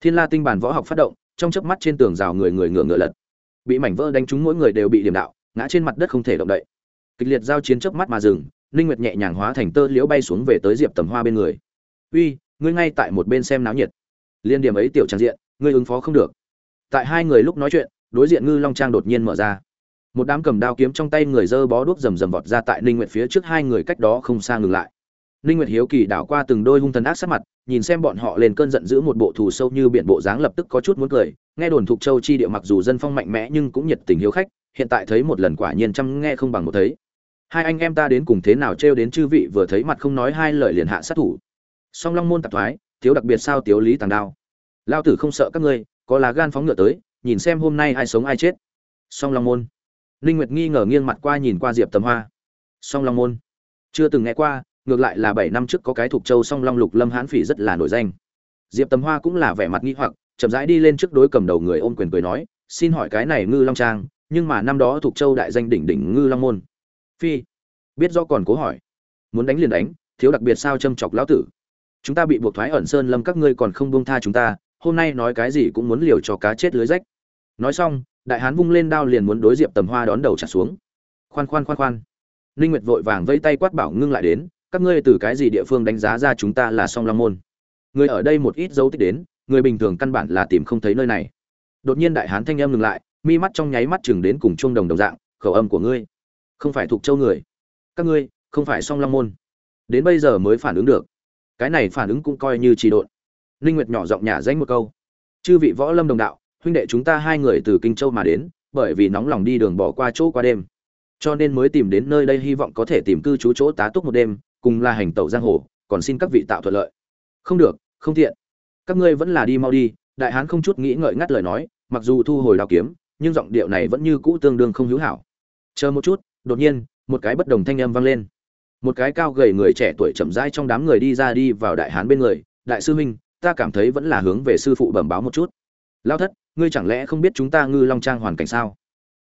thiên la tinh bản võ học phát động, trong chớp mắt trên tường rào người người ngửa ngửa lật. Bị mảnh vỡ đánh trúng mỗi người đều bị điểm đạo, ngã trên mặt đất không thể động đậy. Kịch liệt giao chiến chớp mắt mà dừng, ninh nguyệt nhẹ nhàng hóa thành tơ liễu bay xuống về tới diệp tầm hoa bên người. Uy, ngươi ngay tại một bên xem náo nhiệt. Liên điểm ấy tiểu trang diện, ngươi ứng phó không được. Tại hai người lúc nói chuyện, đối diện ngư long trang đột nhiên mở ra. Một đám cầm đao kiếm trong tay người dơ bó đuốc rầm rầm vọt ra tại ninh nguyệt phía trước, hai người cách đó không xa ngừng lại ninh nguyệt hiếu kỳ đảo qua từng đôi hung thần ác sát mặt, nhìn xem bọn họ lên cơn giận dữ một bộ thù sâu như biển bộ dáng lập tức có chút muốn cười. Nghe đồn thuộc châu chi địa mặc dù dân phong mạnh mẽ nhưng cũng nhiệt tình hiếu khách, hiện tại thấy một lần quả nhiên chăm nghe không bằng một thấy. Hai anh em ta đến cùng thế nào trêu đến chư vị vừa thấy mặt không nói hai lời liền hạ sát thủ. Song long môn tạp thoái, thiếu đặc biệt sao thiếu lý tàng đao. Lão tử không sợ các ngươi, có lá gan phóng ngựa tới, nhìn xem hôm nay ai sống ai chết. Song long môn. Linh nguyệt nghi ngờ nghiêng mặt qua nhìn qua diệp tầm hoa. Song long môn. Chưa từng nghe qua ngược lại là bảy năm trước có cái thuộc châu song long lục lâm hãn phỉ rất là nổi danh. Diệp tầm hoa cũng là vẻ mặt nghi hoặc, chậm rãi đi lên trước đối cầm đầu người ôm quyền cười nói, xin hỏi cái này ngư long trang, nhưng mà năm đó thuộc châu đại danh đỉnh đỉnh ngư long môn. Phi, biết do còn cố hỏi. Muốn đánh liền đánh, thiếu đặc biệt sao châm chọc lão tử? Chúng ta bị buộc thoái ẩn sơn lâm các ngươi còn không buông tha chúng ta, hôm nay nói cái gì cũng muốn liều cho cá chết lưới rách. Nói xong, đại hán vung lên đao liền muốn đối diệp tầm hoa đón đầu trả xuống. Khoan khoan khoan khoan. Ninh nguyệt vội vàng vẫy tay quát bảo ngưng lại đến các ngươi từ cái gì địa phương đánh giá ra chúng ta là song long môn? Người ở đây một ít dấu tích đến, người bình thường căn bản là tìm không thấy nơi này. Đột nhiên đại hán thanh em ngừng lại, mi mắt trong nháy mắt chừng đến cùng chuông đồng đồng dạng, khẩu âm của ngươi. Không phải thuộc châu người. Các ngươi, không phải song long môn. Đến bây giờ mới phản ứng được. Cái này phản ứng cũng coi như trì độn. Linh nguyệt nhỏ giọng nhả danh một câu. Chư vị võ lâm đồng đạo, huynh đệ chúng ta hai người từ kinh châu mà đến, bởi vì nóng lòng đi đường bỏ qua chỗ qua đêm. Cho nên mới tìm đến nơi đây, hy vọng có thể tìm cư trú chỗ tá túc một đêm cùng là hành tẩu giang hồ, còn xin các vị tạo thuận lợi. Không được, không thiện các ngươi vẫn là đi mau đi, đại hán không chút nghĩ ngợi ngắt lời nói, mặc dù thu hồi đao kiếm, nhưng giọng điệu này vẫn như cũ tương đương không hữu hảo. Chờ một chút, đột nhiên, một cái bất đồng thanh âm vang lên. Một cái cao gầy người trẻ tuổi chậm rãi trong đám người đi ra đi vào đại hán bên người, đại sư huynh, ta cảm thấy vẫn là hướng về sư phụ bẩm báo một chút. Lao thất, ngươi chẳng lẽ không biết chúng ta ngư long trang hoàn cảnh sao?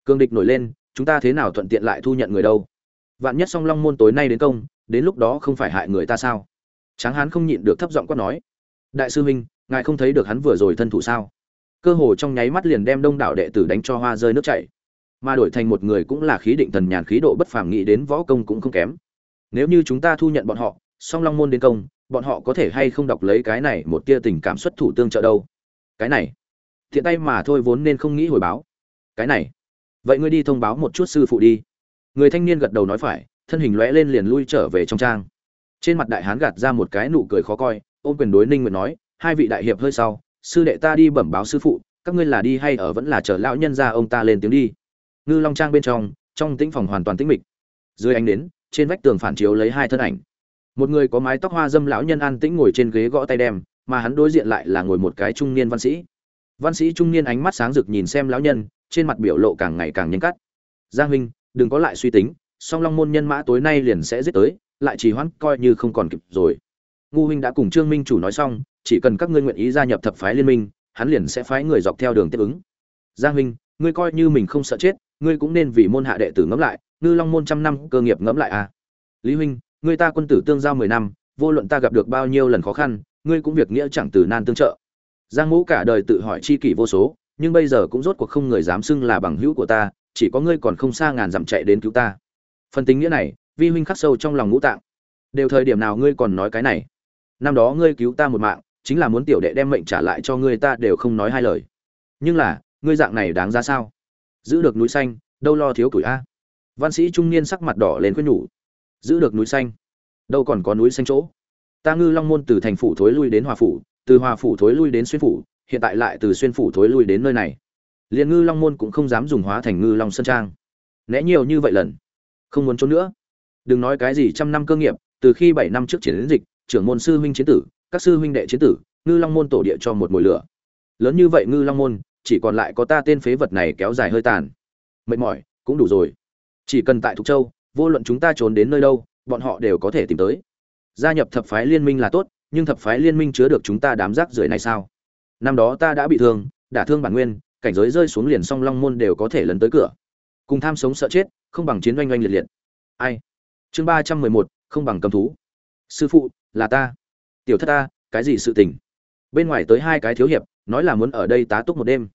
Cương địch nổi lên, chúng ta thế nào thuận tiện lại thu nhận người đâu? Vạn nhất song long môn tối nay đến công đến lúc đó không phải hại người ta sao? Tráng hán không nhịn được thấp giọng quát nói. Đại sư huynh ngài không thấy được hắn vừa rồi thân thủ sao? Cơ hồ trong nháy mắt liền đem đông đảo đệ tử đánh cho hoa rơi nước chảy. Mà đổi thành một người cũng là khí định thần nhàn, khí độ bất phàm, nghĩ đến võ công cũng không kém. Nếu như chúng ta thu nhận bọn họ, song long môn đến công, bọn họ có thể hay không đọc lấy cái này một tia tình cảm xuất thủ tương trợ đâu? Cái này, thiện tay mà thôi vốn nên không nghĩ hồi báo. Cái này, vậy ngươi đi thông báo một chút sư phụ đi. Người thanh niên gật đầu nói phải thân hình lóe lên liền lui trở về trong trang. Trên mặt đại hán gạt ra một cái nụ cười khó coi, ôm quyền đối ninh nguyệt nói, hai vị đại hiệp hơi sau, sư đệ ta đi bẩm báo sư phụ, các ngươi là đi hay ở vẫn là chờ lão nhân ra ông ta lên tiếng đi. Ngư long trang bên trong trong tĩnh phòng hoàn toàn tĩnh mịch. Dưới ánh nến, trên vách tường phản chiếu lấy hai thân ảnh. Một người có mái tóc hoa dâm lão nhân an tĩnh ngồi trên ghế gõ tay đem, mà hắn đối diện lại là ngồi một cái trung niên văn sĩ. Văn sĩ trung niên ánh mắt sáng rực nhìn xem lão nhân, trên mặt biểu lộ càng ngày càng nhanh cắt. Giang huynh, đừng có lại suy tính song long môn nhân mã tối nay liền sẽ giết tới, lại trì hoãn coi như không còn kịp rồi. Ngu huynh đã cùng trương minh chủ nói xong, chỉ cần các ngươi nguyện ý gia nhập thập phái liên minh, hắn liền sẽ phái người dọc theo đường tiếp ứng. Giang huynh, ngươi coi như mình không sợ chết, ngươi cũng nên vì môn hạ đệ tử ngẫm lại, ngư long môn trăm năm cơ nghiệp ngẫm lại à. Lý huynh, ngươi ta quân tử tương giao mười năm, vô luận ta gặp được bao nhiêu lần khó khăn, ngươi cũng việc nghĩa chẳng từ nan tương trợ. Giang ngũ cả đời tự hỏi chi kỷ vô số, nhưng bây giờ cũng rốt cuộc không người dám xưng là bằng hữu của ta, chỉ có ngươi còn không xa ngàn dặm chạy đến cứu ta phần tính nghĩa này, vi huynh khắc sâu trong lòng ngũ tạng. Đều thời điểm nào ngươi còn nói cái này? Năm đó ngươi cứu ta một mạng, chính là muốn tiểu đệ đem mệnh trả lại cho ngươi ta đều không nói hai lời. Nhưng là, ngươi dạng này đáng ra sao? Giữ được núi xanh, đâu lo thiếu tuổi a. Văn sĩ trung niên sắc mặt đỏ lên khuyên nhủ. Giữ được núi xanh, đâu còn có núi xanh chỗ? Ta ngư long môn từ thành phủ thối lui đến hòa phủ, từ hòa phủ thối lui đến xuyên phủ, hiện tại lại từ xuyên phủ thối lui đến nơi này. Liền ngư long môn cũng không dám dùng hóa thành ngư long sơn trang. Né nhiều như vậy lần không muốn trốn nữa. Đừng nói cái gì trăm năm cơ nghiệp, từ khi bảy năm trước chiến dịch, trưởng môn sư huynh chiến tử, các sư huynh đệ chiến tử, ngư long môn tổ địa cho một mồi lửa. Lớn như vậy ngư long môn, chỉ còn lại có ta tên phế vật này kéo dài hơi tàn. Mệt mỏi, cũng đủ rồi. Chỉ cần tại thục châu, vô luận chúng ta trốn đến nơi đâu, bọn họ đều có thể tìm tới. Gia nhập thập phái liên minh là tốt, nhưng thập phái liên minh chứa được chúng ta đám rác rưởi này sao? Năm đó ta đã bị thương, đả thương bản nguyên, cảnh giới rơi xuống liền song long môn đều có thể lấn tới cửa cùng tham sống sợ chết, không bằng chiến oanh oanh liệt liệt. Ai? Chương ba trăm mười một, không bằng cầm thú. Sư phụ, là ta. Tiểu thất ta, cái gì sự tình? Bên ngoài tới hai cái thiếu hiệp, nói là muốn ở đây tá túc một đêm.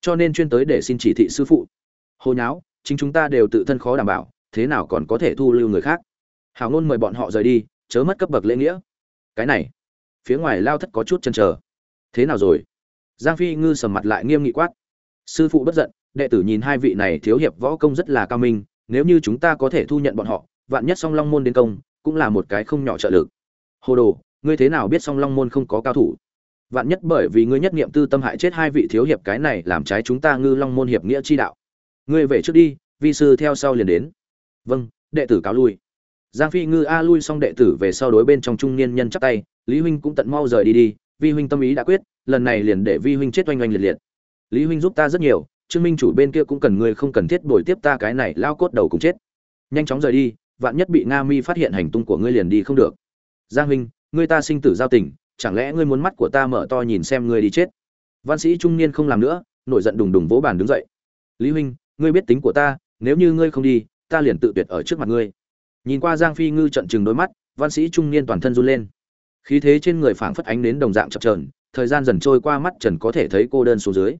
Cho nên chuyên tới để xin chỉ thị sư phụ. Hồ nháo, chính chúng ta đều tự thân khó đảm bảo, thế nào còn có thể thu lưu người khác? Hào ngôn mời bọn họ rời đi, chớ mất cấp bậc lễ nghĩa. Cái này, phía ngoài lao thất có chút chân chờ. Thế nào rồi? Giang phi ngư sầm mặt lại nghiêm nghị quát. Sư phụ bất giận đệ tử nhìn hai vị này thiếu hiệp võ công rất là cao minh, nếu như chúng ta có thể thu nhận bọn họ, vạn nhất song long môn đến công, cũng là một cái không nhỏ trợ lực. Hồ đồ, ngươi thế nào biết song long môn không có cao thủ? Vạn nhất bởi vì ngươi nhất niệm tư tâm hại chết hai vị thiếu hiệp cái này làm trái chúng ta ngư long môn hiệp nghĩa chi đạo. Ngươi về trước đi, vi sư theo sau liền đến. Vâng đệ tử cáo lui. Giang phi ngư a lui xong đệ tử về sau đối bên trong trung niên nhân chắp tay, lý huynh cũng tận mau rời đi đi, vi huynh tâm ý đã quyết, lần này liền để vi huynh chết oanh oanh liệt liệt. Lý huynh giúp ta rất nhiều trương minh chủ bên kia cũng cần ngươi không cần thiết bồi tiếp ta cái này lao cốt đầu cùng chết. Nhanh chóng rời đi, vạn nhất bị nga mi phát hiện hành tung của ngươi liền đi không được. Giang huynh ngươi ta sinh tử giao tình, chẳng lẽ ngươi muốn mắt của ta mở to nhìn xem ngươi đi chết? Văn sĩ trung niên không làm nữa, nổi giận đùng đùng vỗ bàn đứng dậy. Lý huynh, ngươi biết tính của ta, nếu như ngươi không đi, ta liền tự tuyệt ở trước mặt ngươi. Nhìn qua giang phi ngư trận chừng đôi mắt, văn sĩ trung niên toàn thân run lên. Khí thế trên người phảng phất ánh đến đồng dạng chập trờn thời gian dần trôi qua mắt trần có thể thấy cô đơn xuống dưới.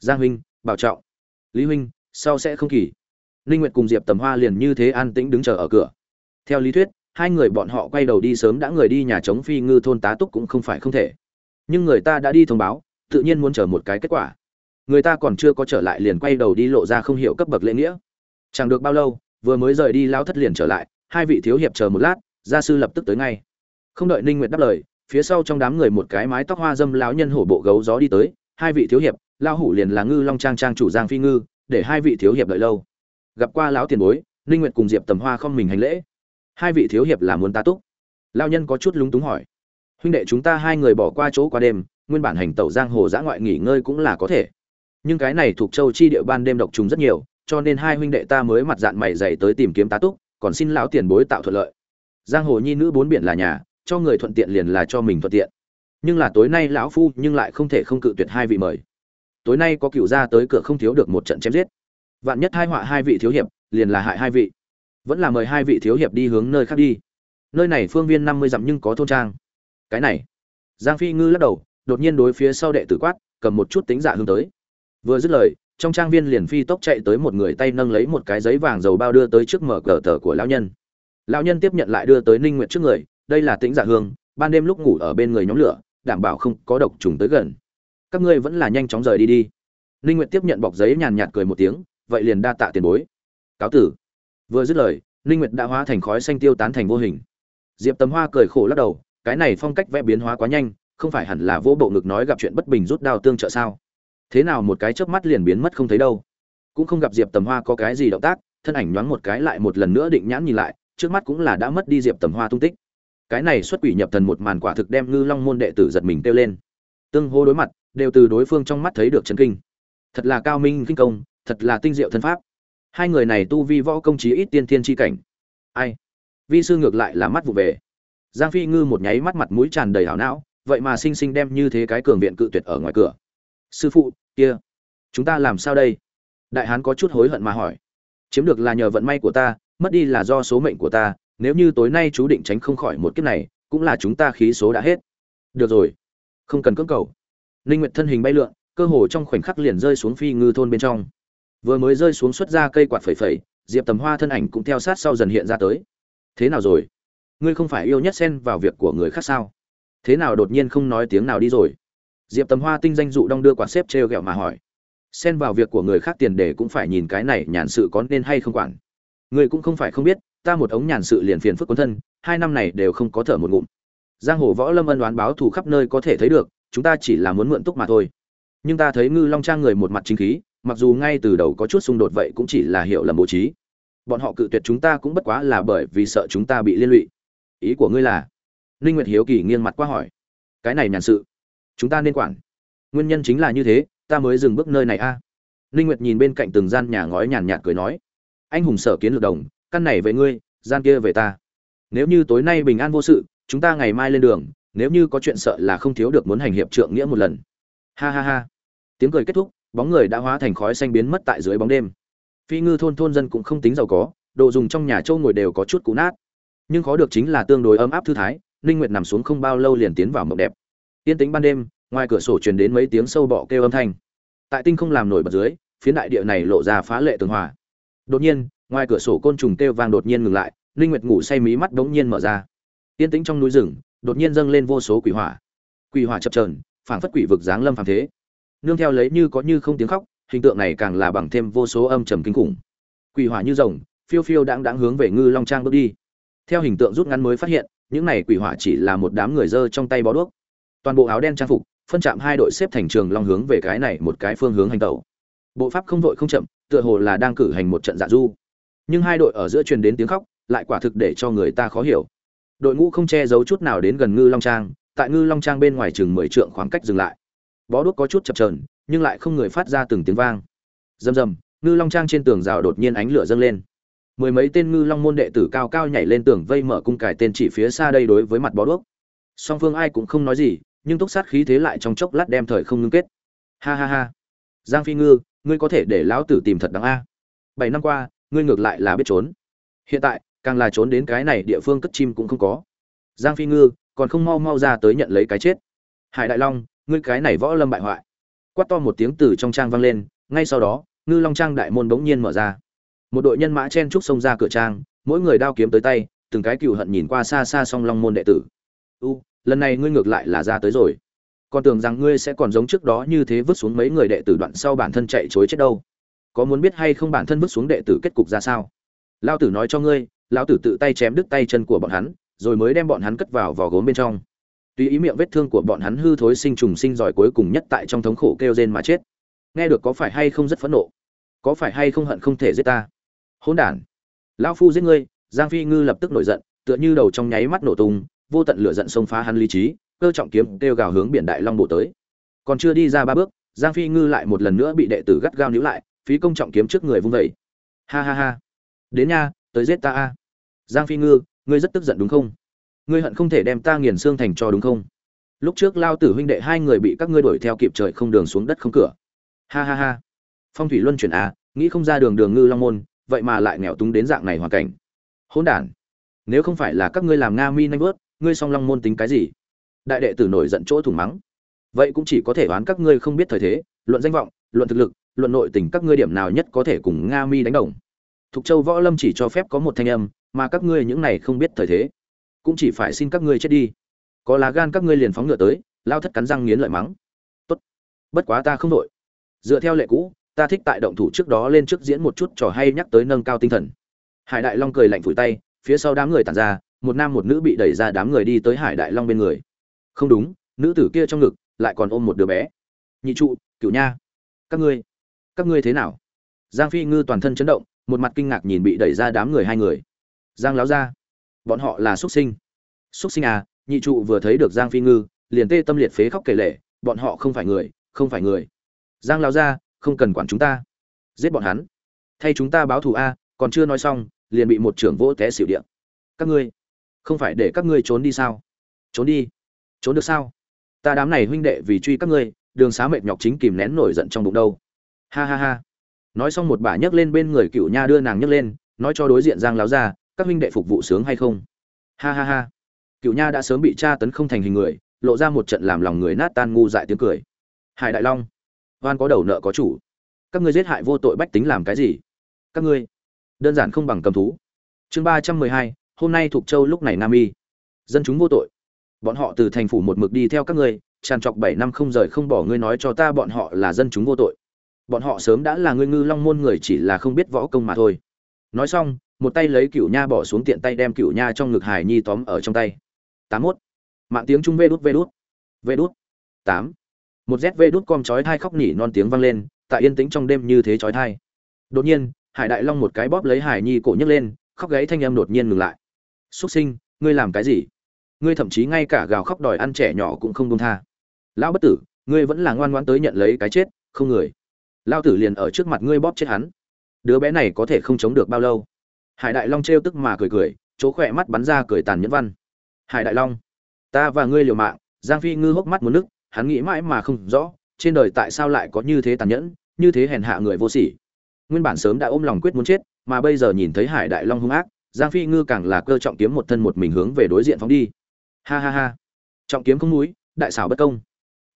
Giang huynh bảo trọng. Lý huynh, sau sẽ không kỳ. Linh nguyệt cùng diệp tầm hoa liền như thế an tĩnh đứng chờ ở cửa. Theo lý thuyết, hai người bọn họ quay đầu đi sớm đã người đi nhà chống phi ngư thôn tá túc cũng không phải không thể. Nhưng người ta đã đi thông báo, tự nhiên muốn chờ một cái kết quả. Người ta còn chưa có trở lại liền quay đầu đi lộ ra không hiểu cấp bậc lễ nghĩa. Chẳng được bao lâu, vừa mới rời đi lao thất liền trở lại, hai vị thiếu hiệp chờ một lát, gia sư lập tức tới ngay. Không đợi ninh nguyệt đáp lời, phía sau trong đám người một cái mái tóc hoa dâm lão nhân hổ bộ gấu gió đi tới, hai vị thiếu hiệp Lão hủ liền là ngư long trang trang chủ giang phi ngư, để hai vị thiếu hiệp đợi lâu. Gặp qua lão tiền bối, ninh nguyệt cùng diệp tầm hoa không mình hành lễ. Hai vị thiếu hiệp là muốn ta túc. Lao nhân có chút lúng túng hỏi. Huynh đệ chúng ta hai người bỏ qua chỗ qua đêm, nguyên bản hành tẩu giang hồ giã ngoại nghỉ ngơi cũng là có thể. Nhưng cái này thuộc châu chi địa ban đêm độc trùng rất nhiều, cho nên hai huynh đệ ta mới mặt dạng mày dày tới tìm kiếm tá túc, còn xin lão tiền bối tạo thuận lợi. Giang hồ nhi nữ bốn biển là nhà, cho người thuận tiện liền là cho mình thuận tiện. Nhưng là tối nay lão phu nhưng lại không thể không cự tuyệt hai vị mời tối nay có cựu gia tới cửa không thiếu được một trận chém giết. Vạn nhất hai họa hai vị thiếu hiệp, liền là hại hai vị. Vẫn là mời hai vị thiếu hiệp đi hướng nơi khác đi. Nơi này phương viên năm mươi dặm nhưng có thôn trang. Cái này, giang phi ngư lắc đầu, đột nhiên đối phía sau đệ tử quát, cầm một chút tính dạ hướng tới. Vừa dứt lời, trong trang viên liền phi tốc chạy tới một người tay nâng lấy một cái giấy vàng dầu bao đưa tới trước mở cờ tờ của lão nhân. Lão nhân tiếp nhận lại đưa tới ninh nguyệt trước người, đây là tính dạ hương, ban đêm lúc ngủ ở bên người nhóm lửa, đảm bảo không có độc trùng tới gần các ngươi vẫn là nhanh chóng rời đi đi. Ninh nguyệt tiếp nhận bọc giấy nhàn nhạt cười một tiếng, vậy liền đa tạ tiền bối. Cáo tử. Vừa dứt lời, ninh nguyệt đã hóa thành khói xanh tiêu tán thành vô hình. Diệp tầm hoa cười khổ lắc đầu, cái này phong cách vẽ biến hóa quá nhanh, không phải hẳn là vô bộ ngực nói gặp chuyện bất bình rút đao tương trợ sao? Thế nào một cái chớp mắt liền biến mất không thấy đâu. Cũng không gặp diệp tầm hoa có cái gì động tác, thân ảnh nhoáng một cái lại một lần nữa định nhãn nhìn lại, trước mắt cũng là đã mất đi diệp tầm hoa tung tích. Cái này xuất quỷ nhập thần một màn quả thực đem ngư long môn đệ tử giật mình kêu lên. Tương hô đối mặt đều từ đối phương trong mắt thấy được chấn kinh. Thật là cao minh kinh công, thật là tinh diệu thân pháp. Hai người này tu vi võ công chí ít tiên thiên chi cảnh. Ai? Vi sư ngược lại là mắt vụ về. Giang phi ngư một nháy mắt mặt mũi tràn đầy hảo não, vậy mà sinh sinh đem như thế cái cường viện cự tuyệt ở ngoài cửa. Sư phụ, kia, chúng ta làm sao đây? Đại hán có chút hối hận mà hỏi. Chiếm được là nhờ vận may của ta, mất đi là do số mệnh của ta, nếu như tối nay chú định tránh không khỏi một kiếp này, cũng là chúng ta khí số đã hết. Được rồi, không cần cưỡng cầu linh nguyệt thân hình bay lượn, cơ hồ trong khoảnh khắc liền rơi xuống phi ngư thôn bên trong. Vừa mới rơi xuống xuất ra cây quạt phẩy phẩy, diệp tầm hoa thân ảnh cũng theo sát sau dần hiện ra tới. Thế nào rồi? Ngươi không phải yêu nhất xen vào việc của người khác sao? Thế nào đột nhiên không nói tiếng nào đi rồi? Diệp tầm hoa tinh danh dụ đong đưa quạt xếp treo gẹo mà hỏi. Xen vào việc của người khác tiền để cũng phải nhìn cái này nhàn sự có nên hay không quản. Ngươi cũng không phải không biết, ta một ống nhàn sự liền phiền phức quân thân, hai năm này đều không có thở một ngụm. Giang hồ võ lâm ân đoán báo thù khắp nơi có thể thấy được chúng ta chỉ là muốn mượn túc mà thôi. Nhưng ta thấy ngư long trang người một mặt chính khí, mặc dù ngay từ đầu có chút xung đột vậy cũng chỉ là hiểu lầm bố trí. Bọn họ cự tuyệt chúng ta cũng bất quá là bởi vì sợ chúng ta bị liên lụy. Ý của ngươi là? Ninh nguyệt hiếu kỳ nghiêng mặt qua hỏi. Cái này nhàn sự. Chúng ta nên quản. Nguyên nhân chính là như thế, ta mới dừng bước nơi này a. À. ninh nguyệt nhìn bên cạnh từng gian nhà ngói nhàn nhạt cười nói. Anh hùng sở kiến lược đồng, căn này về ngươi, gian kia về ta. Nếu như tối nay bình an vô sự, chúng ta ngày mai lên đường nếu như có chuyện sợ là không thiếu được muốn hành hiệp trượng nghĩa một lần. Ha ha ha. Tiếng cười kết thúc, bóng người đã hóa thành khói xanh biến mất tại dưới bóng đêm. Phi ngư thôn thôn dân cũng không tính giàu có, đồ dùng trong nhà châu ngồi đều có chút cũ nát. Nhưng khó được chính là tương đối ấm áp thư thái, ninh nguyệt nằm xuống không bao lâu liền tiến vào mộng đẹp. Tiên tính ban đêm, ngoài cửa sổ truyền đến mấy tiếng sâu bọ kêu âm thanh. Tại tinh không làm nổi bật dưới, phiến đại địa này lộ ra phá lệ tường hòa. Đột nhiên, ngoài cửa sổ côn trùng kêu vang đột nhiên ngừng lại linh nguyệt ngủ say mí mắt đống nhiên mở ra. Tiên tĩnh trong núi rừng đột nhiên dâng lên vô số quỷ hỏa. Quỷ hỏa chập chờn, phảng phất quỷ vực giáng lâm phàm thế. Nương theo lấy như có như không tiếng khóc, hình tượng này càng là bằng thêm vô số âm trầm kinh khủng. Quỷ hỏa như rồng, phiêu phiêu đãng đãng hướng về ngư long trang bước đi. Theo hình tượng rút ngắn mới phát hiện, những này quỷ hỏa chỉ là một đám người dơ trong tay bó đuốc. Toàn bộ áo đen trang phục, phân chạm hai đội xếp thành trường long hướng về cái này một cái phương hướng hành tẩu. Bộ pháp không vội không chậm, tựa hồ là đang cử hành một trận dạ du. Nhưng hai đội ở giữa truyền đến tiếng khóc, lại quả thực để cho người ta khó hiểu đội ngũ không che giấu chút nào đến gần ngư long trang, tại ngư long trang bên ngoài chừng mười trượng khoảng cách dừng lại. Bó đuốc có chút chập trờn nhưng lại không người phát ra từng tiếng vang. Rầm rầm, ngư long trang trên tường rào đột nhiên ánh lửa dâng lên. Mười mấy tên ngư long môn đệ tử cao cao nhảy lên tường vây mở cung cải tên chỉ phía xa đây đối với mặt bó đuốc. Song phương ai cũng không nói gì, nhưng túc sát khí thế lại trong chốc lát đem thời không ngưng kết. Ha ha ha. Giang phi ngư, ngươi có thể để lão tử tìm thật đáng a. Bảy năm qua, ngươi ngược lại là biết trốn. Hiện tại càng là trốn đến cái này địa phương cất chim cũng không có. Giang phi ngư, còn không mau mau ra tới nhận lấy cái chết. Hải đại long, ngươi cái này võ lâm bại hoại. Quát to một tiếng từ trong trang vang lên, ngay sau đó, ngư long trang đại môn bỗng nhiên mở ra. Một đội nhân mã chen trúc xông ra cửa trang, mỗi người đao kiếm tới tay, từng cái cừu hận nhìn qua xa xa song long môn đệ tử. U, lần này ngươi ngược lại là ra tới rồi. Còn tưởng rằng ngươi sẽ còn giống trước đó như thế vứt xuống mấy người đệ tử đoạn sau bản thân chạy chối chết đâu. Có muốn biết hay không bản thân vứt xuống đệ tử kết cục ra sao? Lao tử nói cho ngươi lão tử tự tay chém đứt tay chân của bọn hắn, rồi mới đem bọn hắn cất vào vỏ gốm bên trong. Tùy ý miệng vết thương của bọn hắn hư thối sinh trùng sinh giỏi cuối cùng nhất tại trong thống khổ kêu rên mà chết. Nghe được có phải hay không rất phẫn nộ? Có phải hay không hận không thể giết ta? Hỗn đản! Lão phu giết ngươi, giang phi ngư lập tức nổi giận, tựa như đầu trong nháy mắt nổ tung, vô tận lửa giận xông phá hắn lý trí, cơ trọng kiếm kêu gào hướng biển đại long bộ tới. Còn chưa đi ra ba bước, giang phi ngư lại một lần nữa bị đệ tử gắt gao níu lại, phí công trọng kiếm trước người vung vẩy ha ha ha! Đến nha tới giết ta a. Giang phi ngư, ngươi rất tức giận đúng không? Ngươi hận không thể đem ta nghiền xương thành cho đúng không? Lúc trước lao tử huynh đệ hai người bị các ngươi đuổi theo kịp trời không đường xuống đất không cửa. Ha ha ha. Phong thủy luân chuyển a nghĩ không ra đường đường ngư long môn, vậy mà lại nghèo túng đến dạng này hoàn cảnh. Hỗn đản. Nếu không phải là các ngươi làm nga mi nanh vớt ngươi song long môn tính cái gì? Đại đệ tử nổi giận chỗ thủng mắng. Vậy cũng chỉ có thể đoán các ngươi không biết thời thế, luận danh vọng, luận thực lực, luận nội tình các ngươi điểm nào nhất có thể cùng nga mi đánh đồng thục châu võ lâm chỉ cho phép có một thanh âm, mà các ngươi những này không biết thời thế. Cũng chỉ phải xin các ngươi chết đi. Có lá gan các ngươi liền phóng ngựa tới, lao thất cắn răng nghiến lợi mắng. Tốt. Bất quá ta không đổi. dựa theo lệ cũ, ta thích tại động thủ trước đó lên trước diễn một chút trò hay nhắc tới nâng cao tinh thần. Hải đại long cười lạnh phủi tay, phía sau đám người tản ra, một nam một nữ bị đẩy ra đám người đi tới hải đại long bên người. Không đúng, nữ tử kia trong ngực, lại còn ôm một đứa bé. Nhị trụ, Cửu nha. Các ngươi các ngươi thế nào? Giang phi ngư toàn thân chấn động một mặt kinh ngạc nhìn bị đẩy ra đám người hai người. Giang láo ra bọn họ là xuất sinh. Xuất sinh à? Nhị trụ vừa thấy được giang phi ngư, liền tê tâm liệt phế khóc kể lệ bọn họ không phải người, không phải người. Giang láo ra không cần quản chúng ta. Giết bọn hắn. Thay chúng ta báo thù a, còn chưa nói xong, liền bị một trưởng vỗ té xỉu điện các ngươi, không phải để các ngươi trốn đi sao? Trốn đi. Trốn được sao? Ta đám này huynh đệ vì truy các ngươi, đường xá mệt nhọc chính kìm nén nổi giận trong bụng đâu. Ha ha ha nói xong một bà nhấc lên bên người cựu nha đưa nàng nhấc lên, nói cho đối diện giang láo ra các huynh đệ phục vụ sướng hay không? Ha ha ha. Cựu nha đã sớm bị tra tấn không thành hình người, lộ ra một trận làm lòng người nát tan ngu dại tiếng cười. Hải đại long, oan có đầu nợ có chủ. Các ngươi giết hại vô tội bách tính làm cái gì? Các ngươi đơn giản không bằng cầm thú. Chương ba trăm mười hai, hôm nay thuộc châu lúc này nam y. Dân chúng vô tội. Bọn họ từ thành phủ một mực đi theo các ngươi, tràn trọc bảy năm không rời không bỏ ngươi nói cho ta bọn họ là dân chúng vô tội bọn họ sớm đã là ngươi ngư long môn người chỉ là không biết võ công mà thôi. Nói xong, một tay lấy cựu nha bỏ xuống tiện tay đem cựu nha trong ngực hải nhi tóm ở trong tay. Tám mốt. Mạng tiếng trung vê đút vê đút. Vê đút. Tám. Một rét vê đút com chói thai khóc nỉ non tiếng vang lên, tại yên tĩnh trong đêm như thế chói thai đột nhiên, hải đại long một cái bóp lấy hải nhi cổ nhấc lên, khóc gáy thanh âm đột nhiên ngừng lại. Xuất sinh, ngươi làm cái gì? Ngươi thậm chí ngay cả gào khóc đòi ăn trẻ nhỏ cũng không công tha. Lão bất tử, ngươi vẫn là ngoan ngoãn tới nhận lấy cái chết, không người lao tử liền ở trước mặt ngươi bóp chết hắn. Đứa bé này có thể không chống được bao lâu? Hải đại long trêu tức mà cười cười, chỗ khỏe mắt bắn ra cười tàn nhẫn văn. Hải đại long, ta và ngươi liều mạng, giang phi ngư hốc mắt một nước, hắn nghĩ mãi mà không rõ, trên đời tại sao lại có như thế tàn nhẫn, như thế hèn hạ người vô sỉ. Nguyên bản sớm đã ôm lòng quyết muốn chết, mà bây giờ nhìn thấy hải đại long hung ác, giang phi ngư càng là cơ trọng kiếm một thân một mình hướng về đối diện phóng đi. Ha ha ha. Trọng kiếm không núi, đại xảo bất công.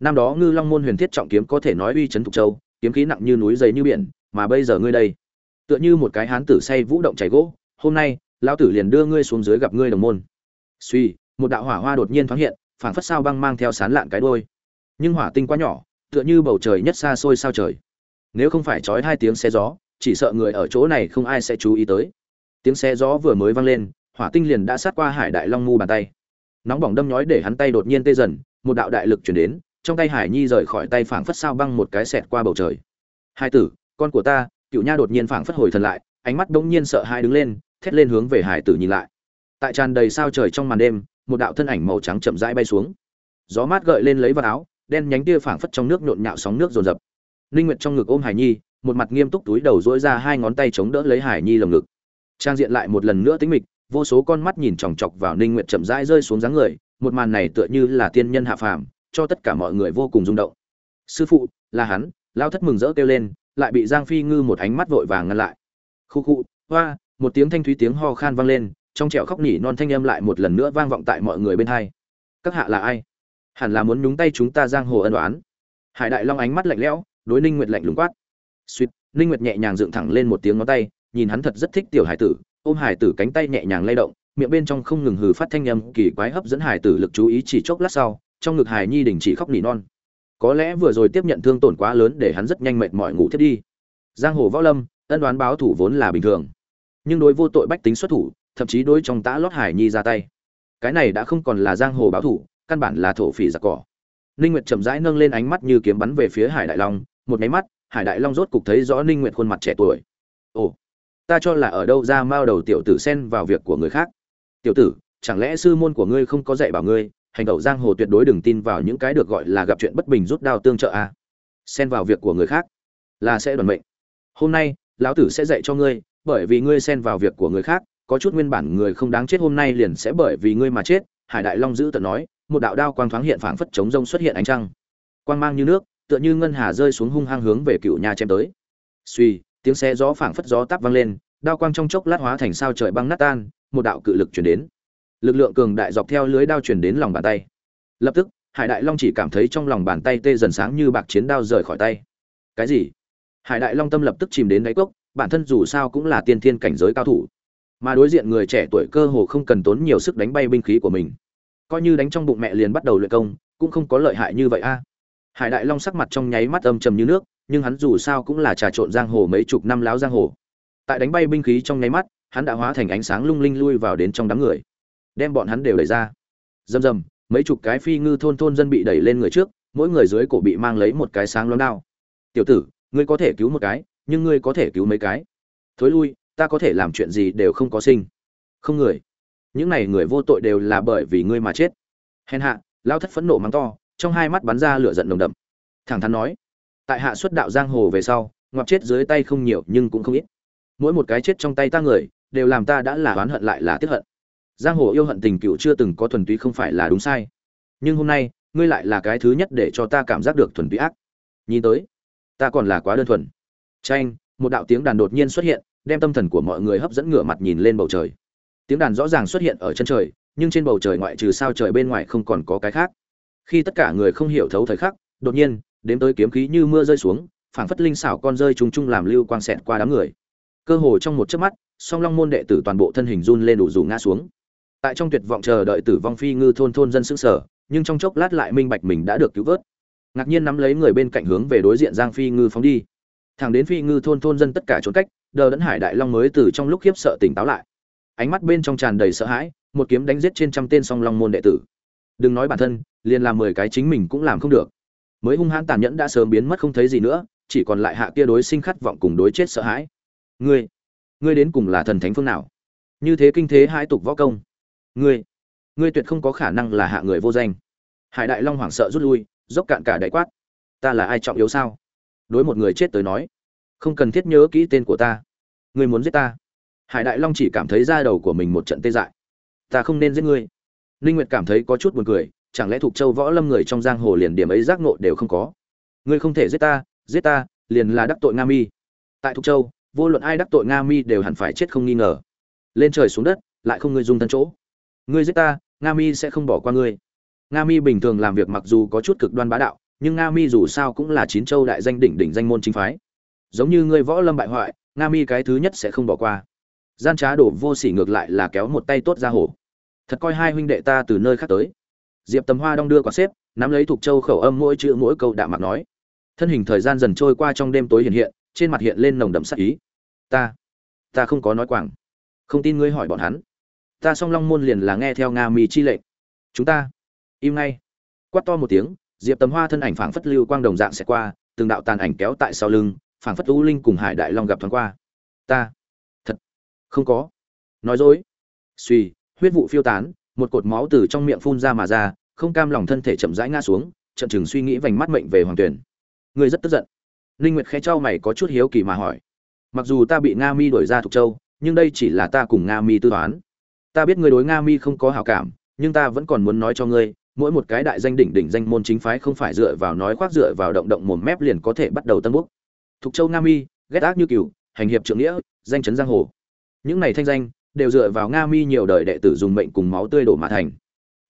Năm đó ngư long môn huyền thiết trọng kiếm có thể nói uy chấn thục châu kiếm khí nặng như núi dày như biển, mà bây giờ ngươi đây, tựa như một cái hán tử say vũ động chảy gỗ, hôm nay, lão tử liền đưa ngươi xuống dưới gặp ngươi đồng môn. Suy, một đạo hỏa hoa đột nhiên thoáng hiện, phảng phất sao băng mang theo sán lạn cái đôi nhưng hỏa tinh quá nhỏ, tựa như bầu trời nhất xa xôi sao trời. Nếu không phải trói hai tiếng xe gió, chỉ sợ người ở chỗ này không ai sẽ chú ý tới. Tiếng xe gió vừa mới vang lên, hỏa tinh liền đã sát qua hải đại long mu bàn tay. Nóng bỏng đâm nhói để hắn tay đột nhiên tê dần, một đạo đại lực chuyển đến trong tay hải nhi rời khỏi tay phảng phất sao băng một cái xẹt qua bầu trời. Hai tử, con của ta, cựu nha đột nhiên phảng phất hồi thần lại, ánh mắt bỗng nhiên sợ hai đứng lên, thét lên hướng về hải tử nhìn lại. Tại tràn đầy sao trời trong màn đêm, một đạo thân ảnh màu trắng chậm rãi bay xuống. Gió mát gợi lên lấy vào áo, đen nhánh tia phảng phất trong nước nhộn nhạo sóng nước rồn rập ninh nguyệt trong ngực ôm hải nhi, một mặt nghiêm túc túi đầu dỗi ra hai ngón tay chống đỡ lấy hải nhi lồng ngực. Trang diện lại một lần nữa tính mịch, vô số con mắt nhìn chòng chọc vào ninh nguyệt chậm rãi rơi xuống dáng người, một màn này tựa như là tiên nhân hạ phàm cho tất cả mọi người vô cùng rung động. Sư phụ, là hắn, lao thất mừng rỡ kêu lên, lại bị giang phi ngư một ánh mắt vội vàng ngăn lại. Khu khu, hoa, một tiếng thanh thúy tiếng ho khan vang lên, trong trẻo khóc nỉ non thanh âm lại một lần nữa vang vọng tại mọi người bên hai. Các hạ là ai? Hẳn là muốn nhúng tay chúng ta giang hồ ân đoán hải đại long ánh mắt lạnh lẽo, đối ninh nguyệt lạnh lùng quát. Suýt ninh nguyệt nhẹ nhàng dựng thẳng lên một tiếng ngón tay, nhìn hắn thật rất thích tiểu hải tử, ôm hải tử cánh tay nhẹ nhàng lay động, miệng bên trong không ngừng hừ phát thanh âm kỳ quái hấp dẫn hải tử lực chú ý chỉ chốc lát sau trong ngực hải nhi đình chỉ khóc nỉ non. Có lẽ vừa rồi tiếp nhận thương tổn quá lớn để hắn rất nhanh mệt mỏi ngủ thiết đi. Giang hồ võ lâm, ân đoán báo thủ vốn là bình thường. Nhưng đối vô tội bách tính xuất thủ, thậm chí đối trong tã lót hải nhi ra tay. Cái này đã không còn là giang hồ báo thủ, căn bản là thổ phỉ giặc cỏ. Ninh nguyệt chậm rãi nâng lên ánh mắt như kiếm bắn về phía hải đại long, một máy mắt, hải đại long rốt cục thấy rõ ninh nguyệt khuôn mặt trẻ tuổi. Ồ, ta cho là ở đâu ra mao đầu tiểu tử xen vào việc của người khác. Tiểu tử, chẳng lẽ sư môn của ngươi không có dạy bảo ngươi hành động giang hồ tuyệt đối đừng tin vào những cái được gọi là gặp chuyện bất bình rút đao tương trợ a. À? xen vào việc của người khác là sẽ đoàn mệnh. Hôm nay, lão tử sẽ dạy cho ngươi, bởi vì ngươi xen vào việc của người khác, có chút nguyên bản người không đáng chết hôm nay liền sẽ bởi vì ngươi mà chết, hải đại long giữ tận nói, một đạo đao quang thoáng hiện phảng phất chống rông xuất hiện ánh trăng. Quang mang như nước, tựa như ngân hà rơi xuống hung hăng hướng về cựu nhà chém tới. Suy tiếng xe gió phảng phất gió táp vang lên, đao quang trong chốc lát hóa thành sao trời băng nát tan, một đạo cự lực chuyển đến lực lượng cường đại dọc theo lưới đao chuyển đến lòng bàn tay. Lập tức, hải đại long chỉ cảm thấy trong lòng bàn tay tê dần sáng như bạc chiến đao rời khỏi tay. Cái gì? Hải đại long tâm lập tức chìm đến đáy cốc, bản thân dù sao cũng là tiên thiên cảnh giới cao thủ. Mà đối diện người trẻ tuổi cơ hồ không cần tốn nhiều sức đánh bay binh khí của mình. Coi như đánh trong bụng mẹ liền bắt đầu luyện công, cũng không có lợi hại như vậy a. Hải đại long sắc mặt trong nháy mắt âm trầm như nước, nhưng hắn dù sao cũng là trà trộn giang hồ mấy chục năm láo giang hồ. Tại đánh bay binh khí trong nháy mắt, hắn đã hóa thành ánh sáng lung linh lui vào đến trong đám người đem bọn hắn đều đẩy ra. Rầm rầm, mấy chục cái phi ngư thôn thôn dân bị đẩy lên người trước, mỗi người dưới cổ bị mang lấy một cái sáng lóng đao. Tiểu tử, ngươi có thể cứu một cái, nhưng ngươi có thể cứu mấy cái. Thối lui, ta có thể làm chuyện gì đều không có sinh. Không người. Những này người vô tội đều là bởi vì ngươi mà chết. Hèn hạ, lao thất phẫn nộ mắng to, trong hai mắt bắn ra lửa giận nồng đậm. Thẳng thắn nói, tại hạ xuất đạo giang hồ về sau, ngoặc chết dưới tay không nhiều nhưng cũng không ít. Mỗi một cái chết trong tay ta người, đều làm ta đã là oán hận lại là tiếc hận giang hồ yêu hận tình cựu chưa từng có thuần túy không phải là đúng sai. Nhưng hôm nay, ngươi lại là cái thứ nhất để cho ta cảm giác được thuần túy ác. Nhìn tới, ta còn là quá đơn thuần. Tranh một đạo tiếng đàn đột nhiên xuất hiện, đem tâm thần của mọi người hấp dẫn ngửa mặt nhìn lên bầu trời. Tiếng đàn rõ ràng xuất hiện ở chân trời, nhưng trên bầu trời ngoại trừ sao trời bên ngoài không còn có cái khác. Khi tất cả người không hiểu thấu thời khắc, đột nhiên, đếm tới kiếm khí như mưa rơi xuống, phảng phất linh xảo con rơi trùng trung làm lưu quang xẹt qua đám người. Cơ hồ trong một chớp mắt, song long môn đệ tử toàn bộ thân hình run lên đủ rủ ngã xuống tại trong tuyệt vọng chờ đợi tử vong phi ngư thôn thôn dân sững sờ, nhưng trong chốc lát lại minh bạch mình đã được cứu vớt. Ngạc nhiên nắm lấy người bên cạnh hướng về đối diện giang phi ngư phóng đi. Thẳng đến phi ngư thôn thôn dân tất cả trốn cách, đờ đẫn hải đại long mới từ trong lúc khiếp sợ tỉnh táo lại. Ánh mắt bên trong tràn đầy sợ hãi, một kiếm đánh giết trên trăm tên song long môn đệ tử. Đừng nói bản thân, liền làm mười cái chính mình cũng làm không được. Mới hung hãn tàn nhẫn đã sớm biến mất không thấy gì nữa, chỉ còn lại hạ kia đối sinh khát vọng cùng đối chết sợ hãi. Ngươi ngươi đến cùng là thần thánh phương nào? Như thế kinh thế hai tục võ công ngươi ngươi tuyệt không có khả năng là hạ người vô danh. Hải đại long hoảng sợ rút lui, dốc cạn cả đại quát. Ta là ai trọng yếu sao? Đối một người chết tới nói, không cần thiết nhớ kỹ tên của ta. Ngươi muốn giết ta. Hải đại long chỉ cảm thấy da đầu của mình một trận tê dại. Ta không nên giết ngươi. Ninh nguyệt cảm thấy có chút buồn cười, chẳng lẽ thuộc châu võ lâm người trong giang hồ liền điểm ấy giác ngộ đều không có? Ngươi không thể giết ta giết ta, liền là đắc tội nga mi. Tại thuộc châu, vô luận ai đắc tội nga mi đều hẳn phải chết không nghi ngờ. Lên trời xuống đất, lại không ngươi dung thân chỗ ngươi giết ta, nga mi sẽ không bỏ qua ngươi. Nga mi bình thường làm việc mặc dù có chút cực đoan bá đạo, nhưng nga mi dù sao cũng là chín châu đại danh đỉnh đỉnh danh môn chính phái. Giống như ngươi võ lâm bại hoại, nga mi cái thứ nhất sẽ không bỏ qua. Gian trá đổ vô sỉ ngược lại là kéo một tay tốt ra hổ. Thật coi hai huynh đệ ta từ nơi khác tới. Diệp tầm hoa đong đưa quả xếp, nắm lấy thuộc châu khẩu âm mỗi chữ mỗi câu đạm mặt nói. Thân hình thời gian dần trôi qua trong đêm tối hiện hiện, trên mặt hiện lên nồng đậm sắc ý. Ta ta không có nói quảng. Không tin ngươi hỏi bọn hắn ta song long môn liền là nghe theo nga mi chi lệnh. Chúng ta, im ngay. Quát to một tiếng, diệp tầm hoa thân ảnh phảng phất lưu quang đồng dạng sẽ qua, từng đạo tàn ảnh kéo tại sau lưng, phảng phất u linh cùng hải đại long gặp thoáng qua. Ta, thật, không có. Nói dối. Suy, huyết vụ phiêu tán, một cột máu từ trong miệng phun ra mà ra, không cam lòng thân thể chậm rãi ngã xuống, trận chừng suy nghĩ vành mắt mệnh về hoàng tuyển. Người rất tức giận. Linh nguyệt khẽ trao mày có chút hiếu kỳ mà hỏi. Mặc dù ta bị nga mi đuổi ra Thục châu, nhưng đây chỉ là ta cùng nga mi tư toán ta biết ngươi đối nga mi không có hảo cảm, nhưng ta vẫn còn muốn nói cho ngươi, mỗi một cái đại danh đỉnh đỉnh danh môn chính phái không phải dựa vào nói khoác dựa vào động động mồm mép liền có thể bắt đầu tân bốc. Thục châu nga mi, ghét ác như cừu, hành hiệp trượng nghĩa, danh chấn giang hồ. Những này thanh danh đều dựa vào nga mi nhiều đời đệ tử dùng mệnh cùng máu tươi đổ mà thành.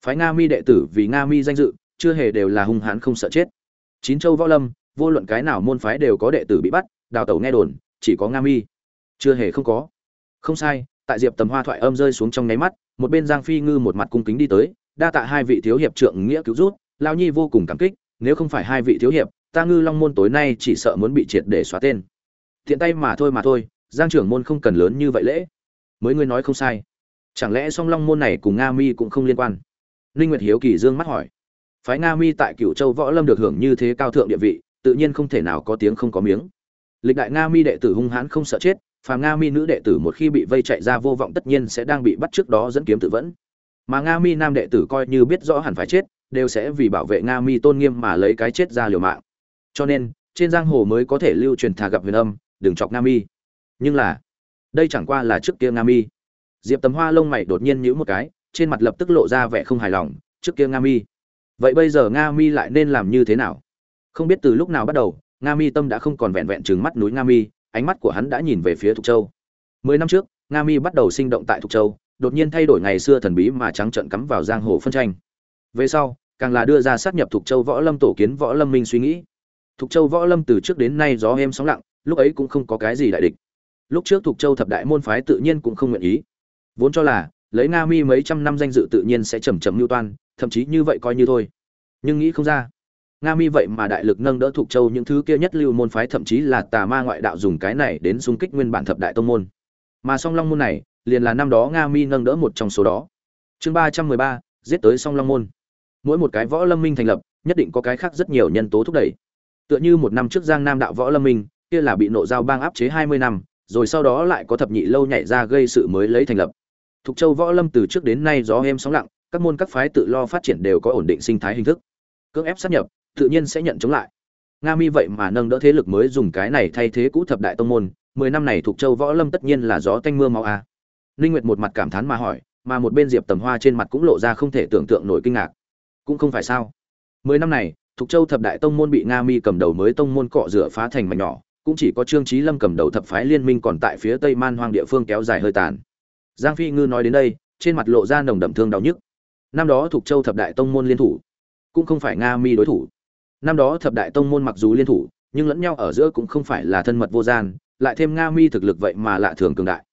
Phái nga mi đệ tử vì nga mi danh dự, chưa hề đều là hung hãn không sợ chết. Chín châu võ lâm, vô luận cái nào môn phái đều có đệ tử bị bắt, đào tẩu nghe đồn, chỉ có nga mi. Chưa hề không có. Không sai tại diệp tầm hoa thoại âm rơi xuống trong nháy mắt, một bên giang phi ngư một mặt cung kính đi tới, đa tạ hai vị thiếu hiệp trượng nghĩa cứu rút lao nhi vô cùng cảm kích, nếu không phải hai vị thiếu hiệp, ta ngư long môn tối nay chỉ sợ muốn bị triệt để xóa tên. Thiện tay mà thôi mà thôi, giang trưởng môn không cần lớn như vậy lễ. Mới ngươi nói không sai. Chẳng lẽ song long môn này cùng nga mi cũng không liên quan? Ninh nguyệt hiếu kỳ dương mắt hỏi. Phái nga mi tại cửu châu võ lâm được hưởng như thế cao thượng địa vị, tự nhiên không thể nào có tiếng không có miếng. Lịch đại nga mi đệ tử hung hãn không sợ chết phàm nga mi nữ đệ tử một khi bị vây chạy ra vô vọng tất nhiên sẽ đang bị bắt trước đó dẫn kiếm tự vẫn. Mà nga mi nam đệ tử coi như biết rõ hẳn phải chết, đều sẽ vì bảo vệ nga mi tôn nghiêm mà lấy cái chết ra liều mạng. Cho nên, trên giang hồ mới có thể lưu truyền thà gặp huyền âm, đừng chọc nga mi. Nhưng là, đây chẳng qua là trước kia nga mi. Diệp tấm hoa lông mày đột nhiên nhíu một cái, trên mặt lập tức lộ ra vẻ không hài lòng, trước kia nga mi. Vậy bây giờ nga mi lại nên làm như thế nào? Không biết từ lúc nào bắt đầu, nga mi tâm đã không còn vẹn vẹn trừng mắt núi nga mi ánh mắt của hắn đã nhìn về phía thục châu. Mười năm trước, nga mi bắt đầu sinh động tại thục châu, đột nhiên thay đổi ngày xưa thần bí mà trắng trợn cắm vào giang hồ phân tranh. Về sau, càng là đưa ra sát nhập thục châu võ lâm tổ kiến võ lâm minh suy nghĩ. Thục châu võ lâm từ trước đến nay gió êm sóng lặng, lúc ấy cũng không có cái gì đại địch. Lúc trước thục châu thập đại môn phái tự nhiên cũng không nguyện ý. Vốn cho là, lấy nga mi mấy trăm năm danh dự tự nhiên sẽ chậm chậm lưu toan, thậm chí như vậy coi như thôi. Nhưng nghĩ không ra nga mi vậy mà đại lực nâng đỡ thuộc châu những thứ kia nhất lưu môn phái, thậm chí là tà ma ngoại đạo dùng cái này đến xung kích nguyên bản thập đại tông môn. Mà song long môn này, liền là năm đó nga mi nâng đỡ một trong số đó. Chương ba trăm mười ba, giết tới song long môn. Mỗi một cái võ lâm minh thành lập, nhất định có cái khác rất nhiều nhân tố thúc đẩy. Tựa như một năm trước giang nam đạo võ lâm minh, kia là bị nộ giao bang áp chế hai mươi năm, rồi sau đó lại có thập nhị lâu nhảy ra gây sự mới lấy thành lập. Thục châu võ lâm từ trước đến nay gió êm sóng lặng, các môn các phái tự lo phát triển đều có ổn định sinh thái hình thức. Cưỡng ép sát nhập tự nhiên sẽ nhận chống lại. Nga mi vậy mà nâng đỡ thế lực mới dùng cái này thay thế cũ thập đại tông môn, mười năm này thuộc châu võ lâm tất nhiên là gió tanh mưa máu a à. Linh nguyệt một mặt cảm thán mà hỏi, mà một bên diệp tầm hoa trên mặt cũng lộ ra không thể tưởng tượng nổi kinh ngạc. Cũng không phải sao. Mười năm này, thuộc châu thập đại tông môn bị nga mi cầm đầu mới tông môn cọ rửa phá thành mảnh nhỏ, cũng chỉ có trương trí lâm cầm đầu thập phái liên minh còn tại phía tây man hoang địa phương kéo dài hơi tàn. Giang phi ngư nói đến đây, trên mặt lộ ra nồng đậm thương đau nhức. Năm đó thuộc châu thập đại tông môn liên thủ, cũng không phải nga mi đối thủ năm đó thập đại tông môn mặc dù liên thủ, nhưng lẫn nhau ở giữa cũng không phải là thân mật vô gian, lại thêm nga mi thực lực vậy mà lạ thường cường đại.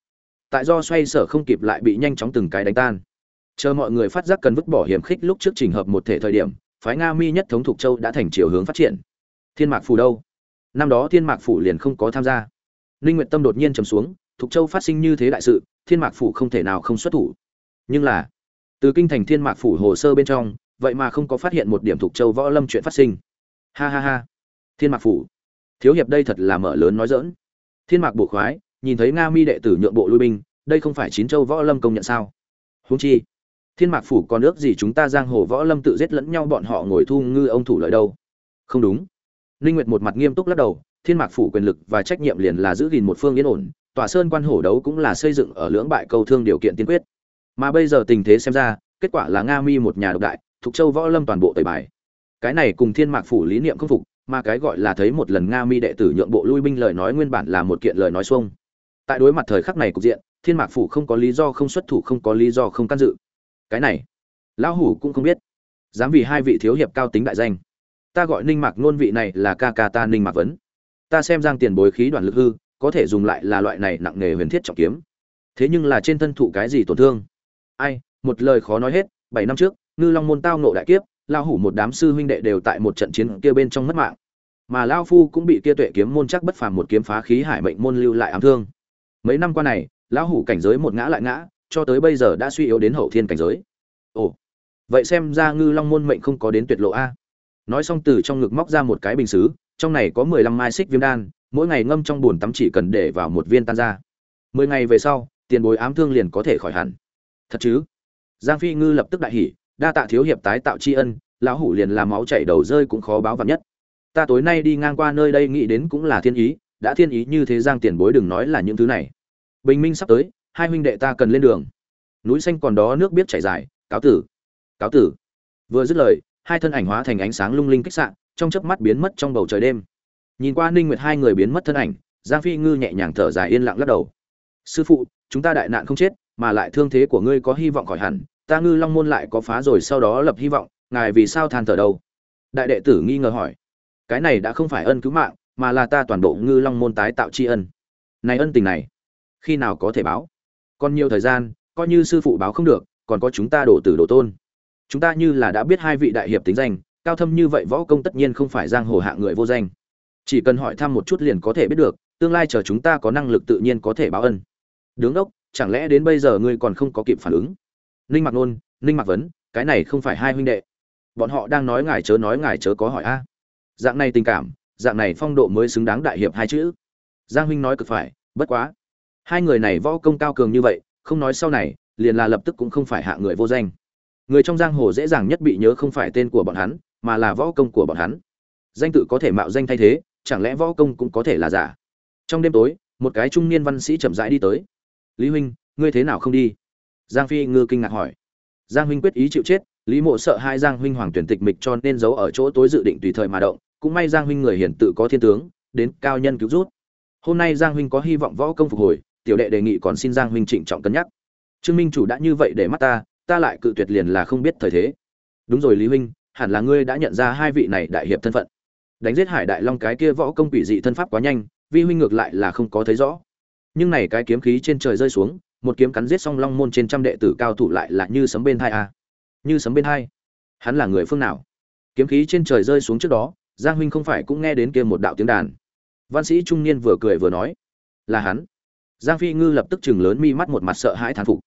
Tại do xoay sở không kịp lại bị nhanh chóng từng cái đánh tan. Chờ mọi người phát giác cần vứt bỏ hiểm khích lúc trước trình hợp một thể thời điểm, phái nga mi nhất thống thục châu đã thành chiều hướng phát triển. Thiên mạc phủ đâu? Năm đó thiên mạc phủ liền không có tham gia. Ninh nguyện tâm đột nhiên trầm xuống thục châu phát sinh như thế đại sự, thiên mạc phủ không thể nào không xuất thủ. Nhưng là, từ kinh thành thiên mạc phủ hồ sơ bên trong, vậy mà không có phát hiện một điểm thục châu võ lâm chuyện phát sinh ha ha ha. Thiên mạc phủ. Thiếu hiệp đây thật là mở lớn nói dỡn thiên mạc bộ khoái, nhìn thấy nga mi đệ tử nhượng bộ lui binh, đây không phải chín châu võ lâm công nhận sao? Húng chi, thiên mạc phủ còn ước gì chúng ta giang hồ võ lâm tự giết lẫn nhau bọn họ ngồi thu ngư ông thủ lợi đâu? Không đúng. Ninh nguyệt một mặt nghiêm túc lắc đầu, thiên mạc phủ quyền lực và trách nhiệm liền là giữ gìn một phương yên ổn, tòa sơn quan hổ đấu cũng là xây dựng ở lưỡng bại câu thương điều kiện tiên quyết. Mà bây giờ tình thế xem ra, kết quả là nga mi một nhà độc đại, thuộc châu võ lâm toàn bộ tẩy bài cái này cùng thiên mạc phủ lý niệm không phục, mà cái gọi là thấy một lần nga mi đệ tử nhượng bộ lui binh lời nói nguyên bản là một kiện lời nói xuông. Tại đối mặt thời khắc này cục diện, thiên mạc phủ không có lý do không xuất thủ, không có lý do không can dự. Cái này, lão hủ cũng không biết. Dám vì hai vị thiếu hiệp cao tính đại danh. Ta gọi ninh mạc ngôn vị này là ca ca ta ninh mạc vấn. Ta xem giang tiền bối khí đoàn lực hư, có thể dùng lại là loại này nặng nghề huyền thiết trọng kiếm. Thế nhưng là trên thân thụ cái gì tổn thương? Ai, một lời khó nói hết, bảy năm trước, ngư long môn tao nộ đại kiếp lao hủ một đám sư huynh đệ đều tại một trận chiến kia bên trong mất mạng. Mà lao phu cũng bị kia tuệ kiếm môn chắc bất phàm một kiếm phá khí hải mệnh môn lưu lại ám thương. Mấy năm qua này lão hủ cảnh giới một ngã lại ngã, cho tới bây giờ đã suy yếu đến hậu thiên cảnh giới. Ồ, vậy xem ra ngư long môn mệnh không có đến tuyệt lộ a. Nói xong từ trong ngực móc ra một cái bình xứ, trong này có mười lăm mai xích viêm đan, mỗi ngày ngâm trong bùn tắm chỉ cần để vào một viên tan ra. Mười ngày về sau, tiền bối ám thương liền có thể khỏi hẳn. Thật chứ? Giang phi ngư lập tức đại hỉ đa tạ thiếu hiệp tái tạo tri ân, lão hủ liền làm máu chảy đầu rơi cũng khó báo vặt nhất. Ta tối nay đi ngang qua nơi đây nghĩ đến cũng là thiên ý, đã thiên ý như thế giang tiền bối đừng nói là những thứ này. Bình minh sắp tới, hai huynh đệ ta cần lên đường. Núi xanh còn đó nước biết chảy dài, cáo tử cáo tử. Vừa dứt lời, hai thân ảnh hóa thành ánh sáng lung linh kích sạn trong chớp mắt biến mất trong bầu trời đêm. Nhìn qua ninh nguyệt hai người biến mất thân ảnh, giang phi ngư nhẹ nhàng thở dài yên lặng lắc đầu. Sư phụ, chúng ta đại nạn không chết, mà lại thương thế của ngươi có hy vọng khỏi hẳn ta ngư long môn lại có phá rồi, sau đó lập hy vọng, ngài vì sao than thở đâu? Đại đệ tử nghi ngờ hỏi. Cái này đã không phải ân cứu mạng, mà là ta toàn bộ ngư long môn tái tạo tri ân. Này ân tình này, khi nào có thể báo? Còn nhiều thời gian, coi như sư phụ báo không được, còn có chúng ta đổ tử đổ tôn. Chúng ta như là đã biết hai vị đại hiệp tính danh, cao thâm như vậy võ công tất nhiên không phải giang hồ hạ người vô danh. Chỉ cần hỏi thăm một chút liền có thể biết được, tương lai chờ chúng ta có năng lực tự nhiên có thể báo ân. Đứng đốc, chẳng lẽ đến bây giờ ngươi còn không có kịp phản ứng? Ninh mặc nôn, ninh mặc vấn, cái này không phải hai huynh đệ. Bọn họ đang nói ngài chớ nói ngài chớ có hỏi a. Dạng này tình cảm, dạng này phong độ mới xứng đáng đại hiệp hai chữ. Giang huynh nói cực phải, bất quá. Hai người này võ công cao cường như vậy, không nói sau này, liền là lập tức cũng không phải hạ người vô danh. Người trong giang hồ dễ dàng nhất bị nhớ không phải tên của bọn hắn, mà là võ công của bọn hắn. Danh tự có thể mạo danh thay thế, chẳng lẽ võ công cũng có thể là giả? Trong đêm tối, một cái trung niên văn sĩ chậm rãi đi tới. Lý huynh, ngươi thế nào không đi? Giang phi ngư kinh ngạc hỏi. Giang huynh quyết ý chịu chết, lý mộ sợ hai giang huynh hoàng tuyển tịch mịch cho nên giấu ở chỗ tối dự định tùy thời mà động, cũng may giang huynh người hiển tự có thiên tướng, đến cao nhân cứu rút. Hôm nay giang huynh có hy vọng võ công phục hồi, tiểu đệ đề nghị còn xin giang huynh trịnh trọng cân nhắc. Trương minh chủ đã như vậy để mắt ta ta lại cự tuyệt liền là không biết thời thế. Đúng rồi lý huynh, hẳn là ngươi đã nhận ra hai vị này đại hiệp thân phận. Đánh giết hải đại long cái kia võ công quỷ dị thân pháp quá nhanh, vi huynh ngược lại là không có thấy rõ. Nhưng này cái kiếm khí trên trời rơi xuống một kiếm cắn giết xong long môn trên trăm đệ tử cao thủ lại là như sấm bên hai a. Như sấm bên hai. Hắn là người phương nào? Kiếm khí trên trời rơi xuống trước đó, giang huynh không phải cũng nghe đến kia một đạo tiếng đàn. Văn sĩ trung niên vừa cười vừa nói, là hắn. Giang phi ngư lập tức chừng lớn mi mắt một mặt sợ hãi thán phục.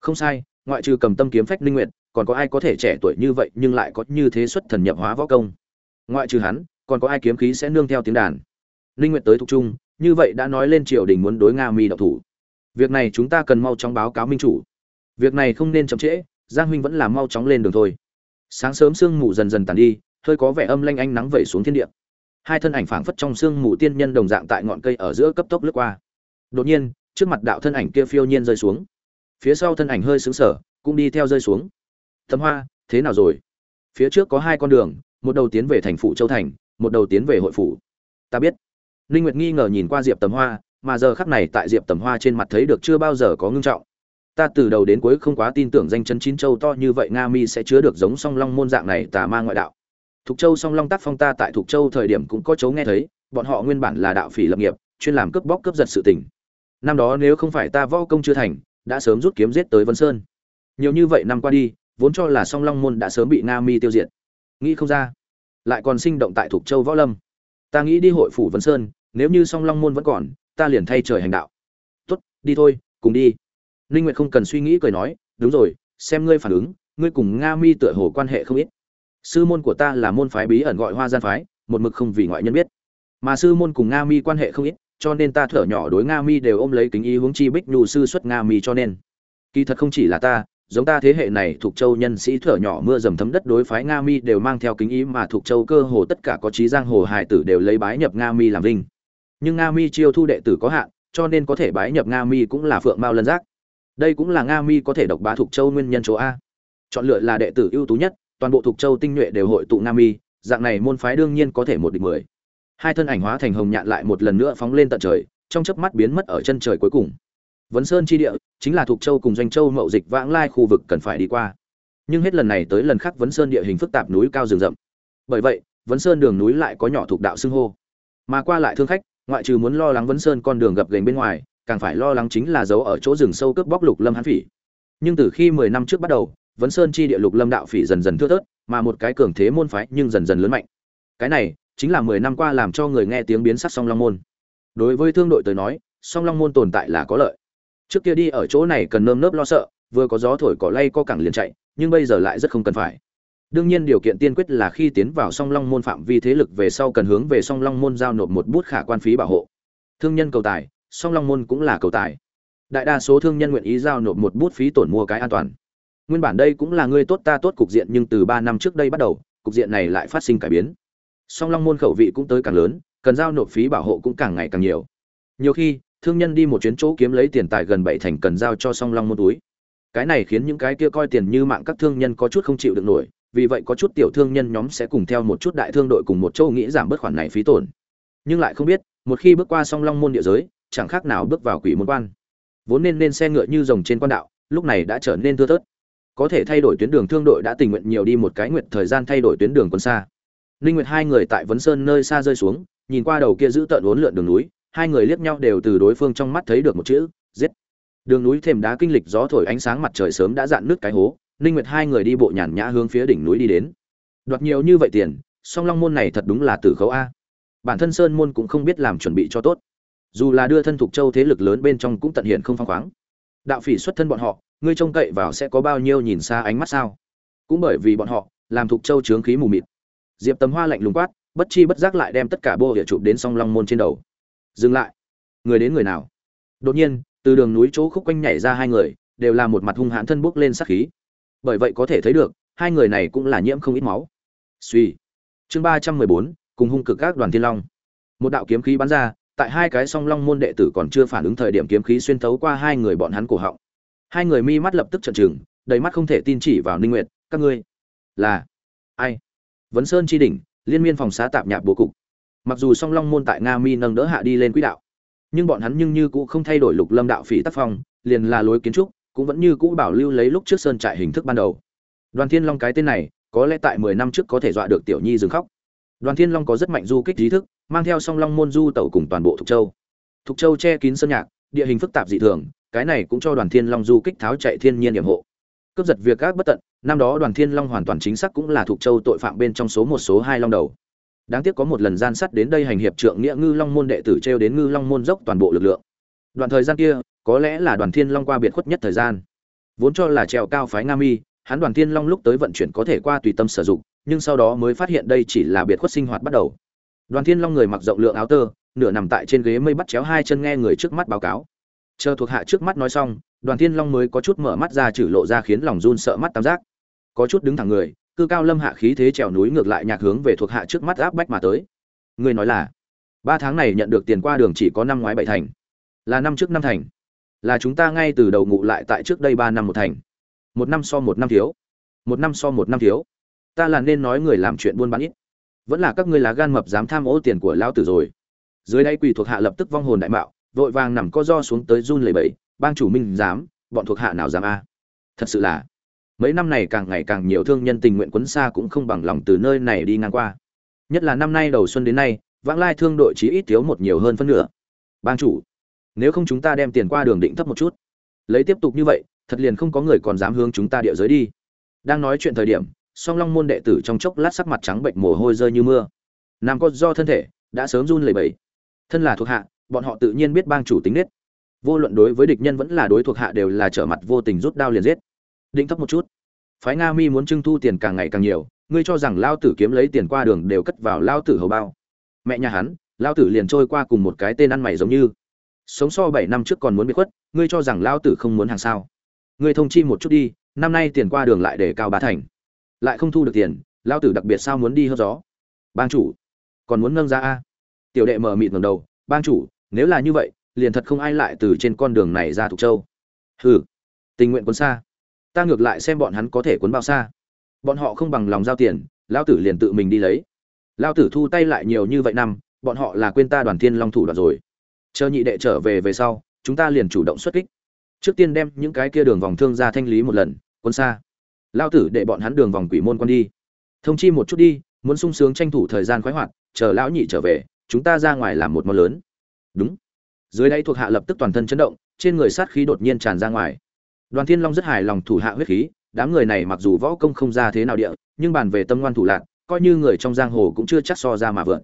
Không sai, ngoại trừ cầm tâm kiếm phách linh nguyện còn có ai có thể trẻ tuổi như vậy nhưng lại có như thế xuất thần nhập hóa võ công? Ngoại trừ hắn, còn có ai kiếm khí sẽ nương theo tiếng đàn? Linh nguyện tới Thục trung, như vậy đã nói lên triều đình muốn đối nga mi độc thủ việc này chúng ta cần mau chóng báo cáo minh chủ. Việc này không nên chậm trễ, giang huynh vẫn là mau chóng lên đường thôi. Sáng sớm sương mù dần dần tàn đi, hơi có vẻ âm lanh ánh nắng vẩy xuống thiên địa. Hai thân ảnh phảng phất trong sương mù tiên nhân đồng dạng tại ngọn cây ở giữa cấp tốc lướt qua. Đột nhiên, trước mặt đạo thân ảnh kia phiêu nhiên rơi xuống. Phía sau thân ảnh hơi xứng sở cũng đi theo rơi xuống. Tấm hoa, thế nào rồi? Phía trước có hai con đường, một đầu tiến về thành phủ châu thành, một đầu tiến về hội phủ. Ta biết. Ninh nguyệt nghi ngờ nhìn qua diệp tầm hoa mà giờ khắc này tại diệp tầm hoa trên mặt thấy được chưa bao giờ có ngưng trọng. Ta từ đầu đến cuối không quá tin tưởng danh chân chín châu to như vậy nga mi sẽ chứa được giống song long môn dạng này tà ma ngoại đạo. Thục châu song long tác phong ta tại thục châu thời điểm cũng có chấu nghe thấy, bọn họ nguyên bản là đạo phỉ lập nghiệp, chuyên làm cướp bóc cướp giật sự tình. Năm đó nếu không phải ta võ công chưa thành, đã sớm rút kiếm giết tới vân sơn. Nhiều như vậy năm qua đi, vốn cho là song long môn đã sớm bị nga mi tiêu diệt. Nghĩ không ra, lại còn sinh động tại thục châu võ lâm. Ta nghĩ đi hội phủ vân sơn, nếu như song long môn vẫn còn ta liền thay trời hành đạo. Tốt, đi thôi, cùng đi. Ninh nguyệt không cần suy nghĩ cười nói, đúng rồi, xem ngươi phản ứng, ngươi cùng nga mi tựa hồ quan hệ không ít. Sư môn của ta là môn phái bí ẩn gọi hoa gian phái, một mực không vì ngoại nhân biết. Mà sư môn cùng nga mi quan hệ không ít, cho nên ta thở nhỏ đối nga mi đều ôm lấy kính ý hướng chi bích nhu sư xuất nga mi cho nên. Kỳ thật không chỉ là ta, giống ta thế hệ này, thuộc châu nhân sĩ thở nhỏ mưa dầm thấm đất đối phái nga mi đều mang theo kính ý mà thuộc châu cơ hồ tất cả có trí giang hồ hài tử đều lấy bái nhập nga mi làm linh nhưng nga mi chiêu thu đệ tử có hạn, cho nên có thể bái nhập nga mi cũng là phượng mao lân giác. Đây cũng là nga mi có thể độc bá thuộc châu nguyên nhân chỗ a. Chọn lựa là đệ tử ưu tú nhất, toàn bộ thuộc châu tinh nhuệ đều hội tụ nga mi, dạng này môn phái đương nhiên có thể một địch mười. Hai thân ảnh hóa thành hồng nhạn lại một lần nữa phóng lên tận trời, trong chớp mắt biến mất ở chân trời cuối cùng. Vấn sơn chi địa, chính là thuộc châu cùng doanh châu mậu dịch vãng lai khu vực cần phải đi qua. Nhưng hết lần này tới lần khác vấn sơn địa hình phức tạp núi cao rừng rậm. Bởi vậy, vấn sơn đường núi lại có nhỏ thuộc đạo xưng hô. Mà qua lại thương khách ngoại trừ muốn lo lắng vấn sơn con đường gập ghềnh bên ngoài, càng phải lo lắng chính là giấu ở chỗ rừng sâu cướp bóc lục lâm hán phỉ. Nhưng từ khi mười năm trước bắt đầu vấn sơn chi địa lục lâm đạo phỉ dần dần thưa thớt, mà một cái cường thế môn phái nhưng dần dần lớn mạnh. Cái này chính là mười năm qua làm cho người nghe tiếng biến sắc song long môn. Đối với thương đội tới nói, song long môn tồn tại là có lợi. Trước kia đi ở chỗ này cần nơm nớp lo sợ, vừa có gió thổi cỏ lay co cẳng liền chạy, nhưng bây giờ lại rất không cần phải đương nhiên điều kiện tiên quyết là khi tiến vào song long môn phạm vi thế lực về sau cần hướng về song long môn giao nộp một bút khả quan phí bảo hộ. Thương nhân cầu tài, song long môn cũng là cầu tài. Đại đa số thương nhân nguyện ý giao nộp một bút phí tổn mua cái an toàn. Nguyên bản đây cũng là người tốt ta tốt cục diện nhưng từ ba năm trước đây bắt đầu, cục diện này lại phát sinh cải biến. Song long môn khẩu vị cũng tới càng lớn, cần giao nộp phí bảo hộ cũng càng ngày càng nhiều. Nhiều khi, thương nhân đi một chuyến chỗ kiếm lấy tiền tài gần bảy thành cần giao cho song long môn túi. Cái này khiến những cái kia coi tiền như mạng các thương nhân có chút không chịu được nổi vì vậy có chút tiểu thương nhân nhóm sẽ cùng theo một chút đại thương đội cùng một châu nghĩ giảm bớt khoản này phí tổn. Nhưng lại không biết, một khi bước qua song long môn địa giới, chẳng khác nào bước vào quỷ môn quan. Vốn nên nên xe ngựa như rồng trên quan đạo, lúc này đã trở nên thưa thớt. Có thể thay đổi tuyến đường thương đội đã tình nguyện nhiều đi một cái nguyện thời gian thay đổi tuyến đường quân xa. Ninh nguyệt hai người tại vấn sơn nơi xa rơi xuống, nhìn qua đầu kia giữ tợn uốn lượn đường núi, hai người liếc nhau đều từ đối phương trong mắt thấy được một chữ, giết. Đường núi thềm đá kinh lịch gió thổi ánh sáng mặt trời sớm đã dạn nước cái hố ninh nguyệt hai người đi bộ nhàn nhã hướng phía đỉnh núi đi đến. Đoạt nhiều như vậy tiền, song long môn này thật đúng là tử khấu a. Bản thân sơn môn cũng không biết làm chuẩn bị cho tốt. Dù là đưa thân thuộc châu thế lực lớn bên trong cũng tận hiện không phăng khoáng. Đạo phỉ xuất thân bọn họ, ngươi trông cậy vào sẽ có bao nhiêu nhìn xa ánh mắt sao? Cũng bởi vì bọn họ, làm thuộc châu chướng khí mù mịt. Diệp tấm hoa lạnh lùng quát, bất chi bất giác lại đem tất cả bô địa chụp đến song long môn trên đầu. Dừng lại. Người đến người nào? Đột nhiên, từ đường núi chỗ khúc quanh nhảy ra hai người, đều là một mặt hung hãn thân bước lên sát khí bởi vậy có thể thấy được, hai người này cũng là nhiễm không ít máu. Suy. Chương ba trăm mười bốn, cùng hung cực các đoàn thiên long. Một đạo kiếm khí bắn ra, tại hai cái song long môn đệ tử còn chưa phản ứng thời điểm kiếm khí xuyên thấu qua hai người bọn hắn cổ họng. Hai người mi mắt lập tức trợn trừng, đầy mắt không thể tin chỉ vào ninh nguyệt, các ngươi là ai? Vấn sơn chi đỉnh, liên miên phòng xá tạp nhạp bố cục. Mặc dù song long môn tại nga mi nâng đỡ hạ đi lên quỹ đạo, nhưng bọn hắn nhưng như cũng không thay đổi lục lâm đạo phỉ tác phong, liền là lối kiến trúc cũng vẫn như cũ bảo lưu lấy lúc trước sơn trại hình thức ban đầu. Đoàn thiên long cái tên này, có lẽ tại mười năm trước có thể dọa được tiểu nhi dừng khóc. Đoàn thiên long có rất mạnh du kích trí thức, mang theo song long môn du tẩu cùng toàn bộ thục châu. Thục châu che kín sơn nhạc, địa hình phức tạp dị thường, cái này cũng cho đoàn thiên long du kích tháo chạy thiên nhiên nhiệm hộ. Cướp giật việc các bất tận, năm đó đoàn thiên long hoàn toàn chính xác cũng là thuộc châu tội phạm bên trong số một, số hai long đầu. Đáng tiếc có một lần gian sắt đến đây hành hiệp trượng nghĩa ngư long môn đệ tử treo đến ngư long môn dốc toàn bộ lực lượng. Đoạn thời gian kia có lẽ là đoàn thiên long qua biệt khuất nhất thời gian. Vốn cho là trèo cao phái nga mi, hắn đoàn thiên long lúc tới vận chuyển có thể qua tùy tâm sử dụng, nhưng sau đó mới phát hiện đây chỉ là biệt khuất sinh hoạt bắt đầu. Đoàn thiên long người mặc rộng lượng áo tơ, nửa nằm tại trên ghế mây bắt chéo hai chân nghe người trước mắt báo cáo. Chờ thuộc hạ trước mắt nói xong, đoàn thiên long mới có chút mở mắt ra chử lộ ra khiến lòng run sợ mắt tam giác. Có chút đứng thẳng người, cư cao lâm hạ khí thế trèo núi ngược lại nhạc hướng về thuộc hạ trước mắt áp bách mà tới. Người nói là, ba tháng này nhận được tiền qua đường chỉ có năm ngoái bảy thành. Là năm trước năm thành là chúng ta ngay từ đầu ngụ lại tại trước đây ba năm một thành. Một năm so một năm thiếu. Một năm so một năm thiếu. Ta là nên nói người làm chuyện buôn bán ít. Vẫn là các ngươi lá gan mập dám tham ô tiền của lao tử rồi. Dưới đây quỳ thuộc hạ lập tức vong hồn đại mạo, vội vàng nằm co do xuống tới run lẩy bẩy, bang chủ minh dám, bọn thuộc hạ nào dám a? Thật sự là, mấy năm này càng ngày càng nhiều thương nhân tình nguyện quấn xa cũng không bằng lòng từ nơi này đi ngang qua. Nhất là năm nay đầu xuân đến nay, vãng lai thương đội chỉ ít thiếu một nhiều hơn phân nửa. Bang chủ nếu không chúng ta đem tiền qua đường định thấp một chút. Lấy tiếp tục như vậy, thật liền không có người còn dám hướng chúng ta địa giới đi. Đang nói chuyện thời điểm, song long môn đệ tử trong chốc lát sắc mặt trắng bệnh, mồ hôi rơi như mưa. Nam có do thân thể, đã sớm run lẩy bẩy. Thân là thuộc hạ, bọn họ tự nhiên biết bang chủ tính nết. Vô luận đối với địch nhân vẫn là đối thuộc hạ đều là trở mặt vô tình rút đao liền giết. Định thấp một chút. Phái nga mi muốn trưng thu tiền càng ngày càng nhiều, ngươi cho rằng lao tử kiếm lấy tiền qua đường đều cất vào lao tử hầu bao. Mẹ nhà hắn, lao tử liền trôi qua cùng một cái tên ăn mày giống như sống so bảy năm trước còn muốn bị khuất, ngươi cho rằng lao tử không muốn hàng sao? Ngươi thông chi một chút đi, năm nay tiền qua đường lại để cao bá thành. Lại không thu được tiền lao tử đặc biệt sao muốn đi hớt gió? Bang chủ, còn muốn nâng ra a? Tiểu đệ mở mịt ngầm đầu, bang chủ, nếu là như vậy, liền thật không ai lại từ trên con đường này ra thục châu. Hừ, tình nguyện quân xa. Ta ngược lại xem bọn hắn có thể cuốn bao xa. Bọn họ không bằng lòng giao tiền lao tử liền tự mình đi lấy. Lao tử thu tay lại nhiều như vậy năm, bọn họ là quên ta đoàn thiên long thủ đoạn rồi chờ nhị đệ trở về về sau, chúng ta liền chủ động xuất kích. Trước tiên đem những cái kia đường vòng thương ra thanh lý một lần, quân xa. Lao tử để bọn hắn đường vòng quỷ môn quan đi. Thông chi một chút đi, muốn sung sướng tranh thủ thời gian khoái hoạt, chờ lão nhị trở về, chúng ta ra ngoài làm một món lớn. Đúng. Dưới đây thuộc hạ lập tức toàn thân chấn động, trên người sát khí đột nhiên tràn ra ngoài. Đoàn thiên long rất hài lòng thủ hạ huyết khí, đám người này mặc dù võ công không ra thế nào địa, nhưng bàn về tâm ngoan thủ lạc coi như người trong giang hồ cũng chưa chắc so ra mà vượn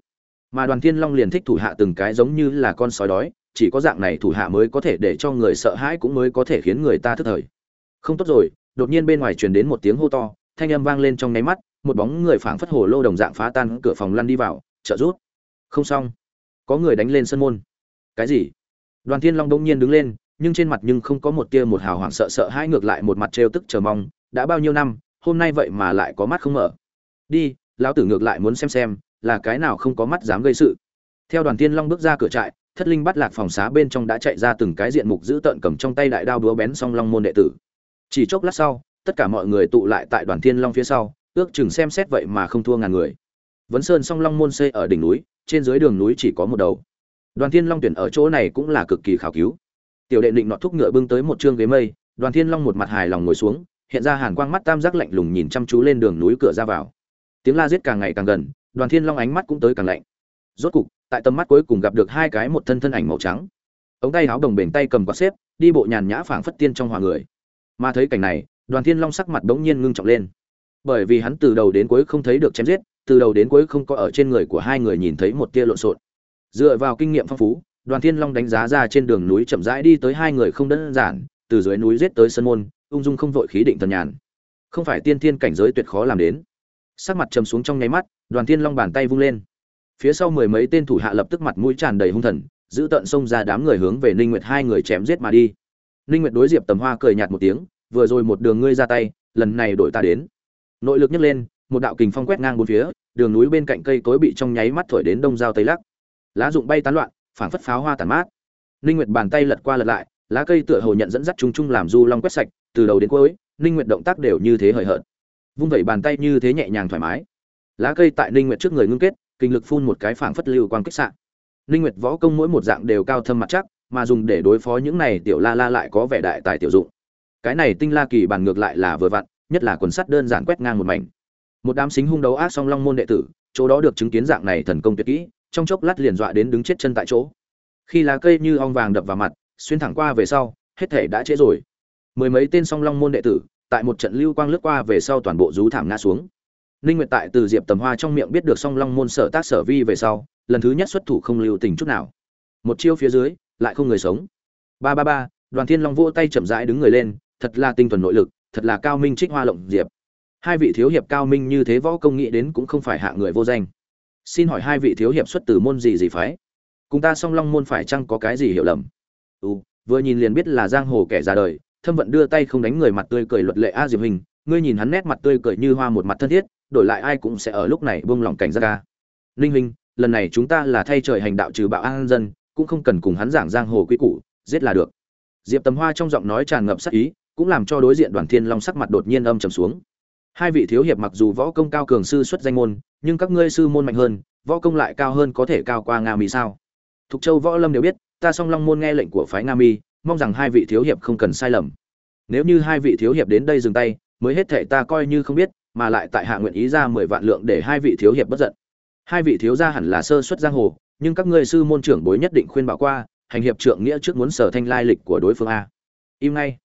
mà đoàn thiên long liền thích thủ hạ từng cái giống như là con sói đói, chỉ có dạng này thủ hạ mới có thể để cho người sợ hãi cũng mới có thể khiến người ta thức thời. Không tốt rồi, đột nhiên bên ngoài truyền đến một tiếng hô to, thanh âm vang lên trong nháy mắt, một bóng người phảng phất hồ lô đồng dạng phá tan cửa phòng lăn đi vào, trợ rút không xong. Có người đánh lên sân môn. Cái gì? Đoàn thiên long đông nhiên đứng lên, nhưng trên mặt nhưng không có một tia một hào hoảng sợ sợ hãi, ngược lại một mặt trêu tức chờ mong, đã bao nhiêu năm, hôm nay vậy mà lại có mắt không mở. Đi, lão tử ngược lại muốn xem xem là cái nào không có mắt dám gây sự. Theo đoàn thiên long bước ra cửa trại, thất linh bắt lạc phòng xá bên trong đã chạy ra từng cái diện mục giữ tợn cầm trong tay đại đao đúa bén song long môn đệ tử. Chỉ chốc lát sau, tất cả mọi người tụ lại tại đoàn thiên long phía sau, ước chừng xem xét vậy mà không thua ngàn người. Vấn sơn song long môn xây ở đỉnh núi, trên dưới đường núi chỉ có một đầu. Đoàn thiên long tuyển ở chỗ này cũng là cực kỳ khảo cứu. Tiểu đệ định nọ thúc ngựa bưng tới một trương ghế mây, đoàn thiên long một mặt hài lòng ngồi xuống, hiện ra hàn quang mắt tam giác lạnh lùng nhìn chăm chú lên đường núi cửa ra vào. Tiếng la giết càng ngày càng gần đoàn thiên long ánh mắt cũng tới càng lạnh. Rốt cục, tại tầm mắt cuối cùng gặp được hai cái một thân thân ảnh màu trắng. Ống tay áo đồng bền tay cầm quạt xếp, đi bộ nhàn nhã phảng phất tiên trong hòa người. Mà thấy cảnh này, đoàn thiên long sắc mặt bỗng nhiên ngưng trọng lên. Bởi vì hắn từ đầu đến cuối không thấy được chém giết, từ đầu đến cuối không có ở trên người của hai người nhìn thấy một tia lộn xộn. Dựa vào kinh nghiệm phong phú, đoàn thiên long đánh giá ra trên đường núi chậm rãi đi tới hai người không đơn giản, từ dưới núi giết tới sân môn, ung dung không vội khí định thần nhàn. Không phải tiên thiên cảnh giới tuyệt khó làm đến sắc mặt trầm xuống trong nháy mắt, đoàn thiên long bàn tay vung lên. Phía sau mười mấy tên thủ hạ lập tức mặt mũi tràn đầy hung thần, giữ tận xông ra đám người hướng về ninh nguyệt hai người chém giết mà đi. Ninh nguyệt đối diệp tầm hoa cười nhạt một tiếng, vừa rồi một đường ngươi ra tay, lần này đội ta đến. Nội lực nhấc lên, một đạo kình phong quét ngang bốn phía, đường núi bên cạnh cây cối bị trong nháy mắt thổi đến đông giao tây lắc. Lá rụng bay tán loạn, phảng phất pháo hoa tàn mát. Ninh nguyệt bàn tay lật qua lật lại, lá cây tựa hồ nhận dẫn dắt chung chung làm du long quét sạch, từ đầu đến cuối, ninh nguyệt động tác đều như thế hời hợt vung vẩy bàn tay như thế nhẹ nhàng thoải mái. Lá cây tại ninh nguyệt trước người ngưng kết, kinh lực phun một cái phảng phất lưu quang kích sạn ninh nguyệt võ công mỗi một dạng đều cao thâm mặt chắc, mà dùng để đối phó những này tiểu la la lại có vẻ đại tài tiểu dụng. Cái này tinh la kỳ bàn ngược lại là vừa vặn, nhất là quần sắt đơn giản quét ngang một mảnh. Một đám xính hung đấu ác song long môn đệ tử, chỗ đó được chứng kiến dạng này thần công tuyệt kỹ, trong chốc lát liền dọa đến đứng chết chân tại chỗ. Khi lá cây như ong vàng đập vào mặt, xuyên thẳng qua về sau, hết thể đã trễ rồi. Mười mấy tên song long môn đệ tử tại một trận lưu quang lướt qua về sau toàn bộ rú thảm ngã xuống. Ninh nguyệt tại từ diệp tầm hoa trong miệng biết được song long môn sở tác sở vi về sau, lần thứ nhất xuất thủ không lưu tình chút nào. Một chiêu phía dưới, lại không người sống. Ba ba ba, đoàn thiên long vỗ tay chậm rãi đứng người lên, thật là tinh thuần nội lực, thật là cao minh trích hoa lộng diệp. Hai vị thiếu hiệp cao minh như thế võ công nghĩ đến cũng không phải hạ người vô danh. Xin hỏi hai vị thiếu hiệp xuất từ môn gì gì phái? Cùng ta song long môn phải chăng có cái gì hiểu lầm? Ừ vừa nhìn liền biết là giang hồ kẻ già đời thâm vận đưa tay không đánh người mặt tươi cười luật lệ a diệp hình, ngươi nhìn hắn nét mặt tươi cười như hoa một mặt thân thiết, đổi lại ai cũng sẽ ở lúc này buông lỏng cảnh giác ca ninh hình, lần này chúng ta là thay trời hành đạo trừ bạo an dân, cũng không cần cùng hắn giảng giang hồ quy củ, giết là được. Diệp tầm hoa trong giọng nói tràn ngập sắc ý, cũng làm cho đối diện đoàn thiên long sắc mặt đột nhiên âm trầm xuống. Hai vị thiếu hiệp mặc dù võ công cao cường sư xuất danh môn, nhưng các ngươi sư môn mạnh hơn, võ công lại cao hơn có thể cao qua nga mi sao? Thục châu võ lâm đều biết, ta song long môn nghe lệnh của phái nga mi mong rằng hai vị thiếu hiệp không cần sai lầm. Nếu như hai vị thiếu hiệp đến đây dừng tay, mới hết thệ ta coi như không biết, mà lại tại hạ nguyện ý ra mười vạn lượng để hai vị thiếu hiệp bất giận. Hai vị thiếu gia hẳn là sơ xuất giang hồ, nhưng các ngươi sư môn trưởng bối nhất định khuyên bảo qua, hành hiệp trượng nghĩa trước muốn sở thanh lai lịch của đối phương a. Im ngay.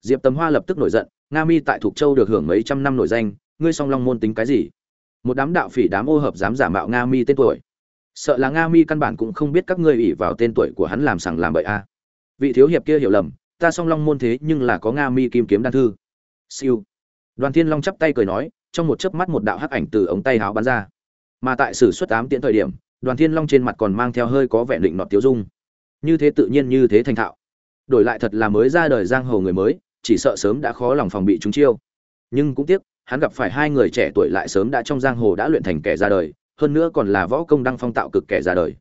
Diệp tầm hoa lập tức nổi giận, nga mi tại thục châu được hưởng mấy trăm năm nổi danh, ngươi song long môn tính cái gì? Một đám đạo phỉ đám ô hợp dám giả mạo nga mi tên tuổi. Sợ là nga mi căn bản cũng không biết các ngươi ủy vào tên tuổi của hắn làm sằng làm bậy a vị thiếu hiệp kia hiểu lầm, ta song long môn thế nhưng là có nga mi kim kiếm đan thư. Siêu. Đoàn thiên long chắp tay cười nói, trong một chớp mắt một đạo hắc ảnh từ ống tay háo bắn ra. Mà tại sử xuất ám tiễn thời điểm, đoàn thiên long trên mặt còn mang theo hơi có vẻ định nọt tiêu dung. Như thế tự nhiên như thế thành thạo. Đổi lại thật là mới ra đời giang hồ người mới, chỉ sợ sớm đã khó lòng phòng bị chúng chiêu. Nhưng cũng tiếc, hắn gặp phải hai người trẻ tuổi lại sớm đã trong giang hồ đã luyện thành kẻ ra đời, hơn nữa còn là võ công đăng phong tạo cực kẻ ra đời.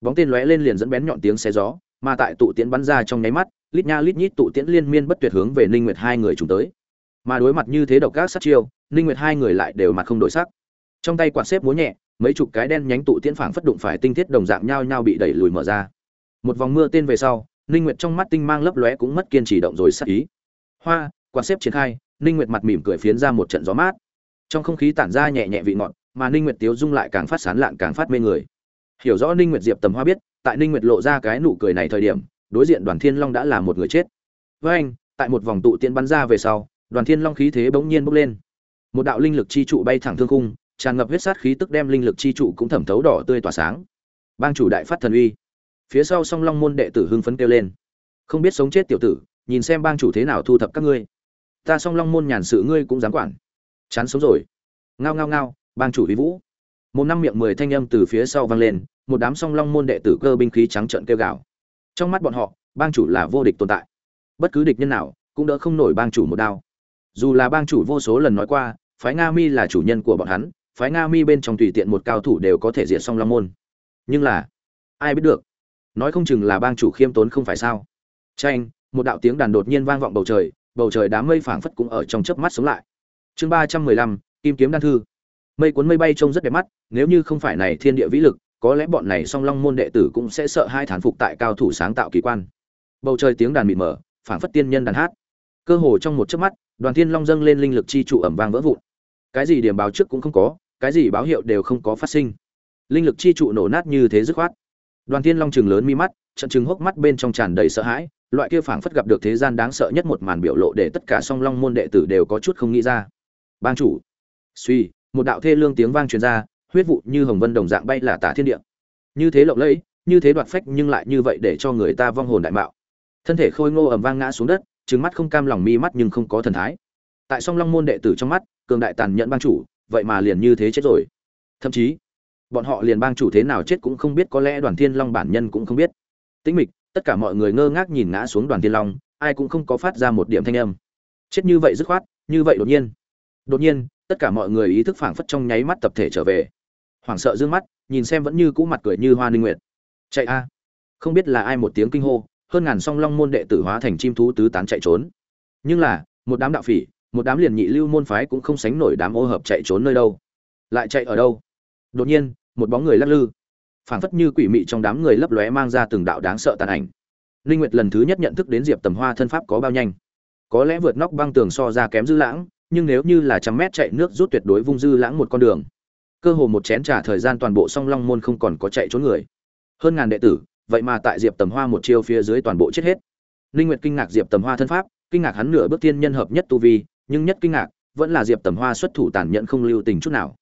Bóng tên lóe lên liền dẫn bén nhọn tiếng xe gió mà tại tụ tiễn bắn ra trong nháy mắt, lít nha lít nhít tụ tiễn liên miên bất tuyệt hướng về ninh nguyệt hai người chúng tới. Mà đối mặt như thế độc các sát chiêu, ninh nguyệt hai người lại đều mặt không đổi sắc. Trong tay quạt xếp múa nhẹ, mấy chục cái đen nhánh tụ tiễn phảng phất đụng phải tinh thiết đồng dạng nhau nhau bị đẩy lùi mở ra. Một vòng mưa tên về sau, ninh nguyệt trong mắt tinh mang lấp lóe cũng mất kiên trì động rồi sát ý. Hoa, quạt xếp triển khai, ninh nguyệt mặt mỉm cười phiến ra một trận gió mát. Trong không khí tản ra nhẹ nhẹ vị ngọt, mà ninh nguyệt tiếu dung lại càng phát sán lạn càng phát mê người. Hiểu rõ ninh nguyệt diệp tầm hoa biết tại ninh nguyệt lộ ra cái nụ cười này thời điểm, đối diện đoàn thiên long đã là một người chết. Với anh, tại một vòng tụ tiễn bắn ra về sau, đoàn thiên long khí thế bỗng nhiên bốc lên. Một đạo linh lực chi trụ bay thẳng thương cung tràn ngập huyết sát khí tức đem linh lực chi trụ cũng thẩm thấu đỏ tươi tỏa sáng. Bang chủ đại phát thần uy. Phía sau song long môn đệ tử hưng phấn kêu lên. Không biết sống chết tiểu tử, nhìn xem bang chủ thế nào thu thập các ngươi. Ta song long môn nhàn sự ngươi cũng dám quản. Chán sống rồi. Ngao ngao ngao, bang chủ vi vũ. Một năm miệng mười thanh âm từ phía sau vang lên một đám song long môn đệ tử cơ binh khí trắng trợn kêu gào. Trong mắt bọn họ, bang chủ là vô địch tồn tại. Bất cứ địch nhân nào cũng đỡ không nổi bang chủ một đao. Dù là bang chủ vô số lần nói qua, phái nga mi là chủ nhân của bọn hắn, phái nga mi bên trong tùy tiện một cao thủ đều có thể diệt song long môn. Nhưng là, ai biết được? Nói không chừng là bang chủ khiêm tốn không phải sao? Chen một đạo tiếng đàn đột nhiên vang vọng bầu trời bầu trời đám mây phảng phất cũng ở trong chớp mắt sống lại. Chương ba trăm mười lăm, kim kiếm đan thư. Mây cuốn mây bay trông rất đẹp mắt, nếu như không phải này thiên địa vĩ lực có lẽ bọn này song long môn đệ tử cũng sẽ sợ hai thán phục tại cao thủ sáng tạo kỳ quan. Bầu trời tiếng đàn mịt mờ, phảng phất tiên nhân đàn hát. Cơ hồ trong một chớp mắt, đoàn thiên long dâng lên linh lực chi trụ ẩm vang vỡ vụn. Cái gì điểm báo trước cũng không có, cái gì báo hiệu đều không có phát sinh. Linh lực chi trụ nổ nát như thế dứt khoát. Đoàn thiên long chừng lớn mi mắt, trận chừng hốc mắt bên trong tràn đầy sợ hãi, loại kia phảng phất gặp được thế gian đáng sợ nhất một màn biểu lộ để tất cả song long môn đệ tử đều có chút không nghĩ ra. Bang chủ. Suy một đạo thê lương tiếng vang truyền ra huyết vụ như hồng vân đồng dạng bay là tả thiên địa. Như thế lộng lẫy, như thế đoạt phách nhưng lại như vậy để cho người ta vong hồn đại mạo. Thân thể khôi ngô ầm vang ngã xuống đất, trừng mắt không cam lòng mi mắt nhưng không có thần thái. Tại song long môn đệ tử trong mắt, cường đại tàn nhẫn bang chủ, vậy mà liền như thế chết rồi. Thậm chí, bọn họ liền bang chủ thế nào chết cũng không biết, có lẽ đoàn thiên long bản nhân cũng không biết. Tĩnh mịch, tất cả mọi người ngơ ngác nhìn ngã xuống đoàn thiên long, ai cũng không có phát ra một điểm thanh âm. Chết như vậy dứt khoát, như vậy đột nhiên. Đột nhiên, tất cả mọi người ý thức phảng phất trong nháy mắt tập thể trở về hoảng sợ d ư ơ n g mắt, nhìn xem vẫn như cũ mặt cười như hoa ninh nguyệt. Chạy a. Không biết là ai một tiếng kinh hô, hơn ngàn song long môn đệ tử hóa thành chim thú tứ tán chạy trốn. Nhưng là, một đám đạo phỉ, một đám liền nhị lưu môn phái cũng không sánh nổi đám ô hợp chạy trốn nơi đâu. Lại chạy ở đâu? Đột nhiên, một bóng người lắc lư. Phảng phất như quỷ mị trong đám người lấp lóe mang ra từng đạo đáng sợ tàn ảnh. Linh nguyệt lần thứ nhất nhận thức đến diệp tầm hoa thân pháp có bao nhanh. Có lẽ vượt nóc băng tường so ra kém dư lãng, nhưng nếu như là trăm mét chạy nước rút tuyệt đối vung dư lãng một con đường cơ hồ một chén trả thời gian toàn bộ song long môn không còn có chạy trốn người. Hơn ngàn đệ tử, vậy mà tại diệp tầm hoa một chiêu phía dưới toàn bộ chết hết. Ninh nguyệt kinh ngạc diệp tầm hoa thân pháp, kinh ngạc hắn nửa bước tiên nhân hợp nhất tu vi, nhưng nhất kinh ngạc, vẫn là diệp tầm hoa xuất thủ tàn nhẫn không lưu tình chút nào.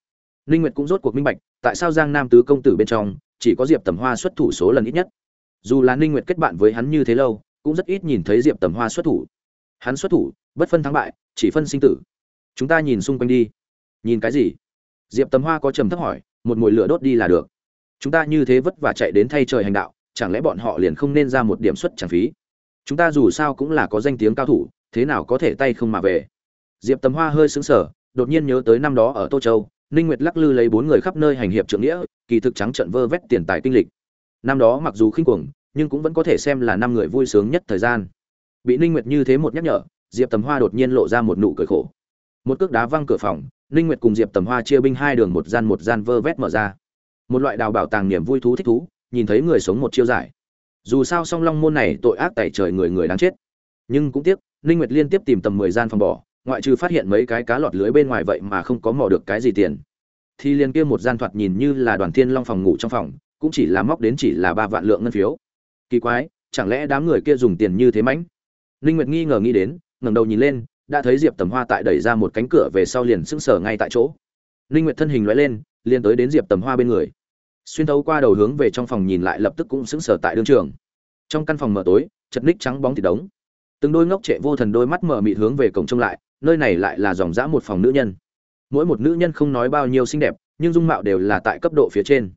Ninh nguyệt cũng rốt cuộc minh bạch, tại sao giang nam tứ công tử bên trong, chỉ có diệp tầm hoa xuất thủ số lần ít nhất. Dù là ninh nguyệt kết bạn với hắn như thế lâu, cũng rất ít nhìn thấy diệp tầm hoa xuất thủ. Hắn xuất thủ, bất phân thắng bại, chỉ phân sinh tử. Chúng ta nhìn xung quanh đi. Nhìn cái gì? Diệp tầm hoa có trầm thấp hỏi, một mồi lửa đốt đi là được. Chúng ta như thế vất vả chạy đến thay trời hành đạo, chẳng lẽ bọn họ liền không nên ra một điểm xuất chẳng phí? Chúng ta dù sao cũng là có danh tiếng cao thủ, thế nào có thể tay không mà về? Diệp tầm hoa hơi sững sờ, đột nhiên nhớ tới năm đó ở tô châu, ninh nguyệt lắc lư lấy bốn người khắp nơi hành hiệp trưởng nghĩa, kỳ thực trắng trận vơ vét tiền tài kinh lịch. Năm đó mặc dù khinh cuồng, nhưng cũng vẫn có thể xem là năm người vui sướng nhất thời gian. Bị ninh nguyệt như thế một nhắc nhở, diệp tầm hoa đột nhiên lộ ra một nụ cười khổ. Một cước đá văng cửa phòng ninh nguyệt cùng diệp tầm hoa chia binh hai đường một gian một gian vơ vét mở ra. Một loại đào bảo tàng niềm vui thú thích thú, nhìn thấy người sống một chiêu giải. Dù sao song long môn này tội ác tẩy trời người người đáng chết. Nhưng cũng tiếc, ninh nguyệt liên tiếp tìm tầm 10 gian phòng bỏ, ngoại trừ phát hiện mấy cái cá lọt lưới bên ngoài vậy mà không có mò được cái gì tiền. Thì liên kia một gian thoạt nhìn như là đoàn thiên long phòng ngủ trong phòng, cũng chỉ là móc đến chỉ là ba vạn lượng ngân phiếu. Kỳ quái, chẳng lẽ đám người kia dùng tiền như thế mãnh? Ninh nguyệt nghi ngờ nghĩ đến, ngẩng đầu nhìn lên đã thấy diệp tầm hoa tại đẩy ra một cánh cửa về sau liền sững sờ ngay tại chỗ. Ninh nguyệt thân hình lóe lên, liền tới đến diệp tầm hoa bên người. Xuyên thấu qua đầu hướng về trong phòng nhìn lại lập tức cũng sững sờ tại đương trường. Trong căn phòng mở tối, chật ních trắng bóng thì đống. Từng đôi ngốc trệ vô thần đôi mắt mở mịt hướng về cổng trông lại, nơi này lại là dòng dã một phòng nữ nhân. Mỗi một nữ nhân không nói bao nhiêu xinh đẹp, nhưng dung mạo đều là tại cấp độ phía trên.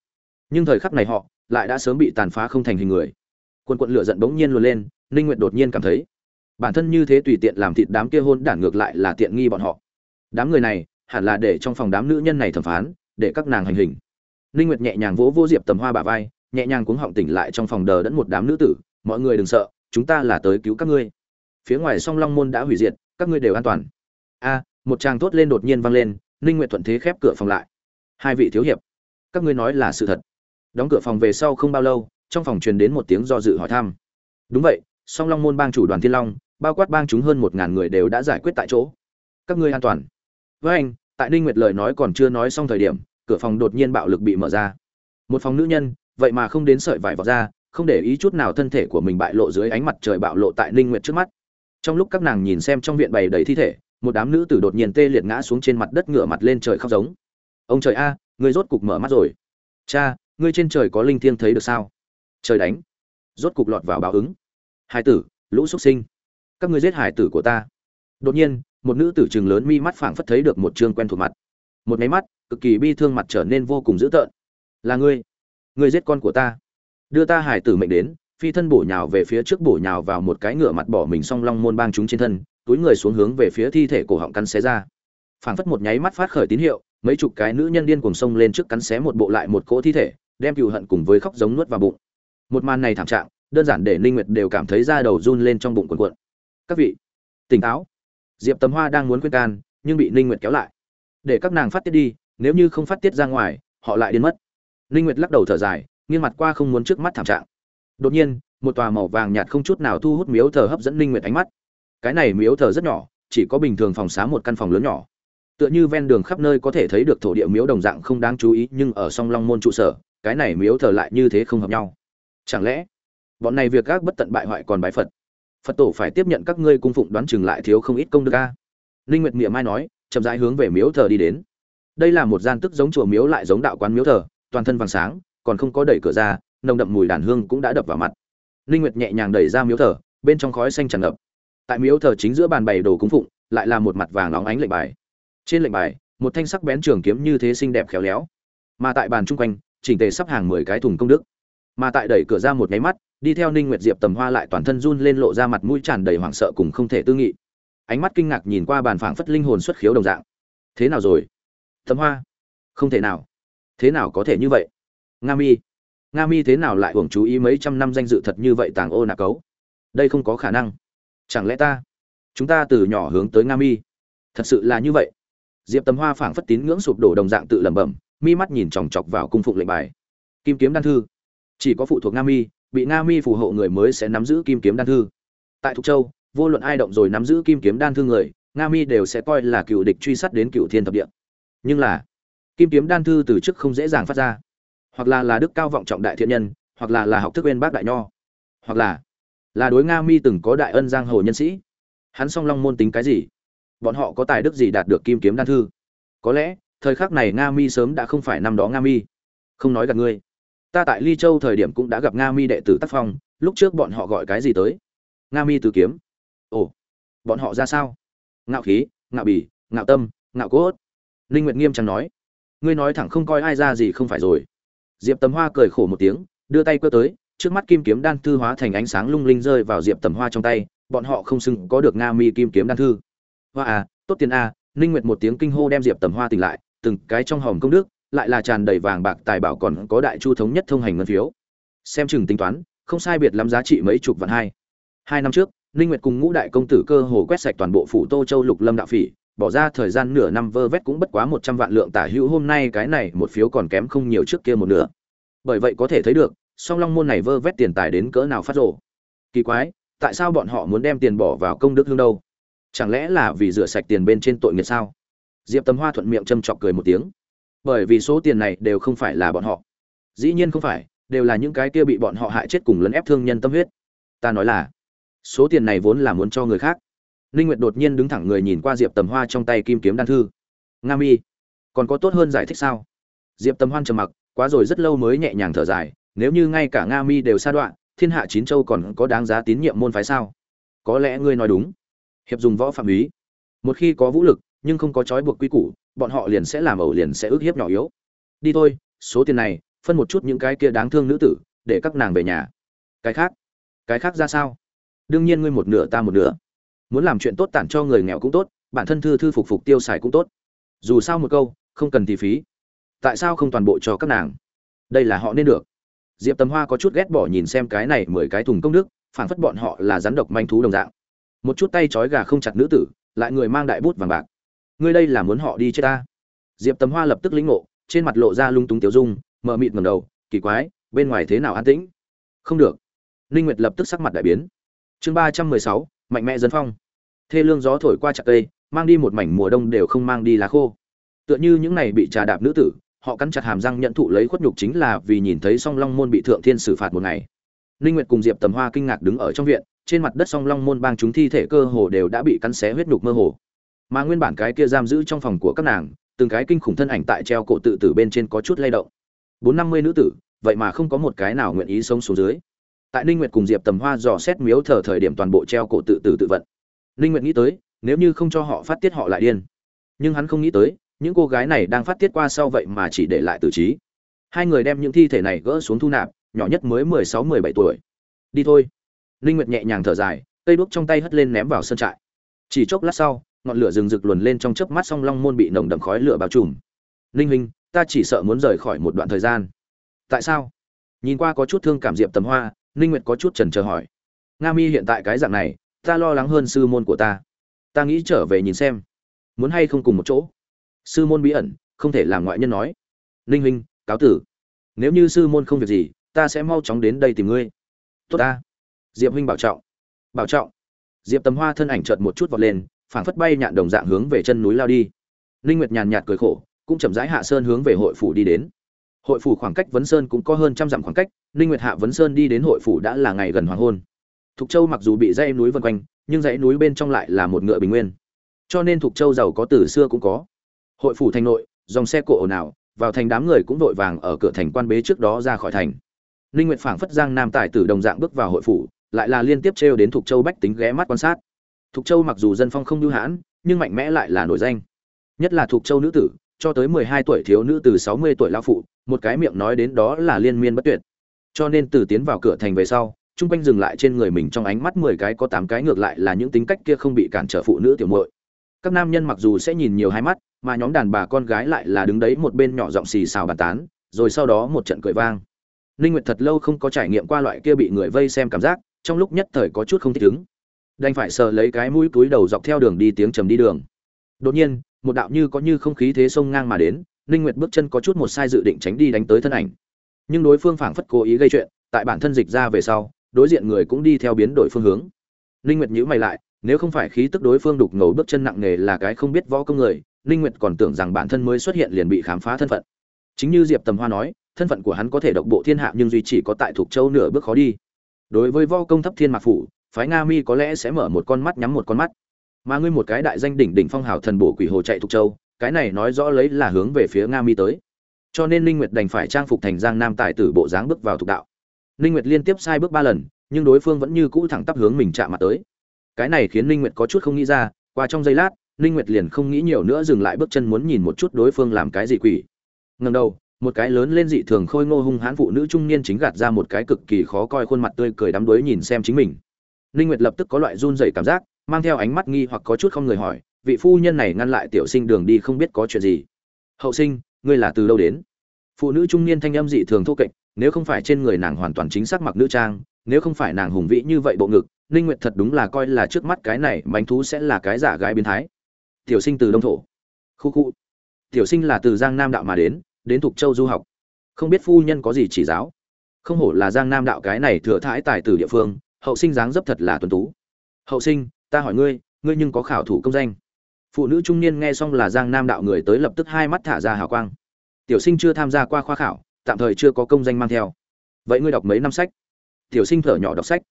Nhưng thời khắc này họ, lại đã sớm bị tàn phá không thành hình người. Quân quận lửa giận bỗng nhiên luồn lên, ninh nguyệt đột nhiên cảm thấy bản thân như thế tùy tiện làm thịt đám kia hôn đản ngược lại là tiện nghi bọn họ. Đám người này, hẳn là để trong phòng đám nữ nhân này thẩm phán, để các nàng hành hình. Ninh nguyệt nhẹ nhàng vỗ vỗ diệp tầm hoa bả vai, nhẹ nhàng cuống họng tỉnh lại trong phòng đờ đẫn một đám nữ tử, mọi người đừng sợ, chúng ta là tới cứu các ngươi. Phía ngoài song long môn đã hủy diệt, các ngươi đều an toàn. A, một tràng thốt lên đột nhiên vang lên, ninh nguyệt thuận thế khép cửa phòng lại. Hai vị thiếu hiệp, các ngươi nói là sự thật. Đóng cửa phòng về sau không bao lâu, trong phòng truyền đến một tiếng do dự hỏi thăm. Đúng vậy, song long môn bang chủ đoàn thiên long bao quát bang chúng hơn một ngàn người đều đã giải quyết tại chỗ. Các ngươi an toàn. Với anh, tại ninh nguyệt lời nói còn chưa nói xong thời điểm, cửa phòng đột nhiên bạo lực bị mở ra. Một phòng nữ nhân, vậy mà không đến sợi vải vọt ra, không để ý chút nào thân thể của mình bại lộ dưới ánh mặt trời bạo lộ tại ninh nguyệt trước mắt. Trong lúc các nàng nhìn xem trong viện bày đầy thi thể, một đám nữ tử đột nhiên tê liệt ngã xuống trên mặt đất ngửa mặt lên trời khóc giống. Ông trời a ngươi rốt cục mở mắt rồi. Cha ngươi trên trời có linh thiêng thấy được sao? Trời đánh. Rốt cục lọt vào báo ứng. Hai tử, lũ xuất sinh các ngươi giết hải tử của ta. Đột nhiên, một nữ tử trường lớn mi mắt phảng phất thấy được một trương quen thuộc mặt. Một máy mắt, cực kỳ bi thương mặt trở nên vô cùng dữ tợn. Là ngươi. Ngươi giết con của ta. Đưa ta hải tử mệnh đến, phi thân bổ nhào về phía trước bổ nhào vào một cái ngựa mặt bỏ mình song long môn bang chúng trên thân, túi người xuống hướng về phía thi thể cổ họng cắn xé ra. Phảng phất một nháy mắt phát khởi tín hiệu, mấy chục cái nữ nhân điên cuồng xông lên trước cắn xé một bộ lại một cỗ thi thể, đem cựu hận cùng với khóc giống nuốt vào bụng. Một màn này thảm trạng, đơn giản để ninh nguyệt đều cảm thấy da đầu run lên trong bụng cuộn cuộn các vị, tỉnh táo. Diệp tầm hoa đang muốn khuyên can, nhưng bị ninh nguyệt kéo lại. Để các nàng phát tiết đi, nếu như không phát tiết ra ngoài, họ lại điên mất. Ninh nguyệt lắc đầu thở dài, nghiêng mặt qua không muốn trước mắt thảm trạng. Đột nhiên, một tòa màu vàng nhạt không chút nào thu hút miếu thờ hấp dẫn ninh nguyệt ánh mắt. Cái này miếu thờ rất nhỏ, chỉ có bình thường phòng xá một căn phòng lớn nhỏ. Tựa như ven đường khắp nơi có thể thấy được thổ địa miếu đồng dạng không đáng chú ý, nhưng ở song long môn trụ sở, cái này miếu thờ lại như thế không hợp nhau. Chẳng lẽ, bọn này việc gác bất tận bại hoại còn bái phật? Phật tổ phải tiếp nhận các ngươi cung phụng đoán chừng lại thiếu không ít công đức a. Linh nguyệt miệng mai nói, chậm rãi hướng về miếu thờ đi đến. Đây là một gian tức giống chùa miếu lại giống đạo quán miếu thờ, toàn thân vàng sáng, còn không có đẩy cửa ra, nồng đậm mùi đàn hương cũng đã đập vào mặt. Linh nguyệt nhẹ nhàng đẩy ra miếu thờ, bên trong khói xanh tràn ngập. Tại miếu thờ chính giữa bàn bày đồ cúng phụng, lại là một mặt vàng óng ánh lệnh bài. Trên lệnh bài, một thanh sắc bén trường kiếm như thế xinh đẹp khéo léo. Mà tại bàn chung quanh, chỉnh tề sắp hàng mười cái thùng công đức. Mà tại đẩy cửa ra một nháy mắt đi theo ninh nguyệt diệp tầm hoa lại toàn thân run lên lộ ra mặt mũi tràn đầy hoảng sợ cùng không thể tư nghị. Ánh mắt kinh ngạc nhìn qua bàn phảng phất linh hồn xuất khiếu đồng dạng. Thế nào rồi? Tầm hoa? Không thể nào. Thế nào có thể như vậy? Nga mi? Nga mi thế nào lại hưởng chú ý mấy trăm năm danh dự thật như vậy tàng ô nạc cấu? Đây không có khả năng. Chẳng lẽ ta? Chúng ta từ nhỏ hướng tới nga mi. Thật sự là như vậy. Diệp tầm hoa phảng phất tín ngưỡng sụp đổ đồng dạng tự lẩm bẩm, mi mắt nhìn chòng chọc vào cung phụng lệnh bài. Kim kiếm đan thư. Chỉ có phụ thuộc nga mi bị nga mi phù hộ người mới sẽ nắm giữ kim kiếm đan thư. Tại thục châu, vô luận ai động rồi nắm giữ kim kiếm đan thư người, nga mi đều sẽ coi là cựu địch truy sát đến cựu thiên thập địa. Nhưng là, kim kiếm đan thư từ chức không dễ dàng phát ra. Hoặc là là đức cao vọng trọng đại thiện nhân, hoặc là là học thức bên bác đại nho. Hoặc là là đối nga mi từng có đại ân giang hồ nhân sĩ. Hắn song long môn tính cái gì? Bọn họ có tài đức gì đạt được kim kiếm đan thư? Có lẽ, thời khắc này nga mi sớm đã không phải năm đó nga mi. Không nói gạt ngươi ta tại ly châu thời điểm cũng đã gặp nga mi đệ tử tác phong, lúc trước bọn họ gọi cái gì tới? Nga mi từ kiếm. Ồ, bọn họ ra sao? Ngạo khí, ngạo bỉ, ngạo tâm, ngạo cốt. Linh nguyệt nghiêm trang nói. Ngươi nói thẳng không coi ai ra gì không phải rồi. Diệp tầm hoa cười khổ một tiếng, đưa tay cơ tới, trước mắt kim kiếm đan thư hóa thành ánh sáng lung linh rơi vào diệp tầm hoa trong tay, bọn họ không xưng có được nga mi kim kiếm đan thư. Hoa à tốt tiền a ninh nguyệt một tiếng kinh hô đem diệp tầm hoa tỉnh lại, từng cái trong hòm công đức lại là tràn đầy vàng bạc tài bảo còn có đại chu thống nhất thông hành ngân phiếu. Xem chừng tính toán, không sai biệt lắm giá trị mấy chục vạn hai. Hai năm trước, ninh nguyệt cùng ngũ đại công tử cơ hồ quét sạch toàn bộ phủ tô châu lục lâm đạo phỉ, bỏ ra thời gian nửa năm vơ vét cũng bất quá một trăm vạn lượng tả hữu, hôm nay cái này một phiếu còn kém không nhiều trước kia một nửa. Bởi vậy có thể thấy được, song long môn này vơ vét tiền tài đến cỡ nào phát rồ. Kỳ quái, tại sao bọn họ muốn đem tiền bỏ vào công đức hương đâu? Chẳng lẽ là vì rửa sạch tiền bên trên tội nghiệp sao? Diệp tầm hoa thuận miệng châm chọc cười một tiếng bởi vì số tiền này đều không phải là bọn họ. Dĩ nhiên không phải, đều là những cái kia bị bọn họ hại chết cùng lấn ép thương nhân tâm huyết. Ta nói là, số tiền này vốn là muốn cho người khác. Ninh nguyệt đột nhiên đứng thẳng người nhìn qua diệp tầm hoa trong tay kim kiếm đan thư. Nga mi, còn có tốt hơn giải thích sao? Diệp tầm hoan trầm mặc, quá rồi rất lâu mới nhẹ nhàng thở dài, nếu như ngay cả nga mi đều sa đoạn, thiên hạ chín châu còn có đáng giá tín nhiệm môn phái sao? Có lẽ ngươi nói đúng. Hiệp dùng võ phạm ý một khi có vũ lực nhưng không có trói buộc quy củ, bọn họ liền sẽ làm ẩu liền sẽ ức hiếp nhỏ yếu. Đi thôi, số tiền này, phân một chút những cái kia đáng thương nữ tử, để các nàng về nhà. Cái khác? Cái khác ra sao? Đương nhiên ngươi một nửa ta một nửa. Muốn làm chuyện tốt tản cho người nghèo cũng tốt, bản thân thư thư phục phục tiêu xài cũng tốt. Dù sao một câu, không cần thì phí. Tại sao không toàn bộ cho các nàng? Đây là họ nên được. Diệp tầm hoa có chút ghét bỏ nhìn xem cái này mười cái thùng công đức phản phất bọn họ là rắn độc manh thú đồng dạng. Một chút tay trói gà không chặt nữ tử, lại người mang đại bút vàng bạc ngươi đây là muốn họ đi chết ta. Diệp tầm hoa lập tức lĩnh ngộ, trên mặt lộ ra lung túng tiêu dung mờ mịt ngầm đầu, kỳ quái, bên ngoài thế nào an tĩnh? Không được. Ninh nguyệt lập tức sắc mặt đại biến. Chương ba trăm mười sáu, mạnh mẽ dân phong. Thê lương gió thổi qua chặt cây, mang đi một mảnh mùa đông đều không mang đi lá khô. Tựa như những này bị trà đạp nữ tử, họ cắn chặt hàm răng nhận thụ lấy khuất nhục chính là vì nhìn thấy song long môn bị thượng thiên xử phạt một ngày. Ninh nguyệt cùng diệp tầm hoa kinh ngạc đứng ở trong viện, trên mặt đất song long môn bang chúng thi thể cơ hồ đều đã bị cắn xé huyết nhục mơ hồ mà nguyên bản cái kia giam giữ trong phòng của các nàng, từng cái kinh khủng thân ảnh tại treo cổ tự tử bên trên có chút lay động. Bốn năm mươi nữ tử, vậy mà không có một cái nào nguyện ý sống xuống dưới. Tại ninh nguyệt cùng diệp tầm hoa dò xét miếu thờ thời điểm toàn bộ treo cổ tự tử tự vận. Ninh nguyệt nghĩ tới, nếu như không cho họ phát tiết họ lại điên. Nhưng hắn không nghĩ tới, những cô gái này đang phát tiết qua sau vậy mà chỉ để lại tử trí. Hai người đem những thi thể này gỡ xuống thu nạp, nhỏ nhất mới mười sáu, mười bảy tuổi. Đi thôi. Ninh nguyệt nhẹ nhàng thở dài, cây đuốc trong tay hất lên ném vào sân trại. Chỉ chốc lát sau ngọn lửa rừng rực luồn lên trong chớp mắt song long môn bị nồng đậm khói lửa bao trùm. Ninh huynh, ta chỉ sợ muốn rời khỏi một đoạn thời gian. Tại sao? Nhìn qua có chút thương cảm diệp tầm hoa, ninh nguyệt có chút chần chờ hỏi. Nga mi hiện tại cái dạng này, ta lo lắng hơn sư môn của ta. Ta nghĩ trở về nhìn xem. Muốn hay không cùng một chỗ? Sư môn bí ẩn, không thể làm ngoại nhân nói. Ninh huynh, cáo tử. Nếu như sư môn không việc gì, ta sẽ mau chóng đến đây tìm ngươi. Tốt ta. Diệp huynh bảo trọng. Bảo trọng. Diệp tầm hoa thân ảnh chợt một chút vọt lên phảng phất bay nhạn đồng dạng hướng về chân núi lao đi. Linh nguyệt nhàn nhạt cười khổ, cũng chậm rãi hạ sơn hướng về hội phủ đi đến. Hội phủ khoảng cách vấn sơn cũng có hơn trăm dặm khoảng cách Linh nguyệt hạ vấn sơn đi đến hội phủ đã là ngày gần hoàng hôn. Thục châu mặc dù bị dãy núi vần quanh, nhưng dãy núi bên trong lại là một ngựa bình nguyên. Cho nên thục châu giàu có từ xưa cũng có. Hội phủ thành nội, dòng xe cộ ồn ào, vào thành đám người cũng vội vàng ở cửa thành quan bế trước đó ra khỏi thành. Linh nguyệt phảng phất giang nam tài tử đồng dạng bước vào hội phủ, lại là liên tiếp trêu đến thục châu bách tính ghé mắt quan sát thục châu mặc dù dân phong không lưu hãn, nhưng mạnh mẽ lại là nổi danh. Nhất là thục châu nữ tử, cho tới 12 tuổi thiếu nữ từ 60 tuổi lão phụ, một cái miệng nói đến đó là liên miên bất tuyệt. Cho nên từ tiến vào cửa thành về sau, Chung quanh dừng lại trên người mình trong ánh mắt 10 cái có 8 cái ngược lại là những tính cách kia không bị cản trở phụ nữ tiểu muội. Các nam nhân mặc dù sẽ nhìn nhiều hai mắt, mà nhóm đàn bà con gái lại là đứng đấy một bên nhỏ giọng xì xào bàn tán, rồi sau đó một trận cười vang. Ninh nguyệt thật lâu không có trải nghiệm qua loại kia bị người vây xem cảm giác, trong lúc nhất thời có chút không thích ứng đành phải sờ lấy cái mũi túi đầu dọc theo đường đi tiếng trầm đi đường. Đột nhiên, một đạo như có như không khí thế sông ngang mà đến, ninh nguyệt bước chân có chút một sai dự định tránh đi đánh tới thân ảnh. Nhưng đối phương phảng phất cố ý gây chuyện, tại bản thân dịch ra về sau, đối diện người cũng đi theo biến đổi phương hướng. Ninh nguyệt nhíu mày lại, nếu không phải khí tức đối phương đục ngầu bước chân nặng nề là cái không biết võ công người, ninh nguyệt còn tưởng rằng bản thân mới xuất hiện liền bị khám phá thân phận. Chính như diệp tầm hoa nói, thân phận của hắn có thể độc bộ thiên hạ nhưng duy chỉ có tại thuộc châu nửa bước khó đi. Đối với võ công thấp thiên mạc phủ phái nga mi có lẽ sẽ mở một con mắt nhắm một con mắt. Mà ngươi một cái đại danh đỉnh đỉnh phong hào thần bổ quỷ hồ chạy thục châu, cái này nói rõ lấy là hướng về phía nga mi tới. Cho nên ninh nguyệt đành phải trang phục thành giang nam tài tử bộ dáng bước vào thục đạo. Ninh nguyệt liên tiếp sai bước ba lần, nhưng đối phương vẫn như cũ thẳng tắp hướng mình chạm mặt tới. Cái này khiến ninh nguyệt có chút không nghĩ ra, qua trong giây lát, ninh nguyệt liền không nghĩ nhiều nữa dừng lại bước chân muốn nhìn một chút đối phương làm cái gì quỷ. Ngẩng đầu, một cái lớn lên dị thường khôi ngô hung hãn phụ nữ trung niên chính gạt ra một cái cực kỳ khó coi khuôn mặt tươi cười đắm đuối nhìn xem chính mình ninh nguyệt lập tức có loại run rẩy cảm giác, mang theo ánh mắt nghi hoặc có chút không người hỏi, vị phu nhân này ngăn lại tiểu sinh đường đi không biết có chuyện gì. Hậu sinh, ngươi là từ đâu đến? Phụ nữ trung niên thanh âm dị thường thô kệch, nếu không phải trên người nàng hoàn toàn chính xác mặc nữ trang, nếu không phải nàng hùng vĩ như vậy bộ ngực, ninh nguyệt thật đúng là coi là trước mắt cái này bánh thú sẽ là cái giả gái biến thái. Tiểu sinh từ đông thổ. Khu khu. Tiểu sinh là từ giang nam đạo mà đến đến thục châu du học. Không biết phu nhân có gì chỉ giáo. Không hổ là giang nam đạo cái này thừa thãi tài từ địa phương hậu sinh dáng dấp thật là tuấn tú. Hậu sinh, ta hỏi ngươi ngươi nhưng có khảo thủ công danh. Phụ nữ trung niên nghe xong là giang nam đạo người tới lập tức hai mắt thả ra hào quang. Tiểu sinh chưa tham gia qua khoa khảo, tạm thời chưa có công danh mang theo. Vậy ngươi đọc mấy năm sách? Tiểu sinh thở nhỏ đọc sách.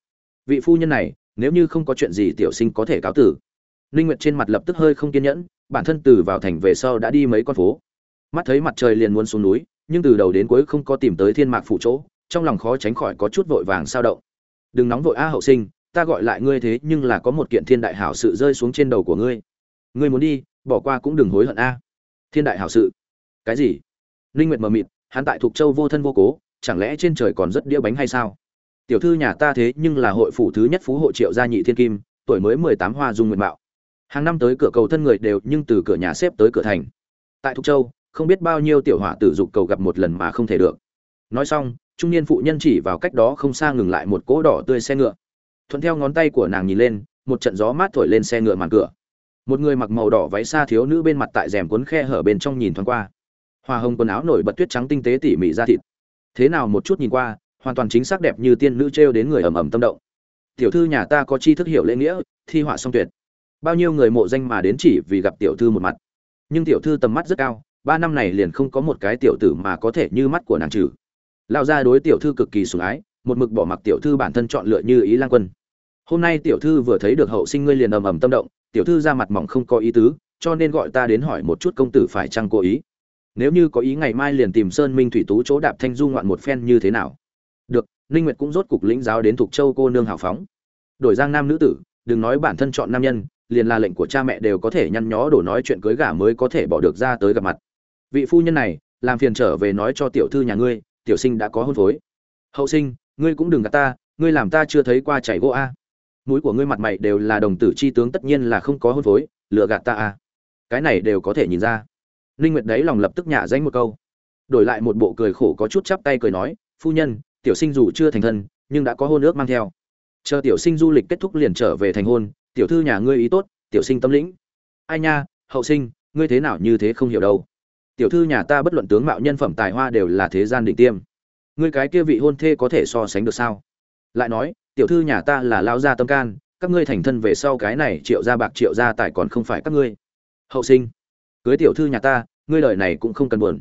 Vị phu nhân này, nếu như không có chuyện gì tiểu sinh có thể cáo tử. Ninh nguyệt trên mặt lập tức hơi không kiên nhẫn, bản thân từ vào thành về sau đã đi mấy con phố. Mắt thấy mặt trời liền muốn xuống núi, nhưng từ đầu đến cuối không có tìm tới thiên mạc phủ chỗ, trong lòng khó tránh khỏi có chút vội vàng sao động đừng nóng vội a hậu sinh, ta gọi lại ngươi thế nhưng là có một kiện thiên đại hảo sự rơi xuống trên đầu của ngươi. Ngươi muốn đi, bỏ qua cũng đừng hối hận a. Thiên đại hảo sự. Cái gì? Linh nguyệt mờ mịt, hắn tại thuộc châu vô thân vô cố, chẳng lẽ trên trời còn rất đĩa bánh hay sao? Tiểu thư nhà ta thế nhưng là hội phủ thứ nhất phú hộ triệu gia nhị thiên kim, tuổi mới mười tám hoa dung nguyệt mạo. Hàng năm tới cửa cầu thân người đều nhưng từ cửa nhà xếp tới cửa thành. Tại thục châu, không biết bao nhiêu tiểu hỏa tử dục cầu gặp một lần mà không thể được. Nói xong trung niên phụ nhân chỉ vào cách đó không xa ngừng lại một cỗ đỏ tươi xe ngựa. Thuận theo ngón tay của nàng nhìn lên, một trận gió mát thổi lên xe ngựa màn cửa. Một người mặc màu đỏ váy xa thiếu nữ bên mặt tại rèm cuốn khe hở bên trong nhìn thoáng qua. Hoa hồng quần áo nổi bật tuyết trắng tinh tế tỉ mỉ ra thịt. Thế nào một chút nhìn qua, hoàn toàn chính xác đẹp như tiên nữ trêu đến người ầm ầm tâm động. Tiểu thư nhà ta có chi thức hiểu lễ nghĩa, thi họa song tuyệt. Bao nhiêu người mộ danh mà đến chỉ vì gặp tiểu thư một mặt. Nhưng tiểu thư tầm mắt rất cao, ba năm này liền không có một cái tiểu tử mà có thể như mắt của nàng trừ lao ra đối tiểu thư cực kỳ sủng ái, một mực bỏ mặc tiểu thư bản thân chọn lựa như ý lang quân. Hôm nay tiểu thư vừa thấy được hậu sinh ngươi liền ầm ầm tâm động, tiểu thư ra mặt mỏng không có ý tứ, cho nên gọi ta đến hỏi một chút công tử phải chăng cố ý. Nếu như có ý ngày mai liền tìm sơn minh thủy tú chỗ đạp thanh du ngoạn một phen như thế nào? Được, ninh nguyệt cũng rốt cục lĩnh giáo đến thuộc châu cô nương hào phóng. Đổi giang nam nữ tử, đừng nói bản thân chọn nam nhân, liền là lệnh của cha mẹ đều có thể nhăn nhó đổ nói chuyện cưới gả mới có thể bỏ được ra tới gặp mặt. Vị phu nhân này, làm phiền trở về nói cho tiểu thư nhà ngươi tiểu sinh đã có hôn phối. Hậu sinh, ngươi cũng đừng gạt ta, ngươi làm ta chưa thấy qua chảy gỗ a. Mũi của ngươi mặt mày đều là đồng tử chi tướng tất nhiên là không có hôn phối lựa gạt ta a. Cái này đều có thể nhìn ra. Ninh nguyệt đấy lòng lập tức nhả danh một câu. Đổi lại một bộ cười khổ có chút chắp tay cười nói, phu nhân, tiểu sinh dù chưa thành thân, nhưng đã có hôn ước mang theo. Chờ tiểu sinh du lịch kết thúc liền trở về thành hôn, tiểu thư nhà ngươi ý tốt, tiểu sinh tâm lĩnh. Ai nha, hậu sinh, ngươi thế nào như thế không hiểu đâu tiểu thư nhà ta bất luận tướng mạo nhân phẩm tài hoa đều là thế gian định tiêm. Ngươi cái kia vị hôn thê có thể so sánh được sao? Lại nói, tiểu thư nhà ta là lao gia tâm can, các ngươi thành thân về sau cái này triệu gia bạc triệu gia tài còn không phải các ngươi. Hậu sinh, cưới tiểu thư nhà ta, ngươi lời này cũng không cần buồn.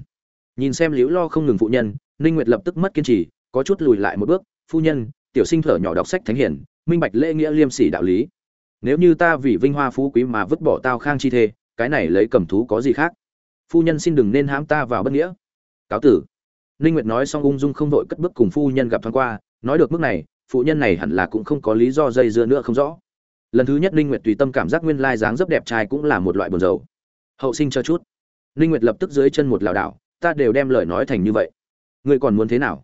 Nhìn xem liễu lo không ngừng phụ nhân, ninh nguyệt lập tức mất kiên trì, có chút lùi lại một bước, phu nhân, tiểu sinh thở nhỏ đọc sách thánh hiển, minh bạch lễ nghĩa liêm sỉ đạo lý. Nếu như ta vì vinh hoa phú quý mà vứt bỏ tao khang chi thê, cái này lấy cầm thú có gì khác? Phu nhân xin đừng nên hãm ta vào bất nghĩa. Cáo tử. Ninh nguyệt nói xong ung dung không vội cất bước cùng phu nhân gặp thoáng qua, nói được mức này, phụ nhân này hẳn là cũng không có lý do dây dưa nữa không rõ. Lần thứ nhất ninh nguyệt tùy tâm cảm giác nguyên lai dáng dấp đẹp trai cũng là một loại buồn rầu. Hậu sinh cho chút. Ninh nguyệt lập tức dưới chân một lảo đảo, ta đều đem lời nói thành như vậy. Ngươi còn muốn thế nào?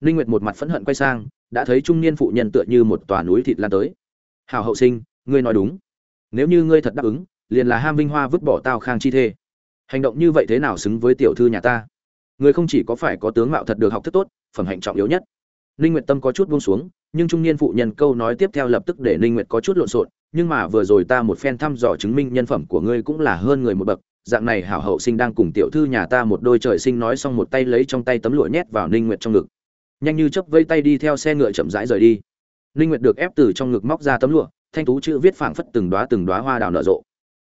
Ninh nguyệt một mặt phẫn hận quay sang, đã thấy trung niên phụ nhân tựa như một tòa núi thịt lan tới. Hảo hậu sinh, ngươi nói đúng. Nếu như ngươi thật đáp ứng, liền là ham vinh hoa vứt bỏ tao khang chi thê hành động như vậy thế nào xứng với tiểu thư nhà ta? Người không chỉ có phải có tướng mạo thật được học thức tốt, phẩm hạnh trọng yếu nhất. Ninh nguyệt tâm có chút buông xuống, nhưng trung niên phụ nhân câu nói tiếp theo lập tức để ninh nguyệt có chút lộn xộn, nhưng mà vừa rồi ta một phen thăm dò chứng minh nhân phẩm của ngươi cũng là hơn người một bậc, dạng này hảo hậu sinh đang cùng tiểu thư nhà ta một đôi trời sinh nói xong một tay lấy trong tay tấm lụa nhét vào ninh nguyệt trong ngực. Nhanh như chớp vây tay đi theo xe ngựa chậm rãi rời đi. Ninh nguyệt được ép từ trong ngực móc ra tấm lụa, thanh tú chữ viết phảng phất từng đóa từng đóa hoa đào nở rộ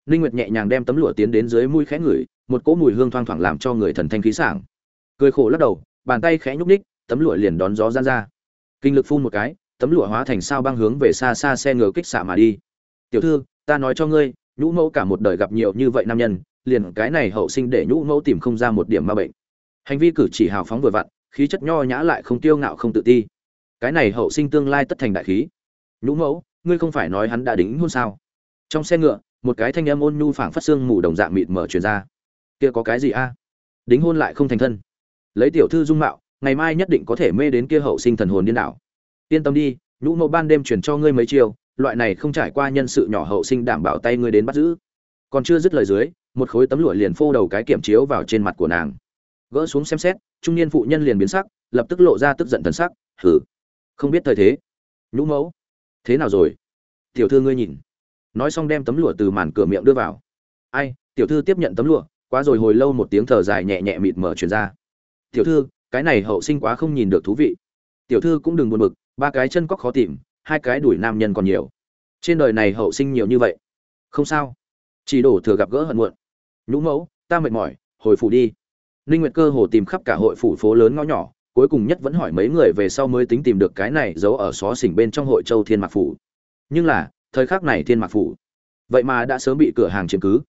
ninh nguyệt nhẹ nhàng đem tấm lụa tiến đến dưới mũi khẽ ngửi một cỗ mùi hương thoang thoảng làm cho người thần thanh khí sảng. Cười khổ lắc đầu bàn tay khẽ nhúc nhích, tấm lụa liền đón gió giãn ra. Kinh lực phun một cái tấm lụa hóa thành sao băng hướng về xa xa xe ngựa kích xạ mà đi. Tiểu thư ta nói cho ngươi nhũ mẫu cả một đời gặp nhiều như vậy nam nhân liền cái này hậu sinh để nhũ mẫu tìm không ra một điểm ma bệnh. Hành vi cử chỉ hào phóng vừa vặn khí chất nho nhã lại không tiêu ngạo không tự ti. Cái này hậu sinh tương lai tất thành đại khí. Nhũ mẫu ngươi không phải nói hắn đã đính hôn sao? Trong xe ngựa một cái thanh âm ôn nhu phảng phát xương mù đồng dạng mịt mở truyền ra. Kia có cái gì a? Đính hôn lại không thành thân. Lấy tiểu thư dung mạo, ngày mai nhất định có thể mê đến kia hậu sinh thần hồn điên đảo. Yên tâm đi, nhũ mẫu ban đêm truyền cho ngươi mấy chiều loại này không trải qua nhân sự nhỏ hậu sinh đảm bảo tay ngươi đến bắt giữ. Còn chưa dứt lời dưới, một khối tấm lụa liền phô đầu cái kiểm chiếu vào trên mặt của nàng. Gỡ xuống xem xét, trung niên phụ nhân liền biến sắc, lập tức lộ ra tức giận thần sắc hử không biết thời thế. Nhũ mẫu, thế nào rồi? Tiểu thư ngươi nhìn nói xong đem tấm lụa từ màn cửa miệng đưa vào. Ai, tiểu thư tiếp nhận tấm lụa, quá rồi hồi lâu một tiếng thở dài nhẹ nhẹ mịt mở truyền ra. Tiểu thư, cái này hậu sinh quá không nhìn được thú vị. Tiểu thư cũng đừng buồn bực, ba cái chân cóc khó tìm, hai cái đuổi nam nhân còn nhiều. Trên đời này hậu sinh nhiều như vậy. Không sao. Chỉ đổ thừa gặp gỡ hận muộn. Nhũ mẫu, ta mệt mỏi, hồi phủ đi. Ninh nguyệt cơ hồ tìm khắp cả hội phủ phố lớn ngõ nhỏ, cuối cùng nhất vẫn hỏi mấy người về sau mới tính tìm được cái này giấu ở xó xỉnh bên trong hội châu thiên mạc phủ. Nhưng là thời khắc này thiên mạc phủ. Vậy mà đã sớm bị cửa hàng chiếm cứ.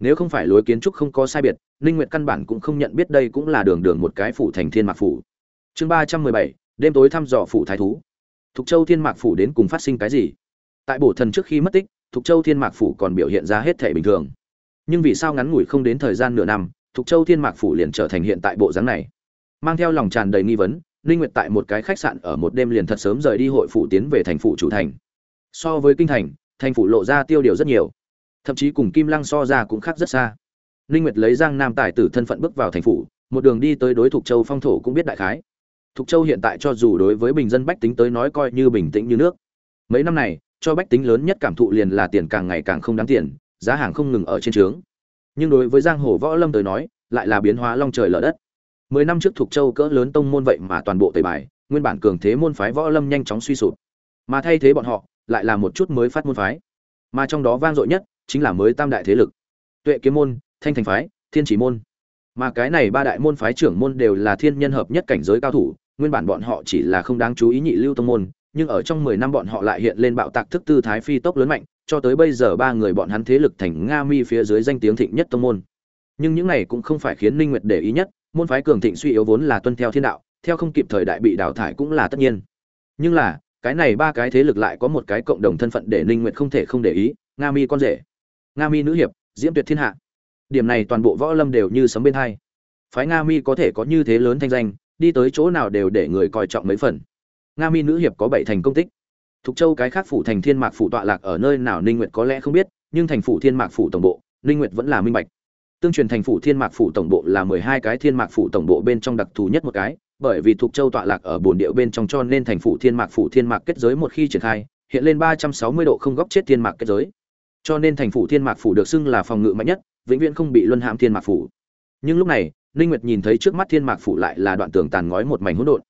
Nếu không phải lối kiến trúc không có sai biệt, ninh nguyệt căn bản cũng không nhận biết đây cũng là đường đường một cái phủ thành thiên mạc phủ. Chương ba trăm mười bảy, đêm tối thăm dò phủ thái thú. Thục châu thiên mạc phủ đến cùng phát sinh cái gì? Tại bổ thần trước khi mất tích, thục châu thiên mạc phủ còn biểu hiện ra hết thể bình thường. Nhưng vì sao ngắn ngủi không đến thời gian nửa năm, thục châu thiên mạc phủ liền trở thành hiện tại bộ dáng này? Mang theo lòng tràn đầy nghi vấn, ninh nguyệt tại một cái khách sạn ở một đêm liền thật sớm rời đi hội phủ tiến về thành phủ chủ thành so với kinh thành thành phủ lộ ra tiêu điều rất nhiều. Thậm chí cùng kim lăng so ra cũng khác rất xa. Ninh nguyệt lấy giang nam tài tử thân phận bước vào thành phủ, một đường đi tới đối thục châu phong thổ cũng biết đại khái. Thục châu hiện tại cho dù đối với bình dân bách tính tới nói coi như bình tĩnh như nước. Mấy năm này, cho bách tính lớn nhất cảm thụ liền là tiền càng ngày càng không đáng tiền, giá hàng không ngừng ở trên trướng. Nhưng đối với giang hồ võ lâm tới nói, lại là biến hóa long trời lở đất. Mười năm trước thục châu cỡ lớn tông môn vậy mà toàn bộ tẩy bài, nguyên bản cường thế môn phái võ lâm nhanh chóng suy sụp. Mà thay thế bọn họ lại là một chút mới phát môn phái. Mà trong đó vang dội nhất chính là mới tam đại thế lực. Tuệ kiếm môn, thanh thành phái, thiên chỉ môn. Mà cái này ba đại môn phái trưởng môn đều là thiên nhân hợp nhất cảnh giới cao thủ, nguyên bản bọn họ chỉ là không đáng chú ý nhị lưu tông môn, nhưng ở trong mười năm bọn họ lại hiện lên bạo tạc thức tư thái phi tốc lớn mạnh, cho tới bây giờ ba người bọn hắn thế lực thành nga mi phía dưới danh tiếng thịnh nhất tông môn. Nhưng những này cũng không phải khiến ninh nguyệt để ý nhất, môn phái cường thịnh suy yếu vốn là tuân theo thiên đạo, theo không kịp thời đại bị đào thải cũng là tất nhiên. Nhưng là cái này ba cái thế lực lại có một cái cộng đồng thân phận để ninh nguyệt không thể không để ý, nga mi con rể, nga mi nữ hiệp, diễm tuyệt thiên hạ. Điểm này toàn bộ võ lâm đều như sấm bên hai. Phái nga mi có thể có như thế lớn thanh danh, đi tới chỗ nào đều để người coi trọng mấy phần. Nga mi nữ hiệp có bảy thành công tích. Thục châu cái khác phủ thành thiên mạc phủ tọa lạc ở nơi nào ninh nguyệt có lẽ không biết, nhưng thành phủ thiên mạc phủ tổng bộ, ninh nguyệt vẫn là minh bạch. Tương truyền thành phủ thiên mạc phủ tổng bộ là 12 cái thiên mạc phủ tổng bộ bên trong đặc thù nhất một cái bởi vì thuộc châu tọa lạc ở bồn địa bên trong cho nên thành phủ thiên mạc, phủ thiên mạc kết giới một khi triển khai, hiện lên 360 độ không góc chết thiên mạc kết giới. Cho nên thành phủ thiên mạc phủ được xưng là phòng ngự mạnh nhất, vĩnh viễn không bị luân hãm thiên mạc phủ. Nhưng lúc này, ninh nguyệt nhìn thấy trước mắt thiên mạc phủ lại là đoạn tường tàn ngói một mảnh hỗn độn.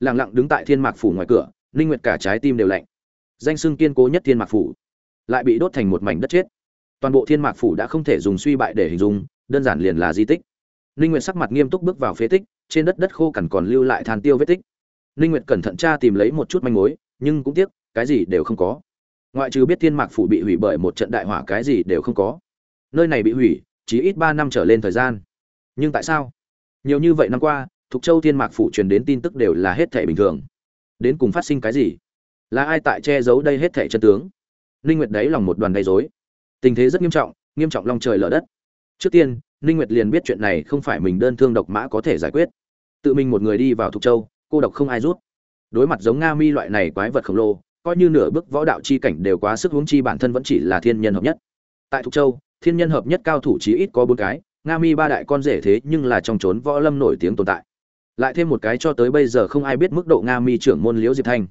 Lặng lặng đứng tại thiên mạc phủ ngoài cửa, ninh nguyệt cả trái tim đều lạnh. Danh xưng kiên cố nhất thiên mạc phủ, lại bị đốt thành một mảnh đất chết. Toàn bộ thiên mạc phủ đã không thể dùng suy bại để hình dung, đơn giản liền là di tích ninh nguyệt sắc mặt nghiêm túc bước vào phế tích, trên đất đất khô cằn còn lưu lại than tiêu vết tích. Ninh nguyệt cẩn thận tra tìm lấy một chút manh mối, nhưng cũng tiếc, cái gì đều không có. Ngoại trừ biết thiên mạc phủ bị hủy bởi một trận đại hỏa cái gì đều không có. Nơi này bị hủy, chỉ ít ba năm trở lên thời gian. Nhưng tại sao? Nhiều như vậy năm qua, thục châu thiên mạc phủ truyền đến tin tức đều là hết thảy bình thường. Đến cùng phát sinh cái gì? Là ai tại che giấu đây hết thảy chân tướng? Ninh nguyệt đấy lòng một đoàn đầy rối. Tình thế rất nghiêm trọng nghiêm trọng long trời lở đất. Trước tiên ninh nguyệt liền biết chuyện này không phải mình đơn thương độc mã có thể giải quyết. Tự mình một người đi vào thục châu, cô độc không ai rút. Đối mặt giống nga mi loại này quái vật khổng lồ, coi như nửa bước võ đạo chi cảnh đều quá sức huống chi bản thân vẫn chỉ là thiên nhân hợp nhất. Tại thục châu, thiên nhân hợp nhất cao thủ chí ít có bốn cái, nga mi ba đại con rể thế nhưng là trong trốn võ lâm nổi tiếng tồn tại. Lại thêm một cái cho tới bây giờ không ai biết mức độ nga mi trưởng môn liễu diệp thanh.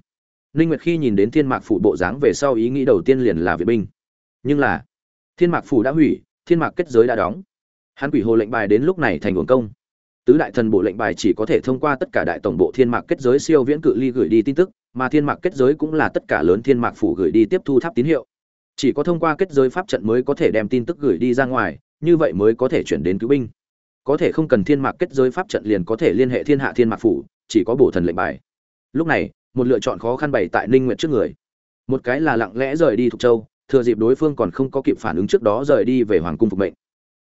Ninh nguyệt khi nhìn đến thiên mạc phủ bộ dáng về sau ý nghĩ đầu tiên liền là viện binh. Nhưng là, thiên mạc phủ đã hủy, thiên mạc kết giới đã đóng hắn quỷ hồ lệnh bài đến lúc này thành nguồn công. Tứ đại thần bộ lệnh bài chỉ có thể thông qua tất cả đại tổng bộ thiên mạc kết giới siêu viễn cự ly gửi đi tin tức, mà thiên mạc kết giới cũng là tất cả lớn thiên mạc phủ gửi đi tiếp thu tháp tín hiệu. Chỉ có thông qua kết giới pháp trận mới có thể đem tin tức gửi đi ra ngoài, như vậy mới có thể chuyển đến cứu binh. Có thể không cần thiên mạc kết giới pháp trận liền có thể liên hệ thiên hạ thiên mạc phủ, chỉ có bổ thần lệnh bài. Lúc này, một lựa chọn khó khăn bày tại ninh nguyệt trước người. Một cái là lặng lẽ rời đi Thục châu, thừa dịp đối phương còn không có kịp phản ứng trước đó rời đi về hoàng cung phục mệnh.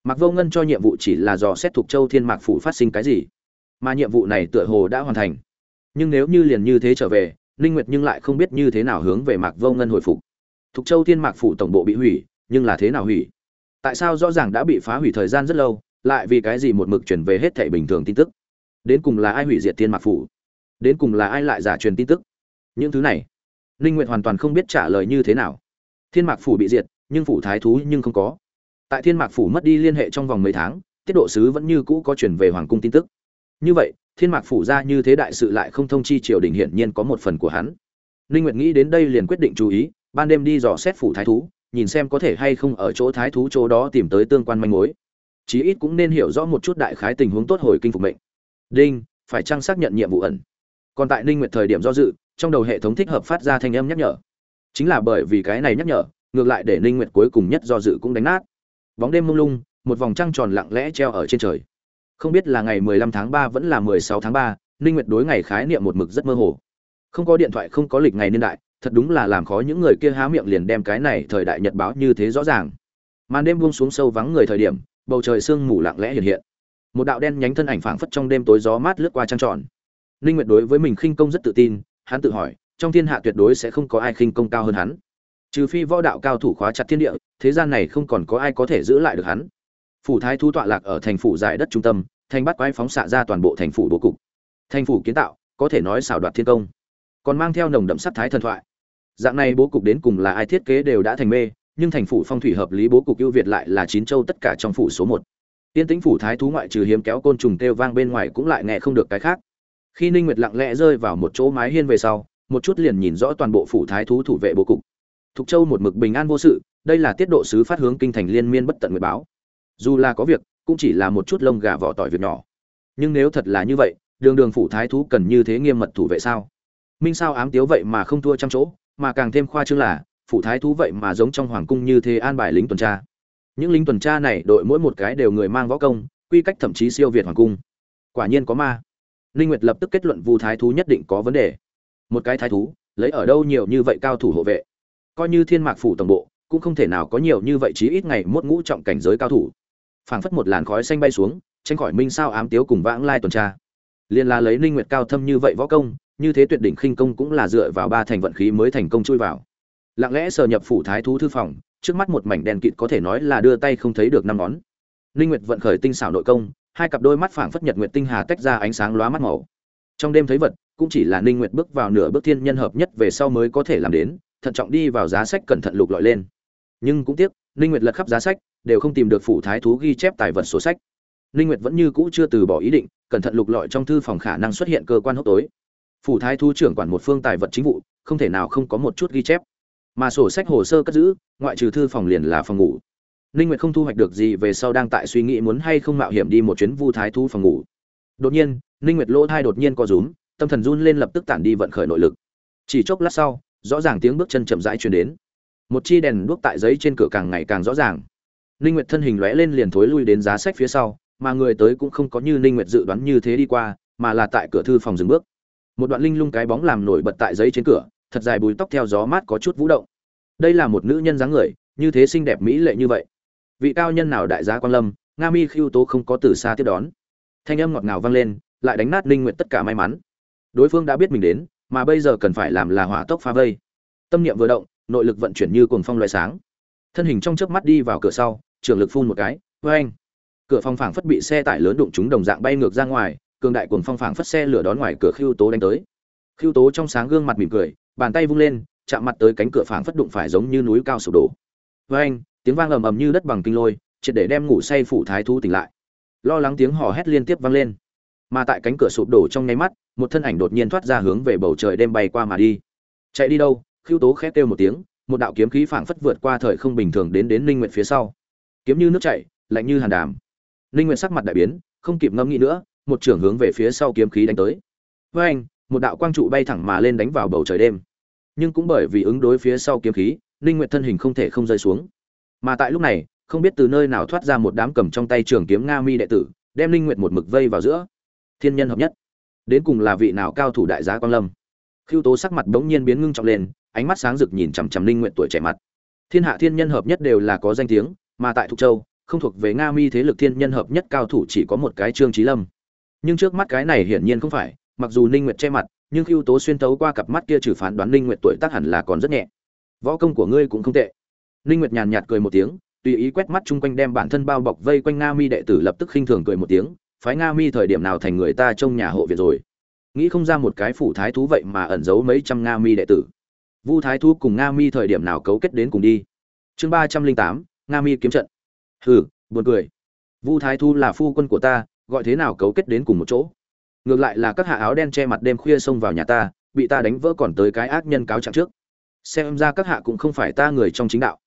Mạc Vô Ngân cho nhiệm vụ chỉ là dò xét thuộc Châu Thiên Mạc phủ phát sinh cái gì, mà nhiệm vụ này tựa hồ đã hoàn thành. Nhưng nếu như liền như thế trở về, Linh Nguyệt nhưng lại không biết như thế nào hướng về Mạc Vô Ngân hồi phục. Thuộc Châu Thiên Mạc phủ tổng bộ bị hủy, nhưng là thế nào hủy? Tại sao rõ ràng đã bị phá hủy thời gian rất lâu, lại vì cái gì một mực truyền về hết thảy bình thường tin tức? Đến cùng là ai hủy diệt Thiên Mạc phủ? Đến cùng là ai lại giả truyền tin tức? Những thứ này, Linh Nguyệt hoàn toàn không biết trả lời như thế nào. Thiên Mạc phủ bị diệt, nhưng phủ thái thú nhưng không có tại thiên mạc phủ mất đi liên hệ trong vòng mấy tháng, tiết độ sứ vẫn như cũ có chuyển về hoàng cung tin tức. Như vậy, thiên mạc phủ ra như thế đại sự lại không thông chi triều đình hiển nhiên có một phần của hắn. Ninh nguyệt nghĩ đến đây liền quyết định chú ý, ban đêm đi dò xét phủ thái thú, nhìn xem có thể hay không ở chỗ thái thú chỗ đó tìm tới tương quan manh mối. Chí ít cũng nên hiểu rõ một chút đại khái tình huống tốt hồi kinh phục mệnh. Đinh, phải chăng xác nhận nhiệm vụ ẩn? Còn tại ninh nguyệt thời điểm do dự, trong đầu hệ thống thích hợp phát ra thanh âm nhắc nhở. Chính là bởi vì cái này nhắc nhở, ngược lại để ninh nguyệt cuối cùng nhất do dự cũng đánh nát bóng đêm mông lung một vòng trăng tròn lặng lẽ treo ở trên trời. Không biết là ngày 15 tháng 3 vẫn là 16 tháng 3, ninh nguyệt đối ngày khái niệm một mực rất mơ hồ. Không có điện thoại không có lịch ngày niên đại thật đúng là làm khó những người kia há miệng liền đem cái này thời đại nhật báo như thế rõ ràng. Màn đêm buông xuống sâu vắng người thời điểm bầu trời sương mù lặng lẽ hiện hiện. Một đạo đen nhánh thân ảnh phảng phất trong đêm tối gió mát lướt qua trăng tròn. Ninh nguyệt đối với mình khinh công rất tự tin hắn tự hỏi trong thiên hạ tuyệt đối sẽ không có ai khinh công cao hơn hắn. Trừ phi võ đạo cao thủ khóa chặt thiên địa thế gian này không còn có ai có thể giữ lại được hắn. Phủ thái thú tọa lạc ở thành phủ giải đất trung tâm thành bắt quái phóng xạ ra toàn bộ thành phủ bố cục. Thành phủ kiến tạo có thể nói xảo đoạt thiên công. Còn mang theo nồng đậm sắc thái thần thoại. Dạng này bố cục đến cùng là ai thiết kế đều đã thành mê nhưng thành phủ phong thủy hợp lý bố cục ưu việt lại là chín châu tất cả trong phủ số một. Tiên tĩnh phủ thái thú ngoại trừ hiếm kéo côn trùng kêu vang bên ngoài cũng lại nghe không được cái khác. Khi ninh nguyệt lặng lẽ rơi vào một chỗ mái hiên về sau một chút liền nhìn rõ toàn bộ phủ thái thú thủ vệ bố cục. Thục Châu một mực bình an vô sự, đây là tiết độ sứ phát hướng kinh thành liên miên bất tận người báo. Dù là có việc, cũng chỉ là một chút lông gà vỏ tỏi việc nhỏ. Nhưng nếu thật là như vậy, đường đường phủ thái thú cần như thế nghiêm mật thủ vệ sao? Minh sao ám tiếu vậy mà không thua trăm chỗ, mà càng thêm khoa trương là, phủ thái thú vậy mà giống trong hoàng cung như thế an bài lính tuần tra. Những lính tuần tra này đội mỗi một cái đều người mang võ công, quy cách thậm chí siêu việt hoàng cung quả nhiên có ma Linh nguyệt lập tức kết luận vu thái thú nhất định có vấn đề một cái thái thú lấy ở đâu nhiều như vậy cao thủ hộ vệ coi như thiên mạc phủ tổng bộ cũng không thể nào có nhiều như vậy chí ít ngày mốt ngũ trọng cảnh giới cao thủ. Phảng phất một làn khói xanh bay xuống tránh khỏi minh sao ám tiếu cùng vãng lai tuần tra. Liên là lấy ninh nguyệt cao thâm như vậy võ công, như thế tuyệt đỉnh khinh công cũng là dựa vào ba thành vận khí mới thành công chui vào. Lặng lẽ sờ nhập phủ thái thú thư phòng, trước mắt một mảnh đèn kịt có thể nói là đưa tay không thấy được năm ngón. Ninh nguyệt vận khởi tinh xảo nội công, hai cặp đôi mắt phảng phất nhật nguyệt tinh hà tách ra ánh sáng lóa mắt màu. Trong đêm thấy vật, cũng chỉ là ninh nguyệt bước vào nửa bước thiên nhân hợp nhất về sau mới có thể làm đến, thận trọng đi vào giá sách cẩn thận lục lọi lên nhưng cũng tiếc, ninh nguyệt lật khắp giá sách, đều không tìm được phủ thái thú ghi chép tài vật sổ sách. Ninh nguyệt vẫn như cũ chưa từ bỏ ý định, cẩn thận lục lọi trong thư phòng khả năng xuất hiện cơ quan hốc tối. Phủ thái thú trưởng quản một phương tài vật chính vụ, không thể nào không có một chút ghi chép. Mà sổ sách hồ sơ cất giữ, ngoại trừ thư phòng liền là phòng ngủ. Ninh nguyệt không thu hoạch được gì về sau đang tại suy nghĩ muốn hay không mạo hiểm đi một chuyến vu thái thú phòng ngủ. Đột nhiên, ninh nguyệt lỗ thai đột nhiên co rúm, tâm thần run lên lập tức tản đi vận khởi nội lực. Chỉ chốc lát sau, rõ ràng tiếng bước chân chậm rãi truyền đến một chi đèn đuốc tại giấy trên cửa càng ngày càng rõ ràng. Ninh nguyệt thân hình lóe lên liền thối lui đến giá sách phía sau, mà người tới cũng không có như ninh nguyệt dự đoán như thế đi qua, mà là tại cửa thư phòng dừng bước. Một đoạn linh lung cái bóng làm nổi bật tại giấy trên cửa, thật dài bùi tóc theo gió mát có chút vũ động. Đây là một nữ nhân dáng người, như thế xinh đẹp mỹ lệ như vậy. Vị cao nhân nào đại gia quan lâm, nga mi khiêu tố không có từ xa tiếp đón. Thanh âm ngọt ngào vang lên, lại đánh nát linh Nguyệt tất cả may mắn. Đối phương đã biết mình đến, mà bây giờ cần phải làm là hỏa tốc phá vây. Tâm niệm vừa động nội lực vận chuyển như cuồng phong loại sáng. Thân hình trong chớp mắt đi vào cửa sau, trường lực phun một cái vê anh cửa phong phảng phất bị xe tải lớn đụng trúng đồng dạng bay ngược ra ngoài, cường đại cuồng phong phảng phất xe lửa đón ngoài cửa khiêu tố đánh tới. Khiêu tố trong sáng gương mặt mỉm cười, bàn tay vung lên, chạm mặt tới cánh cửa phảng phất đụng phải giống như núi cao sụp đổ. Vê anh tiếng vang ầm ầm như đất bằng kinh lôi, triệt để đem ngủ say phủ thái thú tỉnh lại. Lo lắng tiếng hò hét liên tiếp vang lên. Mà tại cánh cửa sụp đổ trong nháy mắt, một thân ảnh đột nhiên thoát ra hướng về bầu trời đêm bay qua mà đi. Chạy đi đâu? Khiêu tố khẽ kêu một tiếng, một đạo kiếm khí phảng phất vượt qua thời không bình thường đến đến linh nguyện phía sau. Kiếm như nước chảy, lạnh như hàn đàm. Linh nguyện sắc mặt đại biến, không kịp ngâm nghĩ nữa, một trưởng hướng về phía sau kiếm khí đánh tới. Với anh một đạo quang trụ bay thẳng mà lên đánh vào bầu trời đêm. Nhưng cũng bởi vì ứng đối phía sau kiếm khí linh nguyện thân hình không thể không rơi xuống. Mà tại lúc này, không biết từ nơi nào thoát ra một đám cầm trong tay trường kiếm nga mi đệ tử, đem linh nguyện một mực vây vào giữa. Thiên nhân hợp nhất. Đến cùng là vị nào cao thủ đại giá quang lâm? Khưu tố sắc mặt bỗng nhiên biến ngưng trọng lên ánh mắt sáng rực nhìn chằm chằm linh nguyện tuổi trẻ mặt. Thiên hạ thiên nhân hợp nhất đều là có danh tiếng, mà tại thục châu, không thuộc về nga mi thế lực thiên nhân hợp nhất cao thủ chỉ có một cái trương trí lâm. Nhưng trước mắt cái này hiển nhiên không phải, mặc dù ninh nguyệt che mặt, nhưng ưu tố xuyên tấu qua cặp mắt kia trừ phán đoán ninh nguyệt tuổi tác hẳn là còn rất nhẹ. Võ công của ngươi cũng không tệ. Ninh nguyệt nhàn nhạt cười một tiếng, tùy ý quét mắt chung quanh đem bản thân bao bọc vây quanh nga mi đệ tử lập tức khinh thường cười một tiếng, phái nga mi thời điểm nào thành người ta trong nhà hộ viện rồi. Nghĩ không ra một cái phủ thái thú vậy mà ẩn giấu mấy trăm nga mi đệ tử vu thái Thu cùng nga mi thời điểm nào cấu kết đến cùng đi? Chương ba trăm linh tám, nga mi kiếm trận. Hừ, buồn cười. Vu thái Thu là phu quân của ta, gọi thế nào cấu kết đến cùng một chỗ? Ngược lại là các hạ áo đen che mặt đêm khuya xông vào nhà ta, bị ta đánh vỡ còn tới cái ác nhân cáo trạng trước. Xem ra các hạ cũng không phải ta người trong chính đạo.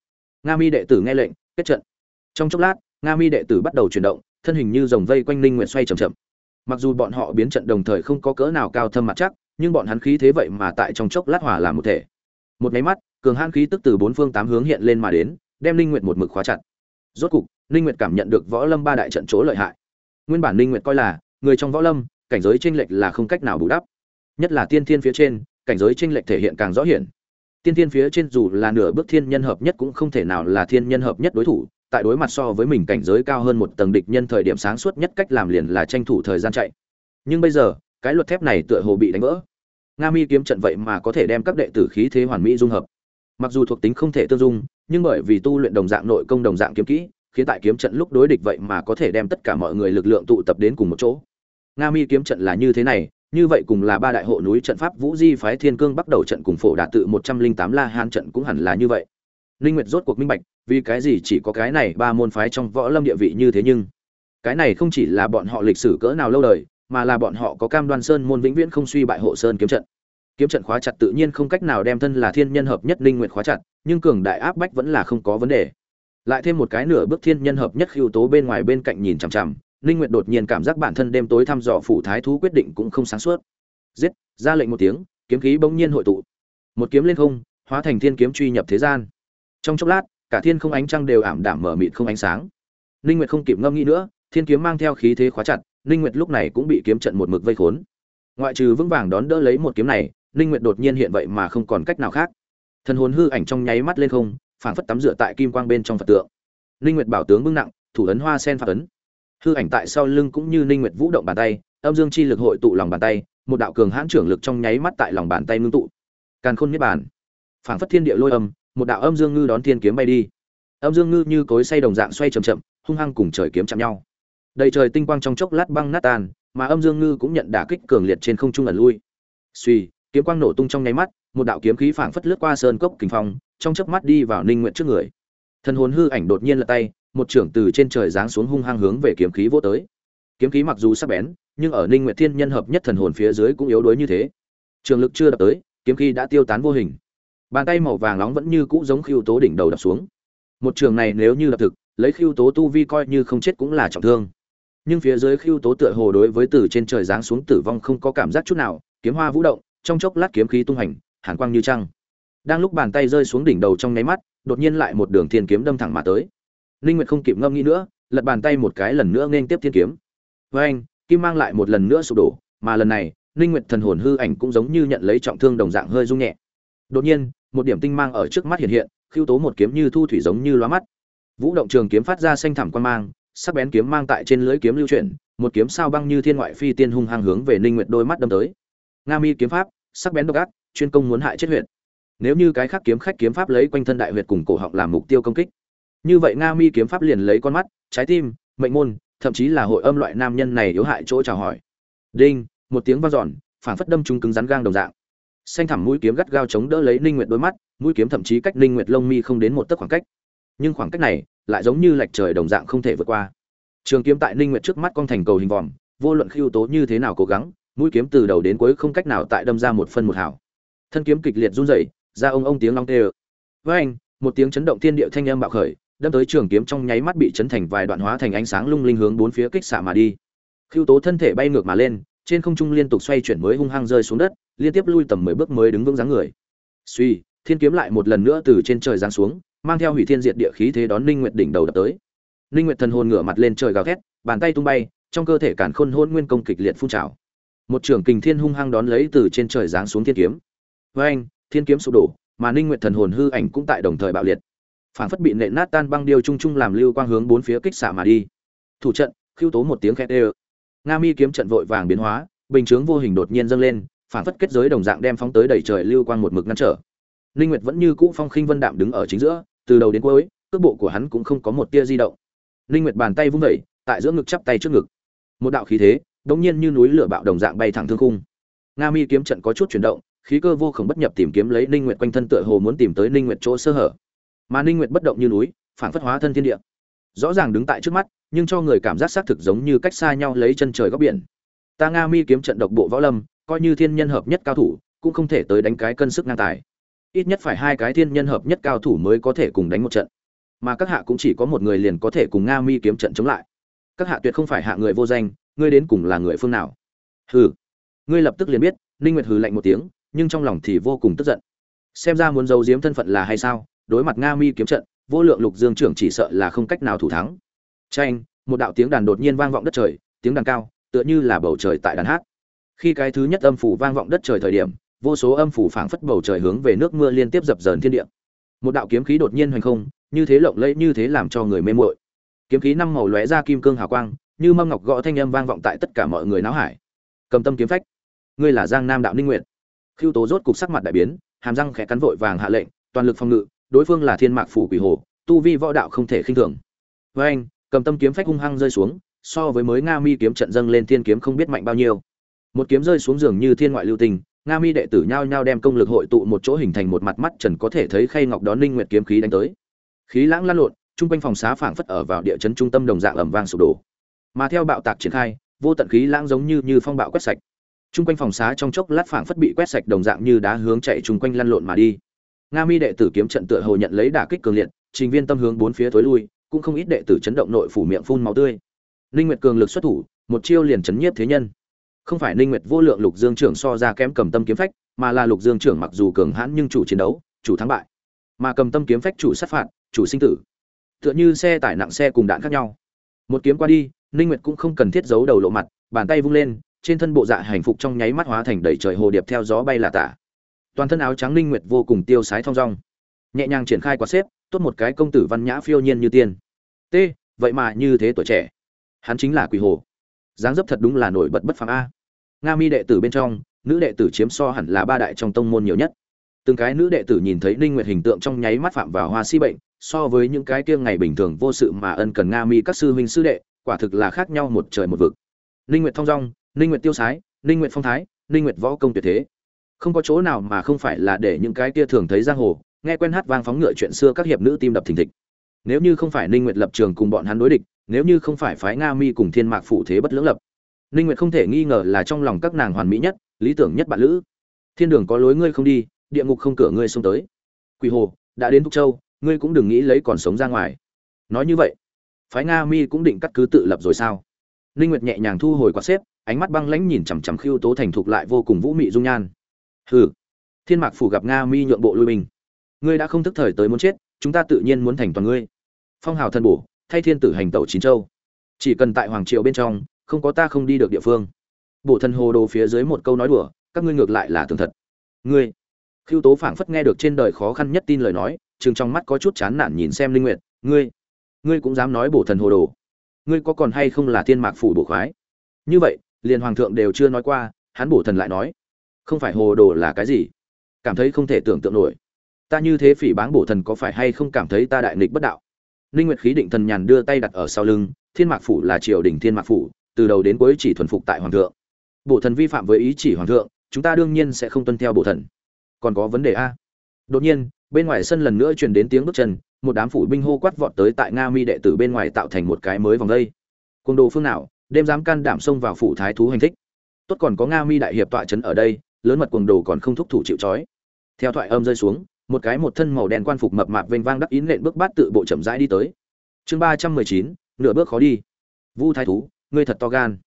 Nga mi đệ tử nghe lệnh, kết trận. Trong chốc lát, nga mi đệ tử bắt đầu chuyển động, thân hình như dòng vây quanh linh nguyện xoay chậm chậm. Mặc dù bọn họ biến trận đồng thời không có cỡ nào cao thâm mặt chắc, nhưng bọn hắn khí thế vậy mà tại trong chốc lát hòa làm một thể một máy mắt, cường hãn khí tức từ bốn phương tám hướng hiện lên mà đến, đem linh nguyệt một mực khóa chặt. Rốt cục linh nguyệt cảm nhận được võ lâm ba đại trận chỗ lợi hại. Nguyên bản linh nguyệt coi là, người trong võ lâm, cảnh giới chênh lệch là không cách nào bù đắp. Nhất là tiên thiên phía trên, cảnh giới chênh lệch thể hiện càng rõ hiển. Tiên thiên phía trên dù là nửa bước thiên nhân hợp nhất cũng không thể nào là thiên nhân hợp nhất đối thủ, tại đối mặt so với mình cảnh giới cao hơn một tầng địch nhân thời điểm sáng suốt nhất cách làm liền là tranh thủ thời gian chạy. Nhưng bây giờ, cái luật thép này tựa hồ bị đánh vỡ nga mi kiếm trận vậy mà có thể đem các đệ tử khí thế hoàn mỹ dung hợp. Mặc dù thuộc tính không thể tương dung, nhưng bởi vì tu luyện đồng dạng nội công đồng dạng kiếm kỹ, khiến tại kiếm trận lúc đối địch vậy mà có thể đem tất cả mọi người lực lượng tụ tập đến cùng một chỗ. Nga mi kiếm trận là như thế này, như vậy cùng là ba đại hộ núi trận pháp vũ di phái thiên cương bắt đầu trận cùng phổ đạt tự một trăm linh tám la han trận cũng hẳn là như vậy. Linh nguyệt rốt cuộc minh bạch, vì cái gì chỉ có cái này ba môn phái trong võ lâm địa vị như thế nhưng? Cái này không chỉ là bọn họ lịch sử cỡ nào lâu đời mà là bọn họ có cam đoan sơn môn vĩnh viễn không suy bại hộ sơn kiếm trận. Kiếm trận khóa chặt tự nhiên không cách nào đem thân là thiên nhân hợp nhất linh nguyện khóa chặt, nhưng cường đại áp bách vẫn là không có vấn đề. Lại thêm một cái nửa bước thiên nhân hợp nhất khiêu tố bên ngoài bên cạnh nhìn chằm chằm, linh nguyện đột nhiên cảm giác bản thân đêm tối thăm dò phủ thái thú quyết định cũng không sáng suốt. Giết, ra lệnh một tiếng, kiếm khí bỗng nhiên hội tụ. Một kiếm lên không, hóa thành thiên kiếm truy nhập thế gian. Trong chốc lát, cả thiên không ánh trăng đều ảm đạm mở mịt không ánh sáng. Linh nguyện không kịp ngâm nghĩ nữa, thiên kiếm mang theo khí thế khóa chặt ninh nguyệt lúc này cũng bị kiếm trận một mực vây khốn. Ngoại trừ vững vàng đón đỡ lấy một kiếm này, ninh nguyệt đột nhiên hiện vậy mà không còn cách nào khác. Thần hồn hư ảnh trong nháy mắt lên không, phảng phất tắm rửa tại kim quang bên trong phật tượng. Ninh nguyệt bảo tướng bưng nặng, thủ ấn hoa sen phạt ấn. Hư ảnh tại sau lưng cũng như ninh nguyệt vũ động bàn tay, âm dương chi lực hội tụ lòng bàn tay, một đạo cường hãn trưởng lực trong nháy mắt tại lòng bàn tay ngưng tụ. Càn khôn niết bàn. Phảng phất thiên địa lôi âm, một đạo âm dương ngư đón thiên kiếm bay đi. Âm dương ngư như cối xoay đồng dạng xoay chậm chậm, hung hăng cùng trời kiếm chạm nhau đầy trời tinh quang trong chốc lát băng nát tan, mà âm dương ngư cũng nhận đả kích cường liệt trên không trung ẩn lui. Suy kiếm quang nổ tung trong nháy mắt, một đạo kiếm khí phảng phất lướt qua sơn cốc kình phong, trong chớp mắt đi vào ninh nguyện trước người. Thần hồn hư ảnh đột nhiên lật tay, một trưởng từ trên trời giáng xuống hung hăng hướng về kiếm khí vô tới. Kiếm khí mặc dù sắc bén, nhưng ở ninh nguyệt thiên nhân hợp nhất thần hồn phía dưới cũng yếu đuối như thế. Trường lực chưa đập tới, kiếm khí đã tiêu tán vô hình. Bàn tay màu vàng nóng vẫn như cũ giống khiêu tố đỉnh đầu đập xuống. Một trường này nếu như lập thực, lấy khiêu tố tu vi coi như không chết cũng là trọng thương nhưng phía dưới khiêu tố tựa hồ đối với từ trên trời giáng xuống tử vong không có cảm giác chút nào, kiếm hoa vũ động, trong chốc lát kiếm khí tung hành, hàn quang như trăng. Đang lúc bàn tay rơi xuống đỉnh đầu trong nháy mắt, đột nhiên lại một đường thiên kiếm đâm thẳng mà tới. Ninh nguyệt không kịp ngâm nghĩ nữa, lật bàn tay một cái lần nữa nên tiếp thiên kiếm. Với anh, kim mang lại một lần nữa sụp đổ, mà lần này ninh nguyệt thần hồn hư ảnh cũng giống như nhận lấy trọng thương đồng dạng hơi rung nhẹ. Đột nhiên, một điểm tinh mang ở trước mắt hiện hiện, khiêu tố một kiếm như thu thủy giống như lóa mắt. Vũ động trường kiếm phát ra xanh thẳm quan mang sắc bén kiếm mang tại trên lưỡi kiếm lưu chuyển, một kiếm sao băng như thiên ngoại phi tiên hung hăng hướng về ninh nguyệt đôi mắt đâm tới. Nga mi kiếm pháp, sắc bén độc ác, chuyên công muốn hại chết huyệt. nếu như cái khác kiếm khách kiếm pháp lấy quanh thân đại huyệt cùng cổ họng làm mục tiêu công kích, như vậy nga mi kiếm pháp liền lấy con mắt, trái tim, mệnh môn, thậm chí là hội âm loại nam nhân này yếu hại chỗ chào hỏi. Đinh, một tiếng vang dọn, phảng phất đâm trúng cứng rắn gang đồng dạng. Xanh thẳm mũi kiếm gắt gao chống đỡ lấy ninh nguyệt đôi mắt, mũi kiếm thậm chí cách ninh nguyệt lông mi không đến một tấc khoảng cách nhưng khoảng cách này lại giống như lệch trời đồng dạng không thể vượt qua. Trường kiếm tại ninh nguyệt trước mắt cong thành cầu hình vòm, vô luận khiêu tố như thế nào cố gắng, mũi kiếm từ đầu đến cuối không cách nào tại đâm ra một phân một hào. Thân kiếm kịch liệt run rẩy, ra ông ông tiếng long tê với anh, một tiếng chấn động thiên địa thanh âm bạo khởi, đâm tới trường kiếm trong nháy mắt bị chấn thành vài đoạn hóa thành ánh sáng lung linh hướng bốn phía kích xạ mà đi. Khiêu tố thân thể bay ngược mà lên, trên không trung liên tục xoay chuyển mới hung hăng rơi xuống đất, liên tiếp lui tầm mười bước mới đứng vững dáng người. Suy thiên kiếm lại một lần nữa từ trên trời giáng xuống mang theo hủy thiên diệt địa khí thế đón ninh nguyệt đỉnh đầu đập tới. Ninh nguyệt thần hồn ngửa mặt lên trời gào thét, bàn tay tung bay, trong cơ thể cản khôn hôn nguyên công kịch liệt phun trào. Một trường kình thiên hung hăng đón lấy từ trên trời giáng xuống thiên kiếm. Với anh thiên kiếm sụp đổ, mà ninh nguyệt thần hồn hư ảnh cũng tại đồng thời bạo liệt. Phản phất bị nện nát tan băng điêu trung trung làm lưu quang hướng bốn phía kích xạ mà đi. Thủ trận, khiêu tố một tiếng khét đều. nga mi kiếm trận vội vàng biến hóa, bình chướng vô hình đột nhiên dâng lên, phản phất kết giới đồng dạng đem phóng tới đầy trời lưu quang một mực ngăn trở. Ninh nguyệt vẫn như cũ phong khinh vân đạm đứng ở chính giữa từ đầu đến cuối, cước bộ của hắn cũng không có một tia di động. Linh nguyệt bàn tay vung vẩy tại giữa ngực chắp tay trước ngực. Một đạo khí thế, đống nhiên như núi lửa bạo đồng dạng bay thẳng thương khung. Nga mi kiếm trận có chút chuyển động, khí cơ vô khổng bất nhập tìm kiếm lấy Linh nguyệt quanh thân tựa hồ muốn tìm tới Linh nguyệt chỗ sơ hở. Mà Linh nguyệt bất động như núi, phản phất hóa thân thiên địa. Rõ ràng đứng tại trước mắt, nhưng cho người cảm giác xác thực giống như cách xa nhau lấy chân trời góc biển. Ta nga mi kiếm trận độc bộ võ lâm, coi như thiên nhân hợp nhất cao thủ, cũng không thể tới đánh cái cân sức ngang tài ít nhất phải hai cái thiên nhân hợp nhất cao thủ mới có thể cùng đánh một trận. Mà các hạ cũng chỉ có một người liền có thể cùng nga mi kiếm trận chống lại. Các hạ tuyệt không phải hạ người vô danh, ngươi đến cùng là người phương nào? Hừ. Ngươi lập tức liền biết, ninh nguyệt hừ lạnh một tiếng, nhưng trong lòng thì vô cùng tức giận. Xem ra muốn giấu giếm thân phận là hay sao? Đối mặt nga mi kiếm trận, vô lượng lục dương trưởng chỉ sợ là không cách nào thủ thắng. Tranh một đạo tiếng đàn đột nhiên vang vọng đất trời, tiếng đàn cao, tựa như là bầu trời tại đàn hát. Khi cái thứ nhất âm phủ vang vọng đất trời thời điểm vô số âm phủ phảng phất bầu trời hướng về nước mưa liên tiếp dập dờn thiên địa. Một đạo kiếm khí đột nhiên hoành không, như thế lộng lẫy, như thế làm cho người mê muội. Kiếm khí năm màu lóe ra kim cương hào quang, như mâm ngọc gõ thanh âm vang vọng tại tất cả mọi người náo hải. Cầm tâm kiếm phách. Ngươi là giang nam đạo ninh Nguyệt. Khưu tố rốt cục sắc mặt đại biến, hàm răng khẽ cắn vội vàng hạ lệnh, toàn lực phòng ngự, đối phương là thiên mạc phủ quỷ hồ, tu vi võ đạo không thể khinh thường. Với anh, cầm tâm kiếm phách hung hăng rơi xuống, so với mới nga mi kiếm trận dâng lên thiên kiếm không biết mạnh bao nhiêu. Một kiếm rơi xuống giường như thiên ngoại lưu tình nga mi đệ tử nhao nhao đem công lực hội tụ một chỗ hình thành một mặt mắt trần có thể thấy khay ngọc đón linh nguyệt kiếm khí đánh tới. Khí lãng lan lộn trung quanh phòng xá phảng phất ở vào địa chấn trung tâm đồng dạng ẩm vang sụp đổ. Mà theo bạo tạc triển khai, vô tận khí lãng giống như như phong bạo quét sạch. Trung quanh phòng xá trong chốc lát phảng phất bị quét sạch đồng dạng như đá hướng chạy trung quanh lăn lộn mà đi. Nga mi đệ tử kiếm trận tựa hồ nhận lấy đả kích cường liệt, trình viên tâm hướng bốn phía tối lui, cũng không ít đệ tử chấn động nội phủ miệng phun máu tươi. Linh nguyệt cường lực xuất thủ, một chiêu liền chấn nhiếp thế nhân không phải ninh nguyệt vô lượng lục dương trưởng so ra kém cầm tâm kiếm phách, mà là lục dương trưởng mặc dù cường hãn nhưng chủ chiến đấu, chủ thắng bại. Mà cầm tâm kiếm phách chủ sát phạt, chủ sinh tử. Tựa như xe tải nặng xe cùng đạn khác nhau. Một kiếm qua đi, ninh nguyệt cũng không cần thiết giấu đầu lộ mặt, bàn tay vung lên, trên thân bộ dạ hành phục trong nháy mắt hóa thành đầy trời hồ điệp theo gió bay là tả. Toàn thân áo trắng ninh nguyệt vô cùng tiêu sái thong dong. Nhẹ nhàng triển khai quạt xếp, tốt một cái công tử văn nhã phiêu nhiên như tiên. T, vậy mà như thế tuổi trẻ. Hắn chính là quỷ hồ. Dáng dấp thật đúng là nổi bật bất phàm a nga mi đệ tử bên trong, nữ đệ tử chiếm so hẳn là ba đại trong tông môn nhiều nhất. Từng cái nữ đệ tử nhìn thấy ninh nguyệt hình tượng trong nháy mắt phạm vào hoa si bệnh, so với những cái kia ngày bình thường vô sự mà ân cần nga mi các sư huynh sư đệ, quả thực là khác nhau một trời một vực. Ninh nguyệt thong dong, ninh nguyệt tiêu sái, ninh nguyệt phong thái, ninh nguyệt võ công tuyệt thế. Không có chỗ nào mà không phải là để những cái kia thường thấy giang hồ, nghe quen hát vang phóng ngựa chuyện xưa các hiệp nữ tim đập thình thịch. Nếu như không phải ninh nguyệt lập trường cùng bọn hắn đối địch, nếu như không phải phái nga mi cùng thiên mạc phụ thế bất lưỡng lập ninh nguyệt không thể nghi ngờ là trong lòng các nàng hoàn mỹ nhất, lý tưởng nhất bạn lữ. Thiên đường có lối ngươi không đi, địa ngục không cửa ngươi xông tới. Quỷ hồ, đã đến thúc châu, ngươi cũng đừng nghĩ lấy còn sống ra ngoài. Nói như vậy, phái nga mi cũng định cắt cứ tự lập rồi sao? Ninh nguyệt nhẹ nhàng thu hồi quạt xếp, ánh mắt băng lãnh nhìn chằm chằm khiêu tố thành thục lại vô cùng vũ mị dung nhan. Hừ, thiên mạc phủ gặp nga mi nhượng bộ lui mình. ngươi đã không thức thời tới muốn chết, chúng ta tự nhiên muốn thành toàn ngươi. Phong hào thần bổ, thay thiên tử hành tẩu chín châu. Chỉ cần tại hoàng triều bên trong không có ta không đi được địa phương. Bổ thần hồ đồ phía dưới một câu nói đùa, các ngươi ngược lại là tường thật. Ngươi. Khiêu tố phảng phất nghe được trên đời khó khăn nhất tin lời nói chừng trong mắt có chút chán nản nhìn xem linh nguyệt, ngươi ngươi cũng dám nói bổ thần hồ đồ? Ngươi có còn hay không là thiên mạc phủ bổ khoái? Như vậy, liền hoàng thượng đều chưa nói qua, hắn bổ thần lại nói, không phải hồ đồ là cái gì? Cảm thấy không thể tưởng tượng nổi. Ta như thế phỉ báng bổ thần có phải hay không cảm thấy ta đại nghịch bất đạo? Linh nguyệt khí định thần nhàn đưa tay đặt ở sau lưng, thiên mạc phủ là triều đình thiên mạc phủ từ đầu đến cuối chỉ thuần phục tại hoàng thượng. Bổ thần vi phạm với ý chỉ hoàng thượng, chúng ta đương nhiên sẽ không tuân theo bổ thần. Còn có vấn đề a? Đột nhiên, bên ngoài sân lần nữa truyền đến tiếng bước chân, một đám phủ binh hô quát vọt tới tại nga mi đệ tử bên ngoài tạo thành một cái mới vòng đây. Côn đồ phương nào, đêm dám can đảm xông vào phủ thái thú hành thích. Tốt còn có nga mi đại hiệp tọa trấn ở đây, lớn mật cuồng đồ còn không thúc thủ chịu trói. Theo thoại âm rơi xuống, một cái một thân màu đen quan phục mập mạp vênh vang đắc ý nện bước bát tự bộ chậm rãi đi tới. Chương ba trăm mười chín, nửa bước khó đi. Vu thái thú ngươi thật to gan.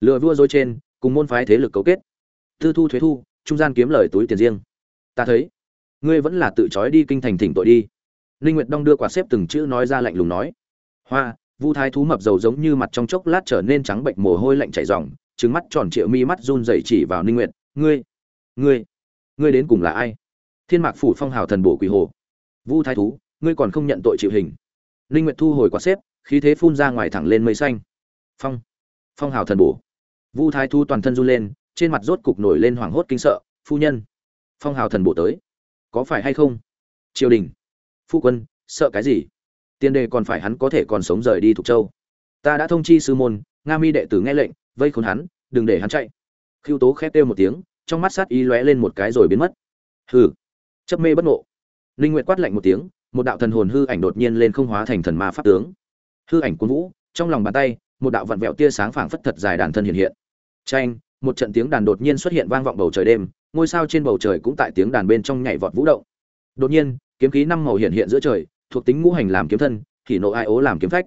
Lừa vua dối trên, cùng môn phái thế lực cấu kết. Tư thu thuế thu, trung gian kiếm lời túi tiền riêng. Ta thấy, ngươi vẫn là tự trói đi kinh thành thỉnh tội đi. Linh nguyệt đông đưa quả xếp từng chữ nói ra lạnh lùng nói. Hoa, vu thái thú mập dầu giống như mặt trong chốc lát trở nên trắng bệnh, mồ hôi lạnh chảy ròng, trừng mắt tròn trịa mi mắt run rẩy chỉ vào ninh nguyệt. Ngươi ngươi ngươi đến cùng là ai? Thiên mạc phủ phong hào thần bổ quỷ hồ. Vu thái thú, ngươi còn không nhận tội chịu hình. Ninh nguyệt thu hồi quả xếp, khí thế phun ra ngoài thẳng lên mây xanh phong. Phong hào thần bổ. Vu thái Thu toàn thân run lên, trên mặt rốt cục nổi lên hoảng hốt kinh sợ, phu nhân, phong hào thần bổ tới, có phải hay không? Triều đình. Phu quân, sợ cái gì? Tiên đề còn phải hắn có thể còn sống rời đi Thục châu. Ta đã thông chi sư môn, nga mi đệ tử nghe lệnh, vây khốn hắn, đừng để hắn chạy. Khiêu tố khét kêu một tiếng, trong mắt sát ý lóe lên một cái rồi biến mất. Hừ. Chấp mê bất ngộ. Linh nguyệt quát lạnh một tiếng, một đạo thần hồn hư ảnh đột nhiên lên không hóa thành thần ma pháp tướng. Hư ảnh cuốn vũ, trong lòng bàn tay một đạo vặn vẹo tia sáng phảng phất thật dài đàn thân hiện hiện. Chanh, một trận tiếng đàn đột nhiên xuất hiện vang vọng bầu trời đêm ngôi sao trên bầu trời cũng tại tiếng đàn bên trong nhảy vọt vũ động. Đột nhiên kiếm khí năm màu hiện hiện giữa trời thuộc tính ngũ hành làm kiếm thân thì nộ ai ố làm kiếm phách.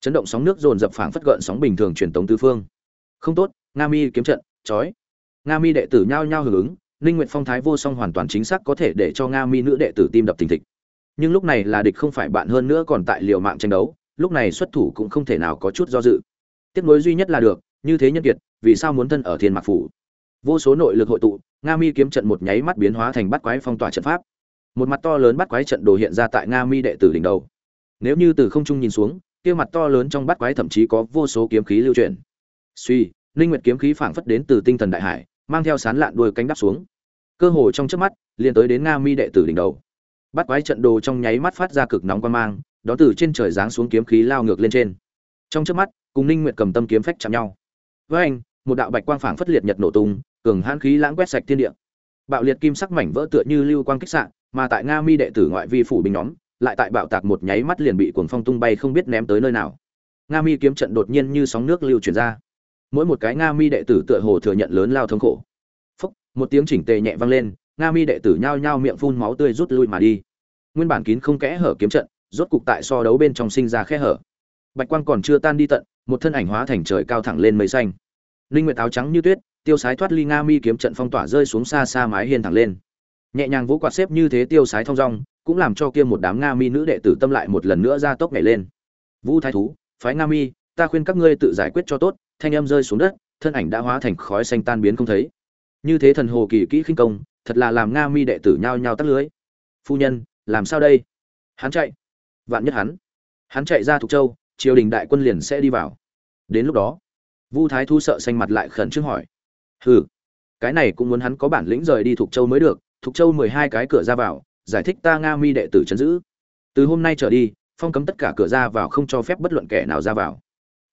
Chấn động sóng nước dồn dập phảng phất gợn sóng bình thường truyền tống tứ phương. Không tốt nga mi kiếm trận chói. Nga mi đệ tử nhao nhao hưởng ứng ninh nguyệt phong thái vô song hoàn toàn chính xác có thể để cho nga mi nữ đệ tử tim đập thình thịch. Nhưng lúc này là địch không phải bạn hơn nữa còn tại liều mạng tranh đấu lúc này xuất thủ cũng không thể nào có chút do dự. Tiếc nối duy nhất là được, như thế nhân kiệt, vì sao muốn thân ở thiên mạc phủ? Vô số nội lực hội tụ, nga mi kiếm trận một nháy mắt biến hóa thành bắt quái phong tỏa trận pháp. Một mặt to lớn bắt quái trận đồ hiện ra tại nga mi đệ tử đỉnh đầu. Nếu như từ không trung nhìn xuống, kia mặt to lớn trong bắt quái thậm chí có vô số kiếm khí lưu chuyển. Suy, linh nguyệt kiếm khí phảng phất đến từ tinh thần đại hải, mang theo sán lạn đuôi cánh đắp xuống. Cơ hồ trong chớp mắt, liền tới đến nga mi đệ tử đỉnh đầu. Bắt quái trận đồ trong nháy mắt phát ra cực nóng quan mang đó từ trên trời giáng xuống kiếm khí lao ngược lên trên. Trong chớp mắt, cùng ninh nguyệt cầm tâm kiếm phách chạm nhau. Với anh, một đạo bạch quang phảng phất liệt nhật nổ tung, cường hãn khí lãng quét sạch thiên địa. Bạo liệt kim sắc mảnh vỡ tựa như lưu quang kích sạn mà tại nga mi đệ tử ngoại vi phủ binh nhóm, lại tại bạo tạc một nháy mắt liền bị cuồng phong tung bay không biết ném tới nơi nào. Nga mi kiếm trận đột nhiên như sóng nước lưu chuyển ra. Mỗi một cái nga mi đệ tử tựa hồ thừa nhận lớn lao thống khổ. Phúc, một tiếng chỉnh tề nhẹ vang lên, nga mi đệ tử nhao nhao miệng phun máu tươi rút lui mà đi. Nguyên bản kín không kẽ hở kiếm trận rốt cục tại so đấu bên trong sinh ra khe hở. Bạch quang còn chưa tan đi tận, một thân ảnh hóa thành trời cao thẳng lên mây xanh. Linh nguyệt áo trắng như tuyết, tiêu sái thoát ly nga mi kiếm trận phong tỏa rơi xuống xa xa mái hiên thẳng lên. Nhẹ nhàng vỗ quạt xếp như thế tiêu sái thong dong, cũng làm cho kia một đám nga mi nữ đệ tử tâm lại một lần nữa ra tốc nhảy lên. Vũ thái thú, phái nga mi, ta khuyên các ngươi tự giải quyết cho tốt, thanh âm rơi xuống đất, thân ảnh đã hóa thành khói xanh tan biến không thấy. Như thế thần hồ kỳ kỹ khinh công, thật là làm nga mi đệ tử nhao nhao tắt lưới. Phu nhân, làm sao đây? Hắn chạy vạn nhất hắn hắn chạy ra thục châu, triều đình đại quân liền sẽ đi vào. Đến lúc đó, vu thái thu sợ xanh mặt lại khẩn trương hỏi. Hừ, cái này cũng muốn hắn có bản lĩnh rời đi thục châu mới được, thục châu mười hai cái cửa ra vào, giải thích ta nga mi đệ tử chấn giữ. Từ hôm nay trở đi, phong cấm tất cả cửa ra vào không cho phép bất luận kẻ nào ra vào.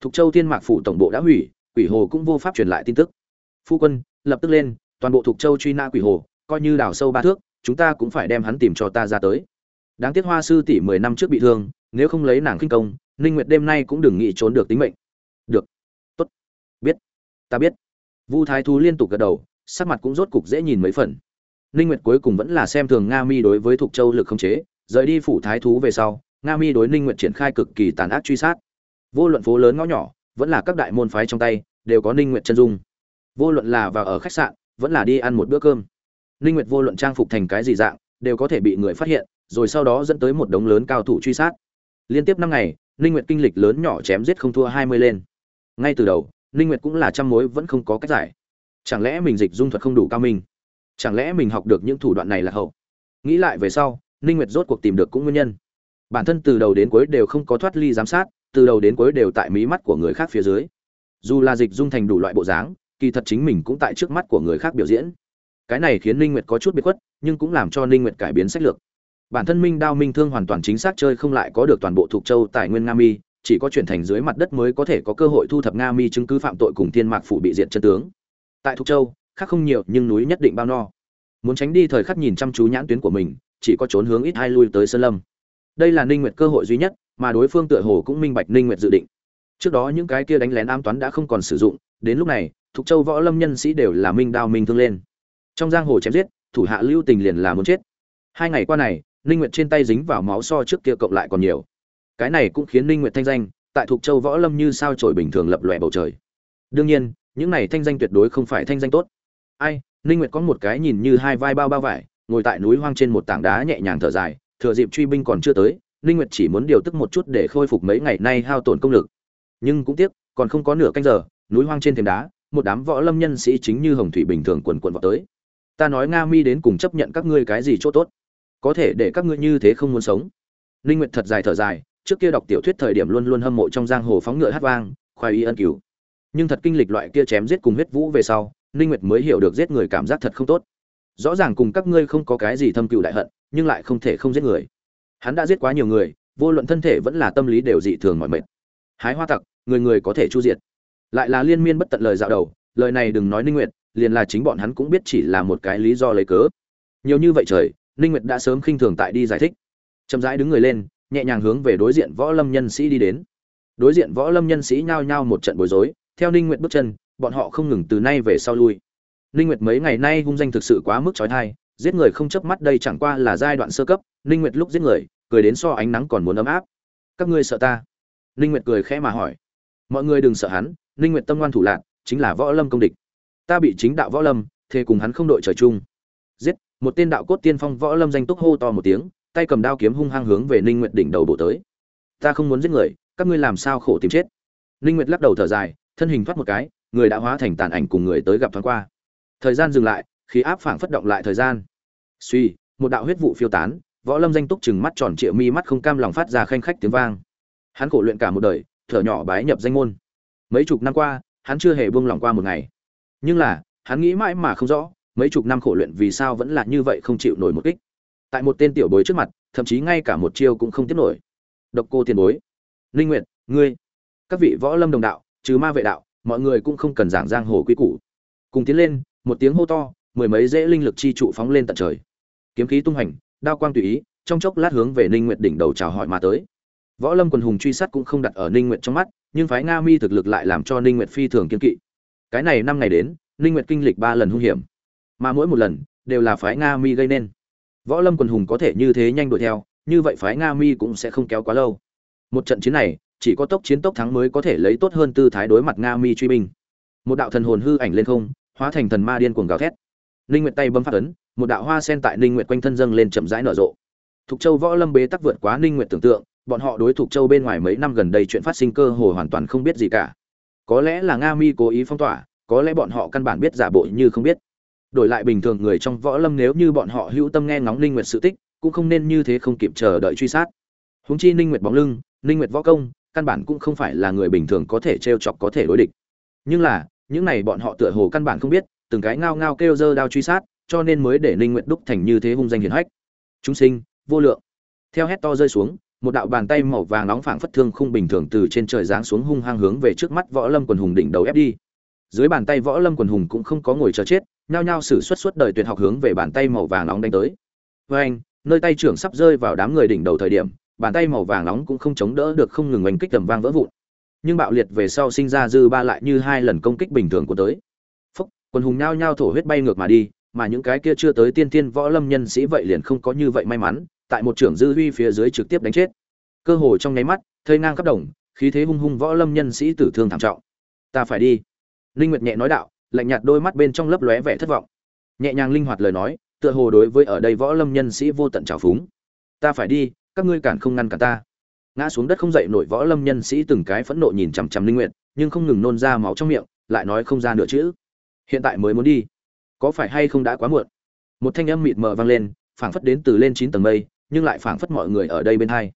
Thục châu thiên mạc phủ tổng bộ đã hủy, quỷ hồ cũng vô pháp truyền lại tin tức. Phu quân, lập tức lên, toàn bộ thục châu truy nã quỷ hồ, coi như đào sâu ba thước, chúng ta cũng phải đem hắn tìm cho ta ra tới đáng tiếc hoa sư tỷ mười năm trước bị thương, nếu không lấy nàng khinh công, ninh nguyệt đêm nay cũng đừng nghĩ trốn được tính mệnh. Được. Tốt. Biết. Ta biết. Vu thái thú liên tục gật đầu, sắc mặt cũng rốt cục dễ nhìn mấy phần. Ninh nguyệt cuối cùng vẫn là xem thường nga mi đối với thục châu lực không chế, rời đi phủ thái thú về sau, nga mi đối ninh nguyệt triển khai cực kỳ tàn ác truy sát. Vô luận phố lớn ngõ nhỏ, vẫn là các đại môn phái trong tay, đều có ninh nguyệt chân dung. Vô luận là vào ở khách sạn, vẫn là đi ăn một bữa cơm. Ninh nguyệt vô luận trang phục thành cái gì dạng, đều có thể bị người phát hiện rồi sau đó dẫn tới một đống lớn cao thủ truy sát. Liên tiếp năm ngày, ninh nguyệt kinh lịch lớn nhỏ chém giết không thua 20 lên. Ngay từ đầu, ninh nguyệt cũng là trăm mối vẫn không có cách giải. Chẳng lẽ mình dịch dung thuật không đủ cao minh? Chẳng lẽ mình học được những thủ đoạn này là hậu? Nghĩ lại về sau, ninh nguyệt rốt cuộc tìm được cũng nguyên nhân. Bản thân từ đầu đến cuối đều không có thoát ly giám sát, từ đầu đến cuối đều tại mí mắt của người khác phía dưới. Dù là dịch dung thành đủ loại bộ dáng, kỳ thật chính mình cũng tại trước mắt của người khác biểu diễn. Cái này khiến ninh nguyệt có chút biệt khuất, nhưng cũng làm cho ninh nguyệt cải biến sách lược bản thân minh đao minh thương hoàn toàn chính xác chơi không lại có được toàn bộ thuộc châu tài nguyên nga mi, chỉ có chuyển thành dưới mặt đất mới có thể có cơ hội thu thập nga mi chứng cứ phạm tội cùng thiên mạc phủ bị diệt chân tướng. Tại thuộc châu, khác không nhiều nhưng núi nhất định bao no. Muốn tránh đi thời khắc nhìn chăm chú nhãn tuyến của mình, chỉ có trốn hướng ít hai lui tới sơn lâm. Đây là ninh nguyệt cơ hội duy nhất, mà đối phương tựa hồ cũng minh bạch ninh nguyệt dự định. Trước đó những cái kia đánh lén am toán đã không còn sử dụng, đến lúc này thuộc châu võ lâm nhân sĩ đều là minh đao minh thương lên. Trong giang hồ chém giết, thủ hạ lưu tình liền là muốn chết. Hai ngày qua này ninh nguyệt trên tay dính vào máu so trước kia cộng lại còn nhiều. Cái này cũng khiến ninh nguyệt thanh danh, tại thuộc châu võ lâm như sao trổi bình thường lập lòe bầu trời. Đương nhiên, những này thanh danh tuyệt đối không phải thanh danh tốt. Ai, ninh nguyệt có một cái nhìn như hai vai bao bao vải, ngồi tại núi hoang trên một tảng đá nhẹ nhàng thở dài, thừa dịp truy binh còn chưa tới, ninh nguyệt chỉ muốn điều tức một chút để khôi phục mấy ngày nay hao tổn công lực. Nhưng cũng tiếc, còn không có nửa canh giờ, núi hoang trên thềm đá, một đám võ lâm nhân sĩ chính như hồng thủy bình thường quần quần vào tới. Ta nói nga mi đến cùng chấp nhận các ngươi cái gì chỗ tốt? Có thể để các ngươi như thế không muốn sống. Linh nguyệt thật dài thở dài, trước kia đọc tiểu thuyết thời điểm luôn luôn hâm mộ trong giang hồ phóng ngựa hát vang khoai y ân cứu. Nhưng thật kinh lịch loại kia chém giết cùng huyết vũ về sau linh nguyệt mới hiểu được giết người cảm giác thật không tốt. Rõ ràng cùng các ngươi không có cái gì thâm cừu đại hận, nhưng lại không thể không giết người. Hắn đã giết quá nhiều người, vô luận thân thể vẫn là tâm lý đều dị thường mọi mệt. Hái hoa tặc, người người có thể chu diệt. Lại là liên miên bất tận lời dạo đầu, lời này đừng nói ninh nguyệt, liền là chính bọn hắn cũng biết chỉ là một cái lý do lấy cớ. Nhiều như vậy trời ninh nguyệt đã sớm khinh thường tại đi giải thích. Chậm rãi đứng người lên, nhẹ nhàng hướng về đối diện võ lâm nhân sĩ đi đến. Đối diện võ lâm nhân sĩ nhao nhao một trận bối rối, theo ninh nguyệt bước chân, bọn họ không ngừng từ nay về sau lui. Ninh nguyệt mấy ngày nay hung danh thực sự quá mức chói tai giết người không chớp mắt đây chẳng qua là giai đoạn sơ cấp, ninh nguyệt lúc giết người, cười đến so ánh nắng còn muốn ấm áp. Các ngươi sợ ta? Ninh nguyệt cười khẽ mà hỏi. Mọi người đừng sợ hắn, ninh nguyệt tâm ngoan thủ lạc chính là võ lâm công địch. Ta bị chính đạo võ lâm, thế cùng hắn không đội trời chung một tên đạo cốt tiên phong võ lâm danh túc hô to một tiếng, tay cầm đao kiếm hung hăng hướng về ninh nguyệt đỉnh đầu bổ tới. Ta không muốn giết người, các ngươi làm sao khổ tìm chết? Ninh nguyệt lắc đầu thở dài, thân hình thoát một cái, người đã hóa thành tàn ảnh cùng người tới gặp thoáng qua. Thời gian dừng lại, khí áp phảng phất động lại thời gian. Suy, một đạo huyết vụ phiêu tán, võ lâm danh túc chừng mắt tròn trịa mi mắt không cam lòng phát ra khanh khách tiếng vang. Hắn khổ luyện cả một đời, thở nhỏ bái nhập danh môn. Mấy chục năm qua, hắn chưa hề buông lòng qua một ngày. Nhưng là, hắn nghĩ mãi mà không rõ mấy chục năm khổ luyện vì sao vẫn là như vậy không chịu nổi một kích. Tại một tên tiểu bối trước mặt, thậm chí ngay cả một chiêu cũng không tiếp nổi. Độc cô tiền bối. Linh nguyệt, ngươi. Các vị võ lâm đồng đạo, trừ ma vệ đạo, mọi người cũng không cần giảng giang hồ quy củ. Cùng tiến lên, một tiếng hô to, mười mấy dễ linh lực chi trụ phóng lên tận trời. Kiếm khí tung hành, đao quang tùy ý, trong chốc lát hướng về ninh nguyệt đỉnh đầu chào hỏi mà tới. Võ lâm quần hùng truy sát cũng không đặt ở ninh nguyệt trong mắt, nhưng phái nga mi thực lực lại làm cho ninh nguyệt phi thường kiên kỵ. Cái này năm ngày đến ninh nguyệt kinh lịch ba lần hung hiểm mà mỗi một lần, đều là phái nga mi gây nên. Võ lâm quần hùng có thể như thế nhanh đuổi theo, như vậy phái nga mi cũng sẽ không kéo quá lâu. Một trận chiến này, chỉ có tốc chiến tốc thắng mới có thể lấy tốt hơn tư thái đối mặt nga mi truy binh. Một đạo thần hồn hư ảnh lên không, hóa thành thần ma điên cuồng gào thét. Ninh nguyệt tay bấm phát ấn, một đạo hoa sen tại ninh nguyệt quanh thân dâng lên chậm rãi nở rộ. Thục châu võ lâm bế tắc vượt quá ninh nguyệt tưởng tượng, bọn họ đối thuộc châu bên ngoài mấy năm gần đây chuyện phát sinh cơ hồ hoàn toàn không biết gì cả. Có lẽ là nga mi cố ý phong tỏa, có lẽ bọn họ căn bản biết giả bộ như không biết đổi lại bình thường người trong võ lâm nếu như bọn họ hữu tâm nghe ngóng ninh nguyệt sự tích, cũng không nên như thế không kịp chờ đợi truy sát. Huống chi ninh nguyệt bóng lưng, ninh nguyệt võ công, căn bản cũng không phải là người bình thường có thể trêu chọc có thể đối địch. Nhưng là, những này bọn họ tựa hồ căn bản không biết, từng cái ngao ngao kêu dơ đao truy sát, cho nên mới để ninh nguyệt đúc thành như thế hung danh hiển hách. Chúng sinh, vô lượng. Theo hét to rơi xuống, một đạo bàn tay màu vàng nóng phảng phất thương không bình thường từ trên trời giáng xuống hung hăng hướng về trước mắt võ lâm quần hùng đỉnh đầu ép đi. Dưới bàn tay võ lâm quần hùng cũng không có ngồi chờ chết nhao nhao sử xuất suốt đời tuyệt học hướng về bàn tay màu vàng nóng đánh tới. Với anh, nơi tay trưởng sắp rơi vào đám người đỉnh đầu thời điểm, bàn tay màu vàng nóng cũng không chống đỡ được không ngừng oanh kích tầm vang vỡ vụn. Nhưng bạo liệt về sau sinh ra dư ba lại như hai lần công kích bình thường của tới. Phúc, quần hùng nhao nhao thổ huyết bay ngược mà đi, mà những cái kia chưa tới tiên tiên võ lâm nhân sĩ vậy liền không có như vậy may mắn, tại một trưởng dư huy phía dưới trực tiếp đánh chết. Cơ hội trong nháy mắt, thây ngang khắp đồng, khí thế hung hung võ lâm nhân sĩ tử thương thảm trọng. Ta phải đi. Linh nguyệt nhẹ nói đạo lạnh nhạt đôi mắt bên trong lấp lóe vẻ thất vọng. Nhẹ nhàng linh hoạt lời nói, tựa hồ đối với ở đây võ lâm nhân sĩ vô tận trào phúng. Ta phải đi, các ngươi cản không ngăn cả ta. Ngã xuống đất không dậy nổi võ lâm nhân sĩ từng cái phẫn nộ nhìn chằm chằm linh nguyệt, nhưng không ngừng nôn ra máu trong miệng, lại nói không ra nửa chữ. Hiện tại mới muốn đi. Có phải hay không đã quá muộn? Một thanh âm mịt mờ vang lên, phảng phất đến từ lên chín tầng mây, nhưng lại phảng phất mọi người ở đây bên hai.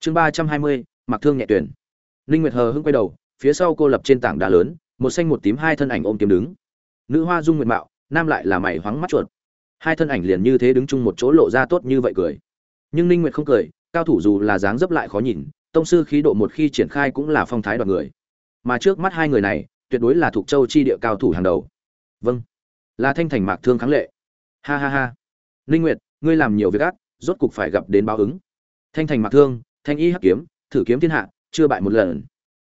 Chương ba trăm hai mươi mặc thương nhẹ tuyển. Linh nguyệt hờ hững quay đầu, phía sau cô lập trên tảng đá lớn một xanh một tím hai thân ảnh ôm kiếm đứng. Nữ hoa dung nguyện mạo, nam lại là mày hoáng mắt chuột. Hai thân ảnh liền như thế đứng chung một chỗ lộ ra tốt như vậy cười. Nhưng ninh nguyệt không cười, cao thủ dù là dáng dấp lại khó nhìn, tông sư khí độ một khi triển khai cũng là phong thái đoạt người. Mà trước mắt hai người này, tuyệt đối là thuộc châu chi địa cao thủ hàng đầu. Vâng. Là thanh thành mạc thương kháng lệ. Ha ha ha. Ninh nguyệt, ngươi làm nhiều việc ác, rốt cục phải gặp đến báo ứng. Thanh thành mạc thương, thanh y hắc kiếm, thử kiếm thiên hạ, chưa bại một lần.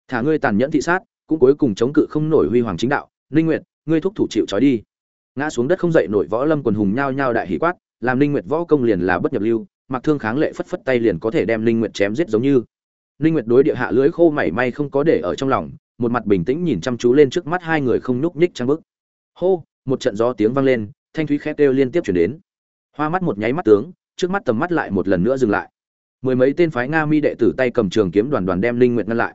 Thả ngươi tàn nhẫn thị sát cũng cuối cùng chống cự không nổi huy hoàng chính đạo. Ninh nguyệt, ngươi thúc thủ chịu trói đi. Ngã xuống đất không dậy nổi võ lâm quần hùng nhao nhao đại hỉ quát, làm ninh nguyệt võ công liền là bất nhập lưu, mặc thương kháng lệ phất phất tay liền có thể đem ninh nguyệt chém giết giống như. Ninh nguyệt đối địa hạ lưới khô mảy may không có để ở trong lòng, một mặt bình tĩnh nhìn chăm chú lên trước mắt hai người không nhúc nhích trăng bức hô, một trận gió tiếng vang lên, thanh thúy khét kêu liên tiếp chuyển đến. Hoa mắt một nháy mắt tướng, trước mắt tầm mắt lại một lần nữa dừng lại. Mười mấy tên phái nga mi đệ tử tay cầm trường kiếm đoàn đoàn đem linh nguyệt ngăn lại.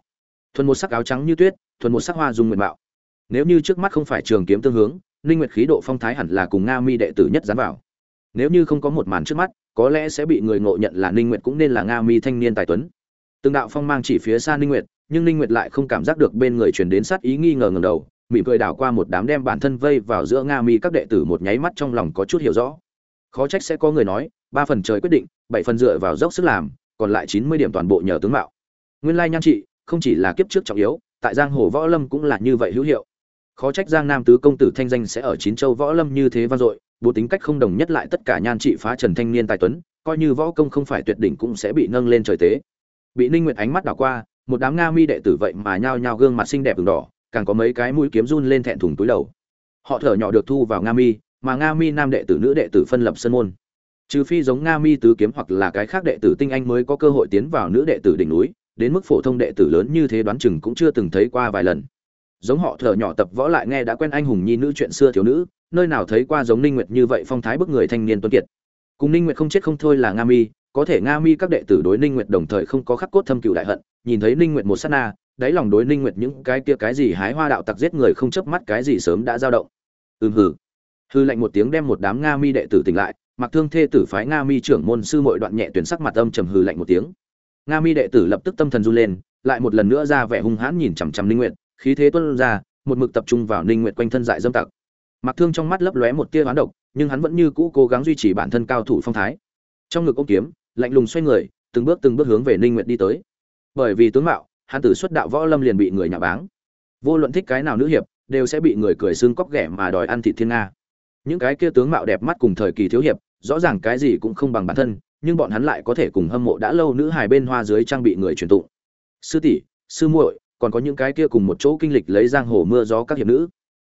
Thuần một sắc áo trắng như tuyết thuần một sắc hoa dung nguyệt mạo. Nếu như trước mắt không phải trường kiếm tương hướng linh nguyệt khí độ phong thái hẳn là cùng nga mi đệ tử nhất dán vào. Nếu như không có một màn trước mắt, có lẽ sẽ bị người ngộ nhận là ninh nguyệt cũng nên là nga mi thanh niên tài tuấn. Từng đạo phong mang chỉ phía xa ninh nguyệt, nhưng ninh nguyệt lại không cảm giác được bên người truyền đến sát ý nghi ngờ ngẩng đầu, mỉm cười đảo qua một đám đem bản thân vây vào giữa nga mi các đệ tử một nháy mắt trong lòng có chút hiểu rõ. Khó trách sẽ có người nói, ba phần trời quyết định, bảy phần dựa vào dốc sức làm, còn lại 90 điểm toàn bộ nhờ tướng mạo. Nguyên lai nhan trị, không chỉ là kiếp trước trọng yếu tại giang hồ võ lâm cũng là như vậy hữu hiệu. Khó trách giang nam tứ công tử thanh danh sẽ ở chín châu võ lâm như thế vang dội, bố tính cách không đồng nhất lại tất cả nhan trị phá trần thanh niên tài tuấn, coi như võ công không phải tuyệt đỉnh cũng sẽ bị nâng lên trời tế. Bị ninh nguyệt ánh mắt đảo qua, một đám nga mi đệ tử vậy mà nhao nhao gương mặt xinh đẹp đường đỏ, càng có mấy cái mũi kiếm run lên thẹn thùng túi đầu. Họ thở nhỏ được thu vào nga mi, mà nga mi nam đệ tử nữ đệ tử phân lập sân môn. Trừ phi giống nga mi tứ kiếm hoặc là cái khác đệ tử tinh anh mới có cơ hội tiến vào nữ đệ tử đỉnh núi đến mức phổ thông đệ tử lớn như thế đoán chừng cũng chưa từng thấy qua vài lần. Giống họ thở nhỏ tập võ lại nghe đã quen anh hùng nhi nữ chuyện xưa thiếu nữ nơi nào thấy qua giống ninh nguyệt như vậy phong thái bức người thanh niên tuấn kiệt. Cùng ninh nguyệt không chết không thôi là nga mi có thể nga mi các đệ tử đối ninh nguyệt đồng thời không có khắc cốt thâm cựu đại hận nhìn thấy ninh nguyệt một sát na đáy lòng đối ninh nguyệt những cái kia cái gì hái hoa đạo tặc giết người không chớp mắt cái gì sớm đã dao động. Ừm hừ, hư lệnh một tiếng đem một đám nga mi đệ tử tỉnh lại mặc thương thê tử phái nga mi trưởng môn sư muội đoạn nhẹ tuyển sắc mặt âm trầm hư lệnh một tiếng nga mi đệ tử lập tức tâm thần run lên, lại một lần nữa ra vẻ hung hãn nhìn chằm chằm ninh nguyệt, khí thế tuôn ra, một mực tập trung vào ninh nguyệt quanh thân dại dâm tặc. Mặc thương trong mắt lấp lóe một tia hoán độc, nhưng hắn vẫn như cũ cố gắng duy trì bản thân cao thủ phong thái. Trong ngực ôm kiếm, lạnh lùng xoay người, từng bước từng bước hướng về ninh nguyệt đi tới. Bởi vì tướng mạo, hắn tử xuất đạo võ lâm liền bị người nhà báng. Vô luận thích cái nào nữ hiệp, đều sẽ bị người cười xương cóc ghẻ mà đòi ăn thịt thiên nga. Những cái kia tướng mạo đẹp mắt cùng thời kỳ thiếu hiệp, rõ ràng cái gì cũng không bằng bản thân nhưng bọn hắn lại có thể cùng hâm mộ đã lâu nữ hài bên hoa dưới trang bị người truyền tụng. Sư tỷ, sư muội, còn có những cái kia cùng một chỗ kinh lịch lấy giang hồ mưa gió các hiệp nữ.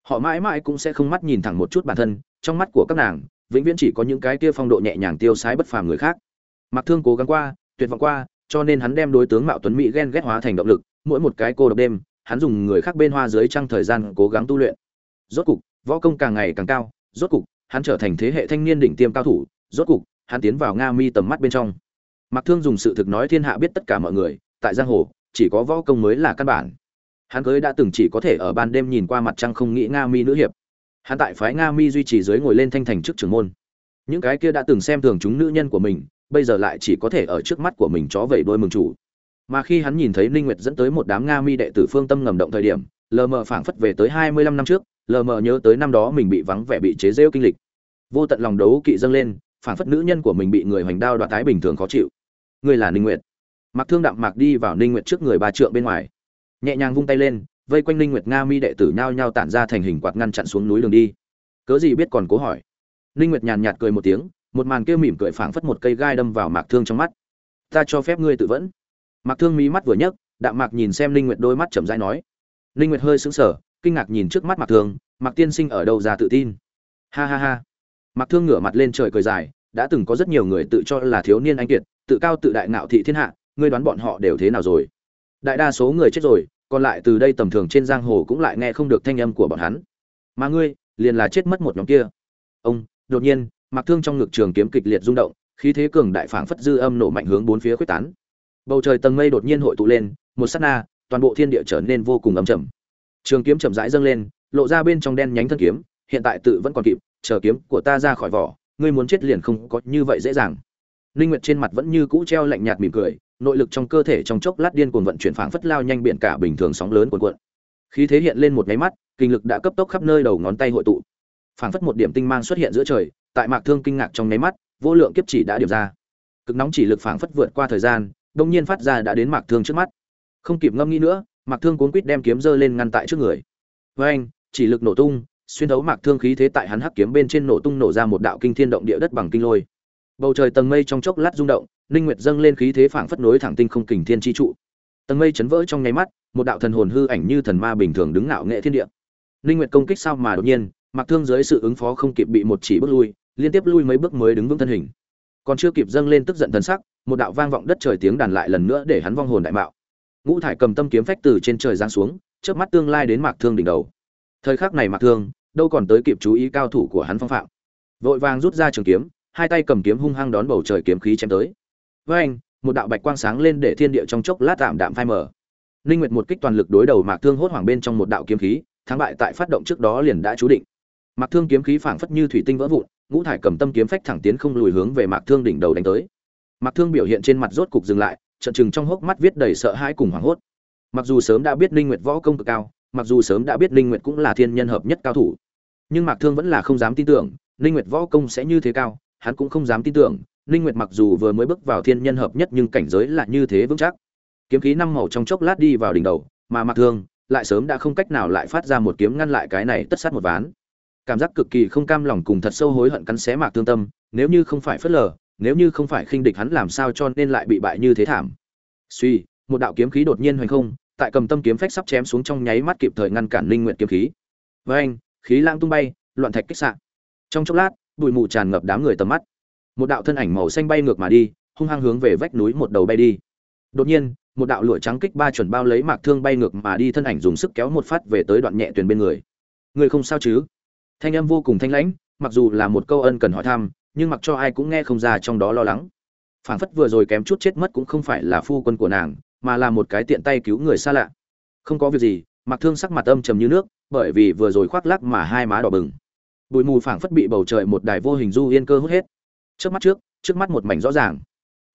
Họ mãi mãi cũng sẽ không mắt nhìn thẳng một chút bản thân, trong mắt của các nàng, vĩnh viễn chỉ có những cái kia phong độ nhẹ nhàng tiêu sái bất phàm người khác. Mặc thương cố gắng qua, tuyệt vọng qua, cho nên hắn đem đối tướng mạo tuấn mỹ ghen ghét hóa thành động lực, mỗi một cái cô độc đêm, hắn dùng người khác bên hoa dưới trăng thời gian cố gắng tu luyện. Rốt cục, võ công càng ngày càng cao, rốt cục, hắn trở thành thế hệ thanh niên đỉnh tiêm cao thủ, rốt cục hắn tiến vào nga mi tầm mắt bên trong Mặc Thương dùng sự thực nói thiên hạ biết tất cả mọi người, tại giang hồ, chỉ có võ công mới là căn bản. Hắn cưới đã từng chỉ có thể ở ban đêm nhìn qua mặt trăng không nghĩ Nga Mi nữ hiệp. Hắn tại phái Nga Mi duy trì dưới ngồi lên thanh thành trước trưởng môn. Những cái kia đã từng xem thường chúng nữ nhân của mình, bây giờ lại chỉ có thể ở trước mắt của mình chó vẩy đôi mừng chủ. Mà khi hắn nhìn thấy Ninh Nguyệt dẫn tới một đám Nga Mi đệ tử phương tâm ngầm động thời điểm, lờ mờ phảng phất về tới 25 năm trước, lờ mờ nhớ tới năm đó mình bị vắng vẻ bị chế rêu kinh lịch. Vô tận lòng đấu kỵ dâng lên, Phản phất nữ nhân của mình bị người hoành đao đoạt tái bình thường khó chịu. Ngươi là ninh nguyệt. Mặc thương đạm mạc đi vào ninh nguyệt trước người ba trượng bên ngoài. Nhẹ nhàng vung tay lên, vây quanh ninh nguyệt nga mi đệ tử nhao nhao tản ra thành hình quạt ngăn chặn xuống núi đường đi. Cớ gì biết còn cố hỏi. Ninh nguyệt nhàn nhạt cười một tiếng, một màn kêu mỉm cười phảng phất một cây gai đâm vào mạc thương trong mắt. Ta cho phép ngươi tự vẫn. Mạc thương mí mắt vừa nhấc, đạm mạc nhìn xem ninh nguyệt đôi mắt chậm rãi nói. Ninh nguyệt hơi sững sờ, kinh ngạc nhìn trước mắt mạc thương, mạc tiên sinh ở đâu ra tự tin? Ha ha ha mạc thương ngửa mặt lên trời cười dài, đã từng có rất nhiều người tự cho là thiếu niên anh kiệt, tự cao tự đại ngạo thị thiên hạ, ngươi đoán bọn họ đều thế nào rồi? Đại đa số người chết rồi, còn lại từ đây tầm thường trên giang hồ cũng lại nghe không được thanh âm của bọn hắn. Mà ngươi, liền là chết mất một nhóm kia. Ông, đột nhiên mặc thương trong ngực trường kiếm kịch liệt rung động, khí thế cường đại phảng phất dư âm nổ mạnh hướng bốn phía quyết tán. Bầu trời tầng mây đột nhiên hội tụ lên, một sát na, toàn bộ thiên địa trở nên vô cùng ấm trầm. Trường kiếm chậm rãi dâng lên, lộ ra bên trong đen nhánh thân kiếm hiện tại tự vẫn còn kịp chờ kiếm của ta ra khỏi vỏ ngươi muốn chết liền không có như vậy dễ dàng Linh Nguyệt trên mặt vẫn như cũ treo lạnh nhạt mỉm cười, nội lực trong cơ thể trong chốc lát điên cuồng vận chuyển phảng phất lao nhanh biển cả bình thường sóng lớn cuộn cuộn. Khí thế hiện lên một máy mắt, kinh lực đã cấp tốc khắp nơi đầu ngón tay hội tụ. Phảng phất một điểm tinh mang xuất hiện giữa trời, tại Mạc Thương kinh ngạc trong nháy mắt, vô lượng kiếp chỉ đã điểm ra. Cực nóng chỉ lực phảng phất vượt qua thời gian, đông nhiên phát ra đã đến Mạc Thương trước mắt. Không kịp ngâm nghĩ nữa, Mạc Thương cuốn quýt đem kiếm rơi lên ngăn tại trước người. Với anh, chỉ lực nổ tung, xuyên thấu Mạc Thương khí thế tại hắn hắc kiếm bên trên nổ tung nổ ra một đạo kinh thiên động địa đất bằng kinh lôi. Bầu trời tầng mây trong chốc lát rung động, ninh nguyệt dâng lên khí thế phảng phất nối thẳng tinh không kình thiên chi trụ. Tầng mây chấn vỡ trong nháy mắt, một đạo thần hồn hư ảnh như thần ma bình thường đứng ngạo nghệ thiên địa. Ninh nguyệt công kích sao mà đột nhiên mặc thương dưới sự ứng phó không kịp bị một chỉ bước lui, liên tiếp lui mấy bước mới đứng vững thân hình. Còn chưa kịp dâng lên tức giận thần sắc, một đạo vang vọng đất trời tiếng đàn lại lần nữa để hắn vong hồn đại mạo. Ngũ thải cầm tâm kiếm phách từ trên trời giáng xuống, chớp mắt tương lai đến mạc thương đỉnh đầu. Thời khắc này mạc thương đâu còn tới kịp chú ý cao thủ của hắn phong phạm vội vàng rút ra trường kiếm hai tay cầm kiếm hung hăng đón bầu trời kiếm khí chém tới. Với anh, một đạo bạch quang sáng lên để thiên địa trong chốc lát tạm đạm phai mờ. Linh Nguyệt một kích toàn lực đối đầu Mạc Thương hốt hoảng bên trong một đạo kiếm khí, thắng bại tại phát động trước đó liền đã chú định. Mạc Thương kiếm khí phảng phất như thủy tinh vỡ vụn, ngũ thải cầm tâm kiếm phách thẳng tiến không lùi hướng về Mạc Thương đỉnh đầu đánh tới. Mạc Thương biểu hiện trên mặt rốt cục dừng lại, trận trừng trong hốc mắt viết đầy sợ hãi cùng hoảng hốt. Mặc dù sớm đã biết Linh Nguyệt võ công cực cao, mặc dù sớm đã biết Linh Nguyệt cũng là thiên nhân hợp nhất cao thủ, nhưng Mạc Thương vẫn là không dám tin tưởng, Linh Nguyệt võ công sẽ như thế cao, hắn cũng không dám tin tưởng ninh nguyệt mặc dù vừa mới bước vào thiên nhân hợp nhất nhưng cảnh giới là như thế vững chắc. Kiếm khí năm màu trong chốc lát đi vào đỉnh đầu mà mặc thương lại sớm đã không cách nào lại phát ra một kiếm ngăn lại cái này tất sát một ván. Cảm giác cực kỳ không cam lòng cùng thật sâu hối hận cắn xé mạc thương tâm nếu như không phải phớt lờ nếu như không phải khinh địch hắn làm sao cho nên lại bị bại như thế thảm. Suy một đạo kiếm khí đột nhiên hoành không tại cầm tâm kiếm phách sắp chém xuống trong nháy mắt kịp thời ngăn cản linh nguyệt kiếm khí. Với anh khí lang tung bay, loạn thạch kích sạn trong chốc lát, bụi mù tràn ngập đám người tầm mắt. Một đạo thân ảnh màu xanh bay ngược mà đi, hung hăng hướng về vách núi một đầu bay đi. Đột nhiên, một đạo lụa trắng kích ba chuẩn bao lấy mạc thương bay ngược mà đi, thân ảnh dùng sức kéo một phát về tới đoạn nhẹ tuyền bên người. Người không sao chứ? Thanh âm vô cùng thanh lãnh, mặc dù là một câu ân cần hỏi thăm, nhưng mặc cho ai cũng nghe không ra trong đó lo lắng. Phảng phất vừa rồi kém chút chết mất cũng không phải là phu quân của nàng, mà là một cái tiện tay cứu người xa lạ. Không có việc gì mặc thương sắc mặt âm trầm như nước bởi vì vừa rồi khoác lắc mà hai má đỏ bừng. Bụi mù phảng phất bị bầu trời một đài vô hình du yên cơ hút hết. Trước mắt trước trước mắt một mảnh rõ ràng.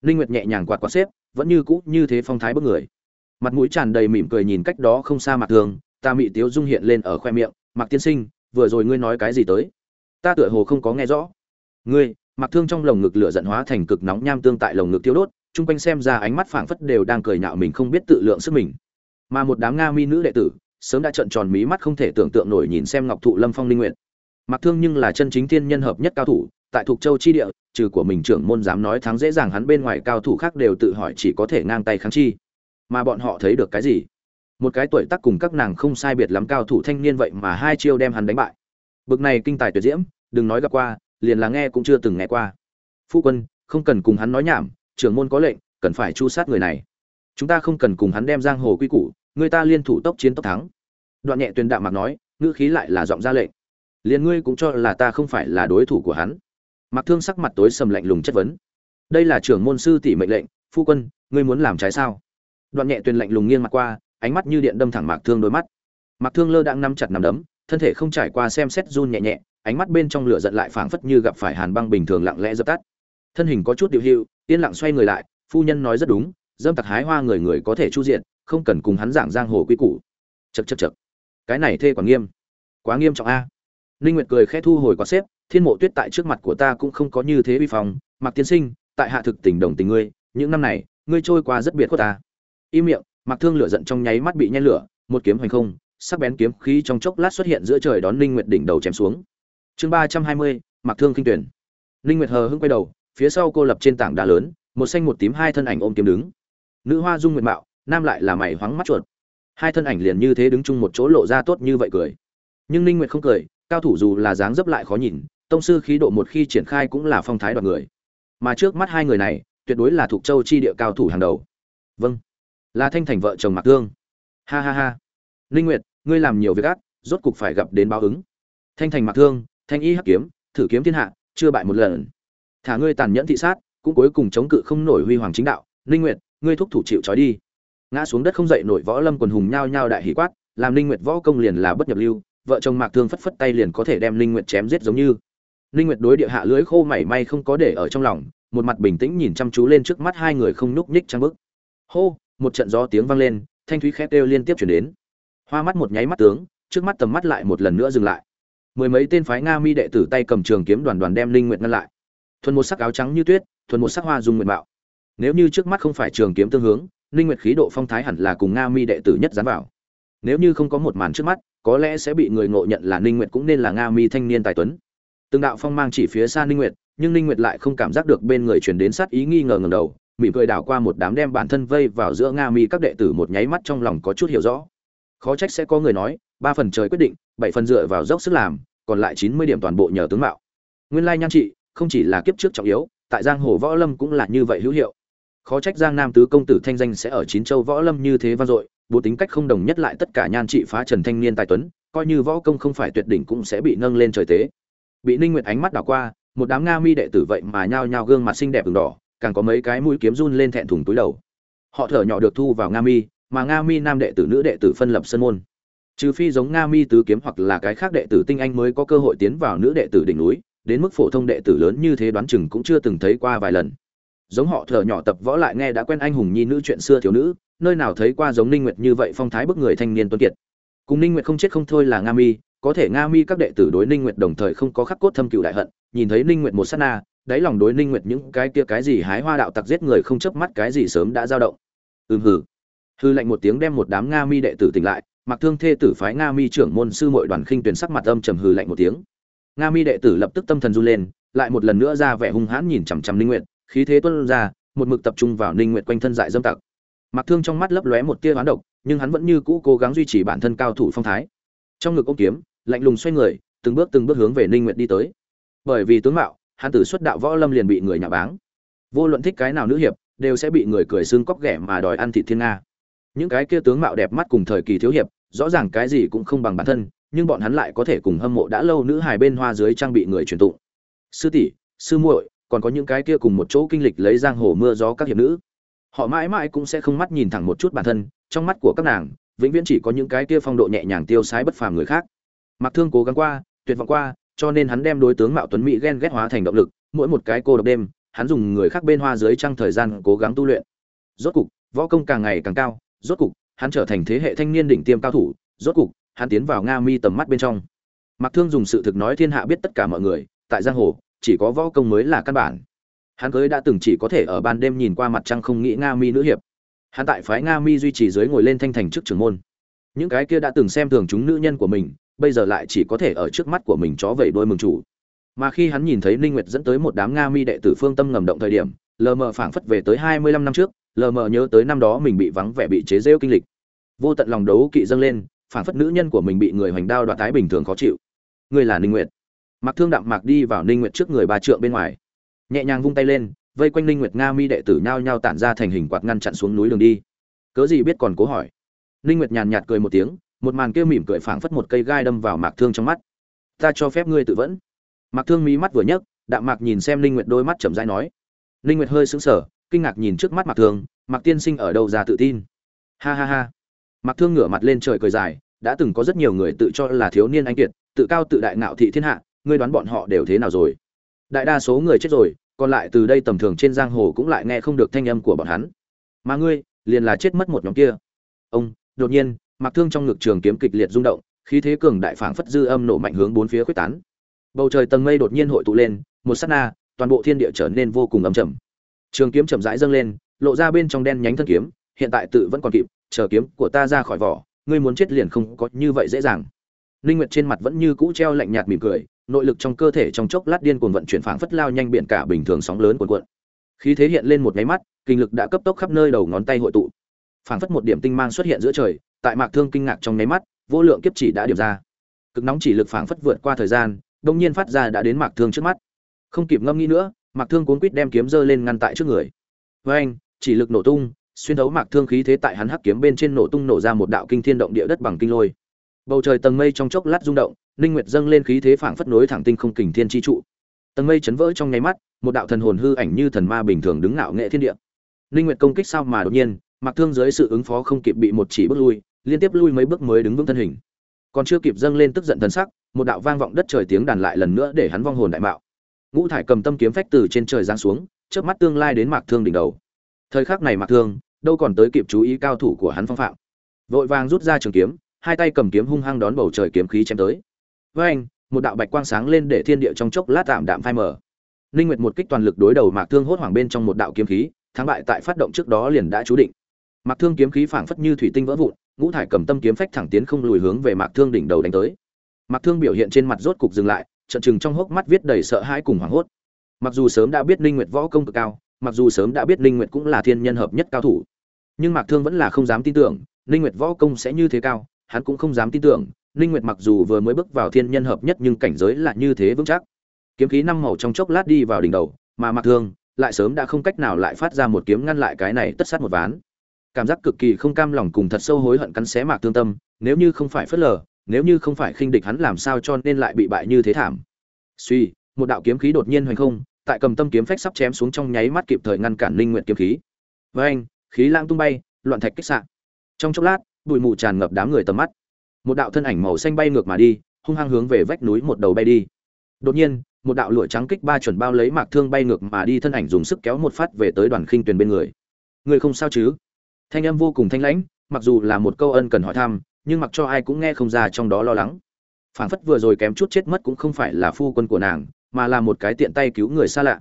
Linh nguyệt nhẹ nhàng quạt quạt xếp, vẫn như cũ như thế phong thái bức người. Mặt mũi tràn đầy mỉm cười nhìn cách đó không xa mặt thường, ta mị tiếu dung hiện lên ở khoe miệng mặc tiên sinh, vừa rồi ngươi nói cái gì tới? Ta tựa hồ không có nghe rõ. Ngươi? Mặc thương trong lồng ngực lửa giận hóa thành cực nóng nham tương tại lồng ngực tiêu đốt, chung quanh xem ra ánh mắt phảng phất đều đang cười nhạo mình không biết tự lượng sức mình. Mà một đám nga mi nữ đệ tử sớm đã trợn tròn mí mắt không thể tưởng tượng nổi nhìn xem ngọc thụ lâm phong linh nguyện Mặc Thương nhưng là chân chính thiên nhân hợp nhất cao thủ, tại thuộc châu chi địa, trừ của mình trưởng môn dám nói thắng dễ dàng hắn bên ngoài cao thủ khác đều tự hỏi chỉ có thể ngang tay kháng chi. Mà bọn họ thấy được cái gì? Một cái tuổi tác cùng các nàng không sai biệt lắm cao thủ thanh niên vậy mà hai chiêu đem hắn đánh bại. Bực này kinh tài tuyệt diễm, đừng nói gặp qua, liền là nghe cũng chưa từng nghe qua. Phu quân, không cần cùng hắn nói nhảm, trưởng môn có lệnh, cần phải chu sát người này. Chúng ta không cần cùng hắn đem giang hồ quy củ, người ta liên thủ tốc chiến tốc thắng. Đoạn nhẹ tuyên đạm mạc nói, ngữ khí lại là giọng ra lệnh. Liền ngươi cũng cho là ta không phải là đối thủ của hắn. Mặc thương sắc mặt tối sầm lạnh lùng chất vấn. Đây là trưởng môn sư tỷ mệnh lệnh phu quân ngươi muốn làm trái sao? Đoạn nhẹ tuyền lạnh lùng nghiêng mặt qua ánh mắt như điện đâm thẳng mạc thương đôi mắt. Mạc thương lơ đang nắm chặt nắm đấm thân thể không trải qua xem xét run nhẹ nhẹ ánh mắt bên trong lửa giận lại phảng phất như gặp phải hàn băng bình thường lặng lẽ dập tắt. Thân hình có chút điều hiệu yên lặng xoay người lại phu nhân nói rất đúng dâm tặc hái hoa người người có thể chu diện không cần cùng hắn giảng giang hồ quy củ. Chật chật chật cái này thê còn nghiêm. Quá nghiêm trọng a. Ninh nguyệt cười khẽ thu hồi quạt xếp thiên mộ tuyết tại trước mặt của ta cũng không có như thế vi phong, mặc tiên sinh tại hạ thực tình đồng tình ngươi những năm này ngươi trôi qua rất biệt của ta. Im miệng mặc thương lửa giận trong nháy mắt bị nhen lửa một kiếm hoành không sắc bén kiếm khí trong chốc lát xuất hiện giữa trời đón ninh nguyệt đỉnh đầu chém xuống. Chương ba trăm hai mươi mặc thương kinh tuyển. Ninh nguyệt hờ hững quay đầu phía sau cô lập trên tảng đá lớn một xanh một tím hai thân ảnh ôm kiếm đứng. Nữ hoa dung nguyệt mạo nam lại là mày hoáng mắt chuột. Hai thân ảnh liền như thế đứng chung một chỗ lộ ra tốt như vậy cười. Nhưng ninh nguyệt không cười, cao thủ dù là dáng dấp lại khó nhìn, tông sư khí độ một khi triển khai cũng là phong thái đoạt người. Mà trước mắt hai người này, tuyệt đối là thuộc châu chi địa cao thủ hàng đầu. Vâng. Là thanh thành vợ chồng mặc thương ha ha ha. Ninh nguyệt, ngươi làm nhiều việc ác, rốt cục phải gặp đến báo ứng. Thanh thành mặc thương thanh y hắc kiếm, thử kiếm thiên hạ, chưa bại một lần. Thả ngươi tàn nhẫn thị sát, cũng cuối cùng chống cự không nổi huy hoàng chính đạo. Ninh nguyệt, ngươi thúc thủ chịu trói đi ngã xuống đất không dậy nổi võ lâm quần hùng nhao nhao đại hỉ quát, làm linh nguyệt võ công liền là bất nhập lưu, vợ chồng mạc thương phất phất tay liền có thể đem linh nguyệt chém giết giống như. Linh nguyệt đối địa hạ lưới khô mảy may không có để ở trong lòng, một mặt bình tĩnh nhìn chăm chú lên trước mắt hai người không núc nhích trang bức hô, một trận gió tiếng vang lên, thanh thúy khét đều liên tiếp chuyển đến. Hoa mắt một nháy mắt tướng, trước mắt tầm mắt lại một lần nữa dừng lại. Mười mấy tên phái nga mi đệ tử tay cầm trường kiếm đoàn đoàn đem linh nguyệt ngăn lại. Thuần một sắc áo trắng như tuyết, thuần một sắc hoa dung nguyện mạo. Nếu như trước mắt không phải trường kiếm tương hướng linh nguyệt khí độ phong thái hẳn là cùng nga mi đệ tử nhất dán vào. Nếu như không có một màn trước mắt, có lẽ sẽ bị người ngộ nhận là ninh nguyệt cũng nên là nga mi thanh niên tài tuấn. Từng đạo phong mang chỉ phía xa ninh nguyệt, nhưng ninh nguyệt lại không cảm giác được bên người truyền đến sát ý nghi ngờ ngẩng đầu, mỉm cười đảo qua một đám đem bản thân vây vào giữa nga mi các đệ tử một nháy mắt trong lòng có chút hiểu rõ. Khó trách sẽ có người nói, ba phần trời quyết định, bảy phần dựa vào dốc sức làm, còn lại chín mươi điểm toàn bộ nhờ tướng mạo. Nguyên lai nhan trị, không chỉ là kiếp trước trọng yếu, tại giang hồ võ lâm cũng là như vậy hữu hiệu khó trách giang nam tứ công tử thanh danh sẽ ở chín châu võ lâm như thế vang dội bố tính cách không đồng nhất lại tất cả nhan trị phá trần thanh niên tài tuấn, coi như võ công không phải tuyệt đỉnh cũng sẽ bị nâng lên trời tế. Bị ninh nguyệt ánh mắt đảo qua, một đám nga mi đệ tử vậy mà nhao nhao gương mặt xinh đẹp đường đỏ, càng có mấy cái mũi kiếm run lên thẹn thùng túi đầu. Họ thở nhỏ được thu vào nga mi, mà nga mi nam đệ tử, nữ đệ tử phân lập sân môn. Trừ phi giống nga mi tứ kiếm hoặc là cái khác đệ tử tinh anh mới có cơ hội tiến vào nữ đệ tử đỉnh núi, đến mức phổ thông đệ tử lớn như thế đoán chừng cũng chưa từng thấy qua vài lần giống họ thở nhỏ tập võ lại nghe đã quen anh hùng nhi nữ chuyện xưa thiếu nữ, nơi nào thấy qua giống ninh nguyệt như vậy phong thái bức người thanh niên tuấn kiệt. Cùng ninh nguyệt không chết không thôi là nga mi, có thể nga mi các đệ tử đối ninh nguyệt đồng thời không có khắc cốt thâm cựu đại hận, nhìn thấy ninh nguyệt một sát na, đáy lòng đối ninh nguyệt những cái kia cái gì hái hoa đạo tặc giết người không chớp mắt cái gì sớm đã dao động. Ừm hừ. Hư lệnh một tiếng đem một đám nga mi đệ tử tỉnh lại mặc thương thê tử phái nga mi trưởng môn sư muội đoàn khinh tuyển sắc mặt âm trầm hừ lạnh một tiếng. Nga mi đệ tử lập tức tâm thần run lên, lại một lần nữa ra vẻ hung hãn nhìn chằm chằm ninh nguyệt khí thế tuôn ra, một mực tập trung vào ninh nguyệt quanh thân dại dâm tặc. Mặc thương trong mắt lấp lóe một tia hoán độc, nhưng hắn vẫn như cũ cố gắng duy trì bản thân cao thủ phong thái. Trong ngực ôm kiếm, lạnh lùng xoay người, từng bước từng bước hướng về ninh nguyệt đi tới. Bởi vì tướng mạo, hắn tử xuất đạo võ lâm liền bị người nhà báng. Vô luận thích cái nào nữ hiệp, đều sẽ bị người cười xương cóc ghẻ mà đòi ăn thịt thiên nga. Những cái kia tướng mạo đẹp mắt cùng thời kỳ thiếu hiệp, rõ ràng cái gì cũng không bằng bản thân, nhưng bọn hắn lại có thể cùng hâm mộ đã lâu nữ hài bên hoa dưới trang bị người truyền tụng. Sư tỷ, sư muội còn có những cái kia cùng một chỗ kinh lịch lấy giang hồ mưa gió các hiệp nữ. Họ mãi mãi cũng sẽ không mắt nhìn thẳng một chút bản thân, trong mắt của các nàng, vĩnh viễn chỉ có những cái kia phong độ nhẹ nhàng tiêu sái bất phàm người khác. Mặc thương cố gắng qua, tuyệt vọng qua, cho nên hắn đem đối tướng mạo tuấn mỹ ghen ghét hóa thành động lực, mỗi một cái cô độc đêm, hắn dùng người khác bên hoa dưới trăng thời gian cố gắng tu luyện. Rốt cục, võ công càng ngày càng cao, rốt cục, hắn trở thành thế hệ thanh niên đỉnh tiêm cao thủ, rốt cục, hắn tiến vào nga mi tầm mắt bên trong. Mặc thương dùng sự thực nói thiên hạ biết tất cả mọi người, tại giang hồ chỉ có võ công mới là căn bản. Hắn cưới đã từng chỉ có thể ở ban đêm nhìn qua mặt trăng không nghĩ nga mi nữ hiệp. Hắn tại phái nga mi duy trì dưới ngồi lên thanh thành trước trưởng môn. Những cái kia đã từng xem thường chúng nữ nhân của mình, bây giờ lại chỉ có thể ở trước mắt của mình chó vẩy đôi mừng chủ. Mà khi hắn nhìn thấy ninh nguyệt dẫn tới một đám nga mi đệ tử phương tâm ngầm động thời điểm, lờ mờ phảng phất về tới 25 năm trước, lờ mờ nhớ tới năm đó mình bị vắng vẻ bị chế rêu kinh lịch. Vô tận lòng đấu kỵ dâng lên, phảng phất nữ nhân của mình bị người hoành đao đoạt tái bình thường khó chịu. Người là ninh nguyệt. Mạc thương đạm mạc đi vào ninh nguyệt trước người ba trượng bên ngoài. Nhẹ nhàng vung tay lên, vây quanh ninh nguyệt nga mi đệ tử nhao nhao tản ra thành hình quạt ngăn chặn xuống núi đường đi. Cớ gì biết còn cố hỏi. Ninh nguyệt nhàn nhạt cười một tiếng, một màn kia mỉm cười phảng phất một cây gai đâm vào mạc thương trong mắt. Ta cho phép ngươi tự vẫn. Mạc thương mí mắt vừa nhấc, đạm mạc nhìn xem ninh nguyệt đôi mắt chậm rãi nói. Ninh nguyệt hơi sững sờ, kinh ngạc nhìn trước mắt mạc thương, mạc tiên sinh ở đâu ra tự tin? Ha ha ha. Mạc thương ngửa mặt lên trời cười dài, đã từng có rất nhiều người tự cho là thiếu niên anh kiệt, tự cao tự đại ngạo thị thiên hạ ngươi đoán bọn họ đều thế nào rồi? Đại đa số người chết rồi còn lại từ đây tầm thường trên giang hồ cũng lại nghe không được thanh âm của bọn hắn. Mà ngươi liền là chết mất một nhóm kia. Ông đột nhiên mặc thương trong ngực trường kiếm kịch liệt rung động khí thế cường đại phảng phất dư âm nổ mạnh hướng bốn phía quyết tán. Bầu trời tầng mây đột nhiên hội tụ lên một sát na toàn bộ thiên địa trở nên vô cùng ấm trầm. trường kiếm chậm rãi dâng lên lộ ra bên trong đen nhánh thân kiếm hiện tại tự vẫn còn kịp chờ kiếm của ta ra khỏi vỏ ngươi muốn chết liền không có như vậy dễ dàng. Linh Nguyệt trên mặt vẫn như cũ treo lạnh nhạt mỉm cười, nội lực trong cơ thể trong chốc lát điên cuồng vận chuyển phảng phất lao nhanh biển cả bình thường sóng lớn cuộn cuộn. Khí thế hiện lên một cái mắt, kinh lực đã cấp tốc khắp nơi đầu ngón tay hội tụ. Phảng phất một điểm tinh mang xuất hiện giữa trời, tại Mạc Thương kinh ngạc trong nháy mắt, vô lượng kiếp chỉ đã điểm ra. Cực nóng chỉ lực phảng phất vượt qua thời gian, đồng nhiên phát ra đã đến Mạc Thương trước mắt. Không kịp ngâm nghĩ nữa, Mạc Thương cuốn quýt đem kiếm giơ lên ngăn tại trước người. Với anh, chỉ lực nổ tung, xuyên thấu Mạc Thương khí thế tại hắn hắc kiếm bên trên nổ tung nổ ra một đạo kinh thiên động địa đất bằng kinh lôi bầu trời tầng mây trong chốc lát rung động, ninh nguyệt dâng lên khí thế phảng phất nối thẳng tinh không kình thiên chi trụ. Tầng mây chấn vỡ trong nháy mắt, một đạo thần hồn hư ảnh như thần ma bình thường đứng ngạo nghệ thiên địa. Ninh nguyệt công kích sao mà đột nhiên, mặc thương dưới sự ứng phó không kịp bị một chỉ bước lui, liên tiếp lui mấy bước mới đứng vững thân hình. Còn chưa kịp dâng lên tức giận thần sắc, một đạo vang vọng đất trời tiếng đàn lại lần nữa để hắn vong hồn đại mạo. Ngũ thải cầm tâm kiếm phách từ trên trời giáng xuống, chớp mắt tương lai đến mạc thương đỉnh đầu. Thời khắc này mạc thương, đâu còn tới kịp chú ý cao thủ của hắn phong phạm. Vội vàng rút ra trường kiếm hai tay cầm kiếm hung hăng đón bầu trời kiếm khí chém tới. Với anh, một đạo bạch quang sáng lên để thiên địa trong chốc lát tạm đạm phai mờ. Linh Nguyệt một kích toàn lực đối đầu Mạc Thương hốt hoảng bên trong một đạo kiếm khí, thắng bại tại phát động trước đó liền đã chú định. Mạc Thương kiếm khí phảng phất như thủy tinh vỡ vụn, ngũ thải cầm tâm kiếm phách thẳng tiến không lùi hướng về Mạc Thương đỉnh đầu đánh tới. Mạc Thương biểu hiện trên mặt rốt cục dừng lại, trận trừng trong hốc mắt viết đầy sợ hãi cùng hoảng hốt. Mặc dù sớm đã biết Linh Nguyệt võ công cực cao, mặc dù sớm đã biết Linh Nguyệt cũng là thiên nhân hợp nhất cao thủ, nhưng Mạc Thương vẫn là không dám tin tưởng, Linh Nguyệt võ công sẽ như thế cao, hắn cũng không dám tin tưởng, Ninh Nguyệt mặc dù vừa mới bước vào thiên nhân hợp nhất nhưng cảnh giới là như thế vững chắc. Kiếm khí năm màu trong chốc lát đi vào đỉnh đầu, mà Mạc Thương lại sớm đã không cách nào lại phát ra một kiếm ngăn lại cái này tất sát một ván. Cảm giác cực kỳ không cam lòng cùng thật sâu hối hận cắn xé Mạc Thương tâm, nếu như không phải phất lờ, nếu như không phải khinh địch hắn làm sao cho nên lại bị bại như thế thảm. Suy, một đạo kiếm khí đột nhiên hoành không, tại cầm tâm kiếm phách sắp chém xuống trong nháy mắt kịp thời ngăn cản Ninh Nguyệt kiếm khí. Với anh, khí lang tung bay, loạn thạch kích sạc. Trong chốc lát, bụi mù tràn ngập đám người tầm mắt. Một đạo thân ảnh màu xanh bay ngược mà đi, hung hăng hướng về vách núi một đầu bay đi. Đột nhiên, một đạo lụa trắng kích ba chuẩn bao lấy mạc thương bay ngược mà đi, thân ảnh dùng sức kéo một phát về tới đoàn khinh tuyền bên người. Người không sao chứ? Thanh âm vô cùng thanh lãnh, mặc dù là một câu ân cần hỏi thăm, nhưng mặc cho ai cũng nghe không ra trong đó lo lắng. Phảng phất vừa rồi kém chút chết mất cũng không phải là phu quân của nàng, mà là một cái tiện tay cứu người xa lạ.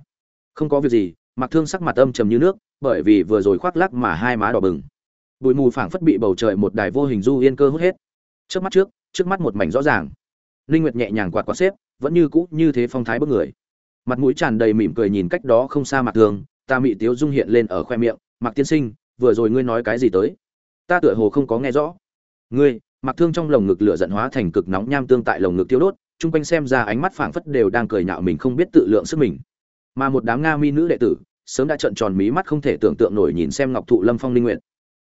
Không có việc gì mặc thương sắc mặt âm trầm như nước, bởi vì vừa rồi khoác lắc mà hai má đỏ bừng bụi mù phảng phất bị bầu trời một đài vô hình du yên cơ hút hết. Trước mắt trước trước mắt một mảnh rõ ràng. Linh nguyệt nhẹ nhàng quạt quạt xếp, vẫn như cũ như thế phong thái bức người. Mặt mũi tràn đầy mỉm cười nhìn cách đó không xa mặt thường, ta mị tiếu dung hiện lên ở khoe miệng mặc tiên sinh, vừa rồi ngươi nói cái gì tới? Ta tựa hồ không có nghe rõ. Ngươi? Mặc thương trong lồng ngực lửa giận hóa thành cực nóng nham tương tại lồng ngực tiêu đốt, chung quanh xem ra ánh mắt phảng phất đều đang cười nhạo mình không biết tự lượng sức mình. Mà một đám nga mi nữ đệ tử, sớm đã trợn tròn mí mắt không thể tưởng tượng nổi nhìn xem ngọc thụ lâm phong linh nguyện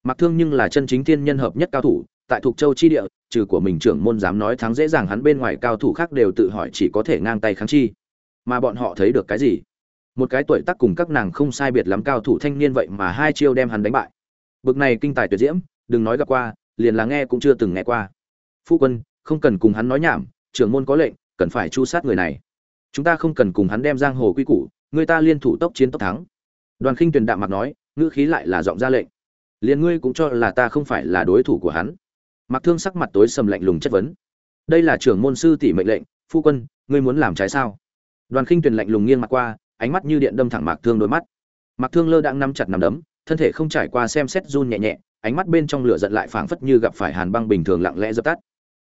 mặc thương nhưng là chân chính thiên nhân hợp nhất cao thủ, tại thuộc châu chi địa, trừ của mình trưởng môn dám nói thắng dễ dàng hắn bên ngoài cao thủ khác đều tự hỏi chỉ có thể ngang tay kháng chi. Mà bọn họ thấy được cái gì? Một cái tuổi tác cùng các nàng không sai biệt lắm cao thủ thanh niên vậy mà hai chiêu đem hắn đánh bại. Bực này kinh tài tuyệt diễm, đừng nói gặp qua, liền là nghe cũng chưa từng nghe qua. Phu quân, không cần cùng hắn nói nhảm, trưởng môn có lệnh, cần phải chu sát người này. Chúng ta không cần cùng hắn đem giang hồ quy củ, người ta liên thủ tốc chiến tốc thắng. Đoàn khinh tuyền đạm mặt nói, ngữ khí lại là giọng ra lệnh liền ngươi cũng cho là ta không phải là đối thủ của hắn. Mặc thương sắc mặt tối sầm lạnh lùng chất vấn. Đây là trưởng môn sư tỷ mệnh lệnh, phu quân, ngươi muốn làm trái sao? Đoàn khinh tuyền lạnh lùng nghiêng mặt qua, ánh mắt như điện đâm thẳng mạc thương đôi mắt. Mạc thương lơ đang nắm chặt nằm đấm, thân thể không trải qua xem xét run nhẹ nhẹ, ánh mắt bên trong lửa giận lại phảng phất như gặp phải hàn băng bình thường lặng lẽ dập tắt.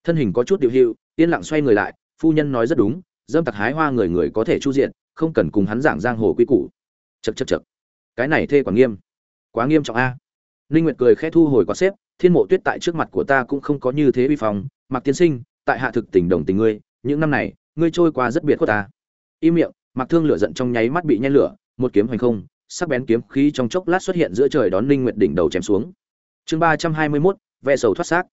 Thân hình có chút điệu hiệu, yên lặng xoay người lại, phu nhân nói rất đúng, dâm tặc hái hoa người người có thể chu diện, không cần cùng hắn giảng giang hồ quy củ. Chật chật chật cái này thê quả nghiêm. Quá nghiêm trọng a. Ninh Nguyệt cười khẽ thu hồi quả xếp, Thiên Mộ Tuyết tại trước mặt của ta cũng không có như thế uy phong, Mạc Tiên Sinh, tại hạ thực tình đồng tình ngươi, những năm này, ngươi trôi qua rất biệt của ta. Im miệng, Mạc Thương lửa giận trong nháy mắt bị nhen lửa, một kiếm hoành không, sắc bén kiếm khí trong chốc lát xuất hiện giữa trời đón Ninh Nguyệt đỉnh đầu chém xuống. Chương 321, ve sầu thoát xác.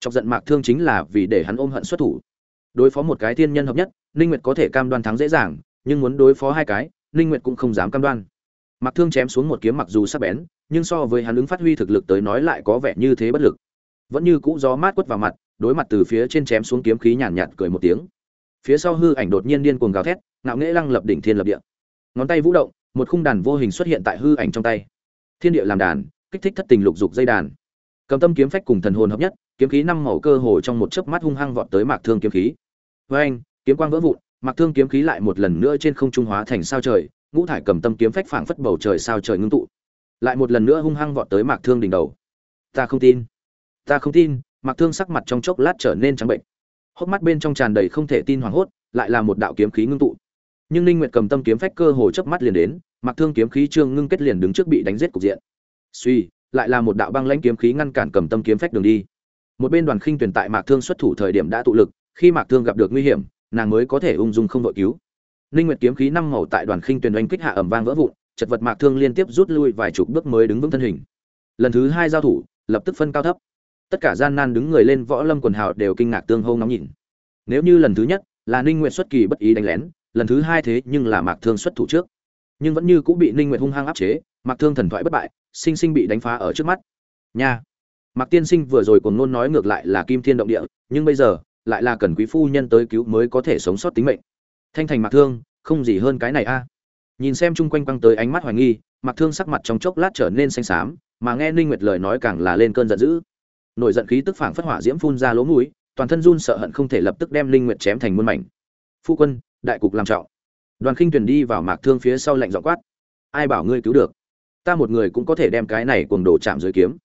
Chọc giận Mạc Thương chính là vì để hắn ôm hận xuất thủ. Đối phó một cái thiên nhân hợp nhất, Ninh Nguyệt có thể cam đoan thắng dễ dàng, nhưng muốn đối phó hai cái, Ninh Nguyệt cũng không dám cam đoan. Mạc Thương chém xuống một kiếm mặc dù sắc bén, nhưng so với hắn ứng phát huy thực lực tới nói lại có vẻ như thế bất lực. Vẫn như cũ gió mát quất vào mặt, đối mặt từ phía trên chém xuống kiếm khí nhàn nhạt, nhạt cười một tiếng. Phía sau hư ảnh đột nhiên điên cuồng gào thét, ngạo nghễ lăng lập đỉnh thiên lập địa. Ngón tay vũ động, một khung đàn vô hình xuất hiện tại hư ảnh trong tay. Thiên địa làm đàn, kích thích thất tình lục dục dây đàn. Cầm tâm kiếm phách cùng thần hồn hợp nhất, kiếm khí năm màu cơ hồ trong một chớp mắt hung hăng vọt tới Mạc Thương kiếm khí. Oeng, kiếm quang vỡ vụn, Mạc Thương kiếm khí lại một lần nữa trên không trung hóa thành sao trời, ngũ thải cầm tâm kiếm phách phảng phất bầu trời sao trời ngưng tụ. Lại một lần nữa hung hăng vọt tới mạc thương đỉnh đầu. Ta không tin. Ta không tin, mạc thương sắc mặt trong chốc lát trở nên trắng bệnh. Hốc mắt bên trong tràn đầy không thể tin hoảng hốt, lại là một đạo kiếm khí ngưng tụ. Nhưng ninh nguyệt cầm tâm kiếm phách cơ hồ chớp mắt liền đến, mạc thương kiếm khí trương ngưng kết liền đứng trước bị đánh giết cục diện. Suy, lại là một đạo băng lãnh kiếm khí ngăn cản cầm tâm kiếm phách đường đi. Một bên đoàn khinh tuyển tại mạc thương xuất thủ thời điểm đã tụ lực, khi mạc thương gặp được nguy hiểm, nàng mới có thể ung dung không đội cứu. Linh Nguyệt kiếm khí năm màu tại đoàn khinh tuyển oanh kích hạ ầm vang vỡ vụn, chật vật mạc thương liên tiếp rút lui vài chục bước mới đứng vững thân hình. Lần thứ hai giao thủ, lập tức phân cao thấp. Tất cả gian nan đứng người lên võ lâm quần hào đều kinh ngạc tương hô nóng nhìn. Nếu như lần thứ nhất là Ninh Nguyệt xuất kỳ bất ý đánh lén, lần thứ hai thế nhưng là mạc thương xuất thủ trước, nhưng vẫn như cũng bị Ninh Nguyệt hung hăng áp chế, mạc thương thần thoại bất bại, sinh sinh bị đánh phá ở trước mắt. Nha. Mạc Tiên Sinh vừa rồi còn nôn nói ngược lại là kim thiên động địa, nhưng bây giờ lại là cần quý phu nhân tới cứu mới có thể sống sót tính mệnh thanh thành mặc thương, không gì hơn cái này a. Nhìn xem chung quanh quăng tới ánh mắt hoài nghi mặc thương sắc mặt trong chốc lát trở nên xanh xám, mà nghe ninh nguyệt lời nói càng là lên cơn giận dữ. Nổi giận khí tức phảng phất hỏa diễm phun ra lỗ mũi, toàn thân run sợ hận không thể lập tức đem ninh nguyệt chém thành muôn mảnh. Phu quân, đại cục làm trọng. Đoàn khinh tuyển đi vào mạc thương phía sau lạnh giọng quát. Ai bảo ngươi cứu được? Ta một người cũng có thể đem cái này cuồng đổ chạm dưới kiếm.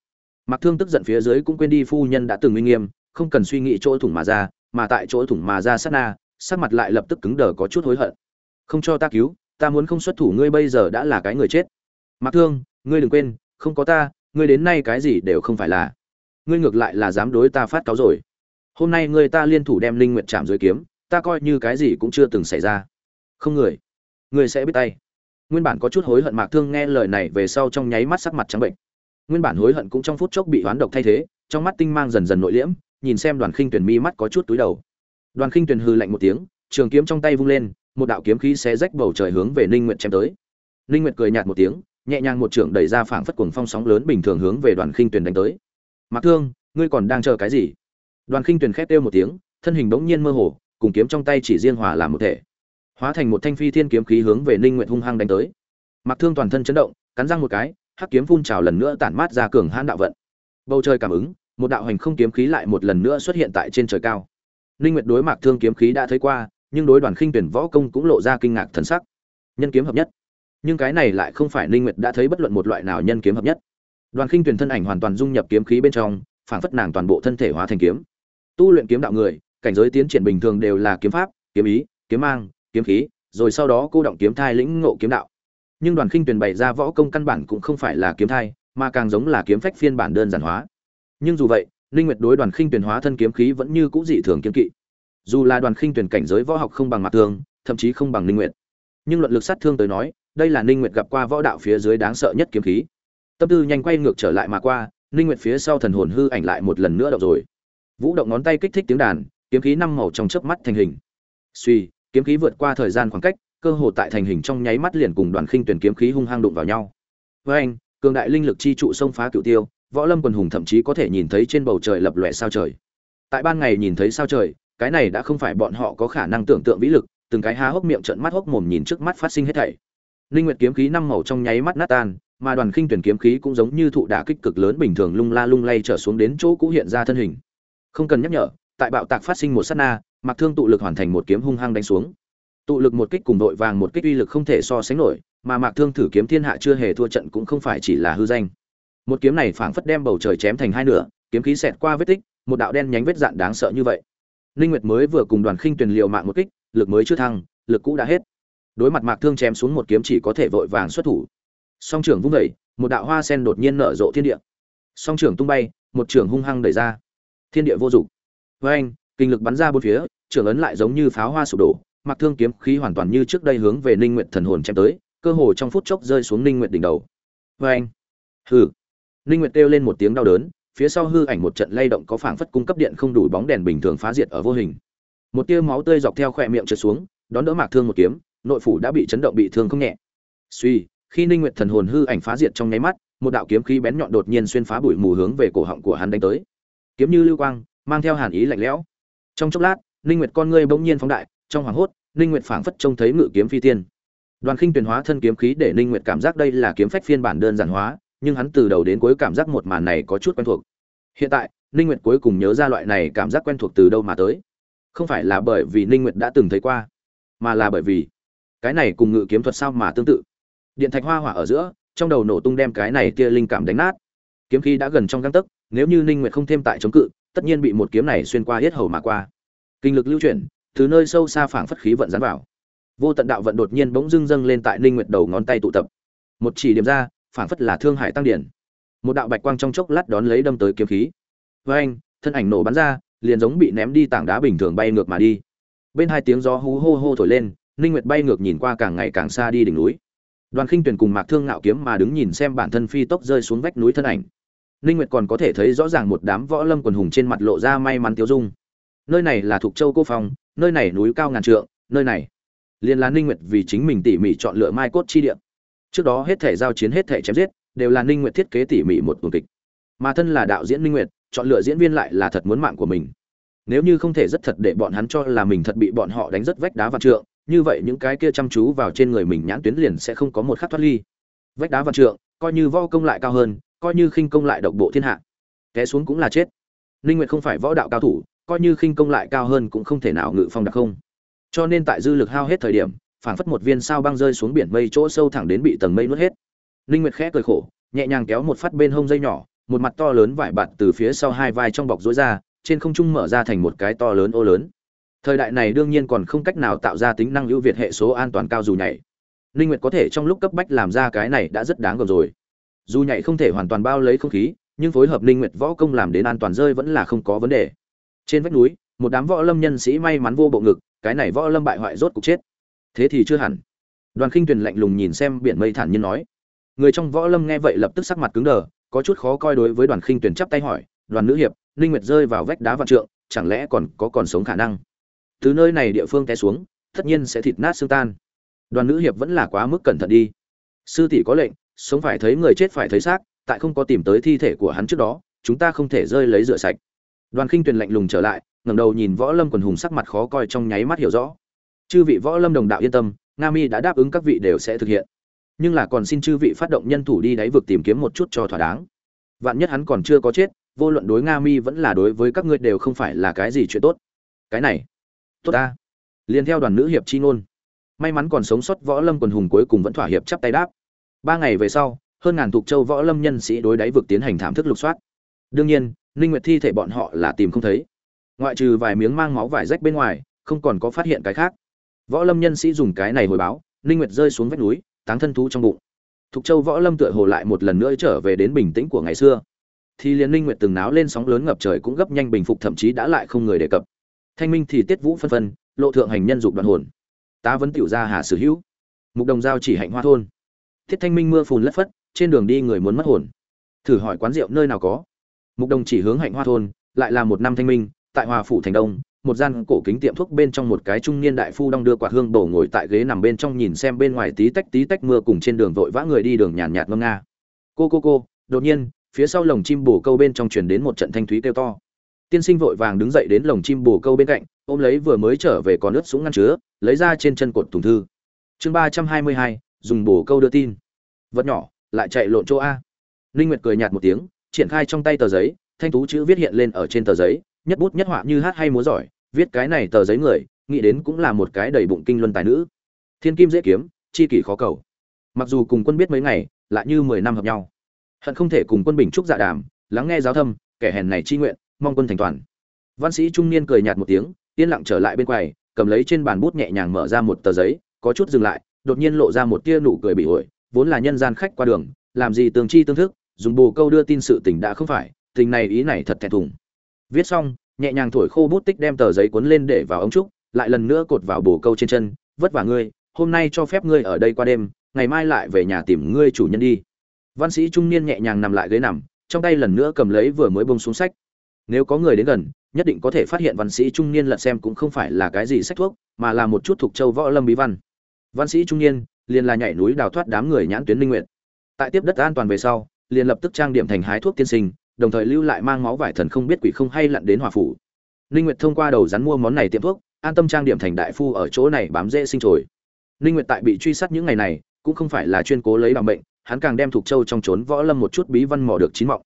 Mạc thương tức giận phía dưới cũng quên đi phu nhân đã từng uy nghiêm, không cần suy nghĩ chỗ thủng mà ra, mà tại chỗ thủng mà ra sát na sắc mặt lại lập tức cứng đờ có chút hối hận. Không cho ta cứu, ta muốn không xuất thủ, ngươi bây giờ đã là cái người chết. Mặc thương, ngươi đừng quên, không có ta, ngươi đến nay cái gì đều không phải là. Ngươi ngược lại là dám đối ta phát cáo rồi. Hôm nay ngươi ta liên thủ đem linh nguyệt chạm dưới kiếm, ta coi như cái gì cũng chưa từng xảy ra. Không người. Ngươi sẽ biết tay. Nguyên bản có chút hối hận mạc thương nghe lời này về sau trong nháy mắt sắc mặt trắng bệnh. Nguyên bản hối hận cũng trong phút chốc bị hoán độc thay thế, trong mắt tinh mang dần dần nội liễm, nhìn xem đoàn khinh tuyển mi mắt có chút túi đầu. Đoàn Khinh Tuyền hừ lạnh một tiếng, trường kiếm trong tay vung lên, một đạo kiếm khí xé rách bầu trời hướng về Ninh Nguyệt chém tới. Ninh Nguyệt cười nhạt một tiếng, nhẹ nhàng một trường đẩy ra phảng phất cuồng phong sóng lớn bình thường hướng về Đoàn Khinh Tuyền đánh tới. "Mạc Thương, ngươi còn đang chờ cái gì?" Đoàn Khinh Tuyền khép kêu một tiếng, thân hình bỗng nhiên mơ hồ, cùng kiếm trong tay chỉ riêng hòa làm một thể, hóa thành một thanh phi thiên kiếm khí hướng về Ninh Nguyệt hung hăng đánh tới. Mạc Thương toàn thân chấn động, cắn răng một cái, hắc kiếm phun trào lần nữa tản mát ra cường hãn đạo vận. Bầu trời cảm ứng, một đạo hành không kiếm khí lại một lần nữa xuất hiện tại trên trời cao. Ninh Nguyệt đối Mạc Thương kiếm khí đã thấy qua, nhưng đối Đoàn Khinh Tuyển võ công cũng lộ ra kinh ngạc thần sắc. Nhân kiếm hợp nhất. Nhưng cái này lại không phải Ninh Nguyệt đã thấy bất luận một loại nào nhân kiếm hợp nhất. Đoàn Khinh Tuyển thân ảnh hoàn toàn dung nhập kiếm khí bên trong, phản phất nàng toàn bộ thân thể hóa thành kiếm. Tu luyện kiếm đạo người, cảnh giới tiến triển bình thường đều là kiếm pháp, kiếm ý, kiếm mang, kiếm khí, rồi sau đó cô động kiếm thai lĩnh ngộ kiếm đạo. Nhưng Đoàn Khinh Tuyển bày ra võ công căn bản cũng không phải là kiếm thai, mà càng giống là kiếm phách phiên bản đơn giản hóa. Nhưng dù vậy, Linh Nguyệt đối đoàn khinh tuyển hóa thân kiếm khí vẫn như cũ dị thường kiên kỵ. Dù là đoàn khinh tuyển cảnh giới võ học không bằng Mạc Thương, thậm chí không bằng Linh Nguyệt, nhưng luận lực sát thương tới nói, đây là Linh Nguyệt gặp qua võ đạo phía dưới đáng sợ nhất kiếm khí. Tâm tư nhanh quay ngược trở lại mà qua, Linh Nguyệt phía sau thần hồn hư ảnh lại một lần nữa động rồi. Vũ động ngón tay kích thích tiếng đàn, kiếm khí năm màu trong chớp mắt thành hình. Suy, kiếm khí vượt qua thời gian khoảng cách, cơ hồ tại thành hình trong nháy mắt liền cùng đoàn khinh tuyển kiếm khí hung hăng đụng vào nhau. Với anh, cường đại linh lực chi trụ xông phá cửu tiêu, võ lâm quần hùng thậm chí có thể nhìn thấy trên bầu trời lập lòe sao trời. Tại ban ngày nhìn thấy sao trời, cái này đã không phải bọn họ có khả năng tưởng tượng vĩ lực, từng cái há hốc miệng trận mắt hốc mồm nhìn trước mắt phát sinh hết thảy. Linh nguyệt kiếm khí năm màu trong nháy mắt nát tan, mà đoàn khinh tuyển kiếm khí cũng giống như thụ đả kích cực lớn bình thường lung la lung lay trở xuống đến chỗ cũ hiện ra thân hình. Không cần nhắc nhở, tại bạo tạc phát sinh một sát na mặc thương tụ lực hoàn thành một kiếm hung hăng đánh xuống. Tụ lực một kích cùng đội vàng một kích uy lực không thể so sánh nổi, mà mạc thương thử kiếm thiên hạ chưa hề thua trận cũng không phải chỉ là hư danh một kiếm này phảng phất đem bầu trời chém thành hai nửa, kiếm khí xẹt qua vết tích, một đạo đen nhánh vết dạn đáng sợ như vậy. Linh nguyệt mới vừa cùng đoàn khinh tuyển liều mạng một kích, lực mới chưa thăng, lực cũ đã hết. Đối mặt mạc thương chém xuống một kiếm chỉ có thể vội vàng xuất thủ. Song trưởng vung vẩy một đạo hoa sen đột nhiên nở rộ thiên địa. Song trưởng tung bay, một trưởng hung hăng đẩy ra. Thiên địa vô dụng. Với anh, kinh lực bắn ra bốn phía, trưởng ấn lại giống như pháo hoa sụp đổ, mạc thương kiếm khí hoàn toàn như trước đây hướng về ninh nguyệt thần hồn chém tới, cơ hồ trong phút chốc rơi xuống ninh nguyệt đỉnh đầu. Với anh. Hừ. Linh Nguyệt kêu lên một tiếng đau đớn, phía sau hư ảnh một trận lay động có phảng phất cung cấp điện không đủ bóng đèn bình thường phá diệt ở vô hình. Một tia máu tươi dọc theo khóe miệng trượt xuống, đón đỡ Mạc Thương một kiếm, nội phủ đã bị chấn động bị thương không nhẹ. Suy, khi ninh nguyệt thần hồn hư ảnh phá diệt trong nháy mắt một đạo kiếm khí bén nhọn đột nhiên xuyên phá bụi mù hướng về cổ họng của hắn đánh tới kiếm như lưu quang mang theo hàn ý lạnh lẽo trong chốc lát ninh nguyệt con ngươi bỗng nhiên phóng đại trong hoàng hốt ninh nguyệt phảng phất trông thấy ngự kiếm phi tiên đoàn khinh tuyển hóa thân kiếm khí để ninh nguyệt cảm giác đây là kiếm phách phiên bản đơn giản hóa nhưng hắn từ đầu đến cuối cảm giác một màn này có chút quen thuộc. Hiện tại, ninh nguyệt cuối cùng nhớ ra loại này cảm giác quen thuộc từ đâu mà tới. Không phải là bởi vì ninh nguyệt đã từng thấy qua, mà là bởi vì cái này cùng ngự kiếm thuật sao mà tương tự. Điện thạch hoa hỏa ở giữa, trong đầu nổ tung đem cái này tia linh cảm đánh nát. Kiếm khí đã gần trong găng tấc, nếu như ninh nguyệt không thêm tại chống cự, tất nhiên bị một kiếm này xuyên qua hết hầu mà qua. Kinh lực lưu chuyển, từ nơi sâu xa phảng phất khí vận dán vào. Vô tận đạo vận đột nhiên bỗng dưng dâng lên tại ninh nguyệt đầu ngón tay tụ tập. Một chỉ điểm ra phảng phất là thương hải tăng điển. Một đạo bạch quang trong chốc lát đón lấy đâm tới kiếm khí. Với anh, thân ảnh nổ bắn ra, liền giống bị ném đi tảng đá bình thường bay ngược mà đi. Bên hai tiếng gió hú hô hô thổi lên, ninh nguyệt bay ngược nhìn qua càng ngày càng xa đi đỉnh núi. Đoàn khinh tuyển cùng mạc thương ngạo kiếm mà đứng nhìn xem bản thân phi tốc rơi xuống vách núi thân ảnh. Ninh nguyệt còn có thể thấy rõ ràng một đám võ lâm quần hùng trên mặt lộ ra may mắn tiêu dung. Nơi này là thuộc châu cô phong, nơi này núi cao ngàn trượng, nơi này liền là ninh nguyệt vì chính mình tỉ mỉ chọn lựa mai cốt chi địa trước đó hết thể giao chiến hết thể chém giết, đều là ninh nguyệt thiết kế tỉ mỉ một tuần kịch. Mà thân là đạo diễn ninh nguyệt, chọn lựa diễn viên lại là thật muốn mạng của mình. Nếu như không thể rất thật để bọn hắn cho là mình thật bị bọn họ đánh rất vách đá vạn trượng, như vậy những cái kia chăm chú vào trên người mình nhãn tuyến liền sẽ không có một khắc thoát ly. Vách đá vạn trượng, coi như võ công lại cao hơn, coi như khinh công lại độc bộ thiên hạ, té xuống cũng là chết. Ninh nguyệt không phải võ đạo cao thủ, coi như khinh công lại cao hơn cũng không thể nào ngự phong đặc không. Cho nên tại dư lực hao hết thời điểm phảng phất một viên sao băng rơi xuống biển mây chỗ sâu thẳng đến bị tầng mây nuốt hết. Ninh nguyệt khẽ cười khổ, nhẹ nhàng kéo một phát bên hông dây nhỏ, một mặt to lớn vải bạt từ phía sau hai vai trong bọc rối ra, trên không trung mở ra thành một cái to lớn ô lớn. Thời đại này đương nhiên còn không cách nào tạo ra tính năng ưu việt hệ số an toàn cao dù nhảy. Ninh nguyệt có thể trong lúc cấp bách làm ra cái này đã rất đáng gờm rồi. Dù nhảy không thể hoàn toàn bao lấy không khí, nhưng phối hợp ninh nguyệt võ công làm đến an toàn rơi vẫn là không có vấn đề. Trên vách núi, một đám võ lâm nhân sĩ may mắn vô bộ ngực, cái này võ lâm bại hoại rốt cục chết thế thì chưa hẳn. Đoàn khinh tuyền lạnh lùng nhìn xem biển mây thản nhiên nói. Người trong võ lâm nghe vậy lập tức sắc mặt cứng đờ, có chút khó coi đối với đoàn khinh tuyền chắp tay hỏi, đoàn nữ hiệp, ninh nguyệt rơi vào vách đá vạn trượng, chẳng lẽ còn có còn sống khả năng? Từ nơi này địa phương té xuống, tất nhiên sẽ thịt nát xương tan. Đoàn nữ hiệp vẫn là quá mức cẩn thận đi. Sư tỷ có lệnh, sống phải thấy người chết phải thấy xác, tại không có tìm tới thi thể của hắn trước đó, chúng ta không thể rơi lấy rửa sạch. Đoàn khinh tuyền lạnh lùng trở lại, ngẩng đầu nhìn võ lâm quần hùng sắc mặt khó coi trong nháy mắt hiểu rõ chư vị võ lâm đồng đạo yên tâm, nga mi đã đáp ứng các vị đều sẽ thực hiện. Nhưng là còn xin chư vị phát động nhân thủ đi đáy vực tìm kiếm một chút cho thỏa đáng. Vạn nhất hắn còn chưa có chết, vô luận đối nga mi vẫn là đối với các ngươi đều không phải là cái gì chuyện tốt. Cái này, tốt ta. Liền theo đoàn nữ hiệp chi ngôn. May mắn còn sống sót võ lâm quần hùng cuối cùng vẫn thỏa hiệp chắp tay đáp. Ba ngày về sau, hơn ngàn thuộc châu võ lâm nhân sĩ đối đáy vực tiến hành thảm thức lục soát. Đương nhiên, ninh nguyệt thi thể bọn họ là tìm không thấy. Ngoại trừ vài miếng mang máu vải rách bên ngoài, không còn có phát hiện cái khác võ lâm nhân sĩ dùng cái này hồi báo, ninh nguyệt rơi xuống vách núi, táng thân thú trong bụng. Thục châu võ lâm tựa hồ lại một lần nữa trở về đến bình tĩnh của ngày xưa. Thì liền ninh nguyệt từng náo lên sóng lớn ngập trời cũng gấp nhanh bình phục, thậm chí đã lại không người đề cập. Thanh minh thì tiết vũ phân phân, lộ thượng hành nhân dục đoàn hồn. Tá vấn tiểu gia hà sử hữu. Mục đồng giao chỉ hạnh hoa thôn. Thiết thanh minh mưa phùn lất phất, trên đường đi người muốn mất hồn. Thử hỏi quán rượu nơi nào có. Mục đồng chỉ hướng hạnh hoa thôn, lại là một năm thanh minh, tại hòa phủ thành đông một gian cổ kính tiệm thuốc bên trong một cái trung niên đại phu đong đưa quạt hương bổ ngồi tại ghế nằm bên trong nhìn xem bên ngoài tí tách tí tách mưa cùng trên đường vội vã người đi đường nhàn nhạt ngâm nga. Cô cô cô, đột nhiên, phía sau lồng chim bồ câu bên trong truyền đến một trận thanh thúy kêu to. Tiên sinh vội vàng đứng dậy đến lồng chim bồ câu bên cạnh, ôm lấy vừa mới trở về còn ướt súng ngăn chứa, lấy ra trên chân cột thùng thư. Chương ba trăm hai mươi hai, dùng bồ câu đưa tin. Vật nhỏ, lại chạy lộn chỗ a. Linh nguyệt cười nhạt một tiếng, triển khai trong tay tờ giấy, thanh tú chữ viết hiện lên ở trên tờ giấy, nhất bút nhất họa như hát hay múa giỏi viết cái này tờ giấy người, nghĩ đến cũng là một cái đầy bụng kinh luân tài nữ. Thiên kim dễ kiếm, chi kỷ khó cầu. Mặc dù cùng quân biết mấy ngày, lại như mười năm hợp nhau. Hận không thể cùng quân bình trúc dạ đàm, lắng nghe giáo thâm, kẻ hèn này chi nguyện, mong quân thành toàn. Văn sĩ trung niên cười nhạt một tiếng, yên lặng trở lại bên quầy, cầm lấy trên bàn bút nhẹ nhàng mở ra một tờ giấy, có chút dừng lại, đột nhiên lộ ra một tia nụ cười bị ổi vốn là nhân gian khách qua đường, làm gì tường chi tương thức, dùng bồ câu đưa tin sự tình đã không phải, tình này ý này thật thẹn thùng. Viết xong nhẹ nhàng thổi khô bút tích đem tờ giấy cuốn lên để vào ống trúc, lại lần nữa cột vào bồ câu trên chân. Vất vả ngươi, hôm nay cho phép ngươi ở đây qua đêm, ngày mai lại về nhà tìm ngươi chủ nhân đi. Văn sĩ trung niên nhẹ nhàng nằm lại ghế nằm, trong tay lần nữa cầm lấy vừa mới bông xuống sách. Nếu có người đến gần, nhất định có thể phát hiện văn sĩ trung niên lật xem cũng không phải là cái gì sách thuốc, mà là một chút thuộc châu võ lâm bí văn. Văn sĩ trung niên liền là nhảy núi đào thoát đám người nhãn tuyến linh nguyện tại tiếp đất an toàn về sau, liền lập tức trang điểm thành hái thuốc tiên sinh đồng thời lưu lại mang máu vải thần không biết quỷ không hay lặn đến hòa phủ. Linh nguyệt thông qua đầu rắn mua món này tiệm thuốc, an tâm trang điểm thành đại phu ở chỗ này bám dễ sinh trồi. Linh nguyệt tại bị truy sát những ngày này, cũng không phải là chuyên cố lấy bằng bệnh hắn càng đem thuộc châu trong trốn võ lâm một chút bí văn mò được chín mọng.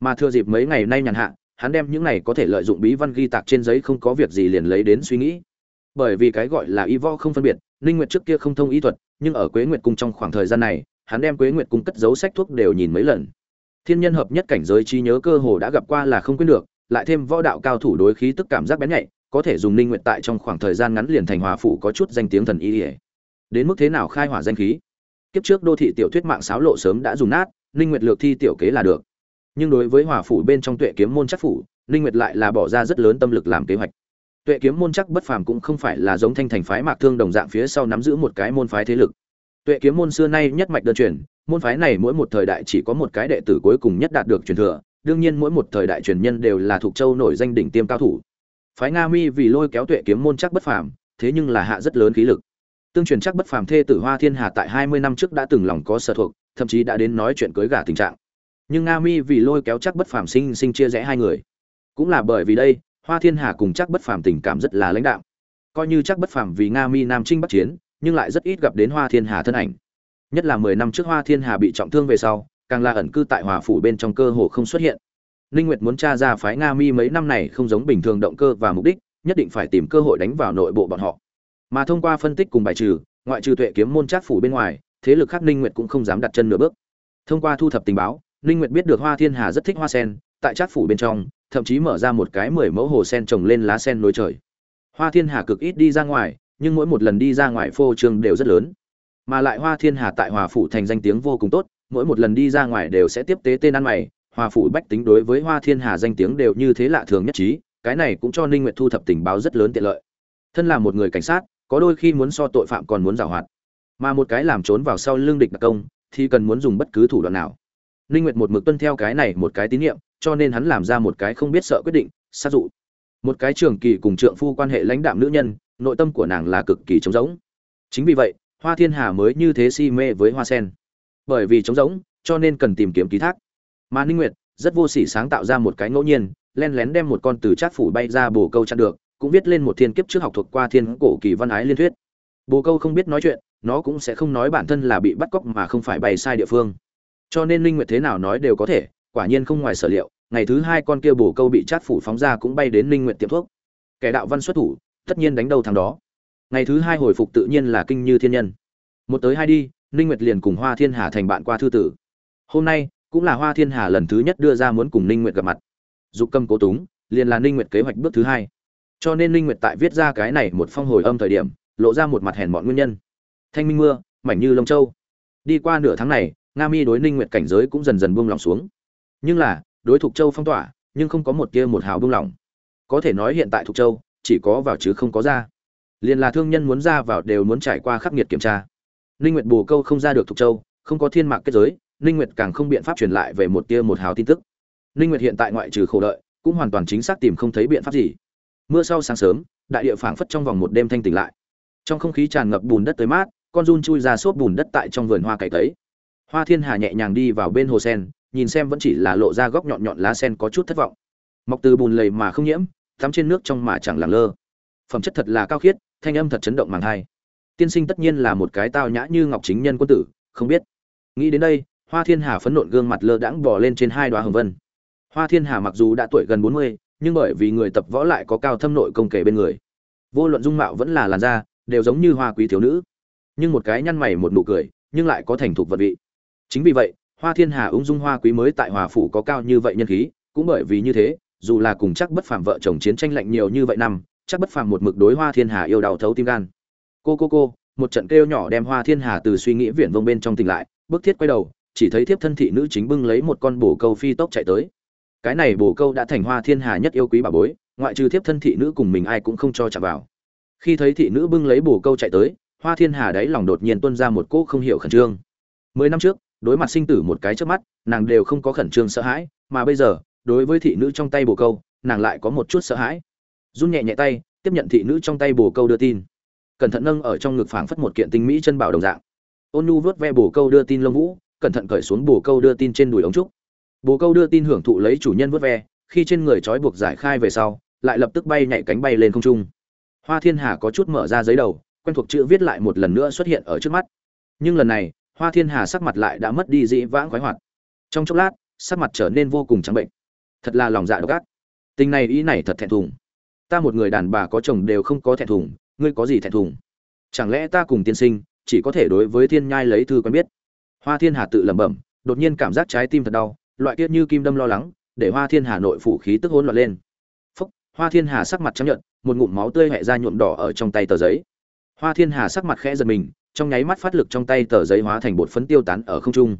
Mà thừa dịp mấy ngày nay nhàn hạ, hắn đem những này có thể lợi dụng bí văn ghi tạc trên giấy không có việc gì liền lấy đến suy nghĩ. Bởi vì cái gọi là y võ không phân biệt linh nguyệt trước kia không thông y thuật, nhưng ở quế nguyệt cung trong khoảng thời gian này, hắn đem quế nguyệt cung cất giấu sách thuốc đều nhìn mấy lần thiên nhân hợp nhất cảnh giới trí nhớ cơ hồ đã gặp qua là không quên được, lại thêm võ đạo cao thủ đối khí tức cảm giác bén nhạy, có thể dùng linh nguyệt tại trong khoảng thời gian ngắn liền thành hòa phủ có chút danh tiếng thần y đến mức thế nào khai hỏa danh khí? Kiếp trước đô thị tiểu thuyết mạng sáo lộ sớm đã dùng nát, linh nguyệt lược thi tiểu kế là được. Nhưng đối với hòa phủ bên trong tuệ kiếm môn chắc phủ, linh nguyệt lại là bỏ ra rất lớn tâm lực làm kế hoạch. Tuệ kiếm môn chắc bất phàm cũng không phải là giống thanh thành phái mạc thương đồng dạng phía sau nắm giữ một cái môn phái thế lực. Tuệ kiếm môn xưa nay nhất mạch đơn truyền môn phái này mỗi một thời đại chỉ có một cái đệ tử cuối cùng nhất đạt được truyền thừa, đương nhiên mỗi một thời đại truyền nhân đều là thuộc châu nổi danh đỉnh tiêm cao thủ. Phái nga mi vì lôi kéo tuệ kiếm môn chắc bất phàm, thế nhưng là hạ rất lớn khí lực. Tương truyền chắc bất phàm thê tử hoa thiên hà tại hai mươi năm trước đã từng lòng có sở thuộc, thậm chí đã đến nói chuyện cưới gả tình trạng. Nhưng nga mi vì lôi kéo chắc bất phàm sinh sinh chia rẽ hai người. Cũng là bởi vì đây, hoa thiên hà cùng chắc bất phàm tình cảm rất là lãnh đạo coi như chắc bất phàm vì nga mi nam trinh bắc chiến, nhưng lại rất ít gặp đến hoa thiên hà thân ảnh nhất là mười năm trước hoa thiên hà bị trọng thương về sau, càng là ẩn cư tại hòa phủ bên trong cơ hồ không xuất hiện. Ninh nguyệt muốn tra ra phái nga mi mấy năm này không giống bình thường động cơ và mục đích, nhất định phải tìm cơ hội đánh vào nội bộ bọn họ. Mà thông qua phân tích cùng bài trừ, ngoại trừ tuệ kiếm môn trác phủ bên ngoài, thế lực khác ninh nguyệt cũng không dám đặt chân nửa bước. Thông qua thu thập tình báo, ninh nguyệt biết được hoa thiên hà rất thích hoa sen, tại trác phủ bên trong, thậm chí mở ra một cái mười mẫu hồ sen trồng lên lá sen nối trời. Hoa thiên hà cực ít đi ra ngoài, nhưng mỗi một lần đi ra ngoài phô trương đều rất lớn mà lại hoa thiên hà tại hòa phủ thành danh tiếng vô cùng tốt, mỗi một lần đi ra ngoài đều sẽ tiếp tế tên ăn mày. Hòa phủ bách tính đối với hoa thiên hà danh tiếng đều như thế lạ thường nhất trí, cái này cũng cho ninh nguyệt thu thập tình báo rất lớn tiện lợi. Thân là một người cảnh sát, có đôi khi muốn so tội phạm còn muốn giảo hoạt. Mà một cái làm trốn vào sau lưng địch đặc công, thì cần muốn dùng bất cứ thủ đoạn nào. Ninh nguyệt một mực tuân theo cái này một cái tín nhiệm, cho nên hắn làm ra một cái không biết sợ quyết định, sát dụ. Một cái trường kỳ cùng trượng phu quan hệ lãnh đạm nữ nhân, nội tâm của nàng là cực kỳ trống rỗng. Chính vì vậy hoa thiên hà mới như thế si mê với hoa sen. Bởi vì trống rỗng, cho nên cần tìm kiếm ký thác. Mà ninh nguyệt, rất vô sỉ sáng tạo ra một cái ngẫu nhiên, len lén đem một con từ chát phủ bay ra bồ câu chặn được, cũng viết lên một thiên kiếp trước học thuộc qua thiên cổ kỳ văn ái liên thuyết. Bồ câu không biết nói chuyện, nó cũng sẽ không nói bản thân là bị bắt cóc mà không phải bay sai địa phương. Cho nên Ninh nguyệt thế nào nói đều có thể, quả nhiên không ngoài sở liệu, ngày thứ hai con kia bồ câu bị chát phủ phóng ra cũng bay đến Ninh nguyệt tiệm thuốc. Kẻ đạo văn xuất thủ, tất nhiên đánh đầu thằng đó ngày thứ hai hồi phục tự nhiên là kinh như thiên nhân. Một tới hai đi, ninh nguyệt liền cùng hoa thiên hà thành bạn qua thư tử. Hôm nay, cũng là hoa thiên hà lần thứ nhất đưa ra muốn cùng ninh nguyệt gặp mặt. Dục cầm cố túng, liền là ninh nguyệt kế hoạch bước thứ hai. Cho nên ninh nguyệt tại viết ra cái này một phong hồi âm thời điểm, lộ ra một mặt hèn mọn nguyên nhân. Thanh minh mưa, mảnh như lông châu. Đi qua nửa tháng này, nga mi đối ninh nguyệt cảnh giới cũng dần dần buông lỏng xuống. Nhưng là, đối thục châu phong tỏa, nhưng không có một kia một hào buông lỏng. Có thể nói hiện tại thục châu, chỉ có vào chứ không có ra liền là thương nhân muốn ra vào đều muốn trải qua khắc nghiệt kiểm tra. Ninh nguyệt bù câu không ra được thục châu, không có thiên mạc kết giới, ninh nguyệt càng không biện pháp truyền lại về một tia một hào tin tức. Ninh nguyệt hiện tại ngoại trừ khổ đợi, cũng hoàn toàn chính xác tìm không thấy biện pháp gì. Mưa sau sáng sớm, đại địa phảng phất trong vòng một đêm thanh tỉnh lại. Trong không khí tràn ngập bùn đất tới mát, con run chui ra xốp bùn đất tại trong vườn hoa cải tấy. Hoa thiên hà nhẹ nhàng đi vào bên hồ sen, nhìn xem vẫn chỉ là lộ ra góc nhọn nhọn lá sen có chút thất vọng. Mọc từ bùn lầy mà không nhiễm tắm trên nước trong mà chẳng làng lơ. Phẩm chất thật là cao khiết thanh âm thật chấn động màng hai. Tiên sinh tất nhiên là một cái tao nhã như ngọc chính nhân quân tử, không biết. Nghĩ đến đây, hoa thiên hà phấn nộn gương mặt lơ đãng bỏ lên trên hai đoá hồng vân. Hoa thiên hà mặc dù đã tuổi gần bốn mươi, nhưng bởi vì người tập võ lại có cao thâm nội công kể bên người. Vô luận dung mạo vẫn là làn da, đều giống như hoa quý thiếu nữ. Nhưng một cái nhăn mày một nụ cười, nhưng lại có thành thục vật vị. Chính vì vậy, hoa thiên hà ung dung hoa quý mới tại hòa phủ có cao như vậy nhân khí, cũng bởi vì như thế, dù là cùng chắc bất phàm vợ chồng chiến tranh lạnh nhiều như vậy năm chắc bất phàm một mực đối hoa thiên hà yêu đau thấu tim gan. Cô cô cô, một trận kêu nhỏ đem hoa thiên hà từ suy nghĩ viển vông bên trong tỉnh lại, bước thiết quay đầu, chỉ thấy thiếp thân thị nữ chính bưng lấy một con bồ câu phi tốc chạy tới. Cái này bồ câu đã thành hoa thiên hà nhất yêu quý bà bối, ngoại trừ thiếp thân thị nữ cùng mình ai cũng không cho chạm vào. Khi thấy thị nữ bưng lấy bồ câu chạy tới, hoa thiên hà đáy lòng đột nhiên tuân ra một cỗ không hiểu khẩn trương. Mười năm trước, đối mặt sinh tử một cái trước mắt, nàng đều không có khẩn trương sợ hãi, mà bây giờ, đối với thị nữ trong tay bồ câu, nàng lại có một chút sợ hãi run nhẹ nhẹ tay, tiếp nhận thị nữ trong tay bồ câu đưa tin. Cẩn thận nâng ở trong ngực phảng phất một kiện tinh mỹ chân bảo đồng dạng. Ôn nhu vớt ve bồ câu đưa tin lông vũ, cẩn thận cởi xuống bồ câu đưa tin trên đùi ống trúc. Bồ câu đưa tin hưởng thụ lấy chủ nhân vớt ve, khi trên người trói buộc giải khai về sau, lại lập tức bay nhảy cánh bay lên không trung. Hoa thiên hà có chút mở ra giấy đầu, quen thuộc chữ viết lại một lần nữa xuất hiện ở trước mắt. Nhưng lần này, hoa thiên hà sắc mặt lại đã mất đi dĩ vãng khoái hoạt. Trong chốc lát, sắc mặt trở nên vô cùng trắng bệnh. Thật là lòng dạ độc ác. Tình này ý này thật thẹn thùng ta một người đàn bà có chồng đều không có thẹn thùng, ngươi có gì thẹn thùng? Chẳng lẽ ta cùng tiên sinh chỉ có thể đối với thiên nhai lấy thư quen biết? Hoa thiên hà tự lẩm bẩm, đột nhiên cảm giác trái tim thật đau, loại tiết như kim đâm lo lắng, để hoa thiên hà nội phủ khí tức hỗn loạn lên. Phúc, hoa thiên hà sắc mặt chấp nhận một ngụm máu tươi hẹ ra nhuộm đỏ ở trong tay tờ giấy. Hoa thiên hà sắc mặt khẽ giật mình, trong nháy mắt phát lực trong tay tờ giấy hóa thành bột phấn tiêu tán ở không trung.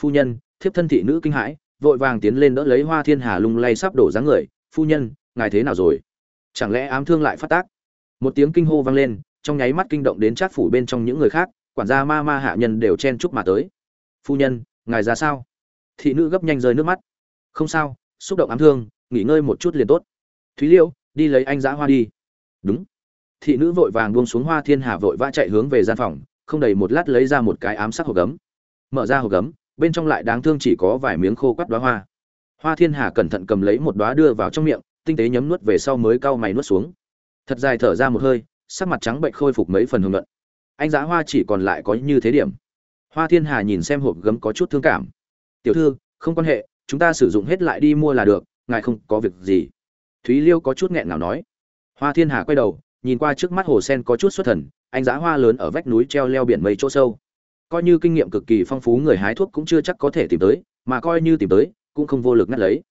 Phu nhân, thiếp thân thị nữ kinh hãi, vội vàng tiến lên đỡ lấy hoa thiên hà lung lay sắp đổ dáng người. Phu nhân, ngài thế nào rồi? Chẳng lẽ ám thương lại phát tác? Một tiếng kinh hô vang lên, trong nháy mắt kinh động đến trát phủ bên trong những người khác, quản gia ma ma hạ nhân đều chen chúc mà tới. Phu nhân, ngài ra sao? Thị nữ gấp nhanh rơi nước mắt. Không sao, xúc động ám thương, nghỉ ngơi một chút liền tốt. Thúy liêu, đi lấy anh giã hoa đi. Đúng. Thị nữ vội vàng buông xuống hoa thiên hà vội vã chạy hướng về gian phòng, không đầy một lát lấy ra một cái ám sắc hộp gấm. Mở ra hộp gấm, bên trong lại đáng thương chỉ có vài miếng khô quắt đoá hoa. Hoa thiên hà cẩn thận cầm lấy một đoá đưa vào trong miệng tinh tế nhấm nuốt về sau mới cau mày nuốt xuống. Thật dài thở ra một hơi, sắc mặt trắng bệnh khôi phục mấy phần hưởng luận. Anh giá hoa chỉ còn lại có như thế điểm. Hoa thiên hà nhìn xem hộp gấm có chút thương cảm. Tiểu thư, không quan hệ, chúng ta sử dụng hết lại đi mua là được, ngài không có việc gì. Thúy liêu có chút nghẹn nào nói. Hoa thiên hà quay đầu, nhìn qua trước mắt hồ sen có chút xuất thần, anh giá hoa lớn ở vách núi treo leo biển mây chỗ sâu. Coi như kinh nghiệm cực kỳ phong phú người hái thuốc cũng chưa chắc có thể tìm tới, mà coi như tìm tới, cũng không vô lực ngắt lấy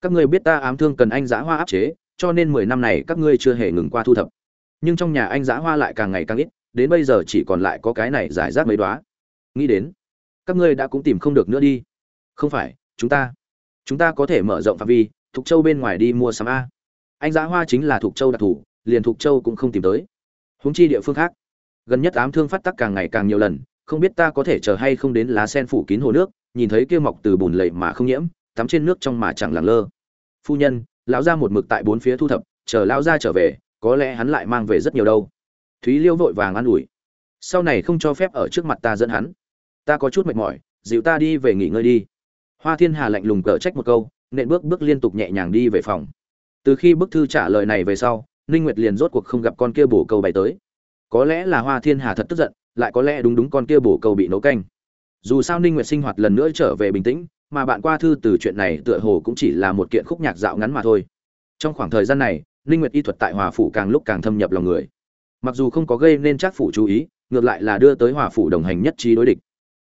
các ngươi biết ta ám thương cần anh giã hoa áp chế, cho nên mười năm này các ngươi chưa hề ngừng qua thu thập. Nhưng trong nhà anh giã hoa lại càng ngày càng ít, đến bây giờ chỉ còn lại có cái này giải rác mấy đoá. Nghĩ đến, các ngươi đã cũng tìm không được nữa đi. Không phải, chúng ta chúng ta có thể mở rộng phạm vi, thục châu bên ngoài đi mua sắm a. Anh giã hoa chính là thục châu đặc thù, liền thục châu cũng không tìm tới. Húng chi địa phương khác, gần nhất ám thương phát tắc càng ngày càng nhiều lần, không biết ta có thể chờ hay không đến lá sen phủ kín hồ nước, nhìn thấy kia mọc từ bùn lầy mà không nhiễm tắm trên nước trong mà chẳng lẳng lơ. Phu nhân, lão gia một mực tại bốn phía thu thập, chờ lão gia trở về, có lẽ hắn lại mang về rất nhiều đâu. Thúy liêu vội vàng an ủi. Sau này không cho phép ở trước mặt ta dẫn hắn. Ta có chút mệt mỏi, dịu ta đi về nghỉ ngơi đi. Hoa thiên hà lạnh lùng cờ trách một câu, nện bước bước liên tục nhẹ nhàng đi về phòng. Từ khi bức thư trả lời này về sau, ninh nguyệt liền rốt cuộc không gặp con kia bổ câu bày tới. Có lẽ là hoa thiên hà thật tức giận, lại có lẽ đúng đúng con kia bổ câu bị nấu canh. Dù sao ninh nguyệt sinh hoạt lần nữa trở về bình tĩnh mà bạn qua thư từ chuyện này tựa hồ cũng chỉ là một kiện khúc nhạc dạo ngắn mà thôi. Trong khoảng thời gian này linh nguyệt y thuật tại hòa phủ càng lúc càng thâm nhập lòng người. Mặc dù không có gây nên chắc phủ chú ý, ngược lại là đưa tới hòa phủ đồng hành nhất trí đối địch.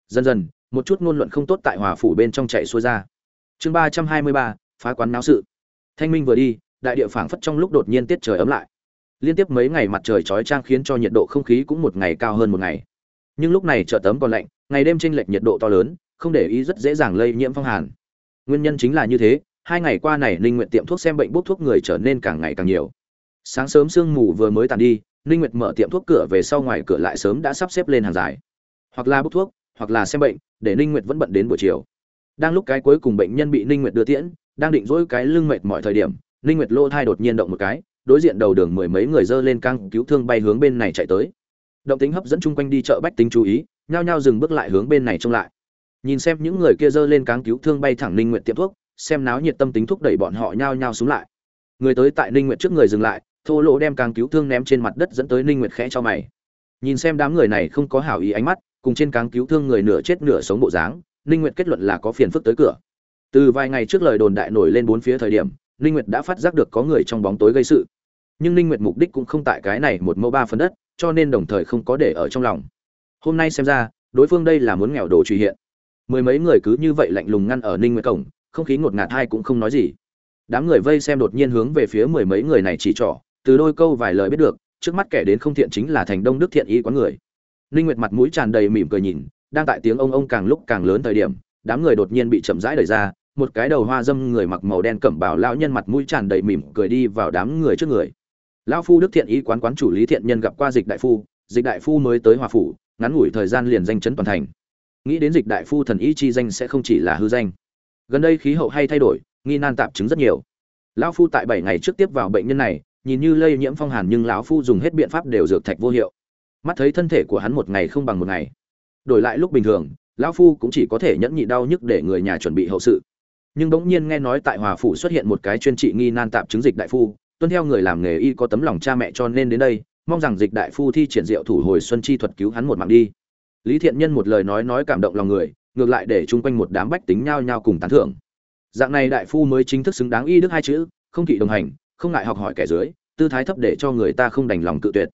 Dần dần, một chút ngôn luận không tốt tại hòa phủ bên trong chạy xuôi ra. Chương ba trăm hai mươi ba, phá quán náo sự. Thanh minh vừa đi, đại địa phảng phất trong lúc đột nhiên tiết trời ấm lại. Liên tiếp mấy ngày mặt trời chói chang khiến cho nhiệt độ không khí cũng một ngày cao hơn một ngày. Nhưng lúc này chợ tấm còn lạnh, ngày đêm chênh lệch nhiệt độ to lớn không để ý rất dễ dàng lây nhiễm phong hàn. Nguyên nhân chính là như thế, hai ngày qua này ninh nguyện tiệm thuốc xem bệnh bốc thuốc người trở nên càng ngày càng nhiều. Sáng sớm sương mù vừa mới tàn đi, ninh nguyệt mở tiệm thuốc cửa về sau ngoài cửa lại sớm đã sắp xếp lên hàng dài. Hoặc là bốc thuốc, hoặc là xem bệnh, để ninh nguyệt vẫn bận đến buổi chiều. Đang lúc cái cuối cùng bệnh nhân bị ninh nguyệt đưa tiễn, đang định dỗi cái lưng mệt mọi thời điểm, ninh nguyệt lô thai đột nhiên động một cái, đối diện đầu đường mười mấy người dơ lên căng cứu thương bay hướng bên này chạy tới. Động tính hấp dẫn chung quanh đi chợ bách tính chú ý, nhao nhao dừng bước lại hướng bên này trông lại nhìn xem những người kia giơ lên cáng cứu thương bay thẳng ninh nguyệt tiệm thuốc, xem náo nhiệt tâm tính thúc đẩy bọn họ nhao nhao xuống lại. Người tới tại ninh nguyệt trước người dừng lại, thô lỗ đem cáng cứu thương ném trên mặt đất dẫn tới ninh nguyệt khẽ cho mày. Nhìn xem đám người này không có hảo ý ánh mắt, cùng trên cáng cứu thương người nửa chết nửa sống bộ dáng, ninh nguyệt kết luận là có phiền phức tới cửa. Từ vài ngày trước lời đồn đại nổi lên bốn phía thời điểm, ninh nguyệt đã phát giác được có người trong bóng tối gây sự. Nhưng ninh nguyệt mục đích cũng không tại cái này một mẫu ba phần đất, cho nên đồng thời không có để ở trong lòng. Hôm nay xem ra, đối phương đây là muốn nghèo đồ truy hiện mười mấy người cứ như vậy lạnh lùng ngăn ở ninh nguyệt cổng, không khí ngột ngạt hai cũng không nói gì. Đám người vây xem đột nhiên hướng về phía mười mấy người này chỉ trỏ, từ đôi câu vài lời biết được, trước mắt kẻ đến không thiện chính là thành đông đức thiện y quán người. Ninh nguyệt mặt mũi tràn đầy mỉm cười nhìn, đang tại tiếng ông ông càng lúc càng lớn thời điểm, đám người đột nhiên bị chậm rãi đẩy ra, một cái đầu hoa dâm người mặc màu đen cẩm bào lão nhân mặt mũi tràn đầy mỉm cười đi vào đám người trước người. Lão phu đức thiện y quán quán chủ lý thiện nhân gặp qua dịch đại phu, dịch đại phu mới tới hòa phủ, ngắn ngủi thời gian liền danh chấn toàn thành nghĩ đến dịch đại phu thần y chi danh sẽ không chỉ là hư danh. Gần đây khí hậu hay thay đổi, nghi nan tạp chứng rất nhiều. Lão phu tại bảy ngày trước tiếp vào bệnh nhân này, nhìn như lây nhiễm phong hàn nhưng lão phu dùng hết biện pháp đều dược thạch vô hiệu. Mắt thấy thân thể của hắn một ngày không bằng một ngày. Đổi lại lúc bình thường, lão phu cũng chỉ có thể nhẫn nhị đau nhức để người nhà chuẩn bị hậu sự. Nhưng bỗng nhiên nghe nói tại hòa phủ xuất hiện một cái chuyên trị nghi nan tạp chứng dịch đại phu, tuân theo người làm nghề y có tấm lòng cha mẹ cho nên đến đây, mong rằng dịch đại phu thi triển diệu thủ hồi xuân chi thuật cứu hắn một mạng đi lý thiện nhân một lời nói nói cảm động lòng người, ngược lại để chung quanh một đám bách tính nhao nhao cùng tán thưởng. Dạng này đại phu mới chính thức xứng đáng y đức hai chữ, không thị đồng hành, không ngại học hỏi kẻ dưới, tư thái thấp để cho người ta không đành lòng cự tuyệt.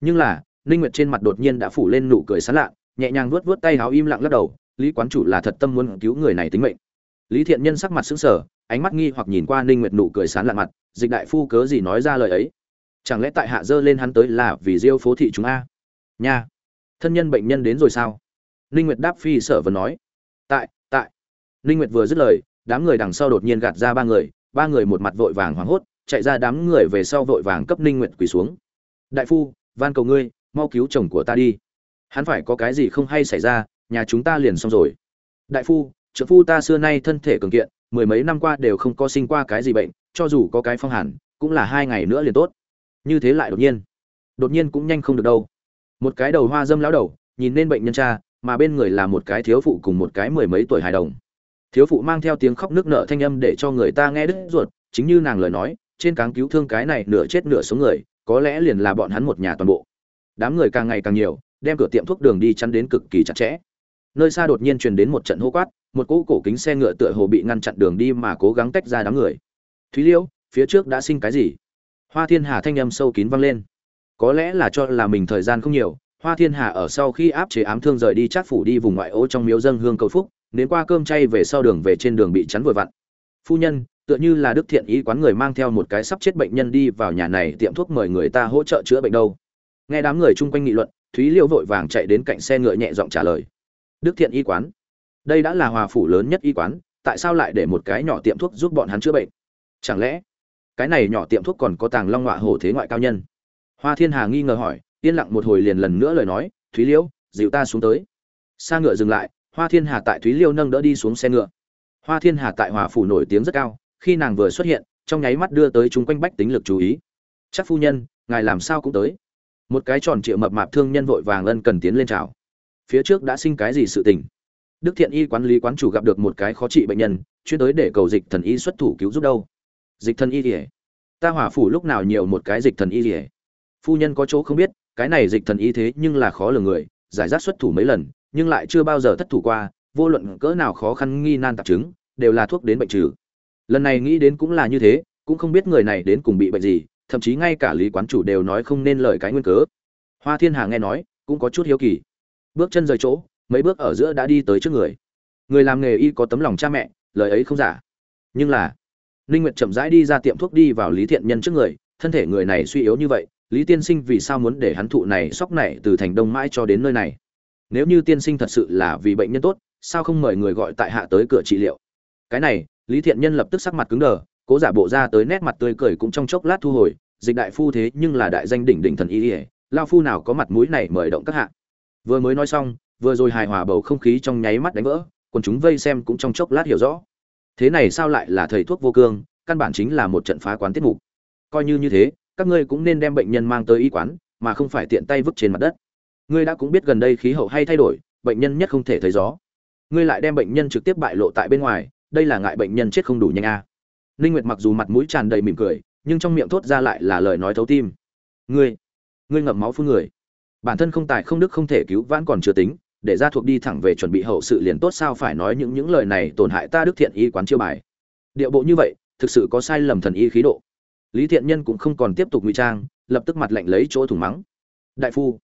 Nhưng là, ninh nguyệt trên mặt đột nhiên đã phủ lên nụ cười sán lạ nhẹ nhàng vuốt vuốt tay áo im lặng lắc đầu, lý quán chủ là thật tâm muốn cứu người này tính mệnh. Lý thiện nhân sắc mặt sững sờ, ánh mắt nghi hoặc nhìn qua ninh nguyệt nụ cười sán lạ mặt, dịch đại phu cớ gì nói ra lời ấy? Chẳng lẽ tại hạ dơ lên hắn tới là vì diêu phố thị chúng a? Nha thân nhân bệnh nhân đến rồi sao? Ninh nguyệt đáp phi sở vừa nói. Tại tại. Ninh nguyệt vừa dứt lời, đám người đằng sau đột nhiên gạt ra ba người ba người một mặt vội vàng hoảng hốt, chạy ra đám người về sau vội vàng cấp ninh nguyệt quỳ xuống. Đại phu, van cầu ngươi, mau cứu chồng của ta đi. Hắn phải có cái gì không hay xảy ra, nhà chúng ta liền xong rồi. Đại phu trợ phu ta xưa nay thân thể cường kiện, mười mấy năm qua đều không có sinh qua cái gì bệnh, cho dù có cái phong hàn, cũng là hai ngày nữa liền tốt. Như thế lại đột nhiên. Đột nhiên cũng nhanh không được đâu một cái đầu hoa dâm lão đầu, nhìn nên bệnh nhân cha, mà bên người là một cái thiếu phụ cùng một cái mười mấy tuổi hài đồng. Thiếu phụ mang theo tiếng khóc nước nở thanh âm để cho người ta nghe đứt ruột, chính như nàng lời nói, trên cáng cứu thương cái này nửa chết nửa sống người, có lẽ liền là bọn hắn một nhà toàn bộ. Đám người càng ngày càng nhiều, đem cửa tiệm thuốc đường đi chắn đến cực kỳ chặt chẽ. Nơi xa đột nhiên truyền đến một trận hô quát, một cỗ cổ kính xe ngựa tựa hồ bị ngăn chặn đường đi mà cố gắng tách ra đám người. Thúy liêu, phía trước đã sinh cái gì? Hoa thiên hà thanh âm sâu kín vang lên có lẽ là cho là mình thời gian không nhiều, hoa thiên hà ở sau khi áp chế ám thương rời đi chắc phủ đi vùng ngoại ô trong miếu dân hương cầu phúc đến qua cơm chay về sau đường về trên đường bị chắn vội vặn. Phu nhân, tựa như là đức thiện ý quán người mang theo một cái sắp chết bệnh nhân đi vào nhà này tiệm thuốc mời người ta hỗ trợ chữa bệnh đâu. Nghe đám người chung quanh nghị luận, thúy liêu vội vàng chạy đến cạnh xe ngựa nhẹ giọng trả lời. Đức thiện y quán. Đây đã là hòa phủ lớn nhất y quán, tại sao lại để một cái nhỏ tiệm thuốc giúp bọn hắn chữa bệnh? Chẳng lẽ, cái này nhỏ tiệm thuốc còn có tàng long họa hổ thế ngoại cao nhân? Hoa thiên hà nghi ngờ hỏi, yên lặng một hồi liền lần nữa lời nói, thúy liêu dịu ta xuống tới. Xa ngựa dừng lại, hoa thiên hà tại thúy liêu nâng đỡ đi xuống xe ngựa. Hoa thiên hà tại hòa phủ nổi tiếng rất cao, khi nàng vừa xuất hiện, trong nháy mắt đưa tới chúng quanh bách tính lực chú ý. Chắc phu nhân, ngài làm sao cũng tới. Một cái tròn trịa mập mạp thương nhân vội vàng ân cần tiến lên chào. Phía trước đã sinh cái gì sự tình? Đức thiện y quán lý quán chủ gặp được một cái khó trị bệnh nhân, chuyên tới để cầu dịch thần y xuất thủ cứu giúp đâu? Dịch thần y rỉa ta hỏa phủ lúc nào nhiều một cái dịch thần y rỉa phu nhân có chỗ không biết, cái này dịch thần y thế nhưng là khó lường người, giải rác xuất thủ mấy lần, nhưng lại chưa bao giờ thất thủ qua, vô luận cỡ nào khó khăn nghi nan tạp chứng, đều là thuốc đến bệnh trừ. Lần này nghĩ đến cũng là như thế, cũng không biết người này đến cùng bị bệnh gì, thậm chí ngay cả lý quán chủ đều nói không nên lời cái nguyên cớ. Hoa thiên hà nghe nói, cũng có chút hiếu kỳ. Bước chân rời chỗ, mấy bước ở giữa đã đi tới trước người. Người làm nghề y có tấm lòng cha mẹ, lời ấy không giả. Nhưng là, ninh nguyệt chậm rãi đi ra tiệm thuốc đi vào lý thiện nhân trước người, thân thể người này suy yếu như vậy lý tiên sinh vì sao muốn để hắn thụ này sóc này từ thành đông mãi cho đến nơi này? Nếu như tiên sinh thật sự là vì bệnh nhân tốt, sao không mời người gọi tại hạ tới cửa trị liệu? Cái này, lý thiện nhân lập tức sắc mặt cứng đờ, cố giả bộ ra tới nét mặt tươi cười cũng trong chốc lát thu hồi, dịch đại phu thế nhưng là đại danh đỉnh đỉnh thần y ỉa lao phu nào có mặt mũi này mời động các hạ. Vừa mới nói xong, vừa rồi hài hòa bầu không khí trong nháy mắt đánh vỡ còn chúng vây xem cũng trong chốc lát hiểu rõ. Thế này sao lại là thầy thuốc vô cương, căn bản chính là một trận phá quán tiết mục. Coi như như thế các ngươi cũng nên đem bệnh nhân mang tới y quán, mà không phải tiện tay vứt trên mặt đất. Ngươi đã cũng biết gần đây khí hậu hay thay đổi, bệnh nhân nhất không thể thấy gió. Ngươi lại đem bệnh nhân trực tiếp bại lộ tại bên ngoài, đây là ngại bệnh nhân chết không đủ nhanh a. À. ninh nguyệt mặc dù mặt mũi tràn đầy mỉm cười, nhưng trong miệng thốt ra lại là lời nói thấu tim. Ngươi ngươi ngậm máu phun người. Bản thân không tài không đức không thể cứu vãn còn chưa tính, để ra thuộc đi thẳng về chuẩn bị hậu sự liền tốt sao phải nói những những lời này tổn hại ta đức thiện y quán chiêu bài. Điệu bộ như vậy, thực sự có sai lầm thần y khí độ lý thiện nhân cũng không còn tiếp tục ngụy trang, lập tức mặt lạnh lấy chỗ thủng mắng. Đại phu,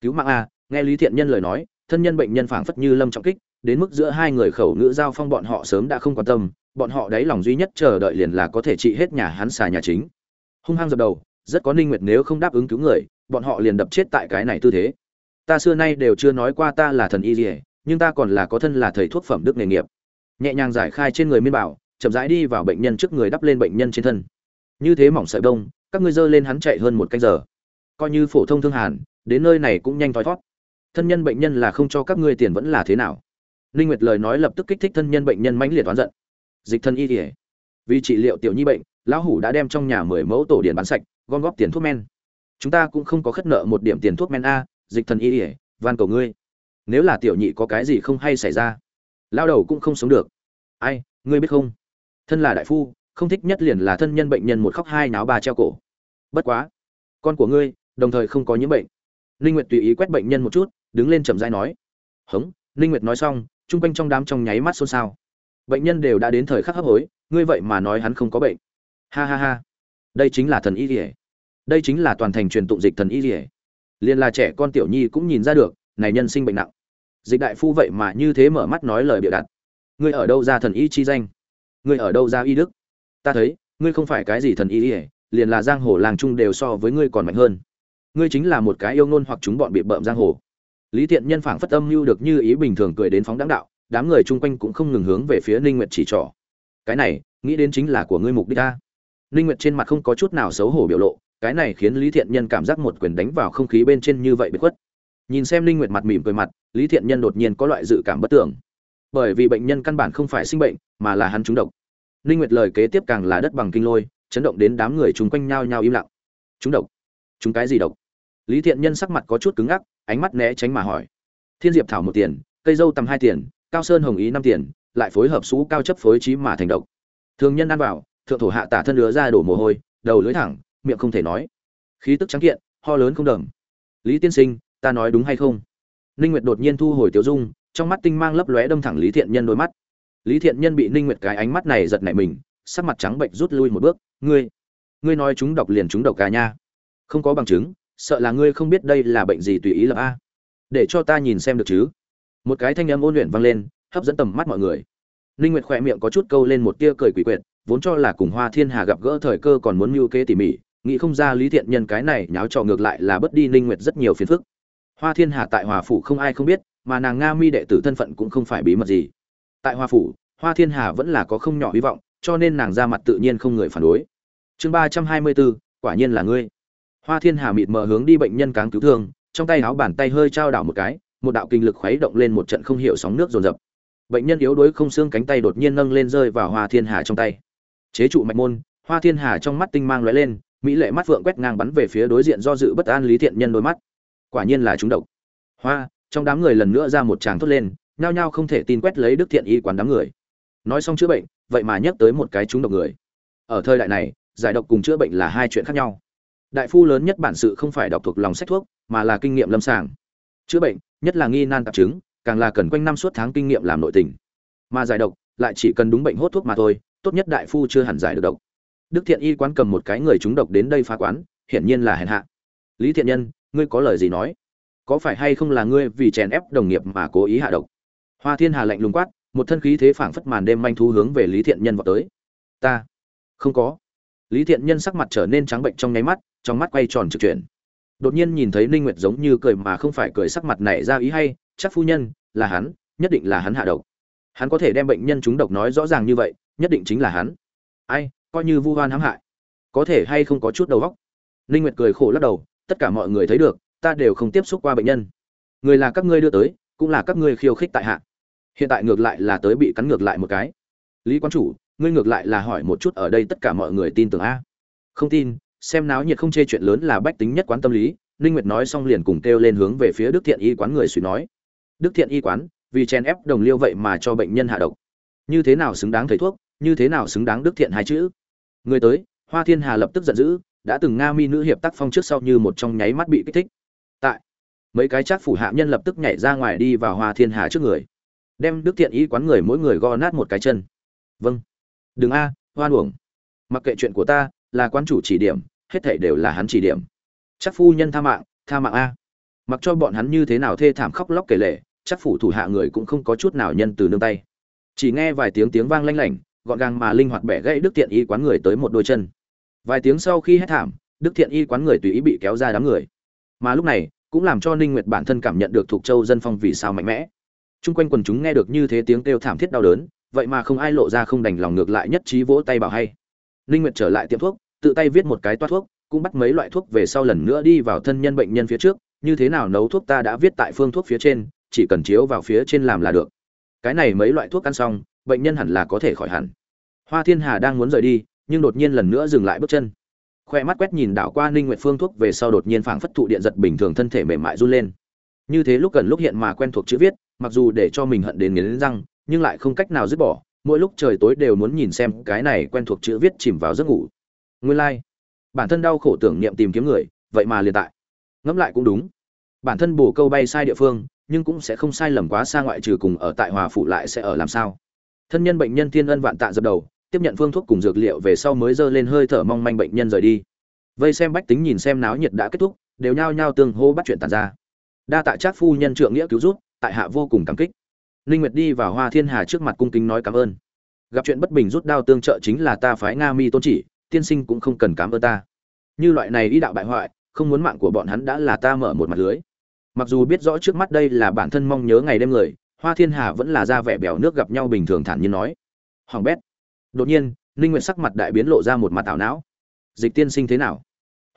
cứu mạng a, nghe lý thiện nhân lời nói, thân nhân bệnh nhân phảng phất như lâm trọng kích, đến mức giữa hai người khẩu ngữ giao phong bọn họ sớm đã không quan tâm, bọn họ đáy lòng duy nhất chờ đợi liền là có thể trị hết nhà hắn xà nhà chính. Hung hăng dập đầu, rất có ninh nguyệt nếu không đáp ứng cứu người, bọn họ liền đập chết tại cái này tư thế. Ta xưa nay đều chưa nói qua ta là thần y gì nhưng ta còn là có thân là thầy thuốc phẩm đức nghề nghiệp. Nhẹ nhàng giải khai trên người miên bảo, chậm rãi đi vào bệnh nhân trước người đắp lên bệnh nhân trên thân như thế mỏng sợi bông các ngươi dơ lên hắn chạy hơn một canh giờ coi như phổ thông thương hàn đến nơi này cũng nhanh thoi thót thân nhân bệnh nhân là không cho các ngươi tiền vẫn là thế nào Linh Nguyệt lời nói lập tức kích thích thân nhân bệnh nhân mãnh liệt oán giận. Dịch thân y y. Vì trị liệu tiểu nhi bệnh, lão hủ đã đem trong nhà 10 mẫu tổ điển bán sạch, gom góp tiền thuốc men. Chúng ta cũng không có khất nợ một điểm tiền thuốc men a, dịch thần y y, van cầu ngươi. nếu là tiểu nhị có cái gì không hay xảy ra lao đầu cũng không sống được ai ngươi biết không thân là đại phu không thích nhất liền là thân nhân bệnh nhân một khóc hai náo ba treo cổ. Bất quá, con của ngươi, đồng thời không có những bệnh. Linh nguyệt tùy ý quét bệnh nhân một chút, đứng lên chậm rãi nói. Hống, Linh nguyệt nói xong trung quanh trong đám trong nháy mắt xôn xao. Bệnh nhân đều đã đến thời khắc hấp hối, ngươi vậy mà nói hắn không có bệnh. Ha ha ha. Đây chính là thần y rỉa đây chính là toàn thành truyền tụng dịch thần y rỉa liền là trẻ con tiểu nhi cũng nhìn ra được, này nhân sinh bệnh nặng. Dịch đại phu vậy mà như thế mở mắt nói lời bịa đặt ngươi ở đâu ra thần y chi danh? Ngươi ở đâu ra y đức? Ta thấy, ngươi không phải cái gì thần y ỉa liền là giang hồ làng trung đều so với ngươi còn mạnh hơn. Ngươi chính là một cái yêu ngôn hoặc chúng bọn bị bợm giang hồ. Lý thiện nhân phảng phất âm mưu được như ý bình thường cười đến phóng đáng đạo, đám người chung quanh cũng không ngừng hướng về phía ninh nguyệt chỉ trỏ. Cái này, nghĩ đến chính là của ngươi mục đích ta. Ninh nguyệt trên mặt không có chút nào xấu hổ biểu lộ, cái này khiến lý thiện nhân cảm giác một quyền đánh vào không khí bên trên như vậy bị khuất. Nhìn xem ninh nguyệt mặt mỉm cười mặt, lý thiện nhân đột nhiên có loại dự cảm bất tưởng. Bởi vì bệnh nhân căn bản không phải sinh bệnh, mà là hắn trúng độc ninh nguyệt lời kế tiếp càng là đất bằng kinh lôi, chấn động đến đám người chung quanh nhau nhau im lặng. Chúng độc. Chúng cái gì độc? Lý thiện nhân sắc mặt có chút cứng ngắc, ánh mắt né tránh mà hỏi. Thiên diệp thảo một tiền, cây dâu tầm hai tiền, cao sơn hồng ý năm tiền, lại phối hợp sú cao chấp phối trí mà thành độc. Thường nhân ăn vào, thượng thổ hạ tả thân lứa ra đổ mồ hôi, đầu lưỡi thẳng, miệng không thể nói. Khí tức trắng kiện, ho lớn không đầm. Lý tiên sinh, ta nói đúng hay không? Ninh nguyệt đột nhiên thu hồi tiểu dung, trong mắt tinh mang lấp lóe đâm thẳng lý thiện nhân đôi mắt lý thiện nhân bị ninh nguyệt cái ánh mắt này giật nảy mình, sắc mặt trắng bệnh rút lui một bước. Ngươi ngươi nói chúng độc liền chúng độc cả nha. Không có bằng chứng, sợ là ngươi không biết đây là bệnh gì tùy ý lập a. Để cho ta nhìn xem được chứ. Một cái thanh âm ôn luyện vang lên, hấp dẫn tầm mắt mọi người. Ninh nguyệt khỏe miệng có chút câu lên một tia cười quỷ quyệt, vốn cho là cùng hoa thiên hà gặp gỡ thời cơ còn muốn mưu kế tỉ mỉ, nghĩ không ra lý thiện nhân cái này nháo trò ngược lại là bất đi ninh nguyệt rất nhiều phiền phức. Hoa thiên hà tại hòa phủ không ai không biết, mà nàng nga mi đệ tử thân phận cũng không phải bí mật gì tại hoa phủ, hoa thiên hà vẫn là có không nhỏ hy vọng, cho nên nàng ra mặt tự nhiên không người phản đối. Chương ba trăm hai mươi bốn quả nhiên là ngươi. Hoa thiên hà mịt mờ hướng đi bệnh nhân cáng cứu thương, trong tay áo bàn tay hơi trao đảo một cái, một đạo kinh lực khuấy động lên một trận không hiểu sóng nước dồn dập. Bệnh nhân yếu đuối không xương cánh tay đột nhiên nâng lên rơi vào hoa thiên hà trong tay. Chế trụ mạch môn, hoa thiên hà trong mắt tinh mang lóe lên, mỹ lệ mắt phượng quét ngang bắn về phía đối diện do dự bất an lý thiện nhân đôi mắt. Quả nhiên là chúng độc. Hoa, trong đám người lần nữa ra một tràng thốt lên nhao nhao không thể tin quét lấy đức thiện y quán đám người. Nói xong chữa bệnh, vậy mà nhắc tới một cái chúng độc người. Ở thời đại này, giải độc cùng chữa bệnh là hai chuyện khác nhau. Đại phu lớn nhất bản sự không phải đọc thuộc lòng sách thuốc, mà là kinh nghiệm lâm sàng. Chữa bệnh, nhất là nghi nan tạp chứng, càng là cần quanh năm suốt tháng kinh nghiệm làm nội tình. Mà giải độc, lại chỉ cần đúng bệnh hốt thuốc mà thôi, tốt nhất đại phu chưa hẳn giải được độc. Đức thiện y quán cầm một cái người trúng độc đến đây phá quán, hiển nhiên là hèn hạ. Lý thiện nhân, ngươi có lời gì nói? Có phải hay không là ngươi vì chèn ép đồng nghiệp mà cố ý hạ độc? Hoa thiên hà lạnh lùng quát, một thân khí thế phảng phất màn đêm manh thu hướng về lý thiện nhân vào tới. Ta? Không có. Lý thiện nhân sắc mặt trở nên trắng bệnh trong nháy mắt, trong mắt quay tròn trực chuyển. Đột nhiên nhìn thấy ninh nguyệt giống như cười mà không phải cười sắc mặt này ra ý hay, chắc phu nhân, là hắn, nhất định là hắn hạ độc. Hắn có thể đem bệnh nhân chúng độc nói rõ ràng như vậy, nhất định chính là hắn. Ai, coi như vu hoan hãm hại, có thể hay không có chút đầu óc? Ninh nguyệt cười khổ lắc đầu, tất cả mọi người thấy được, ta đều không tiếp xúc qua bệnh nhân. Người là các ngươi đưa tới, cũng là các ngươi khiêu khích tại hạ hiện tại ngược lại là tới bị cắn ngược lại một cái. Lý quan chủ, ngươi ngược lại là hỏi một chút ở đây tất cả mọi người tin tưởng a. Không tin, xem náo nhiệt không chê chuyện lớn là bách tính nhất quán tâm lý, ninh nguyệt nói xong liền cùng kêu lên hướng về phía đức thiện y quán người suy nói. Đức thiện y quán, vì chen ép đồng liêu vậy mà cho bệnh nhân hạ độc. Như thế nào xứng đáng thầy thuốc, như thế nào xứng đáng đức thiện hai chữ? Người tới, hoa thiên hà lập tức giận dữ, đã từng nga mi nữ hiệp tác phong trước sau như một trong nháy mắt bị kích thích. Tại, mấy cái chắc phủ hạ nhân lập tức nhảy ra ngoài đi vào hoa thiên hà trước người đem đức thiện y quán người mỗi người gò nát một cái chân. Vâng. Đừng a, hoan uổng. Mặc kệ chuyện của ta, là quan chủ chỉ điểm, hết thảy đều là hắn chỉ điểm. Chắc phu nhân tha mạng tha mạng a. Mặc cho bọn hắn như thế nào thê thảm khóc lóc kể lể, chắc phủ thủ hạ người cũng không có chút nào nhân từ nương tay. Chỉ nghe vài tiếng tiếng vang lanh lảnh, gọn gàng mà linh hoạt bẻ gãy đức thiện y quán người tới một đôi chân. Vài tiếng sau khi hết thảm, đức thiện y quán người tùy ý bị kéo ra đám người. Mà lúc này, cũng làm cho ninh nguyệt bản thân cảm nhận được thuộc châu dân phong vì sao mạnh mẽ chung quanh quần chúng nghe được như thế tiếng kêu thảm thiết đau đớn, vậy mà không ai lộ ra không đành lòng ngược lại nhất trí vỗ tay bảo hay. Ninh nguyệt trở lại tiệm thuốc, tự tay viết một cái toát thuốc, cũng bắt mấy loại thuốc về sau lần nữa đi vào thân nhân bệnh nhân phía trước, như thế nào nấu thuốc ta đã viết tại phương thuốc phía trên, chỉ cần chiếu vào phía trên làm là được. Cái này mấy loại thuốc ăn xong, bệnh nhân hẳn là có thể khỏi hẳn. Hoa thiên hà đang muốn rời đi, nhưng đột nhiên lần nữa dừng lại bước chân. Khoe mắt quét nhìn đảo qua ninh nguyệt phương thuốc về sau đột nhiên phảng phất thụ điện giật bình thường thân thể mềm mại run lên. Như thế lúc gần lúc hiện mà quen thuộc chữ viết mặc dù để cho mình hận đến nghiến răng, nhưng lại không cách nào dứt bỏ, mỗi lúc trời tối đều muốn nhìn xem cái này quen thuộc chữ viết chìm vào giấc ngủ. Nguyên lai、like. bản thân đau khổ tưởng niệm tìm kiếm người, vậy mà liền tại. Ngẫm lại cũng đúng. Bản thân bổ câu bay sai địa phương, nhưng cũng sẽ không sai lầm quá xa ngoại trừ cùng ở tại hòa phụ lại sẽ ở làm sao. Thân nhân bệnh nhân thiên ân vạn tạ dập đầu, tiếp nhận phương thuốc cùng dược liệu về sau mới dơ lên hơi thở mong manh bệnh nhân rời đi. Vây xem bách tính nhìn xem náo nhiệt đã kết thúc, đều nhao nhao tương hô bắt chuyện tàn ra. Đa tạ trác phu nhân trượng nghĩa cứu rút tại hạ vô cùng cảm kích. Linh nguyệt đi vào hoa thiên hà trước mặt cung kính nói cảm ơn. Gặp chuyện bất bình rút đao tương trợ chính là ta phái nga mi tôn chỉ, tiên sinh cũng không cần cảm ơn ta. Như loại này ý đạo bại hoại, không muốn mạng của bọn hắn đã là ta mở một mặt lưới. Mặc dù biết rõ trước mắt đây là bản thân mong nhớ ngày đêm người, hoa thiên hà vẫn là ra vẻ bèo nước gặp nhau bình thường thản nhiên nói. Hoàng bét. Đột nhiên, ninh Nguyệt sắc mặt đại biến lộ ra một mặt ảo não. Dịch tiên sinh thế nào?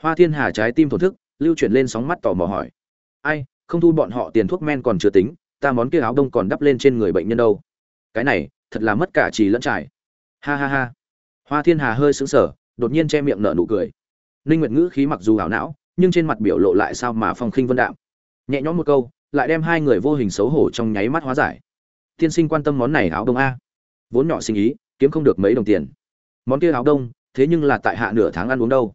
Hoa thiên hà trái tim thổn thức, lưu chuyển lên sóng mắt tò mò hỏi. Ai không thu bọn họ tiền thuốc men còn chưa tính, ta món kia áo đông còn đắp lên trên người bệnh nhân đâu. Cái này, thật là mất cả trì lẫn trải. Ha ha ha. Hoa thiên hà hơi sững sờ, đột nhiên che miệng nở nụ cười. Ninh nguyệt ngữ khí mặc dù ảo não, nhưng trên mặt biểu lộ lại sao mà phong khinh vân đạm. Nhẹ nhõm một câu, lại đem hai người vô hình xấu hổ trong nháy mắt hóa giải. Tiên sinh quan tâm món này áo đông a. Vốn nhỏ sinh ý, kiếm không được mấy đồng tiền. Món kia áo đông, thế nhưng là tại hạ nửa tháng ăn uống đâu.